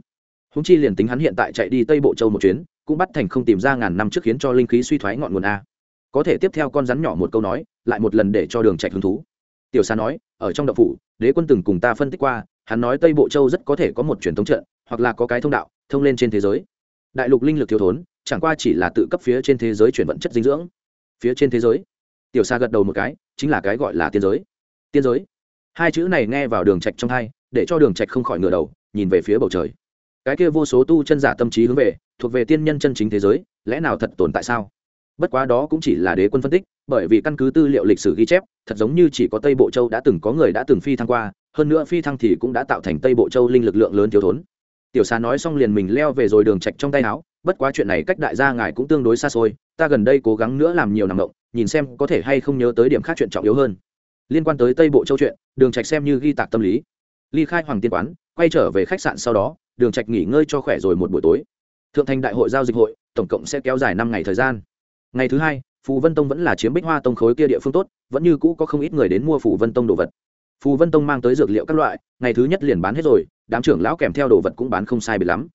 Húng chi liền tính hắn hiện tại chạy đi tây bộ châu một chuyến, cũng bắt thành không tìm ra ngàn năm trước khiến cho linh khí suy thoái ngọn nguồn a. Có thể tiếp theo con rắn nhỏ một câu nói, lại một lần để cho đường trạch hứng thú. Tiểu sa nói, ở trong động phủ, đế quân từng cùng ta phân tích qua, hắn nói tây bộ châu rất có thể có một truyền thống trận, hoặc là có cái thông đạo, thông lên trên thế giới. Đại lục linh lực thiếu thốn, chẳng qua chỉ là tự cấp phía trên thế giới chuyển vận chất dinh dưỡng. Phía trên thế giới. Tiểu sa gật đầu một cái, chính là cái gọi là tiên giới. Tiên giới. Hai chữ này nghe vào đường trạch trong hai để cho đường trạch không khỏi ngửa đầu, nhìn về phía bầu trời cái kia vô số tu chân giả tâm trí hướng về, thuộc về tiên nhân chân chính thế giới, lẽ nào thật tồn tại sao? Bất quá đó cũng chỉ là đế quân phân tích, bởi vì căn cứ tư liệu lịch sử ghi chép, thật giống như chỉ có tây bộ châu đã từng có người đã từng phi thăng qua, hơn nữa phi thăng thì cũng đã tạo thành tây bộ châu linh lực lượng lớn thiếu thốn. Tiểu xà nói xong liền mình leo về rồi đường trạch trong tay áo, bất quá chuyện này cách đại gia ngài cũng tương đối xa xôi, ta gần đây cố gắng nữa làm nhiều nằm động, nhìn xem có thể hay không nhớ tới điểm khác chuyện trọng yếu hơn. Liên quan tới tây bộ châu chuyện, đường trạch xem như ghi tạc tâm lý ly khai hoàng tiên quán, quay trở về khách sạn sau đó, đường trạch nghỉ ngơi cho khỏe rồi một buổi tối. Thượng thành đại hội giao dịch hội, tổng cộng sẽ kéo dài năm ngày thời gian. Ngày thứ hai, phù vân tông vẫn là chiếm bích hoa tông khối kia địa phương tốt, vẫn như cũ có không ít người đến mua phù vân tông đồ vật. Phù vân tông mang tới dược liệu các loại, ngày thứ nhất liền bán hết rồi, đám trưởng lão kèm theo đồ vật cũng bán không sai bị lắm.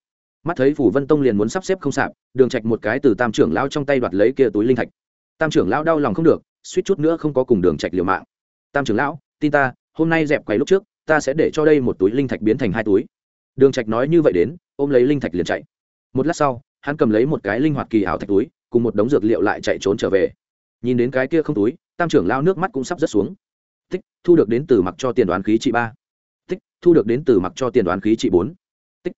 Mắt thấy phù vân tông liền muốn sắp xếp không sạp, đường trạch một cái từ tam trưởng lão trong tay đoạt lấy kia túi linh thạch. Tam trưởng lão đau lòng không được, suýt chút nữa không có cùng đường trạch liều mạng. Tam trưởng lão, tin ta, hôm nay dẹp quầy lúc trước ta sẽ để cho đây một túi linh thạch biến thành hai túi. Đường trạch nói như vậy đến, ôm lấy linh thạch liền chạy. Một lát sau, hắn cầm lấy một cái linh hoạt kỳ ảo thạch túi, cùng một đống dược liệu lại chạy trốn trở về. Nhìn đến cái kia không túi, tam trưởng lao nước mắt cũng sắp rớt xuống. Tích, thu được đến từ mặc cho tiền đoán khí trị ba. Tích, thu được đến từ mặc cho tiền đoán khí trị bốn. Tích.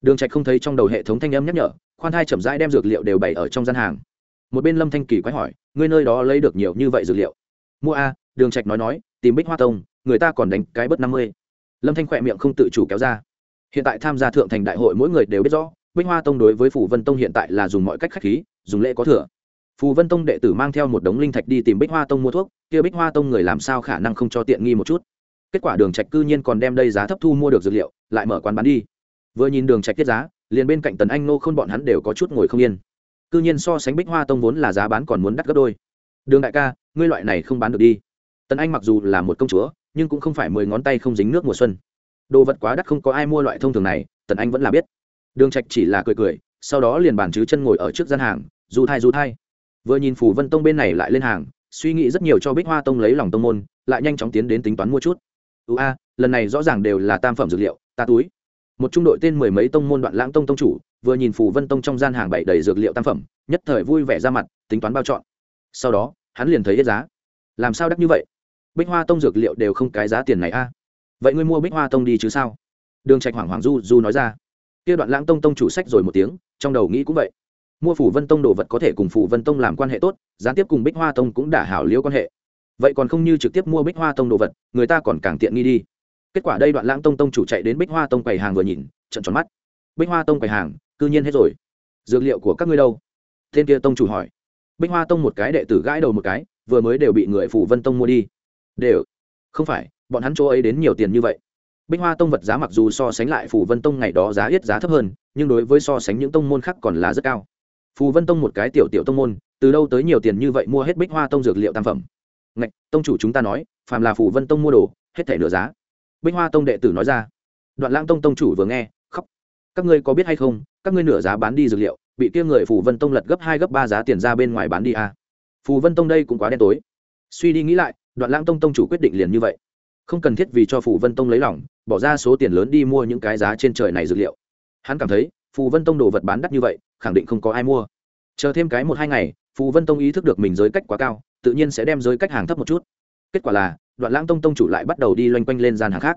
Đường trạch không thấy trong đầu hệ thống thanh âm nhắc nhở, khoan hai chậm rãi đem dược liệu đều bày ở trong gian hàng. Một bên lâm thanh kỳ quái hỏi, ngươi nơi đó lấy được nhiều như vậy dược liệu? Mua a, đường trạch nói nói, tìm bích hoa tông người ta còn đánh cái bất năm mươi. Lâm thanh khỏe miệng không tự chủ kéo ra. Hiện tại tham gia thượng thành đại hội mỗi người đều biết rõ, bích hoa tông đối với phủ vân tông hiện tại là dùng mọi cách khách khí, dùng lễ có thừa. Phù vân tông đệ tử mang theo một đống linh thạch đi tìm bích hoa tông mua thuốc, kia bích hoa tông người làm sao khả năng không cho tiện nghi một chút. Kết quả đường trạch cư nhiên còn đem đây giá thấp thu mua được dược liệu, lại mở quán bán đi. Vừa nhìn đường trạch tiết giá, liền bên cạnh tần anh nô khôn bọn hắn đều có chút ngồi không yên. Cư nhiên so sánh bích hoa tông vốn là giá bán còn muốn đắt gấp đôi. Đường đại ca, ngươi loại này không bán được đi. Tần anh mặc dù là một công chúa nhưng cũng không phải mười ngón tay không dính nước mùa xuân. Đồ vật quá đắt không có ai mua loại thông thường này, tần anh vẫn là biết. Đường trạch chỉ là cười cười, sau đó liền bàn chứ chân ngồi ở trước gian hàng du thai du thai. Vừa nhìn phù vân tông bên này lại lên hàng, suy nghĩ rất nhiều cho bích hoa tông lấy lòng tông môn, lại nhanh chóng tiến đến tính toán mua chút. Ưu a, lần này rõ ràng đều là tam phẩm dược liệu, ta túi. Một trung đội tên mười mấy tông môn đoạn lãng tông tông chủ, vừa nhìn phù vân tông trong gian hàng bảy đầy dược liệu tam phẩm, nhất thời vui vẻ ra mặt, tính toán bao chọn. Sau đó, hắn liền thấy hết giá. Làm sao đắt như vậy? Bích hoa tông dược liệu đều không cái giá tiền này a. Vậy ngươi mua bích hoa tông đi chứ sao? Đường trạch hoảng hoảng du du nói ra. Kia đoạn lãng tông tông chủ sách rồi một tiếng, trong đầu nghĩ cũng vậy. Mua phủ vân tông đồ vật có thể cùng phủ vân tông làm quan hệ tốt, gián tiếp cùng bích hoa tông cũng đã hảo liễu quan hệ. Vậy còn không như trực tiếp mua bích hoa tông đồ vật, người ta còn càng tiện nghi đi. Kết quả đây đoạn lãng tông tông chủ chạy đến bích hoa tông quầy hàng vừa nhìn trận tròn mắt. Bích hoa tông quầy hàng, cư nhiên hết rồi. Dược liệu của các ngươi đâu? Tên kia tông chủ hỏi. Bích hoa tông một cái đệ tử gãi đầu một cái, vừa mới đều bị người phủ vân tông mua đi đều. Không phải, bọn hắn chỗ ấy đến nhiều tiền như vậy. Bích hoa tông vật giá mặc dù so sánh lại Phù vân tông ngày đó giá ít giá thấp hơn, nhưng đối với so sánh những tông môn khác còn là rất cao. Phù vân tông một cái tiểu tiểu tông môn, từ đâu tới nhiều tiền như vậy mua hết bích hoa tông dược liệu tam phẩm? Ngạch, tông chủ chúng ta nói, phàm là phù vân tông mua đồ, hết thể nửa giá. Bích hoa tông đệ tử nói ra. Đoạn lãng tông tông chủ vừa nghe, khóc. Các ngươi có biết hay không, các ngươi nửa giá bán đi dược liệu, bị kia người phù vân tông lật gấp hai gấp ba giá tiền ra bên ngoài bán đi à. phù vân tông đây cũng quá đen tối. Suy đi nghĩ lại đoạn lãng tông tông chủ quyết định liền như vậy. Không cần thiết vì cho phù vân tông lấy lòng, bỏ ra số tiền lớn đi mua những cái giá trên trời này dược liệu. Hắn cảm thấy, phù vân tông đồ vật bán đắt như vậy, khẳng định không có ai mua. Chờ thêm cái một hai ngày, phù vân tông ý thức được mình giới cách quá cao, tự nhiên sẽ đem giới cách hàng thấp một chút. Kết quả là, đoạn lãng tông tông chủ lại bắt đầu đi loanh quanh lên gian hàng khác.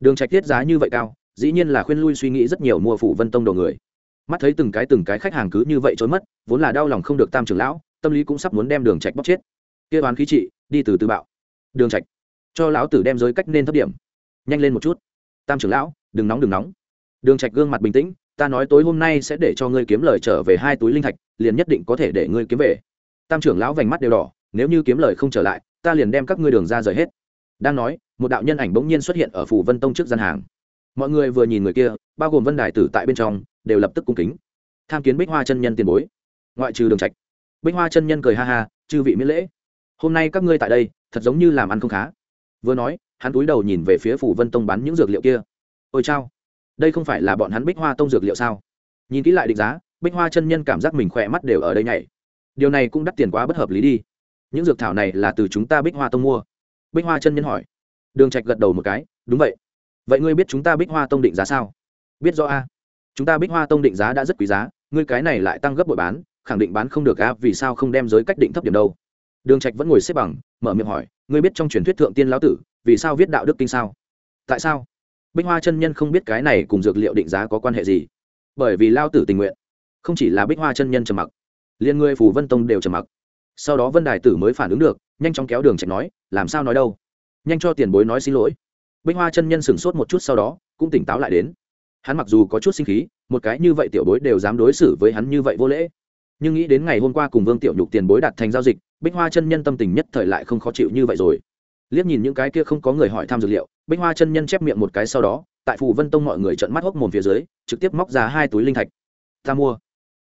Đường trạch tiết giá như vậy cao, dĩ nhiên là khuyên lui suy nghĩ rất nhiều mua phù vân tông đồ người. Mắt thấy từng cái từng cái khách hàng cứ như vậy trốn mất, vốn là đau lòng không được tam trưởng lão, tâm lý cũng sắp muốn đem đường trạch bóc chết. Kia toán khí trị, đi từ từ bạo đường trạch. Cho lão tử đem giới cách nên thấp điểm. Nhanh lên một chút. Tam trưởng lão, đừng nóng đừng nóng. Đường trạch gương mặt bình tĩnh, ta nói tối hôm nay sẽ để cho ngươi kiếm lời trở về hai túi linh thạch, liền nhất định có thể để ngươi kiếm về. Tam trưởng lão vành mắt đều đỏ, nếu như kiếm lời không trở lại, ta liền đem các ngươi đường ra rời hết. Đang nói, một đạo nhân ảnh bỗng nhiên xuất hiện ở phủ vân tông trước gian hàng. Mọi người vừa nhìn người kia, bao gồm vân đài tử tại bên trong, đều lập tức cung kính. Tham kiến bích hoa chân nhân tiền bối. Ngoại trừ đường trạch. Bích hoa chân nhân cười ha ha, chư vị miễn lễ. Hôm nay các ngươi tại đây thật giống như làm ăn không khá. Vừa nói, hắn túi đầu nhìn về phía phủ vân tông bán những dược liệu kia. Ôi chao, đây không phải là bọn hắn bích hoa tông dược liệu sao? Nhìn kỹ lại định giá, bích hoa chân nhân cảm giác mình khỏe mắt đều ở đây nhảy. Điều này cũng đắt tiền quá bất hợp lý đi. Những dược thảo này là từ chúng ta bích hoa tông mua. Bích hoa chân nhân hỏi. Đường trạch gật đầu một cái, đúng vậy. Vậy ngươi biết chúng ta bích hoa tông định giá sao? Biết rõ a. Chúng ta bích hoa tông định giá đã rất quý giá, ngươi cái này lại tăng gấp bội bán, khẳng định bán không được a, vì sao không đem giới cách định thấp điểm đâu? Đường trạch vẫn ngồi xếp bằng, mở miệng hỏi, ngươi biết trong truyền thuyết thượng tiên lão tử, vì sao viết đạo đức kinh sao? Tại sao? Bích hoa chân nhân không biết cái này cùng dược liệu định giá có quan hệ gì, bởi vì lao tử tình nguyện, không chỉ là bích hoa chân nhân trầm mặc liên ngươi phù vân tông đều trầm mặc. Sau đó vân đài tử mới phản ứng được, nhanh chóng kéo đường trạch nói, làm sao nói đâu? Nhanh cho tiền bối nói xin lỗi. Bích hoa chân nhân sửng sốt một chút sau đó, cũng tỉnh táo lại đến. Hắn mặc dù có chút sinh khí, một cái như vậy tiểu bối đều dám đối xử với hắn như vậy vô lễ. Nhưng nghĩ đến ngày hôm qua cùng vương tiểu nhục tiền bối đạt thành giao dịch bích hoa chân nhân tâm tình nhất thời lại không khó chịu như vậy rồi. Liếc nhìn những cái kia không có người hỏi thăm dược liệu, bích hoa chân nhân chép miệng một cái sau đó, tại phù vân tông mọi người trợn mắt hốc mồm phía dưới, trực tiếp móc ra hai túi linh thạch. Ta mua.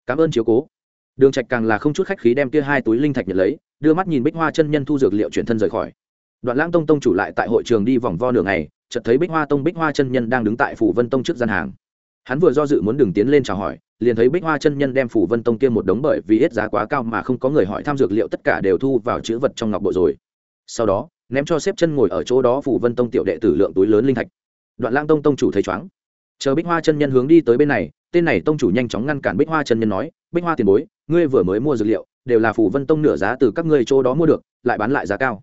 Cảm ơn chiếu cố. Đường trạch càng là không chút khách khí đem kia hai túi linh thạch nhận lấy, đưa mắt nhìn bích hoa chân nhân thu dược liệu chuyển thân rời khỏi. Đoạn lãng tông tông chủ lại tại hội trường đi vòng vo nửa ngày, chợt thấy bích hoa tông bích hoa chân nhân đang đứng tại phủ vân tông trước gian hàng hắn vừa do dự muốn đường tiến lên chào hỏi, liền thấy bích hoa chân nhân đem phủ vân tông kia một đống bởi vì hết giá quá cao mà không có người hỏi tham dược liệu tất cả đều thu vào chữ vật trong ngọc bộ rồi. Sau đó, ném cho xếp chân ngồi ở chỗ đó phủ vân tông tiểu đệ tử lượng túi lớn linh thạch. Đoạn lang tông tông chủ thấy chóng chờ bích hoa chân nhân hướng đi tới bên này, tên này tông chủ nhanh chóng ngăn cản bích hoa chân nhân nói, bích hoa tiền bối, ngươi vừa mới mua dược liệu, đều là phủ vân tông nửa giá từ các ngươi chỗ đó mua được, lại bán lại giá cao.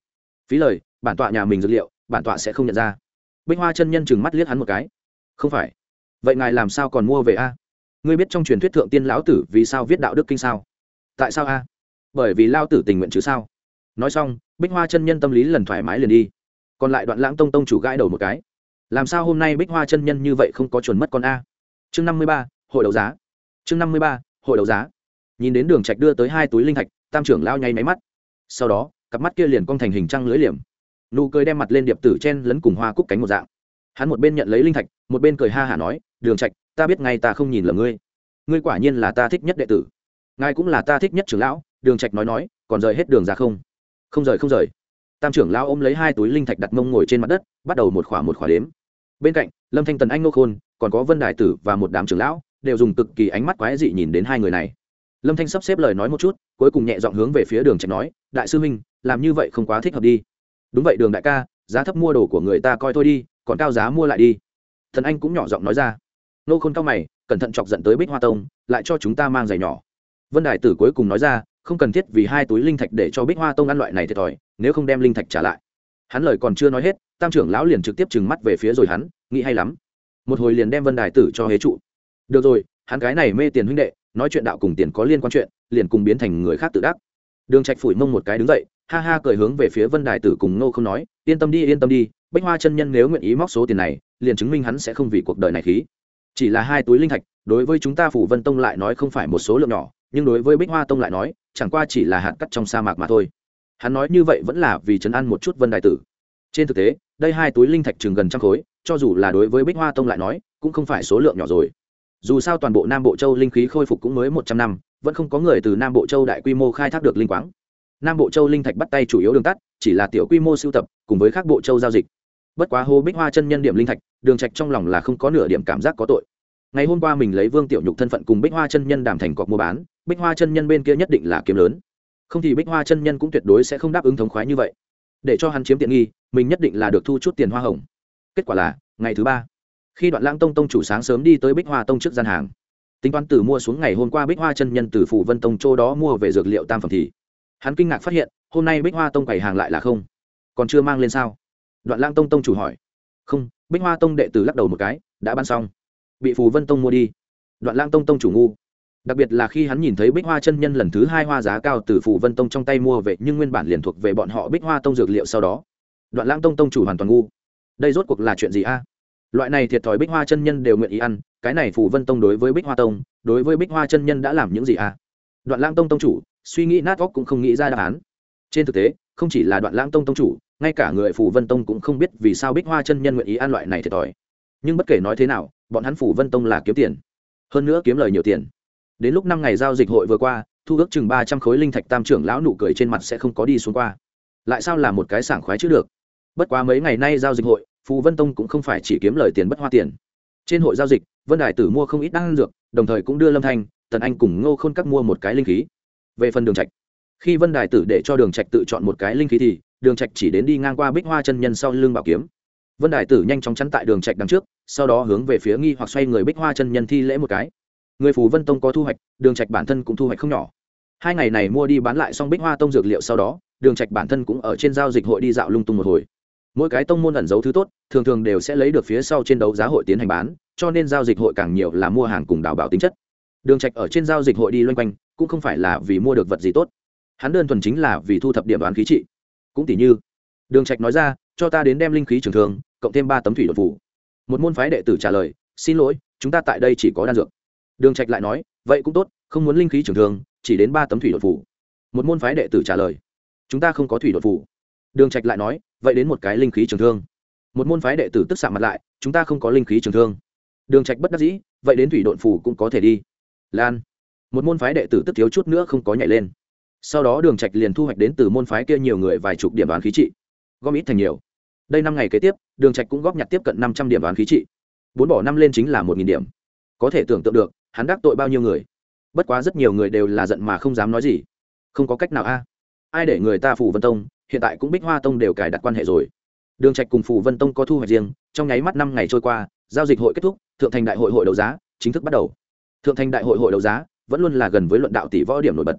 Phí lời, bản tọa nhà mình dược liệu, bản tọa sẽ không nhận ra. Bích hoa chân nhân chừng mắt liếc hắn một cái. Không phải vậy ngài làm sao còn mua về a? Ngươi biết trong truyền thuyết thượng tiên lão tử vì sao viết đạo đức kinh sao? Tại sao a? Bởi vì lao tử tình nguyện chứ sao? Nói xong, bích hoa chân nhân tâm lý lần thoải mái liền đi. Còn lại đoạn lãng tông tông chủ gãi đầu một cái. Làm sao hôm nay bích hoa chân nhân như vậy không có chuẩn mất con a? Chương năm mươi ba, hội đấu giá. Chương năm mươi ba, hội đấu giá. Nhìn đến đường trạch đưa tới hai túi linh thạch, tam trưởng lao nháy máy mắt. Sau đó, cặp mắt kia liền cong thành hình trăng lưới liềm. Nụ cười đem mặt lên điệp tử chen lấn cùng hoa cúc cánh một dạng. Hắn một bên nhận lấy linh thạch, một bên cười ha hả nói đường trạch, ta biết ngay ta không nhìn lầm ngươi. Ngươi quả nhiên là ta thích nhất đệ tử. Ngài cũng là ta thích nhất trưởng lão, đường trạch nói nói, còn rời hết đường ra không? Không rời không rời. Tam trưởng lão ôm lấy hai túi linh thạch đặt mông ngồi trên mặt đất, bắt đầu một khỏa một khỏa đếm. Bên cạnh, lâm thanh tần, anh nô khôn, còn có vân đại tử và một đám trưởng lão, đều dùng cực kỳ ánh mắt quái dị nhìn đến hai người này. Lâm thanh sắp xếp lời nói một chút, cuối cùng nhẹ dọn hướng về phía đường trạch nói, đại sư huynh, làm như vậy không quá thích hợp đi. Đúng vậy, đường đại ca, giá thấp mua đồ của người ta coi thôi đi, còn cao giá mua lại đi. Thần anh cũng nhỏ giọng nói ra nô khôn cao mày, cẩn thận chọc giận tới bích hoa tông, lại cho chúng ta mang giày nhỏ. Vân đại tử cuối cùng nói ra, không cần thiết vì hai túi linh thạch để cho bích hoa tông ăn loại này thiệt thòi, nếu không đem linh thạch trả lại. Hắn lời còn chưa nói hết, tam trưởng lão liền trực tiếp trừng mắt về phía rồi hắn, nghĩ hay lắm. Một hồi liền đem vân đài tử cho hế trụ. Được rồi, hắn cái này mê tiền huynh đệ, nói chuyện đạo cùng tiền có liên quan chuyện, liền cùng biến thành người khác tự đắc. Đường trạch phủi mông một cái đứng dậy, ha ha cười hướng về phía vân đài tử cùng nô không nói, yên tâm đi, yên tâm đi bách hoa chân nhân nếu nguyện ý móc số tiền này, liền chứng minh hắn sẽ không vì cuộc đời này khí chỉ là hai túi linh thạch, đối với chúng ta phủ vân tông lại nói không phải một số lượng nhỏ, nhưng đối với bích hoa tông lại nói, chẳng qua chỉ là hạt cắt trong sa mạc mà thôi. Hắn nói như vậy vẫn là vì chấn an một chút vân đại tử. Trên thực tế, đây hai túi linh thạch chừng gần trăm khối, cho dù là đối với bích hoa tông lại nói, cũng không phải số lượng nhỏ rồi. Dù sao toàn bộ nam bộ châu linh khí khôi phục cũng mới một trăm năm, vẫn không có người từ nam bộ châu đại quy mô khai thác được linh quáng. Nam bộ châu linh thạch bắt tay chủ yếu đường tắt, chỉ là tiểu quy mô sưu tập, cùng với các bộ châu giao dịch bất quá hô bích hoa chân nhân điểm linh thạch, đường trạch trong lòng là không có nửa điểm cảm giác có tội. Ngày hôm qua mình lấy vương tiểu nhục thân phận cùng bích hoa chân nhân đàm thành cọc mua bán, bích hoa chân nhân bên kia nhất định là kiếm lớn. Không thì bích hoa chân nhân cũng tuyệt đối sẽ không đáp ứng thống khoái như vậy. Để cho hắn chiếm tiện nghi, mình nhất định là được thu chút tiền hoa hồng. Kết quả là, ngày thứ ba, khi đoạn lãng tông tông chủ sáng sớm đi tới bích hoa tông trước gian hàng, tính toán từ mua xuống ngày hôm qua bích hoa chân nhân từ phủ vân tông châu đó mua về dược liệu tam phẩm thì, hắn kinh ngạc phát hiện, hôm nay bích hoa tông quầy hàng lại là không, còn chưa mang lên sao? Đoạn Lang tông tông chủ hỏi. Không, bích hoa tông đệ tử lắc đầu một cái, đã bán xong. Bị phù vân tông mua đi. Đoạn Lang tông tông chủ ngu. Đặc biệt là khi hắn nhìn thấy bích hoa chân nhân lần thứ hai hoa giá cao từ phù vân tông trong tay mua về, nhưng nguyên bản liền thuộc về bọn họ bích hoa tông dược liệu sau đó. Đoạn Lang tông tông chủ hoàn toàn ngu. Đây rốt cuộc là chuyện gì a? Loại này thiệt thòi bích hoa chân nhân đều nguyện ý ăn, cái này phù vân tông đối với bích hoa tông, đối với bích hoa chân nhân đã làm những gì a? Đoạn Lang tông tông chủ, suy nghĩ nát óc cũng không nghĩ ra đáp án. Trên thực tế, không chỉ là đoạn Lang tông tông chủ ngay cả người phủ vân tông cũng không biết vì sao bích hoa chân nhân nguyện ý ăn loại này thiệt thòi. Nhưng bất kể nói thế nào, bọn hắn phủ vân tông là kiếm tiền. Hơn nữa kiếm lời nhiều tiền. Đến lúc năm ngày giao dịch hội vừa qua, thu ước chừng ba trăm khối linh thạch tam trưởng lão nụ cười trên mặt sẽ không có đi xuống qua. Lại sao là một cái sảng khoái chứ được? Bất quá mấy ngày nay giao dịch hội phù vân tông cũng không phải chỉ kiếm lời tiền bất hoa tiền. Trên hội giao dịch, vân đài tử mua không ít đan dược, đồng thời cũng đưa lâm thanh, tần anh cùng ngô khôn các mua một cái linh khí. Về phần đường trạch, khi vân đài tử để cho đường trạch tự chọn một cái linh khí thì đường trạch chỉ đến đi ngang qua bích hoa chân nhân sau lưng bảo kiếm. Vân Đại tử nhanh chóng chắn tại đường trạch đằng trước, sau đó hướng về phía nghi hoặc xoay người bích hoa chân nhân thi lễ một cái. Người phù vân tông có thu hoạch, đường trạch bản thân cũng thu hoạch không nhỏ. Hai ngày này mua đi bán lại xong bích hoa tông dược liệu sau đó, đường trạch bản thân cũng ở trên giao dịch hội đi dạo lung tung một hồi. Mỗi cái tông môn ẩn giấu thứ tốt, thường thường đều sẽ lấy được phía sau trên đấu giá hội tiến hành bán, cho nên giao dịch hội càng nhiều là mua hàng cùng đào bảo tính chất. Đường trạch ở trên giao dịch hội đi loanh quanh, cũng không phải là vì mua được vật gì tốt. Hắn đơn thuần chính là vì thu thập điểm đoán khí trị cũng tỷ như. Đường trạch nói ra, cho ta đến đem linh khí trường thường, cộng thêm ba tấm thủy đột phủ một môn phái đệ tử trả lời, xin lỗi, chúng ta tại đây chỉ có đan dược. Đường trạch lại nói, vậy cũng tốt, không muốn linh khí trường thường, chỉ đến ba tấm thủy đột phủ một môn phái đệ tử trả lời, chúng ta không có thủy đột phủ đường trạch lại nói, vậy đến một cái linh khí trường thương. Một môn phái đệ tử tức sạm mặt lại, chúng ta không có linh khí trường thương. Đường trạch bất đắc dĩ, vậy đến thủy đột phủ cũng có thể đi. Lan. Một môn phái đệ tử tức thiếu chút nữa không có nhảy lên sau đó đường trạch liền thu hoạch đến từ môn phái kia nhiều người vài chục điểm đoán khí trị. Gom ít thành nhiều. Đây năm ngày kế tiếp, đường trạch cũng góp nhặt tiếp cận năm trăm điểm đoán khí trị. Bốn bỏ năm lên chính là một nghìn điểm. Có thể tưởng tượng được, hắn đắc tội bao nhiêu người. Bất quá rất nhiều người đều là giận mà không dám nói gì. Không có cách nào a. Ai để người ta phủ vân tông, hiện tại cũng bích hoa tông đều cài đặt quan hệ rồi. Đường trạch cùng phủ vân tông có thu hoạch riêng, trong nháy mắt năm ngày trôi qua, giao dịch hội kết thúc, thượng thành đại hội hội đấu giá chính thức bắt đầu. Thượng thành đại hội hội đấu giá vẫn luôn là gần với luận đạo tỷ võ điểm nổi bật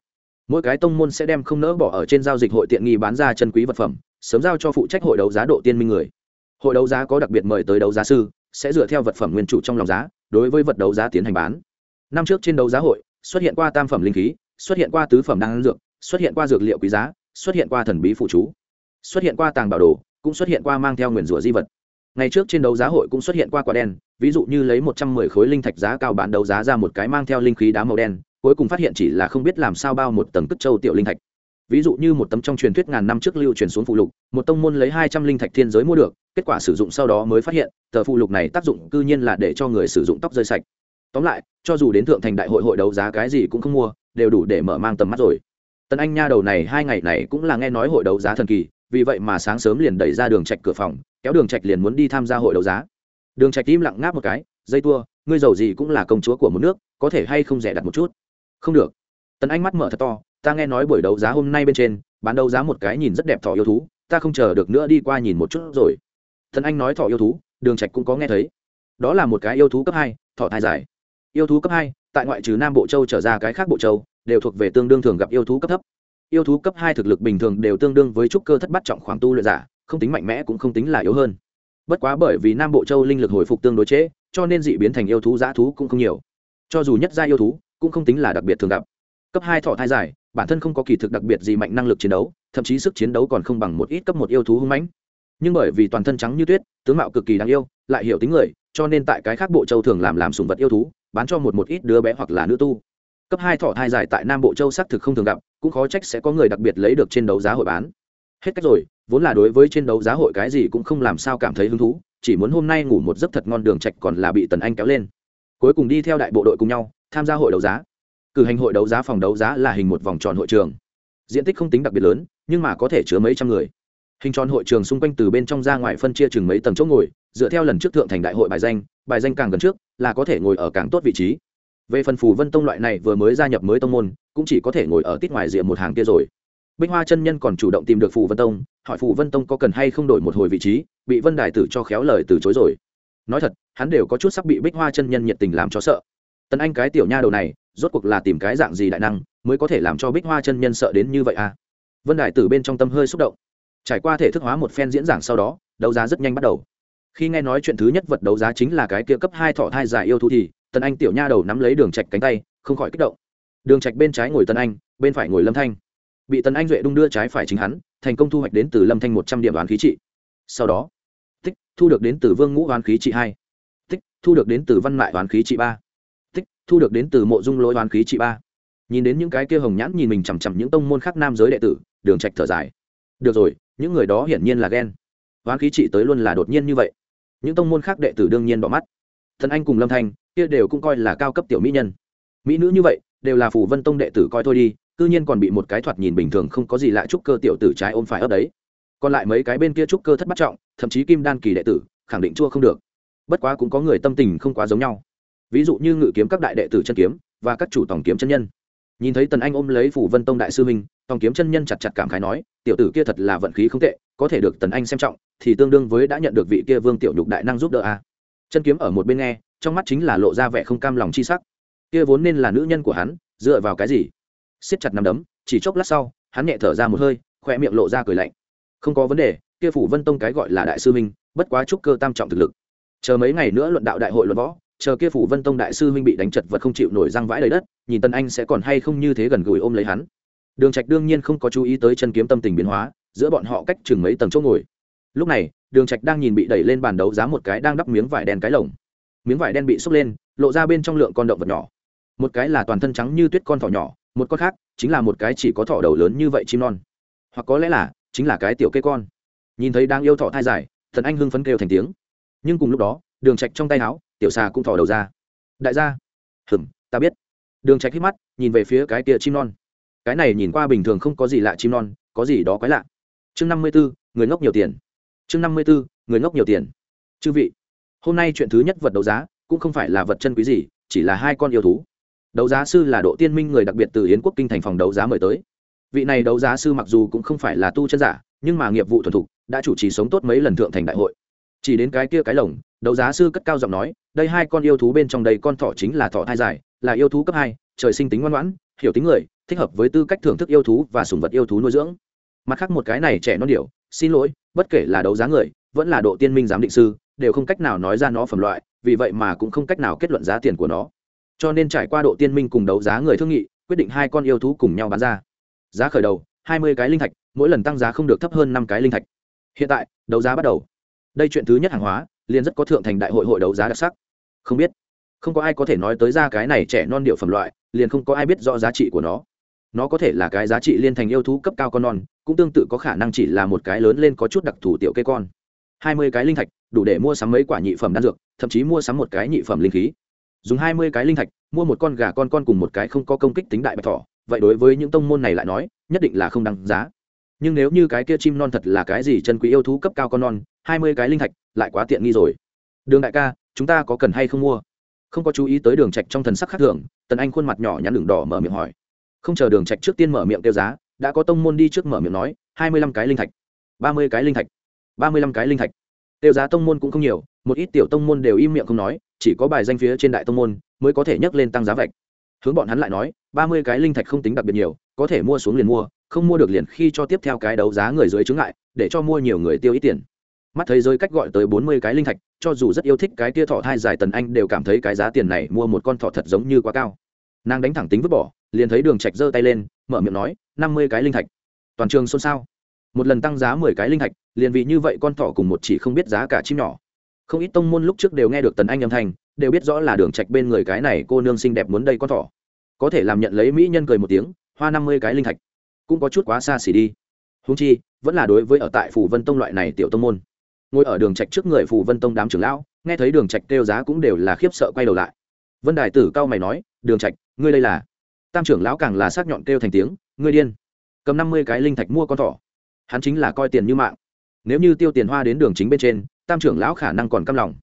mỗi cái tông môn sẽ đem không nỡ bỏ ở trên giao dịch hội tiện nghi bán ra chân quý vật phẩm, sớm giao cho phụ trách hội đấu giá độ tiên minh người. Hội đấu giá có đặc biệt mời tới đấu giá sư, sẽ dựa theo vật phẩm nguyên chủ trong lòng giá, đối với vật đấu giá tiến hành bán. Năm trước trên đấu giá hội, xuất hiện qua tam phẩm linh khí, xuất hiện qua tứ phẩm đan dược, xuất hiện qua dược liệu quý giá, xuất hiện qua thần bí phụ chú, xuất hiện qua tàng bảo đồ, cũng xuất hiện qua mang theo nguyền rủa di vật. Ngày trước trên đấu giá hội cũng xuất hiện qua quả đen, ví dụ như lấy một trăm mười khối linh thạch giá cao bán đấu giá ra một cái mang theo linh khí đá màu đen cuối cùng phát hiện chỉ là không biết làm sao bao một tầng cất châu tiểu linh thạch. Ví dụ như một tấm trong truyền thuyết ngàn năm trước lưu truyền xuống phụ lục, một tông môn lấy hai trăm linh thạch thiên giới mua được, kết quả sử dụng sau đó mới phát hiện, tờ phụ lục này tác dụng cư nhiên là để cho người sử dụng tóc rơi sạch. Tóm lại, cho dù đến thượng thành đại hội hội đấu giá cái gì cũng không mua, đều đủ để mở mang tầm mắt rồi. Tần anh nha đầu này hai ngày này cũng là nghe nói hội đấu giá thần kỳ, vì vậy mà sáng sớm liền đẩy ra đường trạch cửa phòng, kéo đường trạch liền muốn đi tham gia hội đấu giá. Đường trạch im lặng ngáp một cái, dây tua, ngươi giàu gì cũng là công chúa của một nước, có thể hay không rẻ đặt một chút? Không được. Tần anh mắt mở thật to ta nghe nói buổi đấu giá hôm nay bên trên bán đấu giá một cái nhìn rất đẹp thỏ yêu thú ta không chờ được nữa đi qua nhìn một chút rồi. Tần anh nói thỏ yêu thú đường trạch cũng có nghe thấy. Đó là một cái yêu thú cấp hai thỏ thai dài. Yêu thú cấp hai tại ngoại trừ nam bộ châu trở ra cái khác bộ châu đều thuộc về tương đương thường gặp yêu thú cấp thấp. Yêu thú cấp hai thực lực bình thường đều tương đương với trúc cơ thất bắt trọng khoảng tu luyện giả không tính mạnh mẽ cũng không tính là yếu hơn. Bất quá bởi vì nam bộ châu linh lực hồi phục tương đối chế, cho nên dị biến thành yêu thú giã thú cũng không nhiều. Cho dù nhất gia yêu thú cũng không tính là đặc biệt thường gặp. Cấp hai thọ thai dài bản thân không có kỳ thực đặc biệt gì mạnh năng lực chiến đấu, thậm chí sức chiến đấu còn không bằng một ít cấp một yêu thú hung mãnh. Nhưng bởi vì toàn thân trắng như tuyết, tướng mạo cực kỳ đáng yêu, lại hiểu tính người, cho nên tại cái khác bộ châu thường làm làm sùng vật yêu thú, bán cho một một ít đứa bé hoặc là nữ tu. Cấp hai thọ thai dài tại nam bộ châu xác thực không thường gặp, cũng khó trách sẽ có người đặc biệt lấy được trên đấu giá hội bán. Hết cách rồi, vốn là đối với trên đấu giá hội cái gì cũng không làm sao cảm thấy hứng thú, chỉ muốn hôm nay ngủ một giấc thật ngon đường trạch còn là bị tần anh kéo lên. Cuối cùng đi theo đại bộ đội cùng nhau tham gia hội đấu giá. Cử hành hội đấu giá phòng đấu giá là hình một vòng tròn hội trường. Diện tích không tính đặc biệt lớn, nhưng mà có thể chứa mấy trăm người. Hình tròn hội trường xung quanh từ bên trong ra ngoài phân chia chừng mấy tầng chỗ ngồi, dựa theo lần trước thượng thành đại hội bài danh bài danh càng gần trước, là có thể ngồi ở càng tốt vị trí. Về phần phù vân tông loại này vừa mới gia nhập mới tông môn, cũng chỉ có thể ngồi ở tít ngoài rìa một hàng kia rồi. Bích hoa chân nhân còn chủ động tìm được phù vân tông, hỏi phù vân tông có cần hay không đổi một hồi vị trí, bị vân đài tử cho khéo lời từ chối rồi. Nói thật, hắn đều có chút sắp bị bích hoa chân nhân nhiệt tình làm cho sợ tần anh cái tiểu nha đầu này, rốt cuộc là tìm cái dạng gì đại năng, mới có thể làm cho bích hoa chân nhân sợ đến như vậy à? Vân Đại tử bên trong tâm hơi xúc động. Trải qua thể thức hóa một phen diễn giảng sau đó, đấu giá rất nhanh bắt đầu. Khi nghe nói chuyện thứ nhất vật đấu giá chính là cái kia cấp hai thọ thai dài yêu thú thì, tần anh tiểu nha đầu nắm lấy đường trạch cánh tay, không khỏi kích động. Đường trạch bên trái ngồi tần anh, bên phải ngồi lâm thanh. Bị tần anh duệ đung đưa trái phải chính hắn, thành công thu hoạch đến từ lâm thanh một trăm điểm đoán khí trị. Sau đó, tích, thu được đến từ vương ngũ đoán khí trị hai. Tích, thu được đến từ văn mại đoán khí trị ba thu được đến từ mộ dung lỗi oán khí trị ba. Nhìn đến những cái kia hồng nhãn nhìn mình chằm chằm những tông môn khác nam giới đệ tử, đường trạch thở dài. Được rồi, những người đó hiển nhiên là ghen. Oán khí trị tới luôn là đột nhiên như vậy. Những tông môn khác đệ tử đương nhiên bỏ mắt. Thần anh cùng lâm thanh, kia đều cũng coi là cao cấp tiểu mỹ nhân. Mỹ nữ như vậy, đều là phủ vân tông đệ tử coi thôi đi tự nhiên còn bị một cái thoạt nhìn bình thường không có gì lạ trúc cơ tiểu tử trái ôm phải ấp đấy. Còn lại mấy cái bên kia trúc cơ thất bắt trọng, thậm chí kim đan kỳ đệ tử, khẳng định chua không được. Bất quá cũng có người tâm tình không quá giống nhau ví dụ như ngự kiếm các đại đệ tử chân kiếm và các chủ tổng kiếm chân nhân. Nhìn thấy tần anh ôm lấy phủ vân tông đại sư minh tổng kiếm chân nhân chặt chặt cảm khái nói, tiểu tử kia thật là vận khí không tệ, có thể được tần anh xem trọng, thì tương đương với đã nhận được vị kia vương tiểu nhục đại năng giúp đỡ a. À. chân kiếm ở một bên nghe, trong mắt chính là lộ ra vẻ không cam lòng chi sắc. Kia vốn nên là nữ nhân của hắn, dựa vào cái gì? Siết chặt nằm đấm, chỉ chốc lát sau, hắn nhẹ thở ra một hơi khoe miệng lộ ra cười lạnh. Không có vấn đề, kia phủ vân tông cái gọi là đại sư minh bất quá trúc cơ tam trọng thực lực. Chờ mấy ngày nữa luận đạo đại hội luận võ chờ kia phủ vân tông đại sư minh bị đánh chật vật không chịu nổi răng vãi đầy đất, nhìn tân anh sẽ còn hay không như thế gần gũi ôm lấy hắn. Đường trạch đương nhiên không có chú ý tới chân kiếm tâm tình biến hóa, giữa bọn họ cách chừng mấy tầng chỗ ngồi. Lúc này, đường trạch đang nhìn bị đẩy lên bàn đấu giá một cái đang đắp miếng vải đen cái lồng. Miếng vải đen bị xúc lên, lộ ra bên trong lượng con động vật nhỏ. Một cái là toàn thân trắng như tuyết con thỏ nhỏ, một con khác chính là một cái chỉ có thỏ đầu lớn như vậy chim non. Hoặc có lẽ là chính là cái tiểu cây con. Nhìn thấy đang yêu thỏ thai dài, thần anh hưng phấn kêu thành tiếng. Nhưng cùng lúc đó, đường trạch trong tay áo tiểu xà cũng thò đầu ra. Đại gia hừm ta biết. Đường trạch hít mắt nhìn về phía cái kia chim non. Cái này nhìn qua bình thường không có gì lạ chim non có gì đó quái lạ. Chương năm mươi 54, người ngốc nhiều tiền. Chương năm mươi 54, người ngốc nhiều tiền. Chư vị hôm nay chuyện thứ nhất vật đấu giá cũng không phải là vật chân quý gì chỉ là hai con yêu thú. Đấu giá sư là độ tiên minh người đặc biệt từ yến quốc kinh thành phòng đấu giá mời tới. Vị này đấu giá sư mặc dù cũng không phải là tu chân giả nhưng mà nghiệp vụ thuần thục đã chủ trì sống tốt mấy lần thượng thành đại hội. Chỉ đến cái kia cái lồng đấu giá sư cất cao giọng nói đây hai con yêu thú bên trong đây con thỏ chính là thỏ thai dài là yêu thú cấp hai trời sinh tính ngoan ngoãn hiểu tính người thích hợp với tư cách thưởng thức yêu thú và sùng vật yêu thú nuôi dưỡng. Mặt khác một cái này trẻ non điều, xin lỗi bất kể là đấu giá người vẫn là độ tiên minh giám định sư đều không cách nào nói ra nó phẩm loại vì vậy mà cũng không cách nào kết luận giá tiền của nó. Cho nên trải qua độ tiên minh cùng đấu giá người thương nghị quyết định hai con yêu thú cùng nhau bán ra. Giá khởi đầu hai mươi cái linh thạch mỗi lần tăng giá không được thấp hơn năm cái linh thạch. Hiện tại đấu giá bắt đầu. Đây chuyện thứ nhất hàng hóa liền rất có thượng thành đại hội hội đấu giá đặc sắc. Không biết, không có ai có thể nói tới ra cái này trẻ non điệu phẩm loại, liền không có ai biết rõ giá trị của nó. Nó có thể là cái giá trị liên thành yêu thú cấp cao con non, cũng tương tự có khả năng chỉ là một cái lớn lên có chút đặc thù tiểu cây con. Hai mươi cái linh thạch, đủ để mua sắm mấy quả nhị phẩm đan dược, thậm chí mua sắm một cái nhị phẩm linh khí. Dùng hai mươi cái linh thạch, mua một con gà con con cùng một cái không có công kích tính đại bạch thỏ. Vậy đối với những tông môn này lại nói, nhất định là không đăng giá. Nhưng nếu như cái kia chim non thật là cái gì chân quý yêu thú cấp cao con non hai mươi cái linh thạch, lại quá tiện nghi rồi. Đường đại ca, chúng ta có cần hay không mua? Không có chú ý tới đường trạch trong thần sắc khác thường, tần anh khuôn mặt nhỏ nhắn đường đỏ mở miệng hỏi. Không chờ đường trạch trước tiên mở miệng tiêu giá, đã có tông môn đi trước mở miệng nói, hai mươi lăm cái linh thạch, ba mươi cái linh thạch, ba mươi lăm cái linh thạch. Tiêu giá tông môn cũng không nhiều, một ít tiểu tông môn đều im miệng không nói, chỉ có bài danh phía trên đại tông môn mới có thể nhấc lên tăng giá vạch. Hướng bọn hắn lại nói, ba mươi cái linh thạch không tính đặc biệt nhiều, có thể mua xuống liền mua, không mua được liền khi cho tiếp theo cái đấu giá người dưới chứng ngại, để cho mua nhiều người tiêu ít tiền mắt thấy rơi cách gọi tới bốn mươi cái linh thạch, cho dù rất yêu thích cái tia thọ thai dài tần anh đều cảm thấy cái giá tiền này mua một con thọ thật giống như quá cao. Nàng đánh thẳng tính vứt bỏ, liền thấy đường trạch giơ tay lên, mở miệng nói, năm mươi cái linh thạch. Toàn trường xôn xao. Một lần tăng giá mười cái linh thạch, liền vì như vậy con thỏ cùng một chỉ không biết giá cả chim nhỏ. Không ít tông môn lúc trước đều nghe được tần anh âm thanh, đều biết rõ là đường trạch bên người cái này cô nương xinh đẹp muốn đây con thỏ có thể làm nhận lấy mỹ nhân cười một tiếng, hoa năm mươi cái linh thạch. Cũng có chút quá xa xỉ đi. Húng chi, vẫn là đối với ở tại phủ vân tông loại này tiểu tông môn ngồi ở đường trạch trước người phù vân tông đám trưởng lão, nghe thấy đường trạch kêu giá cũng đều là khiếp sợ quay đầu lại. Vân đài tử cao mày nói, đường trạch, ngươi đây là? Tam trưởng lão càng là sắc nhọn kêu thành tiếng, ngươi điên, cầm năm mươi cái linh thạch mua con thỏ, hắn chính là coi tiền như mạng. Nếu như tiêu tiền hoa đến đường chính bên trên, tam trưởng lão khả năng còn căm lòng.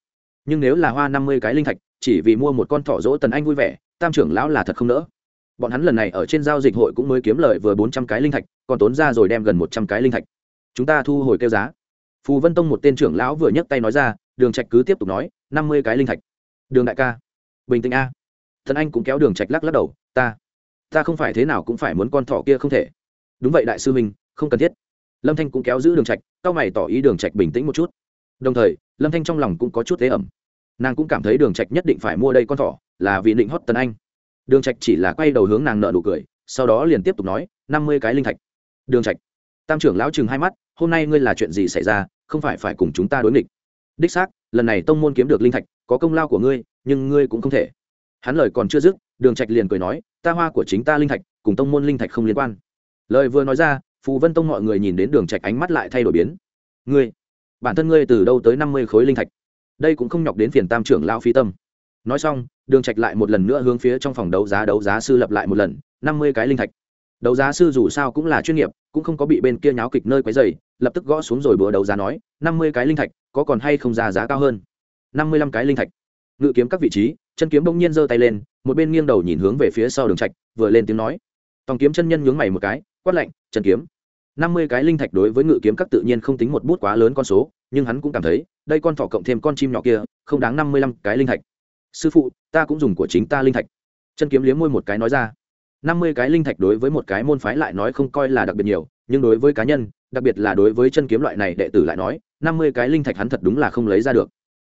Nhưng nếu là hoa năm mươi cái linh thạch, chỉ vì mua một con thỏ dỗ tần anh vui vẻ, tam trưởng lão là thật không nỡ. Bọn hắn lần này ở trên giao dịch hội cũng mới kiếm lời vừa bốn trăm cái linh thạch, còn tốn ra rồi đem gần một trăm cái linh thạch. Chúng ta thu hồi kêu giá phù vân tông một tên trưởng lão vừa nhấc tay nói ra, đường trạch cứ tiếp tục nói, năm mươi cái linh thạch. Đường đại ca. Bình tĩnh a. Thần anh cũng kéo đường trạch lắc lắc đầu, ta ta không phải thế nào cũng phải muốn con thỏ kia không thể. Đúng vậy đại sư mình không cần thiết. Lâm thanh cũng kéo giữ đường trạch, cao mày tỏ ý đường trạch bình tĩnh một chút. Đồng thời, lâm thanh trong lòng cũng có chút thế ẩm. Nàng cũng cảm thấy đường trạch nhất định phải mua đây con thỏ, là vì định hót tần anh. Đường trạch chỉ là quay đầu hướng nàng nợ nụ cười, sau đó liền tiếp tục nói, năm mươi cái linh thạch. Đường trạch. Tam trưởng lão chừng hai mắt hôm nay ngươi là chuyện gì xảy ra, không phải phải cùng chúng ta đối nghịch. Đích xác, lần này tông môn kiếm được linh thạch, có công lao của ngươi, nhưng ngươi cũng không thể. Hắn lời còn chưa dứt, đường trạch liền cười nói, ta hoa của chính ta linh thạch, cùng tông môn linh thạch không liên quan. Lời vừa nói ra, phù vân tông mọi người nhìn đến đường trạch ánh mắt lại thay đổi biến. Ngươi, bản thân ngươi từ đâu tới năm mươi khối linh thạch? Đây cũng không nhọc đến phiền tam trưởng lao phi tâm. Nói xong, đường trạch lại một lần nữa hướng phía trong phòng đấu giá đấu giá sư lập lại một lần, năm mươi cái linh thạch đấu giá sư dù sao cũng là chuyên nghiệp, cũng không có bị bên kia nháo kịch nơi quấy rầy, lập tức gõ xuống rồi bữa đấu giá nói, năm mươi cái linh thạch, có còn hay không ra giá cao hơn? Năm mươi lăm cái linh thạch. Ngự kiếm các vị trí, chân kiếm bỗng nhiên giơ tay lên, một bên nghiêng đầu nhìn hướng về phía sau đường trạch, vừa lên tiếng nói. Tòng kiếm chân nhân nhướng mày một cái, quát lạnh, chân kiếm. Năm mươi cái linh thạch đối với ngự kiếm các tự nhiên không tính một bút quá lớn con số, nhưng hắn cũng cảm thấy, đây con thỏ cộng thêm con chim nhỏ kia, không đáng năm mươi lăm cái linh thạch. Sư phụ, ta cũng dùng của chính ta linh thạch. Chân kiếm liếm môi một cái nói ra năm mươi cái linh thạch đối với một cái môn phái lại nói không coi là đặc biệt nhiều, nhưng đối với cá nhân, đặc biệt là đối với chân kiếm loại này đệ tử lại nói, năm mươi cái linh thạch hắn thật đúng là không lấy ra được.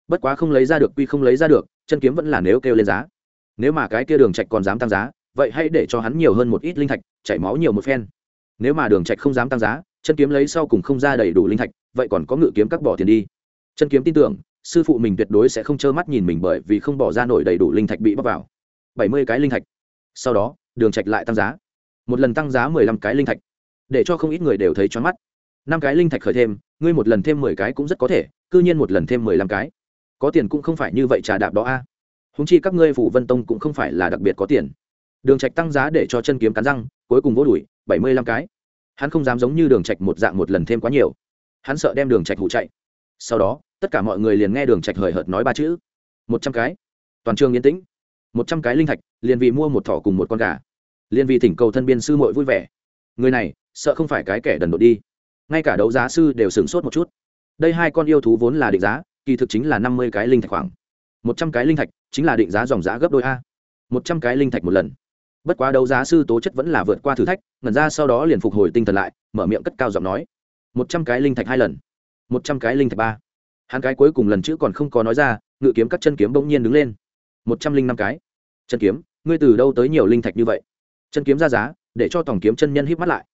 Bất quá không lấy ra được quy không lấy ra được, chân kiếm vẫn là nếu kêu lên giá. Nếu mà cái kia đường trạch còn dám tăng giá, vậy hãy để cho hắn nhiều hơn một ít linh thạch, chảy máu nhiều một phen. Nếu mà đường trạch không dám tăng giá, chân kiếm lấy sau cùng không ra đầy đủ linh thạch, vậy còn có ngự kiếm các bỏ tiền đi. Chân kiếm tin tưởng, sư phụ mình tuyệt đối sẽ không trơ mắt nhìn mình bởi vì không bỏ ra nổi đầy đủ linh thạch bị bóc vào. Bảy mươi cái linh thạch. Sau đó đường trạch lại tăng giá. Một lần tăng giá mười lăm cái linh thạch, để cho không ít người đều thấy choáng mắt. Năm cái linh thạch khởi thêm, ngươi một lần thêm mười cái cũng rất có thể, cư nhiên một lần thêm mười lăm cái. Có tiền cũng không phải như vậy trà đạp đó a. À. húng chi các ngươi phủ vân tông cũng không phải là đặc biệt có tiền. Đường trạch tăng giá để cho chân kiếm cắn răng, cuối cùng vỗ đuổi, bảy mươi lăm cái. Hắn không dám giống như đường trạch một dạng một lần thêm quá nhiều. Hắn sợ đem đường trạch hụ chạy. Sau đó, tất cả mọi người liền nghe đường trạch hời hợt nói ba chữ. Một trăm cái. Toàn trường yên tĩnh. Một trăm cái linh thạch, liền vì mua một thỏ cùng một con gà. Liên Vi thỉnh cầu thân biên sư muội vui vẻ. Người này, sợ không phải cái kẻ đần độn đi. Ngay cả đấu giá sư đều sửng sốt một chút. Đây hai con yêu thú vốn là định giá, kỳ thực chính là năm mươi cái linh thạch khoảng. một trăm cái linh thạch chính là định giá dòng giá gấp đôi a. một trăm cái linh thạch một lần. Bất quá đấu giá sư tố chất vẫn là vượt qua thử thách, ngẩn ra sau đó liền phục hồi tinh thần lại, mở miệng cất cao giọng nói. một trăm cái linh thạch hai lần. một trăm cái linh thạch ba. Hắn cái cuối cùng lần chữ còn không có nói ra, ngự kiếm các chân kiếm bỗng nhiên đứng lên. một trăm linh năm cái. Chân kiếm, ngươi từ đâu tới nhiều linh thạch như vậy? Chân kiếm ra giá, để cho tổng kiếm chân nhân híp mắt lại.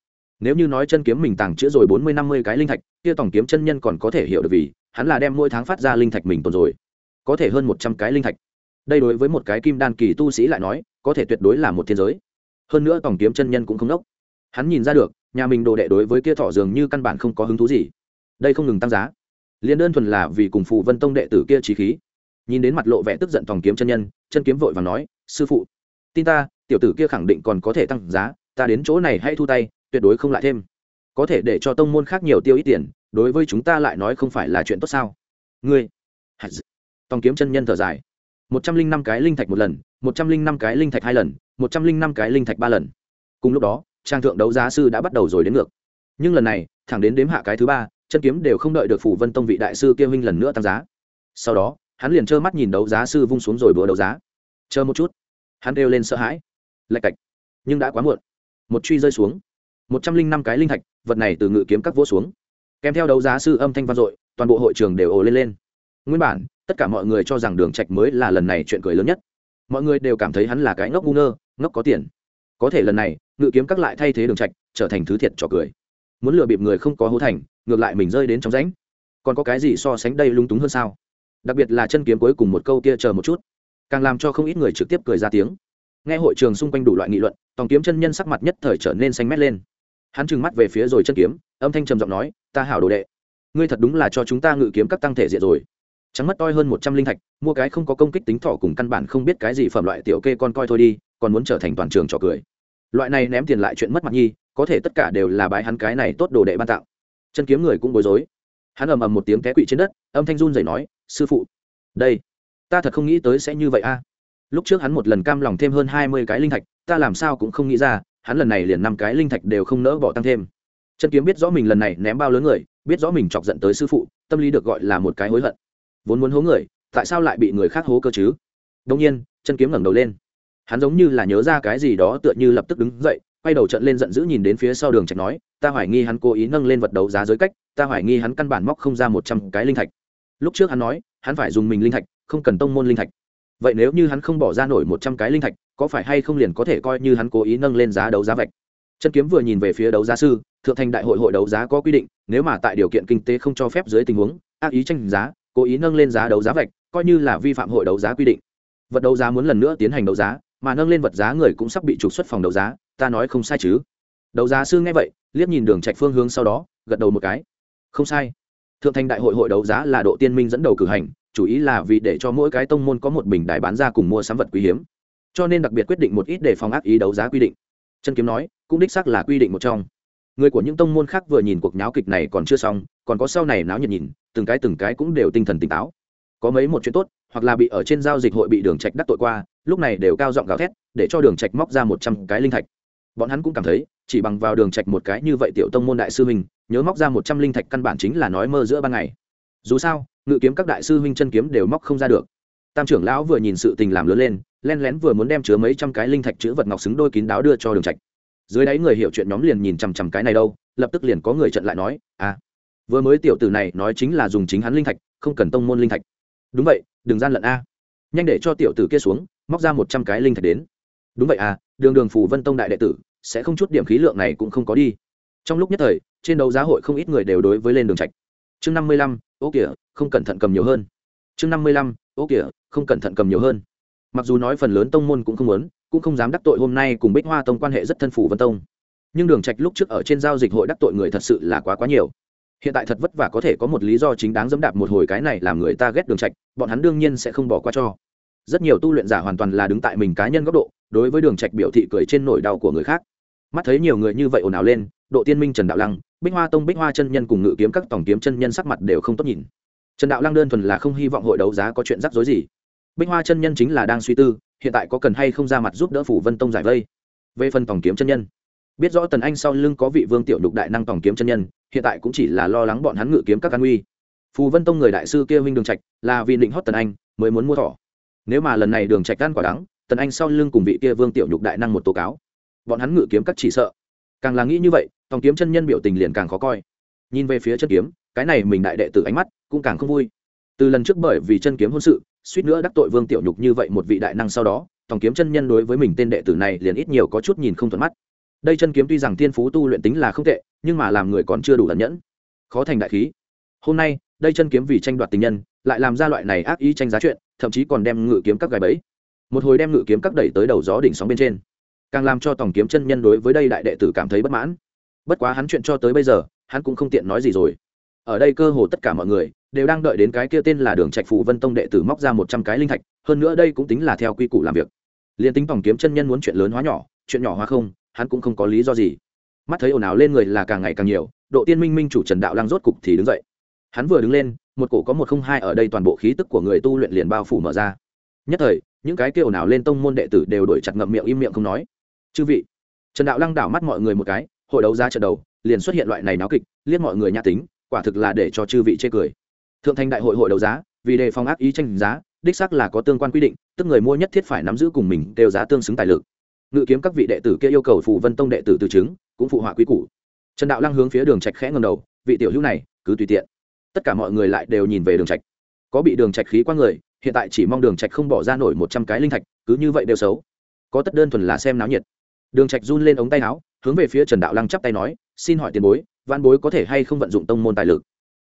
Nếu như nói chân kiếm mình tàng chữa rồi bốn mươi năm mươi cái linh thạch, kia tổng kiếm chân nhân còn có thể hiểu được vì, hắn là đem mỗi tháng phát ra linh thạch mình tồn rồi. Có thể hơn một trăm cái linh thạch. Đây đối với một cái kim đan kỳ tu sĩ lại nói, có thể tuyệt đối là một thiên giới. Hơn nữa tổng kiếm chân nhân cũng không đốc. Hắn nhìn ra được, nhà mình đồ đệ đối với kia thọ dường như căn bản không có hứng thú gì. Đây không ngừng tăng giá. Liền đơn thuần là vì cùng phụ vân tông đệ tử kia trí khí. Nhìn đến mặt lộ vẻ tức giận tổng kiếm chân nhân, chân kiếm vội và nói, sư phụ tin ta, tiểu tử kia khẳng định còn có thể tăng giá, ta đến chỗ này hay thu tay, tuyệt đối không lại thêm. Có thể để cho tông môn khác nhiều tiêu ít tiền, đối với chúng ta lại nói không phải là chuyện tốt sao? Ngươi tòng kiếm chân nhân thở dài. Một trăm linh năm cái linh thạch một lần, một trăm linh năm cái linh thạch hai lần, một trăm linh năm cái linh thạch ba lần. Cùng lúc đó, trang thượng đấu giá sư đã bắt đầu rồi đến ngược. Nhưng lần này, thẳng đến đếm hạ cái thứ ba, chân kiếm đều không đợi được phủ vân tông vị đại sư kia huynh lần nữa tăng giá. Sau đó, hắn liền trơ mắt nhìn đấu giá sư vung xuống rồi bữa đấu giá. Chờ một chút hắn kêu lên sợ hãi. Lạch cạch. Nhưng đã quá muộn. Một truy rơi xuống. Một trăm linh năm cái linh thạch, vật này từ ngự kiếm các vỗ xuống. Kèm theo đấu giá sư âm thanh vang dội, toàn bộ hội trường đều ồ lên lên. Nguyên bản, tất cả mọi người cho rằng đường trạch mới là lần này chuyện cười lớn nhất. Mọi người đều cảm thấy hắn là cái ngốc ngu ngơ, ngốc có tiền. Có thể lần này, ngự kiếm các lại thay thế đường trạch, trở thành thứ thiệt trò cười. Muốn lừa bịp người không có hố thành, ngược lại mình rơi đến trong rãnh. Còn có cái gì so sánh đây lung túng hơn sao? Đặc biệt là chân kiếm cuối cùng một câu kia chờ một chút càng làm cho không ít người trực tiếp cười ra tiếng. Nghe hội trường xung quanh đủ loại nghị luận, tòng kiếm chân nhân sắc mặt nhất thời trở nên xanh mét lên. Hắn trừng mắt về phía rồi chân kiếm, âm thanh trầm giọng nói, ta hảo đồ đệ, ngươi thật đúng là cho chúng ta ngự kiếm các tăng thể diện rồi. Trắng mất toi hơn một trăm linh thạch, mua cái không có công kích tính thỏ cùng căn bản không biết cái gì phẩm loại tiểu kê con coi thôi đi, còn muốn trở thành toàn trường trò cười. Loại này ném tiền lại chuyện mất mặt nhi, có thể tất cả đều là bái hắn cái này tốt đồ đệ ban tạo chân kiếm người cũng bối rối. Hắn ầm ầm một tiếng té quỵ trên đất, âm thanh run rẩy nói, sư phụ, đây ta thật không nghĩ tới sẽ như vậy a. Lúc trước hắn một lần cam lòng thêm hơn hai mươi cái linh thạch, ta làm sao cũng không nghĩ ra, hắn lần này liền năm cái linh thạch đều không nỡ bỏ tăng thêm. Chân kiếm biết rõ mình lần này ném bao lớn người, biết rõ mình chọc giận tới sư phụ, tâm lý được gọi là một cái hối hận. Vốn muốn hố người, tại sao lại bị người khác hố cơ chứ? Đông nhiên, chân kiếm ngẩng đầu lên. Hắn giống như là nhớ ra cái gì đó tựa như lập tức đứng dậy, quay đầu trận lên giận dữ nhìn đến phía sau đường trạch nói, ta hoài nghi hắn cố ý nâng lên vật đấu giá giới cách, ta hoài nghi hắn căn bản móc không ra một trăm cái linh thạch. Lúc trước hắn nói, hắn phải dùng mình linh thạch không cần tông môn linh thạch. Vậy nếu như hắn không bỏ ra nổi một trăm cái linh thạch, có phải hay không liền có thể coi như hắn cố ý nâng lên giá đấu giá vạch? Chân kiếm vừa nhìn về phía đấu giá sư, thượng thành đại hội hội đấu giá có quy định, nếu mà tại điều kiện kinh tế không cho phép dưới tình huống, ác ý tranh giá, cố ý nâng lên giá đấu giá vạch, coi như là vi phạm hội đấu giá quy định. Vật đấu giá muốn lần nữa tiến hành đấu giá, mà nâng lên vật giá người cũng sắp bị trục xuất phòng đấu giá, ta nói không sai chứ? Đấu giá sư nghe vậy, liếc nhìn đường trạch phương hướng sau đó, gật đầu một cái. Không sai. Thượng thành đại hội hội đấu giá là độ tiên minh dẫn đầu cử hành chủ ý là vì để cho mỗi cái tông môn có một bình đài bán ra cùng mua sắm vật quý hiếm. Cho nên đặc biệt quyết định một ít để phòng ác ý đấu giá quy định. Chân kiếm nói, cũng đích xác là quy định một trong. Người của những tông môn khác vừa nhìn cuộc nháo kịch này còn chưa xong, còn có sau này náo nhiệt nhìn, từng cái từng cái cũng đều tinh thần tỉnh táo. Có mấy một chuyện tốt, hoặc là bị ở trên giao dịch hội bị đường trạch đắc tội qua, lúc này đều cao giọng gào thét, để cho đường trạch móc ra một trăm cái linh thạch. Bọn hắn cũng cảm thấy, chỉ bằng vào đường trạch một cái như vậy tiểu tông môn đại sư mình, nhớ móc ra một trăm linh thạch căn bản chính là nói mơ giữa ban ngày dù sao, ngự kiếm các đại sư huynh chân kiếm đều móc không ra được. Tam trưởng lão vừa nhìn sự tình làm lớn lên, len lén vừa muốn đem chứa mấy trăm cái linh thạch chữ vật ngọc xứng đôi kín đáo đưa cho đường trạch. Dưới đáy người hiểu chuyện nhóm liền nhìn chằm chằm cái này đâu, lập tức liền có người trận lại nói à vừa mới tiểu tử này nói chính là dùng chính hắn linh thạch, không cần tông môn linh thạch. Đúng vậy, đừng gian lận a. Nhanh để cho tiểu tử kia xuống, móc ra một trăm cái linh thạch đến. Đúng vậy à đường đường phù vân tông đại đệ tử, sẽ không chút điểm khí lượng này cũng không có đi. Trong lúc nhất thời, trên đấu giá hội không ít người đều đối với lên đường trạch chương năm mươi lăm, ô kìa, không cẩn thận cầm nhiều hơn. Chương năm mươi lăm, ô kìa, không cẩn thận cầm nhiều hơn. Mặc dù nói phần lớn tông môn cũng không muốn, cũng không dám đắc tội hôm nay cùng bích hoa tông quan hệ rất thân phủ vân tông. Nhưng đường trạch lúc trước ở trên giao dịch hội đắc tội người thật sự là quá quá nhiều. Hiện tại thật vất vả có thể có một lý do chính đáng dẫm đạp một hồi cái này làm người ta ghét đường trạch, bọn hắn đương nhiên sẽ không bỏ qua cho. Rất nhiều tu luyện giả hoàn toàn là đứng tại mình cá nhân góc độ, đối với đường trạch biểu thị cười trên nỗi đau của người khác. Mắt thấy nhiều người như vậy ồn ào lên, độ tiên minh trần đạo lăng bích hoa tông, bích hoa chân nhân cùng ngự kiếm các tổng kiếm chân nhân sắc mặt đều không tốt nhìn. Trần đạo lăng đơn thuần là không hy vọng hội đấu giá có chuyện rắc rối gì. Bích hoa chân nhân chính là đang suy tư, hiện tại có cần hay không ra mặt giúp đỡ phủ vân tông giải vây. Về phần tổng kiếm chân nhân, biết rõ tần anh sau lưng có vị vương tiểu đục đại năng tổng kiếm chân nhân, hiện tại cũng chỉ là lo lắng bọn hắn ngự kiếm các căn uy. Phù vân tông người đại sư kia huynh đường trạch, là vì định hót tần anh, mới muốn mua thỏ. Nếu mà lần này đường trạch gan quả đắng, tần anh sau lưng cùng vị kia vương tiểu nhục đại năng một tố cáo. Bọn hắn ngự kiếm các chỉ sợ. Càng là nghĩ như vậy tòng kiếm chân nhân biểu tình liền càng khó coi. Nhìn về phía chân kiếm, cái này mình đại đệ tử ánh mắt cũng càng không vui. Từ lần trước bởi vì chân kiếm hôn sự, suýt nữa đắc tội vương tiểu nhục như vậy một vị đại năng sau đó, tòng kiếm chân nhân đối với mình tên đệ tử này liền ít nhiều có chút nhìn không thuận mắt. Đây chân kiếm tuy rằng tiên phú tu luyện tính là không tệ, nhưng mà làm người còn chưa đủ ẩn nhẫn. Khó thành đại khí. Hôm nay, đây chân kiếm vì tranh đoạt tình nhân, lại làm ra loại này ác ý tranh giá chuyện, thậm chí còn đem ngự kiếm các gài bẫy. Một hồi đem ngự kiếm các đẩy tới đầu gió đỉnh sóng bên trên, càng làm cho tổng kiếm chân nhân đối với đây đại đệ tử cảm thấy bất mãn bất quá hắn chuyện cho tới bây giờ, hắn cũng không tiện nói gì rồi. Ở đây cơ hồ tất cả mọi người đều đang đợi đến cái kia tên là đường trạch phụ vân tông đệ tử móc ra một trăm cái linh thạch, hơn nữa đây cũng tính là theo quy củ làm việc. Liền tính tổng kiếm chân nhân muốn chuyện lớn hóa nhỏ, chuyện nhỏ hóa không, hắn cũng không có lý do gì. Mắt thấy ồn ào lên người là càng ngày càng nhiều, độ tiên minh minh chủ trần đạo lăng rốt cục thì đứng dậy. Hắn vừa đứng lên, một cổ có một không hai ở đây toàn bộ khí tức của người tu luyện liền bao phủ mở ra. Nhất thời, những cái kêu nào lên tông môn đệ tử đều đổi chặt ngậm miệng im miệng không nói. Chư vị. Trần đạo lăng đảo mắt mọi người một cái hội đấu giá trận đầu, liền xuất hiện loại này náo kịch, liếc mọi người nhã tính, quả thực là để cho chư vị chê cười. Thượng thành đại hội hội đấu giá, vì đề phòng ác ý tranh giá, đích xác là có tương quan quy định, tức người mua nhất thiết phải nắm giữ cùng mình đều giá tương xứng tài lực. Ngự kiếm các vị đệ tử kia yêu cầu phụ vân tông đệ tử từ chứng, cũng phụ họa quý củ. Trần đạo lăng hướng phía đường trạch khẽ ngầm đầu, vị tiểu hữu này, cứ tùy tiện. Tất cả mọi người lại đều nhìn về đường trạch. Có bị đường trạch khí qua người, hiện tại chỉ mong đường trạch không bỏ ra nổi một trăm cái linh thạch, cứ như vậy đều xấu. Có tất đơn thuần là xem náo nhiệt. Đường trạch run lên ống tay áo hướng về phía trần đạo lăng chắp tay nói, xin hỏi tiền bối, văn bối có thể hay không vận dụng tông môn tài lực?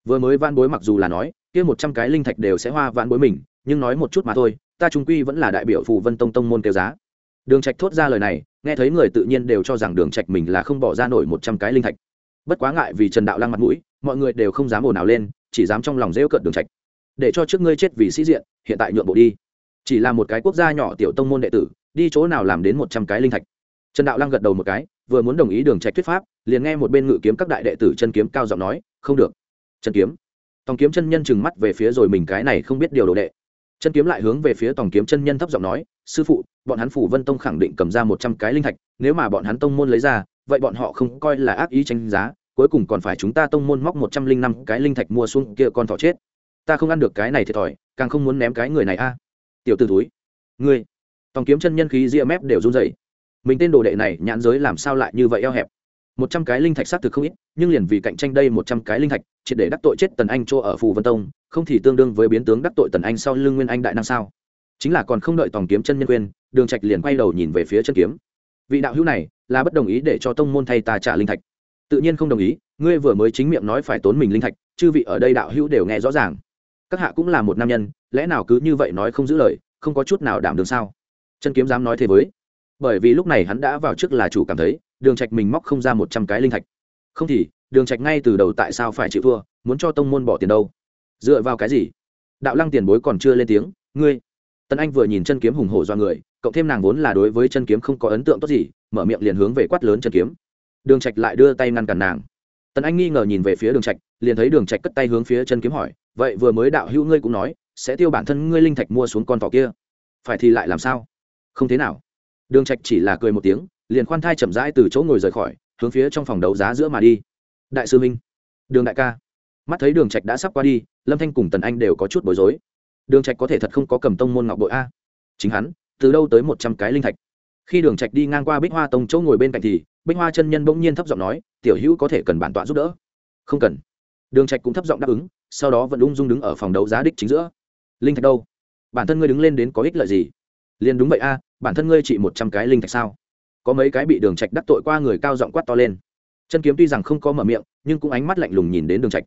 Vừa mới văn bối mặc dù là nói, kia một trăm cái linh thạch đều sẽ hoa văn bối mình, nhưng nói một chút mà thôi, ta trung quy vẫn là đại biểu phù vân tông tông môn kêu giá. Đường trạch thốt ra lời này, nghe thấy người tự nhiên đều cho rằng đường trạch mình là không bỏ ra nổi một trăm cái linh thạch. Bất quá ngại vì trần đạo lăng mặt mũi, mọi người đều không dám ồn ào lên, chỉ dám trong lòng rêu cợt đường trạch. Để cho trước ngươi chết vì sĩ diện, hiện tại nhượng bộ đi. Chỉ là một cái quốc gia nhỏ tiểu tông môn đệ tử, đi chỗ nào làm đến một trăm cái linh thạch? Trần đạo lăng gật đầu một cái vừa muốn đồng ý đường trạch thuyết pháp, liền nghe một bên ngự kiếm các đại đệ tử chân kiếm cao giọng nói, không được. Chân kiếm. Tòng kiếm chân nhân chừng mắt về phía rồi mình cái này không biết điều đồ đệ. Chân kiếm lại hướng về phía tòng kiếm chân nhân thấp giọng nói, sư phụ, bọn hắn phủ vân tông khẳng định cầm ra một trăm cái linh thạch, nếu mà bọn hắn tông môn lấy ra, vậy bọn họ không coi là ác ý tranh giá, cuối cùng còn phải chúng ta tông môn móc một trăm linh năm cái linh thạch mua xuống kia con thỏ chết. Ta không ăn được cái này thiệt thòi, càng không muốn ném cái người này a. Tiểu t ử túi ngươi. Tòng kiếm chân nhân khí ria mép đều run dày mình tên đồ đệ này nhãn giới làm sao lại như vậy eo hẹp? Một trăm cái linh thạch xác thực không ít, nhưng liền vì cạnh tranh đây một trăm cái linh thạch chỉ để đắc tội chết tần anh chỗ ở phù vân tông, không thì tương đương với biến tướng đắc tội tần anh sau lưng nguyên anh đại năng sao? Chính là còn không đợi tòng kiếm chân nhân quên, đường trạch liền quay đầu nhìn về phía chân kiếm. Vị đạo hữu này, là bất đồng ý để cho tông môn thay ta trả linh thạch. Tự nhiên không đồng ý, ngươi vừa mới chính miệng nói phải tốn mình linh thạch, chư vị ở đây đạo hữu đều nghe rõ ràng. Các hạ cũng là một nam nhân, lẽ nào cứ như vậy nói không giữ lời, không có chút nào đảm đường sao? Chân kiếm dám nói thế với bởi vì lúc này hắn đã vào trước là chủ cảm thấy, đường trạch mình móc không ra một trăm cái linh thạch. Không thì, đường trạch ngay từ đầu tại sao phải chịu thua, muốn cho tông môn bỏ tiền đâu? Dựa vào cái gì? Đạo lăng tiền bối còn chưa lên tiếng, ngươi. Tần anh vừa nhìn chân kiếm hùng hổ do người, cộng thêm nàng vốn là đối với chân kiếm không có ấn tượng tốt gì, mở miệng liền hướng về quát lớn chân kiếm. Đường trạch lại đưa tay ngăn cản nàng. Tần anh nghi ngờ nhìn về phía đường trạch, liền thấy đường trạch cất tay hướng phía chân kiếm hỏi, vậy vừa mới đạo hữu ngươi cũng nói, sẽ tiêu bản thân ngươi linh thạch mua xuống con thỏ kia. Phải thì lại làm sao? Không thế nào đường trạch chỉ là cười một tiếng, liền khoan thai chậm rãi từ chỗ ngồi rời khỏi, hướng phía trong phòng đấu giá giữa mà đi. Đại sư minh, đường đại ca. Mắt thấy đường trạch đã sắp qua đi, lâm thanh cùng tần anh đều có chút bối rối. Đường trạch có thể thật không có cầm tông môn ngọc bội a? Chính hắn, từ đâu tới một trăm cái linh thạch? Khi đường trạch đi ngang qua bích hoa tông chỗ ngồi bên cạnh thì, bích hoa chân nhân bỗng nhiên thấp giọng nói, tiểu hữu có thể cần bản tọa giúp đỡ? Không cần. Đường trạch cũng thấp giọng đáp ứng, sau đó vẫn ung dung đứng ở phòng đấu giá đích chính giữa. Linh thạch đâu? Bản thân ngươi đứng lên đến có ích lợi gì? Liền đúng vậy a, bản thân ngươi chỉ một trăm cái linh thạch sao? Có mấy cái bị đường trạch đắc tội qua người cao giọng quát to lên. Chân kiếm tuy rằng không có mở miệng, nhưng cũng ánh mắt lạnh lùng nhìn đến đường trạch.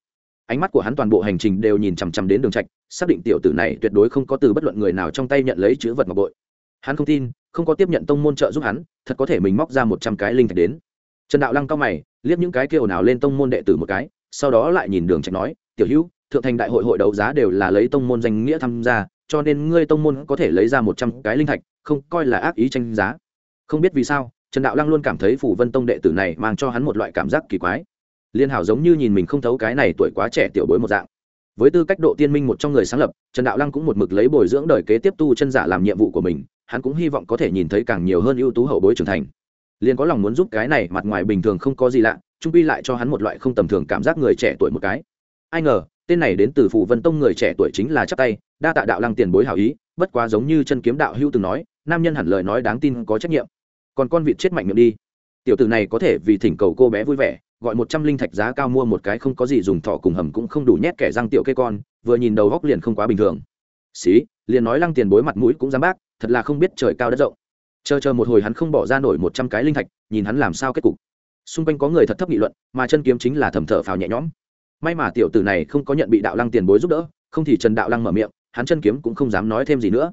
Ánh mắt của hắn toàn bộ hành trình đều nhìn chằm chằm đến đường trạch, xác định tiểu tử này tuyệt đối không có từ bất luận người nào trong tay nhận lấy chữ vật ngọc bội. Hắn không tin, không có tiếp nhận tông môn trợ giúp hắn, thật có thể mình móc ra một trăm cái linh thạch đến. Trần đạo lăng cao mày, liếc những cái kêu nào lên tông môn đệ tử một cái, sau đó lại nhìn đường trạch nói, tiểu hữu, thượng thành đại hội hội đấu giá đều là lấy tông môn danh nghĩa tham gia cho nên ngươi tông môn có thể lấy ra một trăm cái linh thạch, không coi là ác ý tranh giá. Không biết vì sao, trần đạo lăng luôn cảm thấy phủ vân tông đệ tử này mang cho hắn một loại cảm giác kỳ quái. Liên hảo giống như nhìn mình không thấu cái này tuổi quá trẻ tiểu bối một dạng. Với tư cách độ tiên minh một trong người sáng lập, trần đạo lăng cũng một mực lấy bồi dưỡng đời kế tiếp tu chân giả làm nhiệm vụ của mình, hắn cũng hy vọng có thể nhìn thấy càng nhiều hơn ưu tú hậu bối trưởng thành. Liền có lòng muốn giúp cái này, mặt ngoài bình thường không có gì lạ, trung quy lại cho hắn một loại không tầm thường cảm giác người trẻ tuổi một cái. Ai ngờ, tên này đến từ phụ vân tông người trẻ tuổi chính là chắp tay đa tạ đạo lăng tiền bối hảo ý, bất quá giống như chân kiếm đạo hữu từng nói, nam nhân hẳn lời nói đáng tin có trách nhiệm. Còn con vịt chết mạnh miệng đi. Tiểu tử này có thể vì thỉnh cầu cô bé vui vẻ, gọi một trăm linh thạch giá cao mua một cái không có gì dùng thọ cùng hầm cũng không đủ nhét kẻ răng tiểu cây con, vừa nhìn đầu góc liền không quá bình thường. Xí, liền nói lăng tiền bối mặt mũi cũng dám bác, thật là không biết trời cao đất rộng. Chờ chờ một hồi hắn không bỏ ra nổi một trăm cái linh thạch, nhìn hắn làm sao kết cục. Xung quanh có người thật thấp nghị luận, mà chân kiếm chính là thầm thở phào nhẹ nhõm. May mà tiểu tử này không có nhận bị đạo lăng tiền bối giúp đỡ, không thì trần đạo lăng mở miệng hắn chân kiếm cũng không dám nói thêm gì nữa.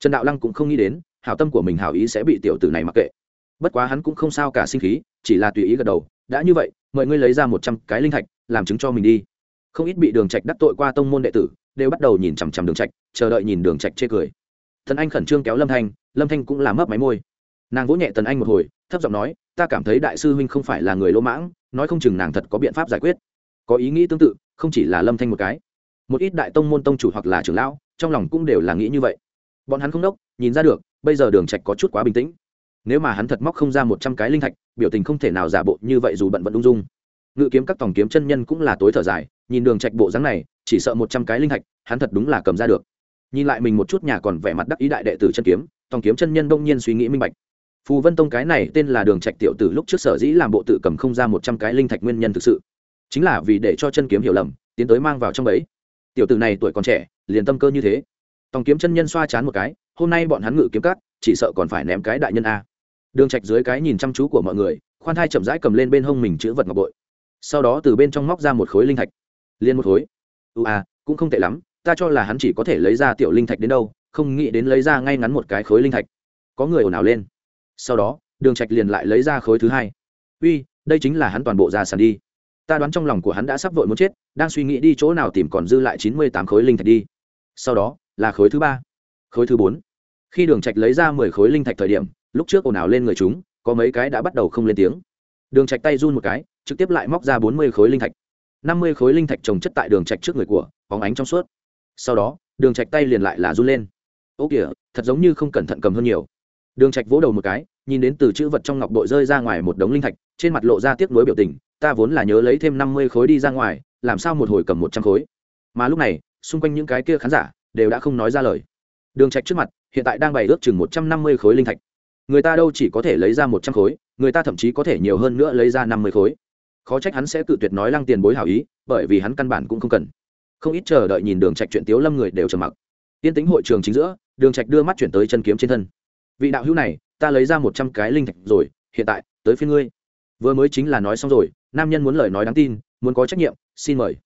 Trần đạo lăng cũng không nghĩ đến, hảo tâm của mình hảo ý sẽ bị tiểu tử này mặc kệ. Bất quá hắn cũng không sao cả sinh khí, chỉ là tùy ý gật đầu, đã như vậy, mời ngươi lấy ra một trăm cái linh thạch, làm chứng cho mình đi. Không ít bị đường trạch đắc tội qua tông môn đệ tử, đều bắt đầu nhìn chằm chằm đường trạch, chờ đợi nhìn đường trạch chê cười. Thần anh khẩn trương kéo lâm thanh lâm thanh cũng làm mấp máy môi. Nàng vỗ nhẹ tần anh một hồi, thấp giọng nói, ta cảm thấy đại sư huynh không phải là người lỗ mãng, nói không chừng nàng thật có biện pháp giải quyết. Có ý nghĩ tương tự, không chỉ là lâm thanh một cái một ít đại tông môn tông chủ hoặc là trưởng lão, trong lòng cũng đều là nghĩ như vậy. Bọn hắn không đốc, nhìn ra được, bây giờ đường trạch có chút quá bình tĩnh. Nếu mà hắn thật móc không ra một trăm cái linh thạch, biểu tình không thể nào giả bộ như vậy dù bận vẫn ung dung. Ngự kiếm các tòng kiếm chân nhân cũng là tối thở dài, nhìn đường trạch bộ dáng này, chỉ sợ một trăm cái linh thạch, hắn thật đúng là cầm ra được. Nhìn lại mình một chút nhà còn vẻ mặt đắc ý đại đệ tử chân kiếm, tòng kiếm chân nhân đông nhiên suy nghĩ minh bạch. Phù vân tông cái này tên là đường trạch tiểu tử lúc trước sở dĩ làm bộ tự cầm không ra một trăm cái linh thạch nguyên nhân thực sự, chính là vì để cho chân kiếm hiểu lầm, tiến tới mang vào trong bẫy tiểu tử này tuổi còn trẻ, liền tâm cơ như thế. Tòng kiếm chân nhân xoa chán một cái, hôm nay bọn hắn ngự kiếm cắt, chỉ sợ còn phải ném cái đại nhân a. Đường trạch dưới cái nhìn chăm chú của mọi người, khoan thai chậm rãi cầm lên bên hông mình chữ vật ngọc bội. Sau đó từ bên trong móc ra một khối linh thạch. Liên một khối. Ưu à cũng không tệ lắm, ta cho là hắn chỉ có thể lấy ra tiểu linh thạch đến đâu, không nghĩ đến lấy ra ngay ngắn một cái khối linh thạch. Có người ồn ào lên. Sau đó, đường trạch liền lại lấy ra khối thứ hai. Uy, đây chính là hắn toàn bộ gia sản đi ta đoán trong lòng của hắn đã sắp vội muốn chết, đang suy nghĩ đi chỗ nào tìm còn dư lại chín mươi tám khối linh thạch đi. Sau đó, là khối thứ ba, khối thứ bốn. Khi đường trạch lấy ra mười khối linh thạch thời điểm, lúc trước ồn ào lên người chúng, có mấy cái đã bắt đầu không lên tiếng. Đường trạch tay run một cái, trực tiếp lại móc ra bốn mươi khối linh thạch. năm mươi khối linh thạch trồng chất tại đường trạch trước người của, bóng ánh trong suốt. Sau đó, đường trạch tay liền lại là run lên. Ô kìa, thật giống như không cẩn thận cầm hơn nhiều. Đường trạch vỗ đầu một cái, nhìn đến từ chữ vật trong ngọc bội rơi ra ngoài một đống linh thạch trên mặt lộ ra tiếc nuối biểu tình, ta vốn là nhớ lấy thêm năm mươi khối đi ra ngoài, làm sao một hồi cầm một trăm khối. Mà lúc này, xung quanh những cái kia khán giả đều đã không nói ra lời. Đường trạch trước mặt, hiện tại đang bày ước chừng một trăm năm mươi khối linh thạch. Người ta đâu chỉ có thể lấy ra một trăm khối, người ta thậm chí có thể nhiều hơn nữa lấy ra năm mươi khối. Khó trách hắn sẽ tự tuyệt nói lăng tiền bối hảo ý, bởi vì hắn căn bản cũng không cần. Không ít chờ đợi nhìn đường trạch chuyện tiếu lâm người đều trầm mặc. Tiên tính hội trường chính giữa, đường trạch đưa mắt chuyển tới chân kiếm trên thân. Vị đạo hữu này, ta lấy ra một trăm cái linh thạch rồi, hiện tại, tới phía ngươi vừa mới chính là nói xong rồi, nam nhân muốn lời nói đáng tin, muốn có trách nhiệm, xin mời.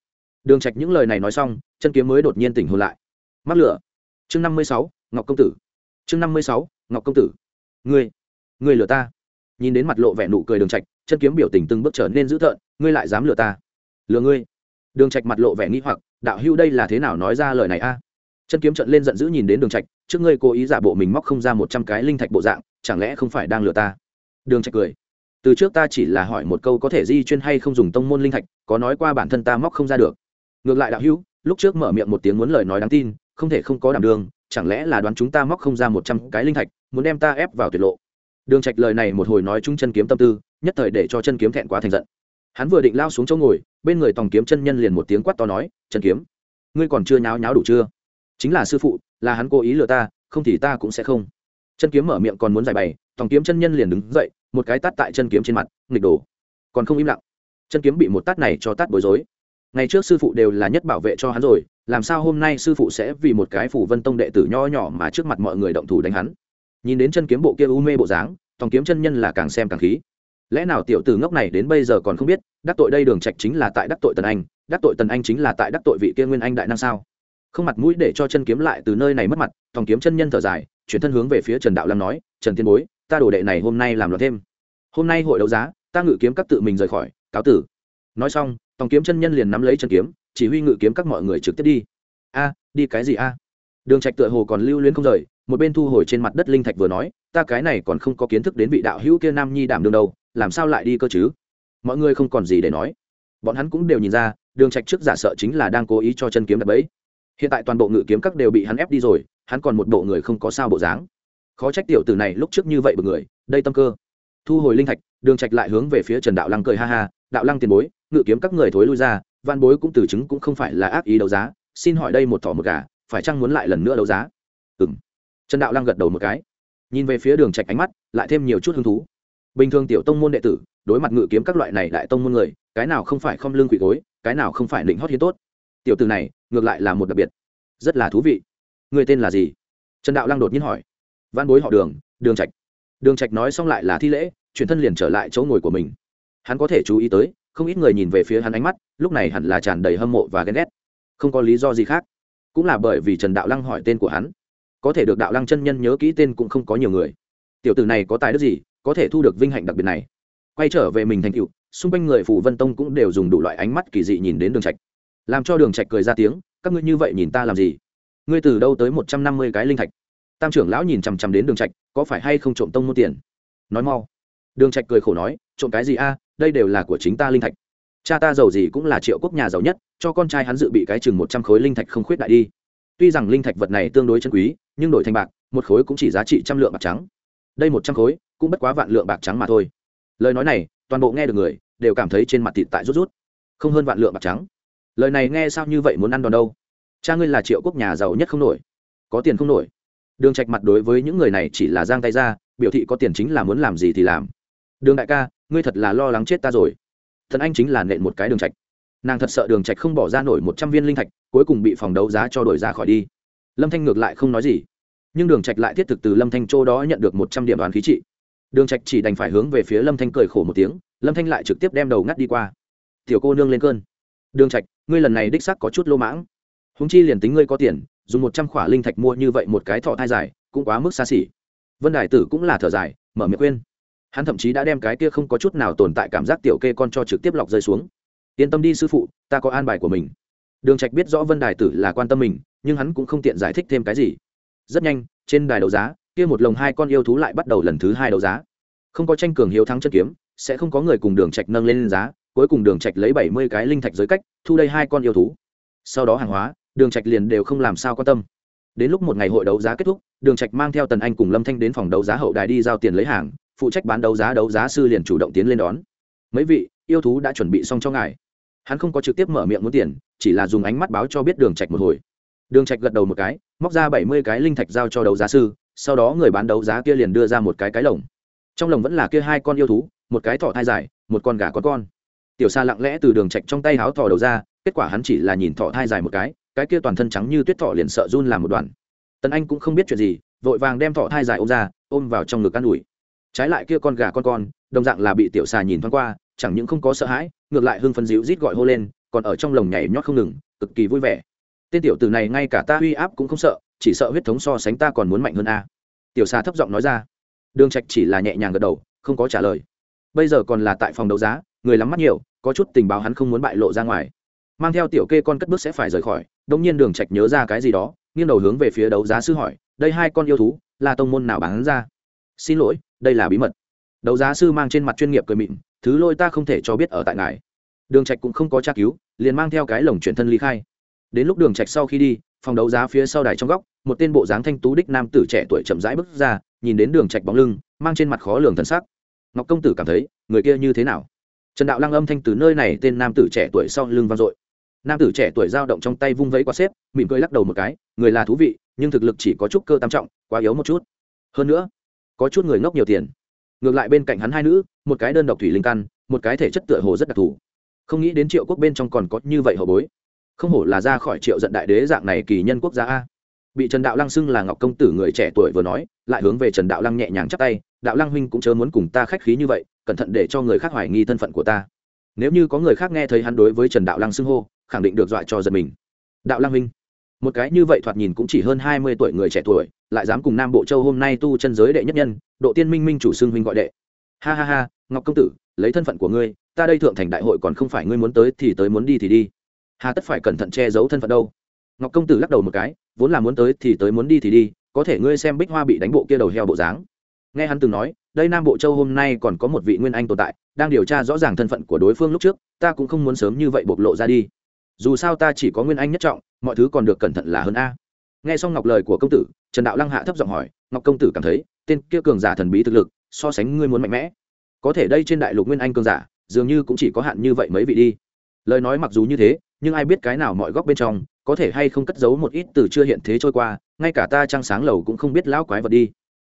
Đường trạch những lời này nói xong, chân kiếm mới đột nhiên tỉnh hồn lại. Mắc lửa. Chương năm mươi sáu, ngọc công tử. Chương năm mươi sáu, ngọc công tử. Ngươi ngươi lừa ta. Nhìn đến mặt lộ vẻ nụ cười đường trạch, chân kiếm biểu tình từng bước trở nên dữ tợn, ngươi lại dám lừa ta. Lừa ngươi. Đường trạch mặt lộ vẻ nghi hoặc, đạo hưu đây là thế nào nói ra lời này a? Chân kiếm trận lên giận dữ nhìn đến đường trạch, trước ngươi cố ý giả bộ mình móc không ra một trăm cái linh thạch bộ dạng, chẳng lẽ không phải đang lừa ta? Đường trạch cười từ trước ta chỉ là hỏi một câu có thể di chuyên hay không dùng tông môn linh thạch, có nói qua bản thân ta móc không ra được. Ngược lại đạo hữu, lúc trước mở miệng một tiếng muốn lời nói đáng tin, không thể không có đảm đường, chẳng lẽ là đoán chúng ta móc không ra một trăm cái linh thạch, muốn đem ta ép vào tuyệt lộ? Đường trạch lời này một hồi nói chung chân kiếm tâm tư, nhất thời để cho chân kiếm thẹn quá thành giận. Hắn vừa định lao xuống chỗ ngồi, bên người tòng kiếm chân nhân liền một tiếng quát to nói, chân kiếm, ngươi còn chưa nháo nháo đủ chưa? Chính là sư phụ, là hắn cố ý lừa ta, không thì ta cũng sẽ không. Chân kiếm mở miệng còn muốn giải bày, tòng kiếm chân nhân liền đứng dậy một cái tát tại chân kiếm trên mặt, nghịch đổ còn không im lặng. Chân kiếm bị một tát này cho tát bối rối. Ngày trước sư phụ đều là nhất bảo vệ cho hắn rồi, làm sao hôm nay sư phụ sẽ vì một cái phủ vân tông đệ tử nho nhỏ mà trước mặt mọi người động thủ đánh hắn? Nhìn đến chân kiếm bộ kia u mê bộ dáng, tòng kiếm chân nhân là càng xem càng khí. Lẽ nào tiểu tử ngốc này đến bây giờ còn không biết, đắc tội đây đường trạch chính là tại đắc tội tần anh, đắc tội tần anh chính là tại đắc tội vị kia nguyên anh đại năng sao? Không mặt mũi để cho chân kiếm lại từ nơi này mất mặt, tòng kiếm chân nhân thở dài, chuyển thân hướng về phía trần đạo lăng nói, trần tiên bối ta đồ đệ này hôm nay làm loạn thêm. Hôm nay hội đấu giá, ta ngự kiếm các tự mình rời khỏi, cáo tử. Nói xong, tòng kiếm chân nhân liền nắm lấy chân kiếm, chỉ huy ngự kiếm các mọi người trực tiếp đi. A, đi cái gì a? Đường trạch tựa hồ còn lưu luyến không rời, một bên thu hồi trên mặt đất linh thạch vừa nói, ta cái này còn không có kiến thức đến vị đạo hữu kia nam nhi đảm đường đâu, làm sao lại đi cơ chứ? Mọi người không còn gì để nói. Bọn hắn cũng đều nhìn ra, đường trạch trước giả sợ chính là đang cố ý cho chân kiếm đập bẫy. Hiện tại toàn bộ ngự kiếm các đều bị hắn ép đi rồi, hắn còn một bộ người không có sao bộ dáng khó trách tiểu tử này lúc trước như vậy bực người, đây tâm cơ. Thu hồi linh thạch, đường trạch lại hướng về phía trần đạo lăng cười ha ha, đạo lăng tiền bối, ngự kiếm các người thối lui ra văn bối cũng từ chứng cũng không phải là ác ý đấu giá, xin hỏi đây một thỏ một gà, phải chăng muốn lại lần nữa đấu giá? Ừm. Trần đạo lăng gật đầu một cái. Nhìn về phía đường trạch ánh mắt, lại thêm nhiều chút hứng thú. Bình thường tiểu tông môn đệ tử, đối mặt ngự kiếm các loại này đại tông môn người, cái nào không phải không lương quỷ gối, cái nào không phải định hót hiến tốt. Tiểu tử này, ngược lại là một đặc biệt. Rất là thú vị. Người tên là gì? Trần đạo lăng đột nhiên hỏi văn bối họ đường đường trạch. Đường trạch nói xong lại là thi lễ, chuyển thân liền trở lại chỗ ngồi của mình. Hắn có thể chú ý tới, không ít người nhìn về phía hắn ánh mắt, lúc này hẳn là tràn đầy hâm mộ và ghen ghét. Không có lý do gì khác. Cũng là bởi vì trần đạo lăng hỏi tên của hắn. Có thể được đạo lăng chân nhân nhớ kỹ tên cũng không có nhiều người. Tiểu tử này có tài đức gì, có thể thu được vinh hạnh đặc biệt này. Quay trở về mình thành cựu xung quanh người phủ vân tông cũng đều dùng đủ loại ánh mắt kỳ dị nhìn đến đường trạch. Làm cho đường trạch cười ra tiếng, các ngươi như vậy nhìn ta làm gì? Ngươi từ đâu tới một trăm năm mươi cái linh thạch? Tam trưởng lão nhìn chằm chằm đến đường trạch, có phải hay không trộm tông môn tiền? Nói mau. Đường trạch cười khổ nói, trộm cái gì a, đây đều là của chính ta linh thạch. Cha ta giàu gì cũng là triệu quốc nhà giàu nhất, cho con trai hắn dự bị cái chừng một trăm khối linh thạch không khuyết đại đi. Tuy rằng linh thạch vật này tương đối chân quý, nhưng đổi thành bạc, một khối cũng chỉ giá trị trăm lượng bạc trắng. Đây một trăm khối, cũng bất quá vạn lượng bạc trắng mà thôi. Lời nói này, toàn bộ nghe được người, đều cảm thấy trên mặt thịt tại rút rút. Không hơn vạn lượng bạc trắng. Lời này nghe sao như vậy muốn ăn đòn đâu? Cha ngươi là triệu quốc nhà giàu nhất không nổi. Có tiền không nổi đường trạch mặt đối với những người này chỉ là giang tay ra, biểu thị có tiền chính là muốn làm gì thì làm. Đường đại ca, ngươi thật là lo lắng chết ta rồi. Thần anh chính là nện một cái đường trạch. Nàng thật sợ đường trạch không bỏ ra nổi một trăm viên linh thạch, cuối cùng bị phòng đấu giá cho đổi ra khỏi đi. Lâm thanh ngược lại không nói gì. Nhưng đường trạch lại thiết thực từ lâm thanh châu đó nhận được một trăm điểm đoán khí trị. Đường trạch chỉ đành phải hướng về phía lâm thanh cười khổ một tiếng, lâm thanh lại trực tiếp đem đầu ngắt đi qua. Tiểu cô nương lên cơn. Đường trạch, ngươi lần này đích xác có chút lô mãng. Huống chi liền tính ngươi có tiền dùng một trăm khỏa linh thạch mua như vậy một cái thọ thai dài, cũng quá mức xa xỉ. Vân đại tử cũng là thở dài, mở miệng khuyên. Hắn thậm chí đã đem cái kia không có chút nào tồn tại cảm giác tiểu kê con cho trực tiếp lọc rơi xuống. Yên tâm đi sư phụ, ta có an bài của mình. Đường trạch biết rõ vân đài tử là quan tâm mình, nhưng hắn cũng không tiện giải thích thêm cái gì. Rất nhanh, trên đài đấu giá, kia một lồng hai con yêu thú lại bắt đầu lần thứ hai đấu giá. Không có tranh cường hiếu thắng chân kiếm, sẽ không có người cùng đường trạch nâng lên giá, cuối cùng đường trạch lấy bảy mươi cái linh thạch giới cách, thu đây hai con yêu thú. Sau đó hàng hóa đường trạch liền đều không làm sao quan tâm. Đến lúc một ngày hội đấu giá kết thúc, đường trạch mang theo tần anh cùng lâm thanh đến phòng đấu giá hậu đài đi giao tiền lấy hàng, phụ trách bán đấu giá đấu giá sư liền chủ động tiến lên đón. Mấy vị, yêu thú đã chuẩn bị xong cho ngài. Hắn không có trực tiếp mở miệng muốn tiền, chỉ là dùng ánh mắt báo cho biết đường trạch một hồi. Đường trạch gật đầu một cái, móc ra bảy mươi cái linh thạch giao cho đấu giá sư, sau đó người bán đấu giá kia liền đưa ra một cái cái lồng. Trong lồng vẫn là kia hai con yêu thú, một cái thỏ thai dài, một con gà con con. Tiểu sa lặng lẽ từ đường trạch trong tay háo thỏ đầu ra, kết quả hắn chỉ là nhìn thỏ thai dài một cái cái kia toàn thân trắng như tuyết thọ liền sợ run làm một đoàn. Tần anh cũng không biết chuyện gì, vội vàng đem thọ thai dài ôm ra, ôm vào trong ngực an ủi. Trái lại kia con gà con con, đồng dạng là bị tiểu xà nhìn thoáng qua, chẳng những không có sợ hãi, ngược lại hưng phấn díu rít gọi hô lên, còn ở trong lồng nhảy nhót không ngừng, cực kỳ vui vẻ. Tên tiểu tử này ngay cả ta uy áp cũng không sợ, chỉ sợ huyết thống so sánh ta còn muốn mạnh hơn a. Tiểu xà thấp giọng nói ra. Đường trạch chỉ là nhẹ nhàng gật đầu, không có trả lời. Bây giờ còn là tại phòng đấu giá, người lắm mắt nhiều, có chút tình báo hắn không muốn bại lộ ra ngoài. Mang theo tiểu kê con cất bước sẽ phải rời khỏi đông nhiên đường trạch nhớ ra cái gì đó, nghiêng đầu hướng về phía đấu giá sư hỏi, đây hai con yêu thú, là tông môn nào bán ra? Xin lỗi, đây là bí mật. Đấu giá sư mang trên mặt chuyên nghiệp cười mịn, thứ lôi ta không thể cho biết ở tại ngài. Đường trạch cũng không có tra cứu, liền mang theo cái lồng chuyển thân ly khai. Đến lúc đường trạch sau khi đi, phòng đấu giá phía sau đài trong góc, một tên bộ dáng thanh tú đích nam tử trẻ tuổi chậm rãi bước ra, nhìn đến đường trạch bóng lưng, mang trên mặt khó lường thần sắc. Ngọc công tử cảm thấy, người kia như thế nào? Trần đạo lăng âm thanh từ nơi này tên nam tử trẻ tuổi sau lưng vang dội nam tử trẻ tuổi dao động trong tay vung vẫy qua xếp, mỉm cười lắc đầu một cái, người là thú vị, nhưng thực lực chỉ có chút cơ tam trọng, quá yếu một chút. Hơn nữa, có chút người ngốc nhiều tiền. Ngược lại bên cạnh hắn hai nữ, một cái đơn độc thủy linh căn, một cái thể chất tựa hồ rất đặc thù. Không nghĩ đến triệu quốc bên trong còn có như vậy hậu bối. Không hổ là ra khỏi triệu giận đại đế dạng này kỳ nhân quốc gia a. Bị trần đạo lăng xưng là ngọc công tử người trẻ tuổi vừa nói, lại hướng về trần đạo lăng nhẹ nhàng chắp tay, đạo lăng huynh cũng chớ muốn cùng ta khách khí như vậy, cẩn thận để cho người khác hoài nghi thân phận của ta. Nếu như có người khác nghe thấy hắn đối với trần đạo lăng xưng hô khẳng định được dọa cho giật mình. Đạo lang huynh một cái như vậy thoạt nhìn cũng chỉ hơn hai mươi tuổi người trẻ tuổi, lại dám cùng nam bộ châu hôm nay tu chân giới đệ nhất nhân, độ tiên minh minh chủ xưng huynh gọi đệ. Ha ha ha, ngọc công tử, lấy thân phận của ngươi, ta đây thượng thành đại hội còn không phải ngươi muốn tới thì tới muốn đi thì đi. Hà tất phải cẩn thận che giấu thân phận đâu. Ngọc công tử lắc đầu một cái, vốn là muốn tới thì tới muốn đi thì đi, có thể ngươi xem bích hoa bị đánh bộ kia đầu heo bộ dáng. Nghe hắn từng nói, đây nam bộ châu hôm nay còn có một vị nguyên anh tồn tại, đang điều tra rõ ràng thân phận của đối phương lúc trước, ta cũng không muốn sớm như vậy bộc lộ ra đi dù sao ta chỉ có nguyên anh nhất trọng, mọi thứ còn được cẩn thận là hơn a. Nghe xong ngọc lời của công tử, trần đạo lăng hạ thấp giọng hỏi, ngọc công tử cảm thấy, tên kia cường giả thần bí thực lực, so sánh ngươi muốn mạnh mẽ. Có thể đây trên đại lục nguyên anh cường giả, dường như cũng chỉ có hạn như vậy mấy vị đi. Lời nói mặc dù như thế, nhưng ai biết cái nào mọi góc bên trong, có thể hay không cất giấu một ít từ chưa hiện thế trôi qua, ngay cả ta trăng sáng lầu cũng không biết lão quái vật đi.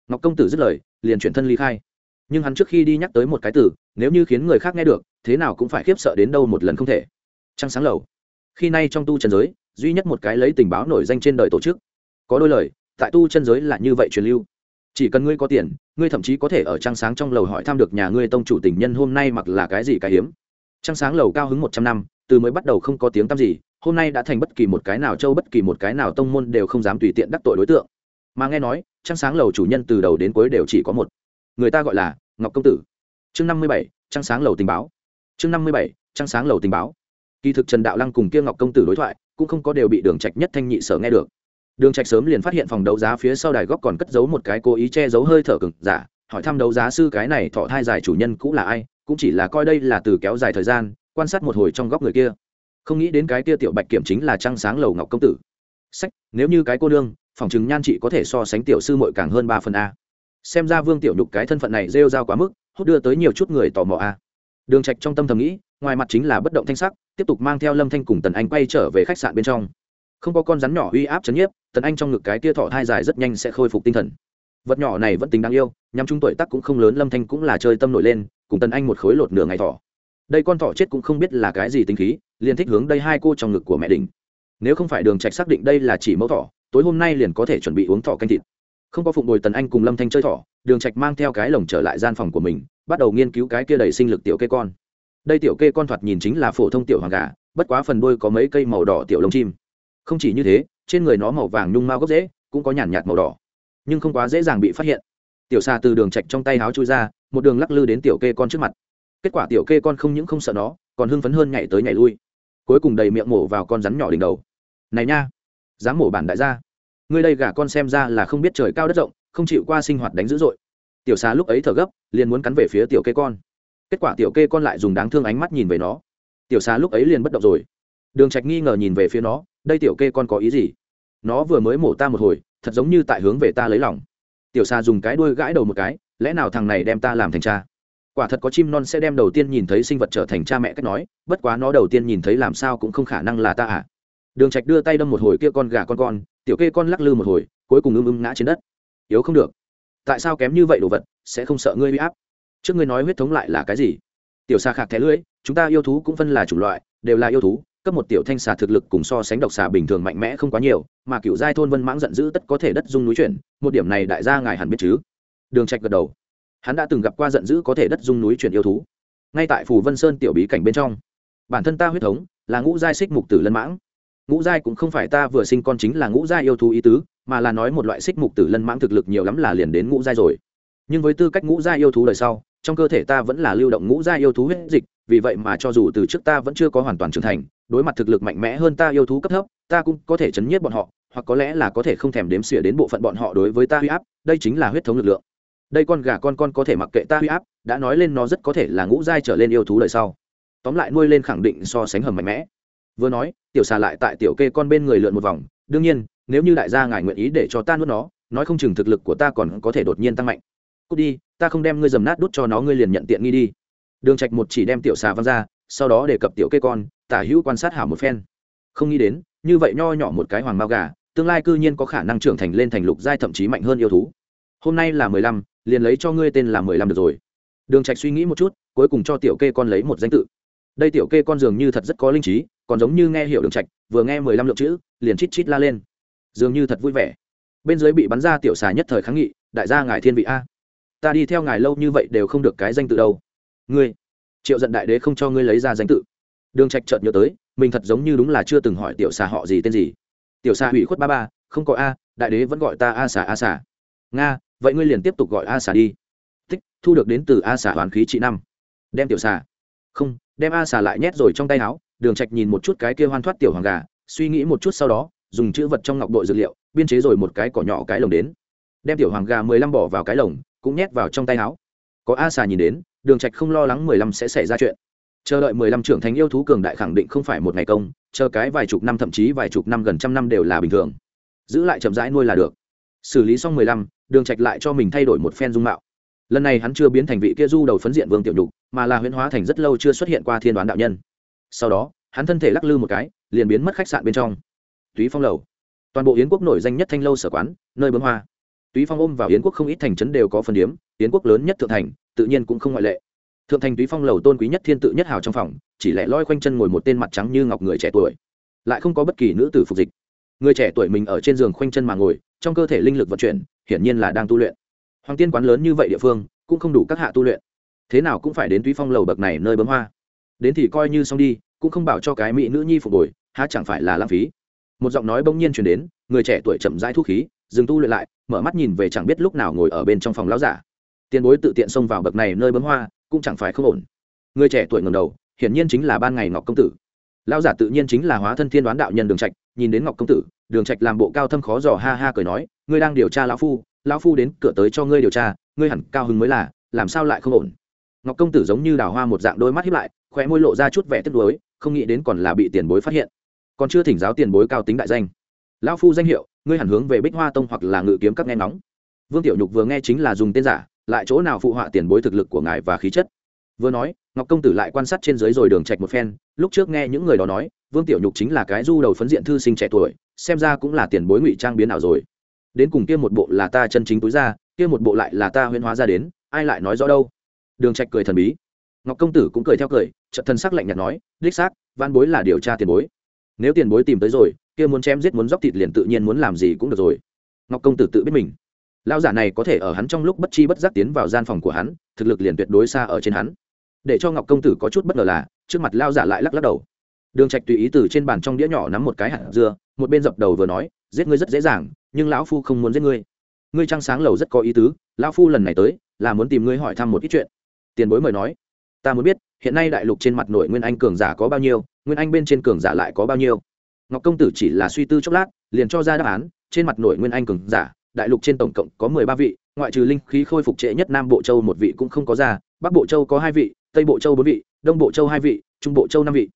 Ngọc công tử dứt lời, liền chuyển thân ly khai. Nhưng hắn trước khi đi nhắc tới một cái từ, nếu như khiến người khác nghe được, thế nào cũng phải khiếp sợ đến đâu một lần không thể. Trăng sáng lầu khi nay trong tu chân giới, duy nhất một cái lấy tình báo nổi danh trên đời tổ chức. Có đôi lời, tại tu chân giới là như vậy truyền lưu. Chỉ cần ngươi có tiền, ngươi thậm chí có thể ở trang sáng trong lầu hỏi thăm được nhà ngươi tông chủ tình nhân hôm nay mặc là cái gì cái hiếm. Trang sáng lầu cao hứng một trăm năm, từ mới bắt đầu không có tiếng tăm gì, hôm nay đã thành bất kỳ một cái nào châu, bất kỳ một cái nào tông môn đều không dám tùy tiện đắc tội đối tượng. Mà nghe nói trang sáng lầu chủ nhân từ đầu đến cuối đều chỉ có một. Người ta gọi là ngọc công tử. Chương năm mươi bảy trang sáng lầu tình báo. Chương năm mươi bảy trang sáng lầu tình báo kỳ thực trần đạo lăng cùng kia ngọc công tử đối thoại, cũng không có đều bị đường trạch nhất thanh nhị sở nghe được. Đường trạch sớm liền phát hiện phòng đấu giá phía sau đài góc còn cất giấu một cái cố ý che giấu hơi thở cực giả, hỏi thăm đấu giá sư cái này thọ thai dài chủ nhân cũng là ai, cũng chỉ là coi đây là từ kéo dài thời gian, quan sát một hồi trong góc người kia. Không nghĩ đến cái kia tiểu bạch kiểm chính là trăng sáng lầu ngọc công tử. Sách, nếu như cái cô nương, phòng chứng nhan chị có thể so sánh tiểu sư muội càng hơn ba phần a. Xem ra vương tiểu Đục cái thân phận này rêu rao quá mức, hút đưa tới nhiều chút người tò mò a. Đường trạch trong tâm thầm nghĩ, ngoài mặt chính là bất động thanh sắc tiếp tục mang theo lâm thanh cùng tần anh quay trở về khách sạn bên trong. Không có con rắn nhỏ uy áp chấn nhiếp, tần anh trong ngực cái tia thọ thai dài rất nhanh sẽ khôi phục tinh thần. Vật nhỏ này vẫn tính đáng yêu nhằm chúng tuổi tắc cũng không lớn, lâm thanh cũng là chơi tâm nổi lên, cùng tần anh một khối lột nửa ngày thỏ đây con thỏ chết cũng không biết là cái gì tính khí, liền thích hướng đây hai cô trong ngực của mẹ đình nếu không phải đường trạch xác định đây là chỉ mẫu thỏ tối hôm nay liền có thể chuẩn bị uống thỏ canh thịt. Không có phụng bồi tần anh cùng lâm thanh chơi thỏ đường trạch mang theo cái lồng trở lại gian phòng của mình, bắt đầu nghiên cứu cái kia đầy sinh lực tiểu cây con đây tiểu kê con thoạt nhìn chính là phổ thông tiểu hoàng gà, bất quá phần đuôi có mấy cây màu đỏ tiểu lông chim. Không chỉ như thế, trên người nó màu vàng nhung mao gốc rễ cũng có nhàn nhạt màu đỏ, nhưng không quá dễ dàng bị phát hiện. Tiểu xa từ đường chạch trong tay háo chui ra, một đường lắc lư đến tiểu kê con trước mặt. Kết quả tiểu kê con không những không sợ nó, còn hưng phấn hơn nhảy tới nhảy lui. Cuối cùng đầy miệng mổ vào con rắn nhỏ đỉnh đầu. Này nha, dám mổ bản đại gia. Ngươi đây gả con xem ra là không biết trời cao đất rộng, không chịu qua sinh hoạt đánh dữ dội. Tiểu xà lúc ấy thở gấp, liền muốn cắn về phía tiểu kê con kết quả tiểu kê con lại dùng đáng thương ánh mắt nhìn về nó. Tiểu xà lúc ấy liền bất động rồi. Đường trạch nghi ngờ nhìn về phía nó, đây tiểu kê con có ý gì? Nó vừa mới mổ ta một hồi, thật giống như tại hướng về ta lấy lòng. Tiểu xà dùng cái đuôi gãi đầu một cái, lẽ nào thằng này đem ta làm thành cha? Quả thật có chim non sẽ đem đầu tiên nhìn thấy sinh vật trở thành cha mẹ cách nói, bất quá nó đầu tiên nhìn thấy làm sao cũng không khả năng là ta à. Đường trạch đưa tay đâm một hồi kia con gà con con, tiểu kê con lắc lư một hồi, cuối cùng ưng ưng ngã trên đất. Yếu không được. Tại sao kém như vậy đồ vật, sẽ không sợ ngươi bị áp? Trước ngươi nói huyết thống lại là cái gì? Tiểu xà khạc thẻ lưỡi, chúng ta yêu thú cũng phân là chủng loại, đều là yêu thú, cấp một tiểu thanh xà thực lực cùng so sánh độc xà bình thường mạnh mẽ không quá nhiều, mà cựu giai thôn vân mãng giận dữ tất có thể đất dung núi chuyển, một điểm này đại gia ngài hẳn biết chứ? Đường trạch gật đầu. Hắn đã từng gặp qua giận dữ có thể đất dung núi chuyển yêu thú. Ngay tại phủ vân sơn tiểu bí cảnh bên trong, bản thân ta huyết thống là ngũ giai xích mục tử lân mãng. Ngũ giai cũng không phải ta vừa sinh con chính là ngũ giai yêu thú ý tứ, mà là nói một loại xích mục tử lân mãng thực lực nhiều lắm là liền đến ngũ giai rồi. Nhưng với tư cách ngũ giai yêu thú đời sau trong cơ thể ta vẫn là lưu động ngũ giai yêu thú huyết dịch, vì vậy mà cho dù từ trước ta vẫn chưa có hoàn toàn trưởng thành, đối mặt thực lực mạnh mẽ hơn ta yêu thú cấp thấp, ta cũng có thể chấn nhiếp bọn họ, hoặc có lẽ là có thể không thèm đếm xỉa đến bộ phận bọn họ đối với ta huy áp, đây chính là huyết thống lực lượng. Đây con gà con con có thể mặc kệ ta huy áp, đã nói lên nó rất có thể là ngũ giai trở lên yêu thú đời sau. Tóm lại nuôi lên khẳng định so sánh hầm mạnh mẽ. Vừa nói, tiểu xà lại tại tiểu kê con bên người lượn một vòng, đương nhiên, nếu như đại gia ngài nguyện ý để cho ta nuốt nó, nói không chừng thực lực của ta còn có thể đột nhiên tăng mạnh cút đi, ta không đem ngươi dầm nát đút cho nó, ngươi liền nhận tiện nghi đi. Đường trạch một chỉ đem tiểu xà văng ra, sau đó để cập tiểu kê con, tả hữu quan sát hảo một phen. Không nghĩ đến, như vậy nho nhỏ một cái hoàng mao gà, tương lai cư nhiên có khả năng trưởng thành lên thành lục giai thậm chí mạnh hơn yêu thú. Hôm nay là mười lăm, liền lấy cho ngươi tên là mười lăm được rồi. Đường trạch suy nghĩ một chút, cuối cùng cho tiểu kê con lấy một danh tự. Đây tiểu kê con dường như thật rất có linh trí, còn giống như nghe hiểu đường trạch, vừa nghe mười lăm lượng chữ, liền chít chít la lên. Dường như thật vui vẻ. Bên dưới bị bắn ra tiểu xà nhất thời kháng nghị, đại gia ngài thiên vị a ta đi theo ngài lâu như vậy đều không được cái danh tự đâu. Ngươi, triệu giận đại đế không cho ngươi lấy ra danh tự. Đường trạch chợt nhớ tới, mình thật giống như đúng là chưa từng hỏi tiểu xà họ gì tên gì. Tiểu xà hủy khuất ba ba, không có a, đại đế vẫn gọi ta a xà a xà. Nga, vậy ngươi liền tiếp tục gọi a xà đi. Tích, thu được đến từ a xà hoàn khí trị năm. Đem tiểu xà. Không, đem a xà lại nhét rồi trong tay áo, đường trạch nhìn một chút cái kia hoan thoát tiểu hoàng gà, suy nghĩ một chút sau đó, dùng chữ vật trong ngọc bội dược liệu, biên chế rồi một cái cỏ nhỏ cái lồng đến. Đem tiểu hoàng gà mười lăm bỏ vào cái lồng cũng nhét vào trong tay áo. Có a xà nhìn đến, đường trạch không lo lắng mười lăm sẽ xảy ra chuyện. Chờ đợi mười lăm trưởng thành yêu thú cường đại khẳng định không phải một ngày công, chờ cái vài chục năm thậm chí vài chục năm gần trăm năm đều là bình thường. Giữ lại chậm rãi nuôi là được. Xử lý xong mười lăm, đường trạch lại cho mình thay đổi một phen dung mạo. Lần này hắn chưa biến thành vị kia du đầu phấn diện vương tiểu nhục, mà là huyễn hóa thành rất lâu chưa xuất hiện qua thiên đoán đạo nhân. Sau đó, hắn thân thể lắc lư một cái, liền biến mất khách sạn bên trong. Túy phong lầu. Toàn bộ yến quốc nổi danh nhất thanh lâu sở quán, nơi bướm hoa túy phong ôm vào yến quốc không ít thành trấn đều có phần điếm, yến quốc lớn nhất thượng thành, tự nhiên cũng không ngoại lệ. Thượng thành túy phong lầu tôn quý nhất thiên tự nhất hào trong phòng, chỉ lẽ loi quanh chân ngồi một tên mặt trắng như ngọc người trẻ tuổi. Lại không có bất kỳ nữ tử phục dịch. Người trẻ tuổi mình ở trên giường khoanh chân mà ngồi, trong cơ thể linh lực vận chuyển, hiển nhiên là đang tu luyện. Hoàng tiên quán lớn như vậy địa phương, cũng không đủ các hạ tu luyện. Thế nào cũng phải đến túy phong lầu bậc này nơi bấm hoa. Đến thì coi như xong đi, cũng không bảo cho cái mỹ nữ nhi phục hồi, há chẳng phải là lãng phí. Một giọng nói bỗng nhiên chuyển đến, người trẻ tuổi chậm rãi thu khí dừng tu luyện lại, mở mắt nhìn về chẳng biết lúc nào ngồi ở bên trong phòng lão giả. Tiền bối tự tiện xông vào bậc này nơi bấm hoa, cũng chẳng phải không ổn. Người trẻ tuổi ngầm đầu, hiển nhiên chính là ban ngày ngọc công tử. Lão giả tự nhiên chính là hóa thân thiên đoán đạo nhân đường trạch, nhìn đến ngọc công tử, đường trạch làm bộ cao thâm khó dò ha ha cười nói, ngươi đang điều tra lão phu lão phu đến cửa tới cho ngươi điều tra, ngươi hẳn cao hứng mới là, làm sao lại không ổn? Ngọc công tử giống như đào hoa một dạng đôi mắt hiếp lại, khóe môi lộ ra chút vẻ tiếc nuối, không nghĩ đến còn là bị tiền bối phát hiện. Còn chưa thỉnh giáo tiền bối cao tính đại danh. Lão phu danh hiệu ngươi hẳn hướng về bích hoa tông hoặc là ngự kiếm các nghe nóng vương tiểu nhục vừa nghe chính là dùng tên giả, lại chỗ nào phụ họa tiền bối thực lực của ngài và khí chất. Vừa nói, ngọc công tử lại quan sát trên dưới rồi đường trạch một phen, lúc trước nghe những người đó nói, vương tiểu nhục chính là cái du đầu phấn diện thư sinh trẻ tuổi, xem ra cũng là tiền bối ngụy trang biến ảo rồi. Đến cùng kia một bộ là ta chân chính túi ra, kia một bộ lại là ta huyễn hóa ra đến, ai lại nói rõ đâu? Đường trạch cười thần bí. Ngọc công tử cũng cười theo cười trận thân sắc lạnh nhạt nói, đích xác văn bối là điều tra tiền bối. Nếu tiền bối tìm tới rồi kia muốn chém giết muốn dốc thịt liền tự nhiên muốn làm gì cũng được rồi. Ngọc công tử tự biết mình. Lão giả này có thể ở hắn trong lúc bất chi bất giác tiến vào gian phòng của hắn, thực lực liền tuyệt đối xa ở trên hắn. Để cho ngọc công tử có chút bất ngờ là, trước mặt lao giả lại lắc lắc đầu. Đường trạch tùy ý từ trên bàn trong đĩa nhỏ nắm một cái hạt dưa, một bên dập đầu vừa nói, giết ngươi rất dễ dàng, nhưng lão phu không muốn giết ngươi. Ngươi trăng sáng lầu rất có ý tứ, lão phu lần này tới, là muốn tìm ngươi hỏi thăm một ít chuyện. Tiền bối mời nói. Ta muốn biết, hiện nay đại lục trên mặt nội nguyên anh cường giả có bao nhiêu, nguyên anh bên trên cường giả lại có bao nhiêu? Ngọc công tử chỉ là suy tư chốc lát, liền cho ra đáp án, trên mặt nổi nguyên anh cường giả, đại lục trên tổng cộng có mười ba vị, ngoại trừ linh khí khôi phục trễ nhất nam bộ châu một vị cũng không có ra, bắc bộ châu có hai vị, tây bộ châu bốn vị, đông bộ châu hai vị, trung bộ châu năm vị.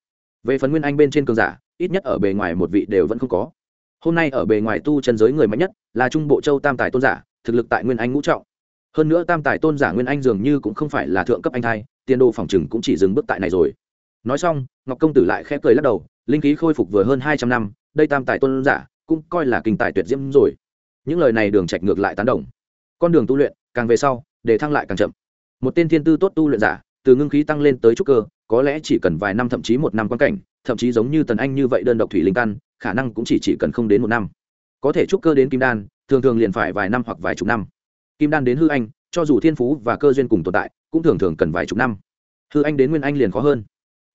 Về phần nguyên anh bên trên cường giả, ít nhất ở bề ngoài một vị đều vẫn không có. Hôm nay ở bề ngoài tu chân giới người mạnh nhất là trung bộ châu tam tài tôn giả, thực lực tại nguyên anh ngũ trọng. Hơn nữa tam tài tôn giả nguyên anh dường như cũng không phải là thượng cấp anh thai, tiền đồ phòng chừng cũng chỉ dừng bước tại này rồi. Nói xong, ngọc công tử lại khẽ cười lắc đầu linh khí khôi phục vừa hơn hai trăm năm, đây tam tài tôn giả cũng coi là kinh tài tuyệt diễm rồi. Những lời này đường trạch ngược lại tán đồng. Con đường tu luyện, càng về sau, để thăng lại càng chậm. Một tên thiên tư tốt tu luyện giả, từ ngưng khí tăng lên tới trúc cơ, có lẽ chỉ cần vài năm thậm chí một năm quan cảnh, thậm chí giống như tần anh như vậy đơn độc thủy linh căn, khả năng cũng chỉ chỉ cần không đến một năm. Có thể trúc cơ đến kim đan, thường thường liền phải vài năm hoặc vài chục năm. Kim đan đến hư anh, cho dù thiên phú và cơ duyên cùng tồn tại, cũng thường thường cần vài chục năm. Hư anh đến nguyên anh liền khó hơn.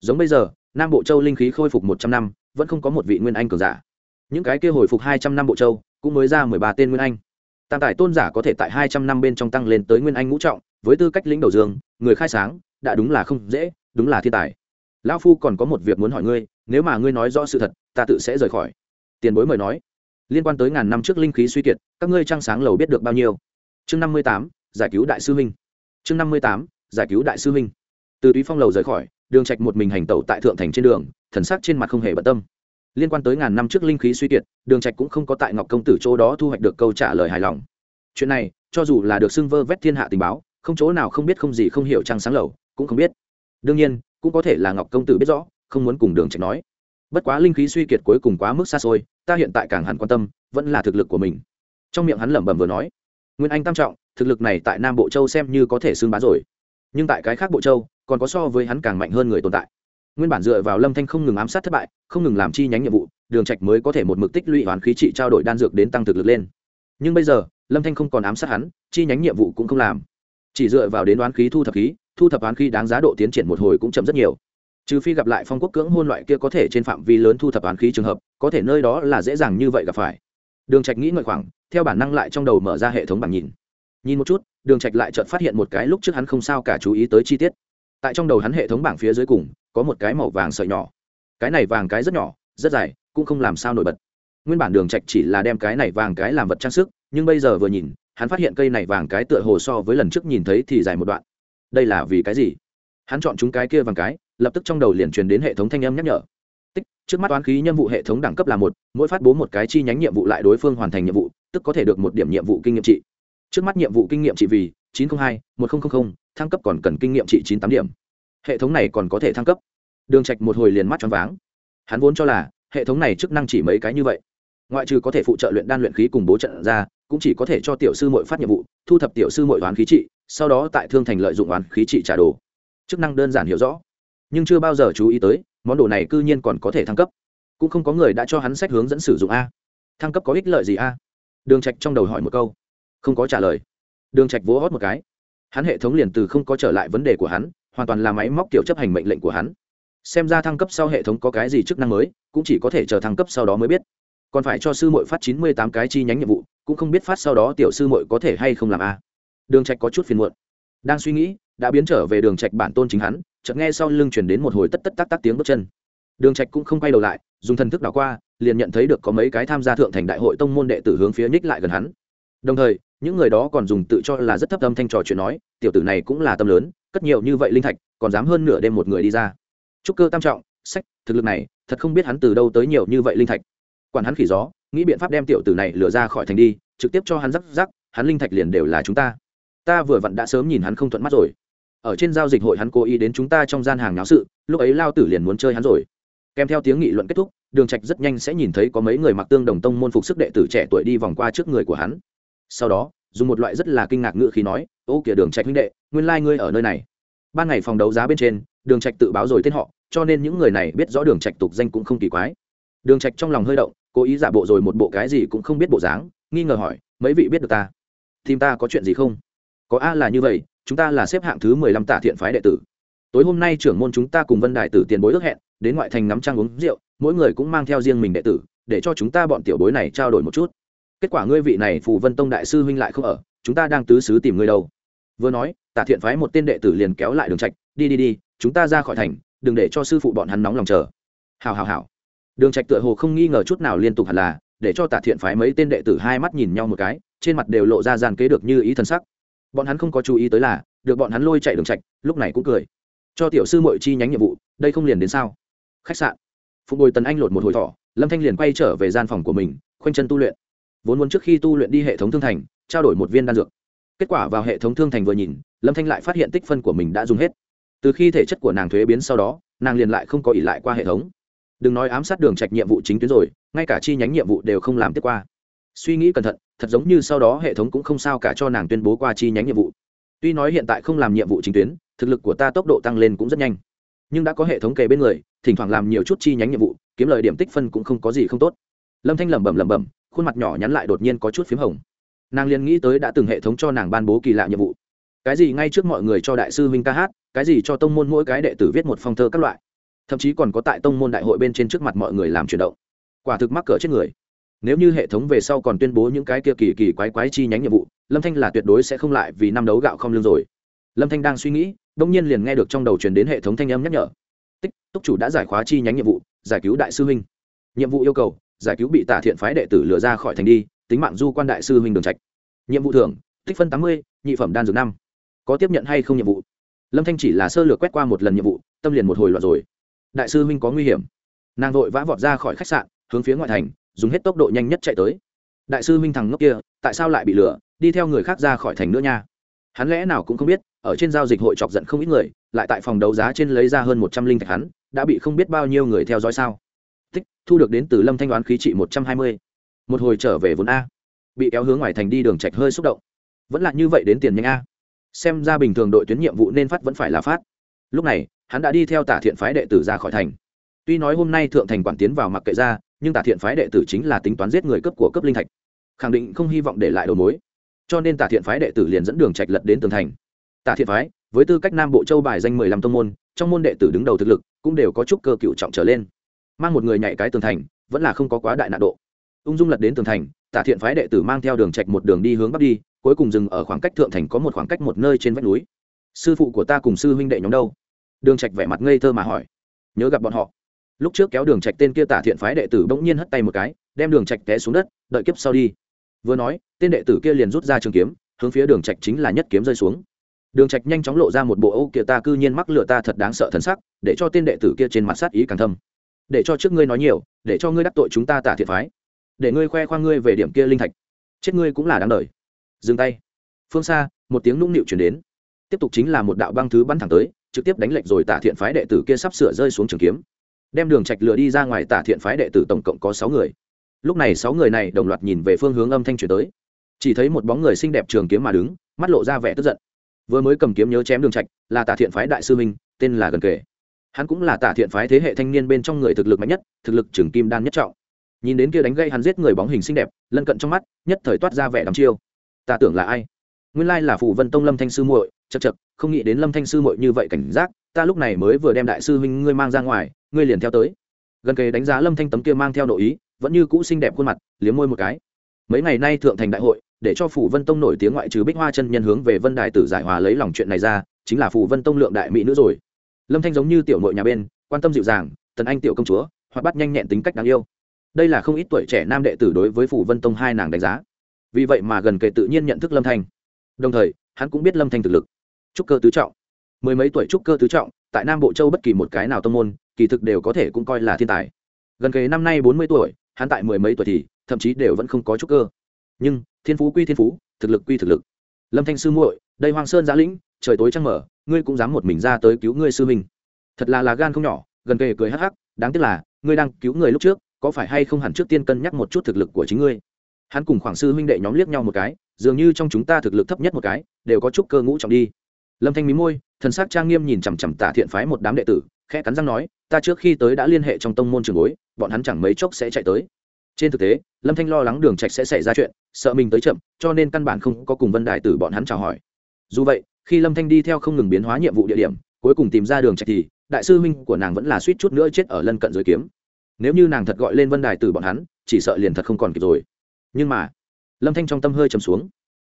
Giống bây giờ nam bộ châu linh khí khôi phục một trăm năm, vẫn không có một vị nguyên anh cường giả. Những cái kia hồi phục hai trăm năm bộ châu, cũng mới ra mười ba tên nguyên anh. Tam tài tôn giả có thể tại hai trăm năm bên trong tăng lên tới nguyên anh ngũ trọng, với tư cách lĩnh đầu dương, người khai sáng, đã đúng là không dễ, đúng là thiên tài. Lão phu còn có một việc muốn hỏi ngươi, nếu mà ngươi nói rõ sự thật, ta tự sẽ rời khỏi. Tiền bối mời nói. Liên quan tới ngàn năm trước linh khí suy kiệt, các ngươi trăng sáng lầu biết được bao nhiêu? Chương năm mươi tám, giải cứu đại sư minh. chương năm mươi tám, giải cứu đại sư minh. từ túy phong lầu rời khỏi đường trạch một mình hành tẩu tại thượng thành trên đường, thần sắc trên mặt không hề bận tâm. Liên quan tới ngàn năm trước linh khí suy kiệt, đường trạch cũng không có tại ngọc công tử chỗ đó thu hoạch được câu trả lời hài lòng. Chuyện này, cho dù là được xưng vơ vét thiên hạ tình báo, không chỗ nào không biết không gì không hiểu trăng sáng lầu, cũng không biết. Đương nhiên, cũng có thể là ngọc công tử biết rõ, không muốn cùng đường trạch nói. Bất quá linh khí suy kiệt cuối cùng quá mức xa xôi, ta hiện tại càng hẳn quan tâm, vẫn là thực lực của mình. Trong miệng hắn lẩm bẩm vừa nói, nguyên anh tam trọng, thực lực này tại nam bộ châu xem như có thể xưng bá rồi. Nhưng tại cái khác bộ châu còn có so với hắn càng mạnh hơn người tồn tại. Nguyên bản dựa vào lâm thanh không ngừng ám sát thất bại, không ngừng làm chi nhánh nhiệm vụ, đường trạch mới có thể một mực tích lũy hoàn khí trị trao đổi đan dược đến tăng thực lực lên. Nhưng bây giờ, lâm thanh không còn ám sát hắn, chi nhánh nhiệm vụ cũng không làm. Chỉ dựa vào đến đoán khí thu thập khí, thu thập đoán khí đáng giá độ tiến triển một hồi cũng chậm rất nhiều. Trừ phi gặp lại phong quốc cưỡng hôn loại kia có thể trên phạm vi lớn thu thập đoán khí trường hợp, có thể nơi đó là dễ dàng như vậy gặp phải. Đường trạch nghĩ ngợi khoảng, theo bản năng lại trong đầu mở ra hệ thống bảng nhìn. Nhìn một chút, đường trạch lại chợt phát hiện một cái lúc trước hắn không sao cả chú ý tới chi tiết tại trong đầu hắn hệ thống bảng phía dưới cùng, có một cái màu vàng sợi nhỏ. Cái này vàng cái rất nhỏ, rất dài, cũng không làm sao nổi bật. Nguyên bản đường trạch chỉ là đem cái này vàng cái làm vật trang sức, nhưng bây giờ vừa nhìn, hắn phát hiện cây này vàng cái tựa hồ so với lần trước nhìn thấy thì dài một đoạn. Đây là vì cái gì? Hắn chọn chúng cái kia vàng cái, lập tức trong đầu liền truyền đến hệ thống thanh âm nhắc nhở. Tích, trước mắt toán khí nhiệm vụ hệ thống đẳng cấp là một, mỗi phát bố một cái chi nhánh nhiệm vụ lại đối phương hoàn thành nhiệm vụ, tức có thể được một điểm nhiệm vụ kinh nghiệm trị. Trước mắt nhiệm vụ kinh nghiệm trị vì chín trăm linh hai, một nghìn thăng cấp còn cần kinh nghiệm trị chín tám điểm. Hệ thống này còn có thể thăng cấp. Đường trạch một hồi liền mắt choáng váng. Hắn vốn cho là, hệ thống này chức năng chỉ mấy cái như vậy. Ngoại trừ có thể phụ trợ luyện đan luyện khí cùng bố trận ra, cũng chỉ có thể cho tiểu sư muội phát nhiệm vụ, thu thập tiểu sư muội oán khí trị, sau đó tại thương thành lợi dụng oán khí trị trả đồ. Chức năng đơn giản hiểu rõ, nhưng chưa bao giờ chú ý tới, món đồ này cư nhiên còn có thể thăng cấp. Cũng không có người đã cho hắn sách hướng dẫn sử dụng a. Thăng cấp có ích lợi gì a? Đường trạch trong đầu hỏi một câu, không có trả lời đường trạch vỗ hót một cái. Hắn hệ thống liền từ không có trở lại vấn đề của hắn, hoàn toàn là máy móc kiểu chấp hành mệnh lệnh của hắn. Xem ra thăng cấp sau hệ thống có cái gì chức năng mới, cũng chỉ có thể chờ thăng cấp sau đó mới biết. Còn phải cho sư muội phát chín mươi tám cái chi nhánh nhiệm vụ, cũng không biết phát sau đó tiểu sư muội có thể hay không làm a. Đường trạch có chút phiền muộn. Đang suy nghĩ, đã biến trở về đường trạch bản tôn chính hắn, chợt nghe sau lưng truyền đến một hồi tất tất tắc tắc tiếng bước chân. Đường trạch cũng không quay đầu lại, dùng thần thức đảo qua, liền nhận thấy được có mấy cái tham gia thượng thành đại hội tông môn đệ tử hướng phía nhích lại gần hắn. Đồng thời những người đó còn dùng tự cho là rất thấp âm thanh trò chuyện nói, tiểu tử này cũng là tâm lớn, cất nhiều như vậy linh thạch, còn dám hơn nửa đêm một người đi ra. Trúc cơ tam trọng, sách, thực lực này, thật không biết hắn từ đâu tới nhiều như vậy linh thạch. Quản hắn khỉ gió, nghĩ biện pháp đem tiểu tử này lừa ra khỏi thành đi, trực tiếp cho hắn rắc rắc, hắn linh thạch liền đều là chúng ta. Ta vừa vặn đã sớm nhìn hắn không thuận mắt rồi. Ở trên giao dịch hội hắn cố ý đến chúng ta trong gian hàng náo sự, lúc ấy lao tử liền muốn chơi hắn rồi. Kèm theo tiếng nghị luận kết thúc, đường trạch rất nhanh sẽ nhìn thấy có mấy người mặc tương đồng tông môn phục sức đệ tử trẻ tuổi đi vòng qua trước người của hắn sau đó, dùng một loại rất là kinh ngạc ngữ khí nói, ô kìa đường trạch huynh đệ, nguyên lai like ngươi ở nơi này. Ban ngày phòng đấu giá bên trên, đường trạch tự báo rồi tên họ, cho nên những người này biết rõ đường trạch tục danh cũng không kỳ quái. Đường trạch trong lòng hơi động, cố ý giả bộ rồi một bộ cái gì cũng không biết bộ dáng, nghi ngờ hỏi, mấy vị biết được ta? Tìm ta có chuyện gì không? Có a là như vậy, chúng ta là xếp hạng thứ mười lăm tạ thiện phái đệ tử. Tối hôm nay trưởng môn chúng ta cùng vân đại tử tiền bối ước hẹn, đến ngoại thành ngắm trăng uống rượu, mỗi người cũng mang theo riêng mình đệ tử, để cho chúng ta bọn tiểu bối này trao đổi một chút kết quả ngươi vị này phù vân tông đại sư huynh lại không ở, chúng ta đang tứ xứ tìm ngươi đâu. Vừa nói, tả thiện phái một tên đệ tử liền kéo lại đường trạch, đi đi đi, chúng ta ra khỏi thành, đừng để cho sư phụ bọn hắn nóng lòng chờ. Hào hào hào. Đường trạch tựa hồ không nghi ngờ chút nào liên tục hẳn là, để cho tả thiện phái mấy tên đệ tử hai mắt nhìn nhau một cái, trên mặt đều lộ ra gian kế được như ý thần sắc. Bọn hắn không có chú ý tới là, được bọn hắn lôi chạy đường trạch, lúc này cũng cười. Cho tiểu sư muội chi nhánh nhiệm vụ, đây không liền đến sao? Khách sạn. Phục bồi tần anh lột một hồi thỏ, lâm thanh liền quay trở về gian phòng của mình, khoanh chân tu luyện vốn muốn trước khi tu luyện đi hệ thống thương thành, trao đổi một viên đan dược. Kết quả vào hệ thống thương thành vừa nhìn, lâm thanh lại phát hiện tích phân của mình đã dùng hết. Từ khi thể chất của nàng thuế biến sau đó, nàng liền lại không có ỉ lại qua hệ thống. Đừng nói ám sát đường trạch nhiệm vụ chính tuyến rồi, ngay cả chi nhánh nhiệm vụ đều không làm tiếp qua. Suy nghĩ cẩn thận, thật giống như sau đó hệ thống cũng không sao cả cho nàng tuyên bố qua chi nhánh nhiệm vụ. Tuy nói hiện tại không làm nhiệm vụ chính tuyến, thực lực của ta tốc độ tăng lên cũng rất nhanh. Nhưng đã có hệ thống kề bên người, thỉnh thoảng làm nhiều chút chi nhánh nhiệm vụ, kiếm lời điểm tích phân cũng không có gì không tốt. Lâm thanh lẩm bẩm lẩm bẩm khuôn mặt nhỏ nhắn lại đột nhiên có chút p h í m hồng. Nàng liền nghĩ tới đã từng hệ thống cho nàng ban bố kỳ lạ nhiệm vụ. Cái gì ngay trước mọi người cho đại sư huynh ca hát, cái gì cho tông môn mỗi cái đệ tử viết một phong thơ các loại. Thậm chí còn có tại tông môn đại hội bên trên trước mặt mọi người làm chuyển động. Quả thực mắc cỡ chết người. Nếu như hệ thống về sau còn tuyên bố những cái kia kỳ kỳ quái quái chi nhánh nhiệm vụ, lâm thanh là tuyệt đối sẽ không lại vì năm đấu gạo không lương rồi. Lâm thanh đang suy nghĩ đông nhiên liền nghe được trong đầu truyền đến hệ thống thanh âm nhắc nhở. Tích, túc chủ đã giải khóa chi nhánh nhiệm vụ, giải cứu đại sư huynh. Nhiệm vụ yêu cầu giải cứu bị tả thiện phái đệ tử lừa ra khỏi thành đi, tính mạng du quan đại sư huynh đường trạch. Nhiệm vụ thưởng, tích phân tám mươi, nhị phẩm đan dược năm. Có tiếp nhận hay không nhiệm vụ? Lâm thanh chỉ là sơ lược quét qua một lần nhiệm vụ, tâm liền một hồi loạn rồi. Đại sư huynh có nguy hiểm. Nàng vội vã vọt ra khỏi khách sạn, hướng phía ngoại thành, dùng hết tốc độ nhanh nhất chạy tới. Đại sư huynh thằng ngốc kia, tại sao lại bị lừa, đi theo người khác ra khỏi thành nữa nha. Hắn lẽ nào cũng không biết, ở trên giao dịch hội chọc giận không ít người, lại tại phòng đấu giá trên lấy ra hơn một trăm linh thạch hắn, đã bị không biết bao nhiêu người theo dõi sao? Tích, thu được đến từ lâm thanh đoán khí trị một trăm hai mươi. Một hồi trở về vốn a. Bị kéo hướng ngoài thành đi đường trạch hơi xúc động. Vẫn là như vậy đến tiền nhanh a. Xem ra bình thường đội tuyến nhiệm vụ nên phát vẫn phải là phát. Lúc này, hắn đã đi theo tả thiện phái đệ tử ra khỏi thành. Tuy nói hôm nay thượng thành quản tiến vào mặc kệ ra, nhưng tả thiện phái đệ tử chính là tính toán giết người cấp của cấp linh thạch. Khẳng định không hy vọng để lại đầu mối. Cho nên tả thiện phái đệ tử liền dẫn đường trạch lật đến tường thành. Tả thiện phái, với tư cách nam bộ châu bài danh mười lăm tông môn, trong môn đệ tử đứng đầu thực lực cũng đều có chút cơ cựu trọng trở lên mang một người nhảy cái tường thành, vẫn là không có quá đại nạn độ. Ung dung lật đến tường thành, tả thiện phái đệ tử mang theo đường trạch một đường đi hướng bắc đi, cuối cùng dừng ở khoảng cách thượng thành có một khoảng cách một nơi trên vách núi. Sư phụ của ta cùng sư huynh đệ nhóm đâu? Đường trạch vẻ mặt ngây thơ mà hỏi. Nhớ gặp bọn họ. Lúc trước kéo đường trạch tên kia tả thiện phái đệ tử bỗng nhiên hất tay một cái, đem đường trạch té xuống đất, đợi kiếp sau đi. Vừa nói, tên đệ tử kia liền rút ra trường kiếm, hướng phía đường trạch chính là nhất kiếm rơi xuống. Đường trạch nhanh chóng lộ ra một bộ ô kia ta cư nhiên mắc lửa ta thật đáng sợ thần sắc, để cho tên đệ tử kia trên mặt sát ý càng thâm để cho trước ngươi nói nhiều, để cho ngươi đắc tội chúng ta tả thiện phái. Để ngươi khoe khoang ngươi về điểm kia linh thạch. Chết ngươi cũng là đáng đời. Dừng tay. Phương xa, một tiếng nũng nịu truyền đến. Tiếp tục chính là một đạo băng thứ bắn thẳng tới, trực tiếp đánh lệnh rồi tả thiện phái đệ tử kia sắp sửa rơi xuống trường kiếm. Đem đường trạch lừa đi ra ngoài tả thiện phái đệ tử tổng cộng có sáu người. Lúc này sáu người này đồng loạt nhìn về phương hướng âm thanh truyền tới. Chỉ thấy một bóng người xinh đẹp trường kiếm mà đứng, mắt lộ ra vẻ tức giận. Vừa mới cầm kiếm nhớ chém đường trạch, là tả thiện phái đại sư minh, tên là gần kề hắn cũng là tả thiện phái thế hệ thanh niên bên trong người thực lực mạnh nhất, thực lực trường kim đan nhất trọng. Nhìn đến kia đánh gây hắn giết người bóng hình xinh đẹp, lân cận trong mắt, nhất thời toát ra vẻ đắm chiêu. Ta tưởng là ai? Nguyên lai là phủ vân tông lâm thanh sư muội chật chật không nghĩ đến lâm thanh sư muội như vậy cảnh giác, ta lúc này mới vừa đem đại sư huynh ngươi mang ra ngoài, ngươi liền theo tới. Gần kề đánh giá lâm thanh tấm kia mang theo nội ý, vẫn như cũ xinh đẹp khuôn mặt, liếm môi một cái. Mấy ngày nay thượng thành đại hội, để cho phủ vân tông nổi tiếng ngoại trừ bích hoa chân nhân hướng về vân đài tử giải hòa lấy lòng chuyện này ra, chính là phủ vân tông lượng đại mỹ nữ rồi lâm thanh giống như tiểu nội nhà bên, quan tâm dịu dàng, tần anh tiểu công chúa hoặc bắt nhanh nhẹn tính cách đáng yêu. Đây là không ít tuổi trẻ nam đệ tử đối với phủ vân tông hai nàng đánh giá. Vì vậy mà gần kề tự nhiên nhận thức lâm thanh. Đồng thời, hắn cũng biết lâm thanh thực lực. Trúc cơ tứ trọng. Mười mấy tuổi trúc cơ tứ trọng, tại nam bộ châu bất kỳ một cái nào tông môn, kỳ thực đều có thể cũng coi là thiên tài. Gần kề năm nay bốn mươi tuổi, hắn tại mười mấy tuổi thì, thậm chí đều vẫn không có trúc cơ. Nhưng, thiên phú quy thiên phú, thực lực quy thực lực. Lâm thanh sư muội, đây hoàng sơn giã lĩnh trời tối trăng mở ngươi cũng dám một mình ra tới cứu ngươi sư huynh. thật là là gan không nhỏ, gần kề cười hắc hắc, đáng tiếc là, ngươi đang cứu người lúc trước, có phải hay không hẳn trước tiên cân nhắc một chút thực lực của chính ngươi? Hắn cùng khoảng sư huynh đệ nhóm liếc nhau một cái, dường như trong chúng ta thực lực thấp nhất một cái, đều có chút cơ ngũ trọng đi. Lâm thanh mí môi, thần sắc trang nghiêm nhìn chằm chằm tả thiện phái một đám đệ tử, khẽ cắn răng nói, ta trước khi tới đã liên hệ trong tông môn trường bối, bọn hắn chẳng mấy chốc sẽ chạy tới. Trên thực tế, lâm thanh lo lắng đường trạch sẽ xảy ra chuyện, sợ mình tới chậm, cho nên căn bản không có cùng vân đại tử bọn hắn chào hỏi. Dù vậy khi lâm thanh đi theo không ngừng biến hóa nhiệm vụ địa điểm cuối cùng tìm ra đường trạch thì đại sư huynh của nàng vẫn là suýt chút nữa chết ở lân cận dưới kiếm nếu như nàng thật gọi lên vân đài tử bọn hắn chỉ sợ liền thật không còn kịp rồi nhưng mà lâm thanh trong tâm hơi trầm xuống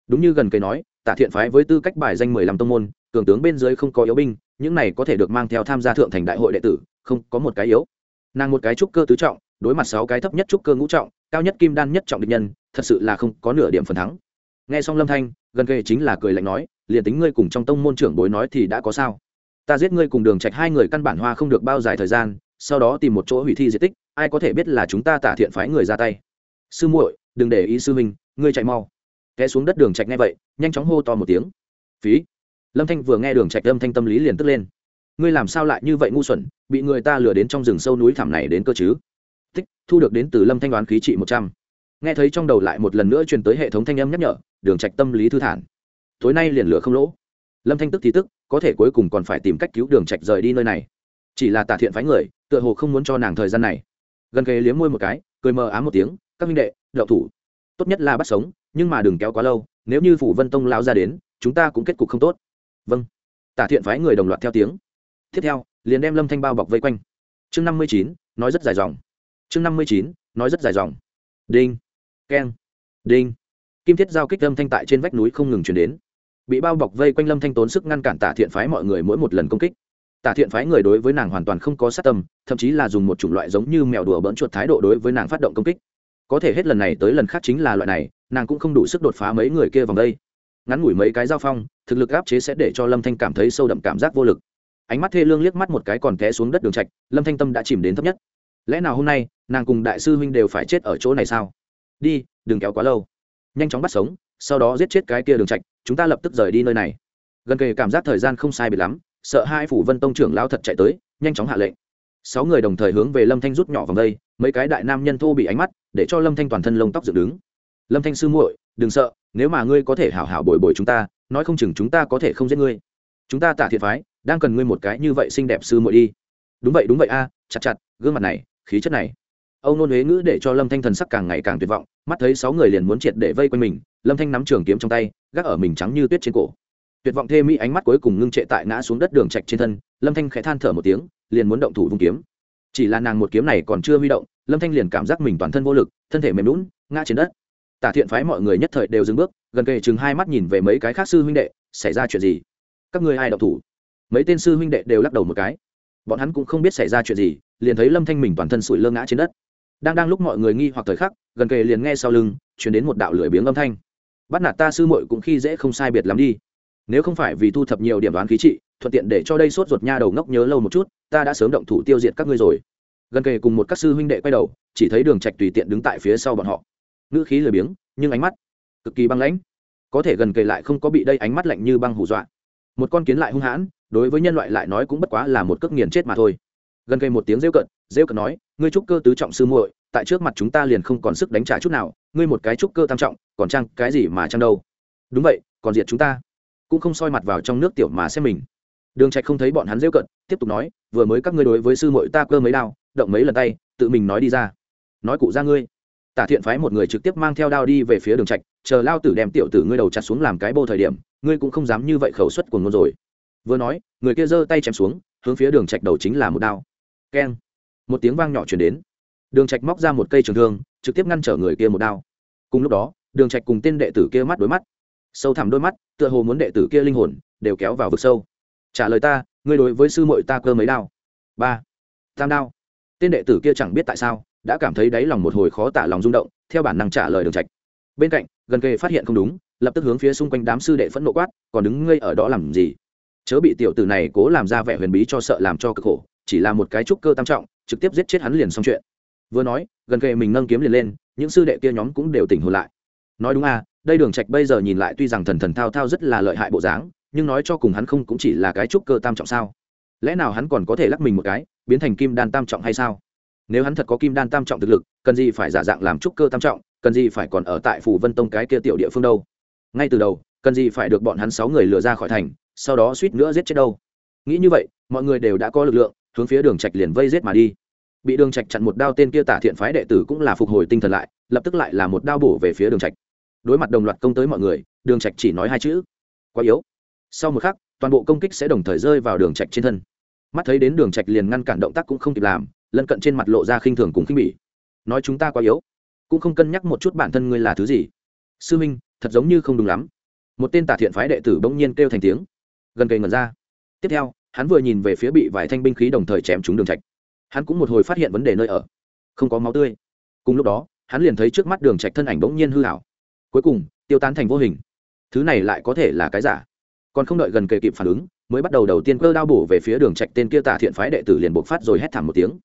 đúng như gần cây nói tả thiện phái với tư cách bài danh mười lăm tông môn cường tướng bên dưới không có yếu binh những này có thể được mang theo tham gia thượng thành đại hội đệ tử không có một cái yếu nàng một cái trúc cơ tứ trọng đối mặt sáu cái thấp nhất trúc cơ ngũ trọng cao nhất kim đan nhất trọng địch nhân thật sự là không có nửa điểm phần thắng nghe xong lâm thanh gần kề chính là cười lạnh nói liền tính ngươi cùng trong tông môn trưởng bối nói thì đã có sao? Ta giết ngươi cùng đường trạch hai người căn bản hoa không được bao dài thời gian, sau đó tìm một chỗ hủy thi di tích, ai có thể biết là chúng ta tả thiện phái người ra tay? Sư muội, đừng để ý sư huynh, ngươi chạy mau. Té xuống đất đường trạch nghe vậy, nhanh chóng hô to một tiếng. Phí. Lâm thanh vừa nghe đường trạch âm thanh tâm lý liền tức lên. Ngươi làm sao lại như vậy ngu xuẩn, bị người ta lừa đến trong rừng sâu núi thẳm này đến cơ chứ? Tích, thu được đến từ lâm thanh đoán khí trị một trăm. Nghe thấy trong đầu lại một lần nữa truyền tới hệ thống thanh âm nhắc nhở, đường trạch tâm lý thư thản tối nay liền lửa không lỗ. Lâm thanh tức thì tức, có thể cuối cùng còn phải tìm cách cứu đường trạch rời đi nơi này. Chỉ là tả thiện phái người, tựa hồ không muốn cho nàng thời gian này. Gần kề liếm môi một cái, cười mờ ám một tiếng, các minh đệ, đậu thủ. Tốt nhất là bắt sống, nhưng mà đừng kéo quá lâu, nếu như phủ vân tông lao ra đến, chúng ta cũng kết cục không tốt. Vâng. Tả thiện phái người đồng loạt theo tiếng. Tiếp theo, liền đem lâm thanh bao bọc vây quanh. Chương năm mươi chín, nói rất dài dòng. Chương năm mươi chín, nói rất dài dòng. Đinh. Keng. Đinh. Kim thiết giao kích lâm thanh tại trên vách núi không ngừng chuyển đến bị bao bọc vây quanh lâm thanh tốn sức ngăn cản tả thiện phái mọi người mỗi một lần công kích. Tả thiện phái người đối với nàng hoàn toàn không có sát tâm, thậm chí là dùng một chủng loại giống như mèo đùa bỡn chuột thái độ đối với nàng phát động công kích. Có thể hết lần này tới lần khác chính là loại này, nàng cũng không đủ sức đột phá mấy người kia vòng đây. Ngắn ngủi mấy cái giao phong, thực lực áp chế sẽ để cho lâm thanh cảm thấy sâu đậm cảm giác vô lực. Ánh mắt thê lương liếc mắt một cái còn té xuống đất đường trạch, lâm thanh tâm đã chìm đến thấp nhất. Lẽ nào hôm nay, nàng cùng đại sư huynh đều phải chết ở chỗ này sao? Đi, đừng kéo quá lâu. Nhanh chóng bắt sống sau đó giết chết cái kia đường trạch, chúng ta lập tức rời đi nơi này. Gần kề cảm giác thời gian không sai biệt lắm, sợ hai phủ vân tông trưởng lão thật chạy tới, nhanh chóng hạ lệnh. Sáu người đồng thời hướng về lâm thanh rút nhỏ vòng đây, mấy cái đại nam nhân thô bị ánh mắt, để cho lâm thanh toàn thân lông tóc dựng đứng. Lâm thanh sư muội, đừng sợ, nếu mà ngươi có thể hảo hảo bồi bồi chúng ta, nói không chừng chúng ta có thể không giết ngươi. Chúng ta tả thiệt phái, đang cần ngươi một cái như vậy xinh đẹp sư muội đi. Đúng vậy đúng vậy a, chặt chặt, gương mặt này, khí chất này âu nôn huế ngữ để cho lâm thanh thần sắc càng ngày càng tuyệt vọng mắt thấy sáu người liền muốn triệt để vây quanh mình lâm thanh nắm trường kiếm trong tay gác ở mình trắng như tuyết trên cổ. Tuyệt vọng thê mỹ ánh mắt cuối cùng ngưng trệ tại ngã xuống đất đường trạch trên thân lâm thanh khẽ than thở một tiếng liền muốn động thủ vung kiếm. Chỉ là nàng một kiếm này còn chưa huy động lâm thanh liền cảm giác mình toàn thân vô lực thân thể mềm nhũn, ngã trên đất. Tả thiện phái mọi người nhất thời đều dừng bước gần kề chừng hai mắt nhìn về mấy cái khác sư huynh đệ xảy ra chuyện gì? Các ngươi ai động thủ? Mấy tên sư huynh đệ đều lắc đầu một cái. Bọn hắn cũng không biết xảy ra chuyện gì liền thấy lâm thanh mình toàn thân sủi lơ ngã trên đất đang đang lúc mọi người nghi hoặc thời khắc, gần kề liền nghe sau lưng chuyển đến một đạo lưỡi biếng âm thanh. Bắt nạt ta sư muội cũng khi dễ không sai biệt lắm đi. Nếu không phải vì thu thập nhiều điểm đoán khí trị, thuận tiện để cho đây sốt ruột nha đầu ngốc nhớ lâu một chút, ta đã sớm động thủ tiêu diệt các ngươi rồi. Gần kề cùng một các sư huynh đệ quay đầu, chỉ thấy đường trạch tùy tiện đứng tại phía sau bọn họ. Ngữ khí lười biếng, nhưng ánh mắt cực kỳ băng lãnh. Có thể gần kề lại không có bị đây ánh mắt lạnh như băng hù dọa. Một con kiến lại hung hãn, đối với nhân loại lại nói cũng bất quá là một cước nghiền chết mà thôi. Gần kề một tiếng rêu cận rêu cận nói, ngươi trúc cơ tứ trọng sư muội, tại trước mặt chúng ta liền không còn sức đánh trả chút nào, ngươi một cái trúc cơ tam trọng, còn trăng cái gì mà trăng đâu? Đúng vậy, còn diệt chúng ta. Cũng không soi mặt vào trong nước tiểu mà xem mình. Đường trạch không thấy bọn hắn rêu cận, tiếp tục nói, vừa mới các ngươi đối với sư muội ta cơ mấy đao, động mấy lần tay, tự mình nói đi ra. Nói cụ ra ngươi. Tả thiện phái một người trực tiếp mang theo đao đi về phía đường trạch, chờ lao tử đem tiểu tử ngươi đầu chặt xuống làm cái bô thời điểm, ngươi cũng không dám như vậy khẩu suất của ngôn rồi. Vừa nói, người kia giơ tay chém xuống, hướng phía đường trạch đầu chính là một đao. Keng một tiếng vang nhỏ truyền đến. Đường trạch móc ra một cây trường thương, trực tiếp ngăn trở người kia một đao. Cùng lúc đó, đường trạch cùng tên đệ tử kia mắt đối mắt. Sâu thẳm đôi mắt, tựa hồ muốn đệ tử kia linh hồn, đều kéo vào vực sâu. Trả lời ta, ngươi đối với sư muội ta cơ mấy đao? Ba. Tam đao. Tên đệ tử kia chẳng biết tại sao, đã cảm thấy đáy lòng một hồi khó tả lòng rung động, theo bản năng trả lời đường trạch. Bên cạnh, gần kề phát hiện không đúng, lập tức hướng phía xung quanh đám sư đệ phẫn nộ quát, còn đứng ngây ở đó làm gì? Chớ bị tiểu tử này cố làm ra vẻ huyền bí cho sợ làm cho cực khổ, chỉ là một cái trúc cơ tam trọng trực tiếp giết chết hắn liền xong chuyện. Vừa nói, gần kề mình nâng kiếm liền lên, những sư đệ kia nhóm cũng đều tỉnh hồn lại. Nói đúng à đây đường trạch bây giờ nhìn lại tuy rằng thần thần thao thao rất là lợi hại bộ dáng, nhưng nói cho cùng hắn không cũng chỉ là cái trúc cơ tam trọng sao? Lẽ nào hắn còn có thể lắc mình một cái, biến thành kim đan tam trọng hay sao? Nếu hắn thật có kim đan tam trọng thực lực, cần gì phải giả dạng làm trúc cơ tam trọng, cần gì phải còn ở tại phủ vân tông cái kia tiểu địa phương đâu? Ngay từ đầu, cần gì phải được bọn hắn sáu người lừa ra khỏi thành, sau đó suýt nữa giết chết đâu? Nghĩ như vậy, mọi người đều đã có lực lượng, hướng phía đường trạch liền vây giết mà đi bị đường trạch chặn một đao tên kia tả thiện phái đệ tử cũng là phục hồi tinh thần lại, lập tức lại là một đao bổ về phía đường trạch. Đối mặt đồng loạt công tới mọi người, đường trạch chỉ nói hai chữ, quá yếu. Sau một khắc, toàn bộ công kích sẽ đồng thời rơi vào đường trạch trên thân. Mắt thấy đến đường trạch liền ngăn cản động tác cũng không kịp làm, lân cận trên mặt lộ ra khinh thường cùng khinh bỉ. Nói chúng ta quá yếu, cũng không cân nhắc một chút bản thân ngươi là thứ gì. Sư minh, thật giống như không đúng lắm. Một tên tả thiện phái đệ tử bỗng nhiên kêu thành tiếng, gần cây ngẩn ra. Tiếp theo, hắn vừa nhìn về phía bị vài thanh binh khí đồng thời chém trúng đường trạch hắn cũng một hồi phát hiện vấn đề nơi ở. Không có máu tươi. Cùng lúc đó, hắn liền thấy trước mắt đường trạch thân ảnh bỗng nhiên hư ảo cuối cùng, tiêu tán thành vô hình. Thứ này lại có thể là cái giả. Còn không đợi gần kề kịp phản ứng, mới bắt đầu đầu tiên cơ đao bổ về phía đường trạch tên kia tả thiện phái đệ tử liền buộc phát rồi hét thảm một tiếng.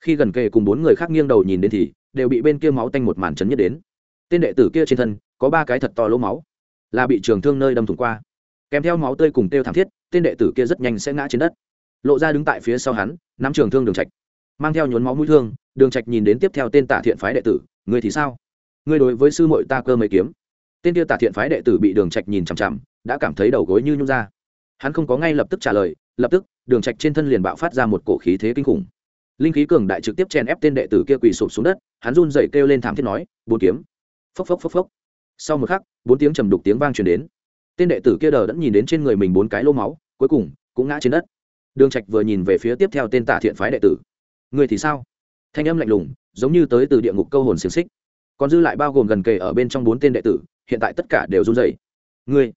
Khi gần kề cùng bốn người khác nghiêng đầu nhìn đến thì, đều bị bên kia máu tanh một màn chấn nhất đến. Tên đệ tử kia trên thân, có ba cái thật to lỗ máu. Là bị trường thương nơi đâm thủng qua. Kèm theo máu tươi cùng tiêu thảm thiết, tên đệ tử kia rất nhanh sẽ ngã trên đất. Lộ ra đứng tại phía sau hắn, nắm trường thương đường trạch mang theo nhốn máu mũi thương, đường trạch nhìn đến tiếp theo tên tả thiện phái đệ tử người thì sao? Ngươi đối với sư muội ta cơ mấy kiếm? Tên kia tả thiện phái đệ tử bị đường trạch nhìn chằm chằm, đã cảm thấy đầu gối như nhung ra. Hắn không có ngay lập tức trả lời, lập tức, đường trạch trên thân liền bạo phát ra một cổ khí thế kinh khủng. Linh khí cường đại trực tiếp chen ép tên đệ tử kia quỳ sụp xuống đất, hắn run rẩy kêu lên thảm thiết nói, bốn kiếm. Phốc phốc phốc phốc. Sau một khắc, bốn tiếng trầm đục tiếng vang truyền đến. Tên đệ tử kia đờ đẫn nhìn đến trên người mình bốn cái lô máu, cuối cùng cũng ngã trên đất. Đường trạch vừa nhìn về phía tiếp theo tên tả thiện phái đệ tử người thì sao? Thanh âm lạnh lùng, giống như tới từ địa ngục câu hồn xiềng xích. Còn dư lại bao gồm gần kề ở bên trong bốn tên đệ tử, hiện tại tất cả đều run rẩy. Ngươi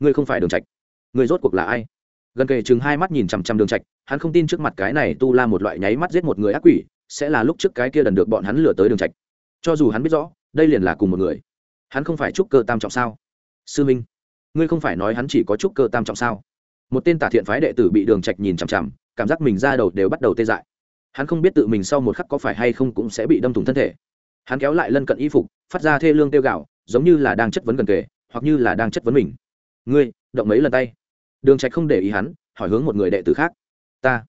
ngươi không phải đường trạch. Ngươi rốt cuộc là ai? Gần kề chừng hai mắt nhìn chằm chằm đường trạch, hắn không tin trước mặt cái này tu la một loại nháy mắt giết một người ác quỷ, sẽ là lúc trước cái kia đần được bọn hắn lừa tới đường trạch. Cho dù hắn biết rõ, đây liền là cùng một người. Hắn không phải trúc cơ tam trọng sao? Sư minh, ngươi không phải nói hắn chỉ có trúc cơ tam trọng sao? Một tên tả thiện phái đệ tử bị đường trạch nhìn chằm chằm, cảm giác mình ra đầu đều bắt đầu tê dại hắn không biết tự mình sau một khắc có phải hay không cũng sẽ bị đâm thủng thân thể. Hắn kéo lại lân cận y phục, phát ra thê lương tiêu gạo giống như là đang chất vấn gần kề, hoặc như là đang chất vấn mình. Ngươi, động mấy lần tay. Đường trạch không để ý hắn, hỏi hướng một người đệ tử khác. Ta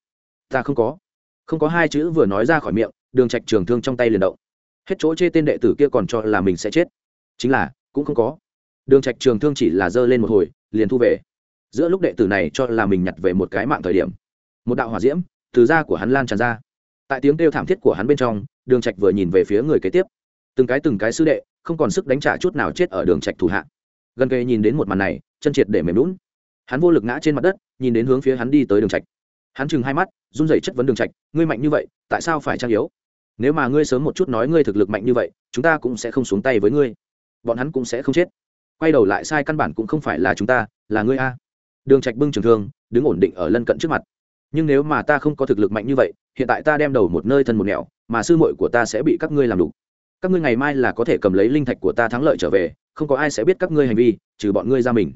ta không có. Không có hai chữ vừa nói ra khỏi miệng, đường trạch trường thương trong tay liền động. Hết chỗ chê tên đệ tử kia còn cho là mình sẽ chết. Chính là, cũng không có. Đường trạch trường thương chỉ là giơ lên một hồi, liền thu về. Giữa lúc đệ tử này cho là mình nhặt về một cái mạng thời điểm, một đạo hỏa diễm từ da của hắn lan tràn ra tại tiếng kêu thảm thiết của hắn bên trong, đường trạch vừa nhìn về phía người kế tiếp. Từng cái từng cái sư đệ, không còn sức đánh trả chút nào chết ở đường trạch thủ hạ. Gần kề nhìn đến một màn này, chân triệt để mềm lún hắn vô lực ngã trên mặt đất, nhìn đến hướng phía hắn đi tới đường trạch. Hắn chừng hai mắt, run rẩy chất vấn đường trạch, ngươi mạnh như vậy, tại sao phải trang yếu? Nếu mà ngươi sớm một chút nói ngươi thực lực mạnh như vậy, chúng ta cũng sẽ không xuống tay với ngươi. Bọn hắn cũng sẽ không chết. Quay đầu lại sai căn bản cũng không phải là chúng ta, là ngươi a. Đường trạch bưng trường thương, đứng ổn định ở lân cận trước mặt. Nhưng nếu mà ta không có thực lực mạnh như vậy hiện tại ta đem đầu một nơi thân một nẻo, mà sư muội của ta sẽ bị các ngươi làm đủ các ngươi ngày mai là có thể cầm lấy linh thạch của ta thắng lợi trở về, không có ai sẽ biết các ngươi hành vi, trừ bọn ngươi ra mình.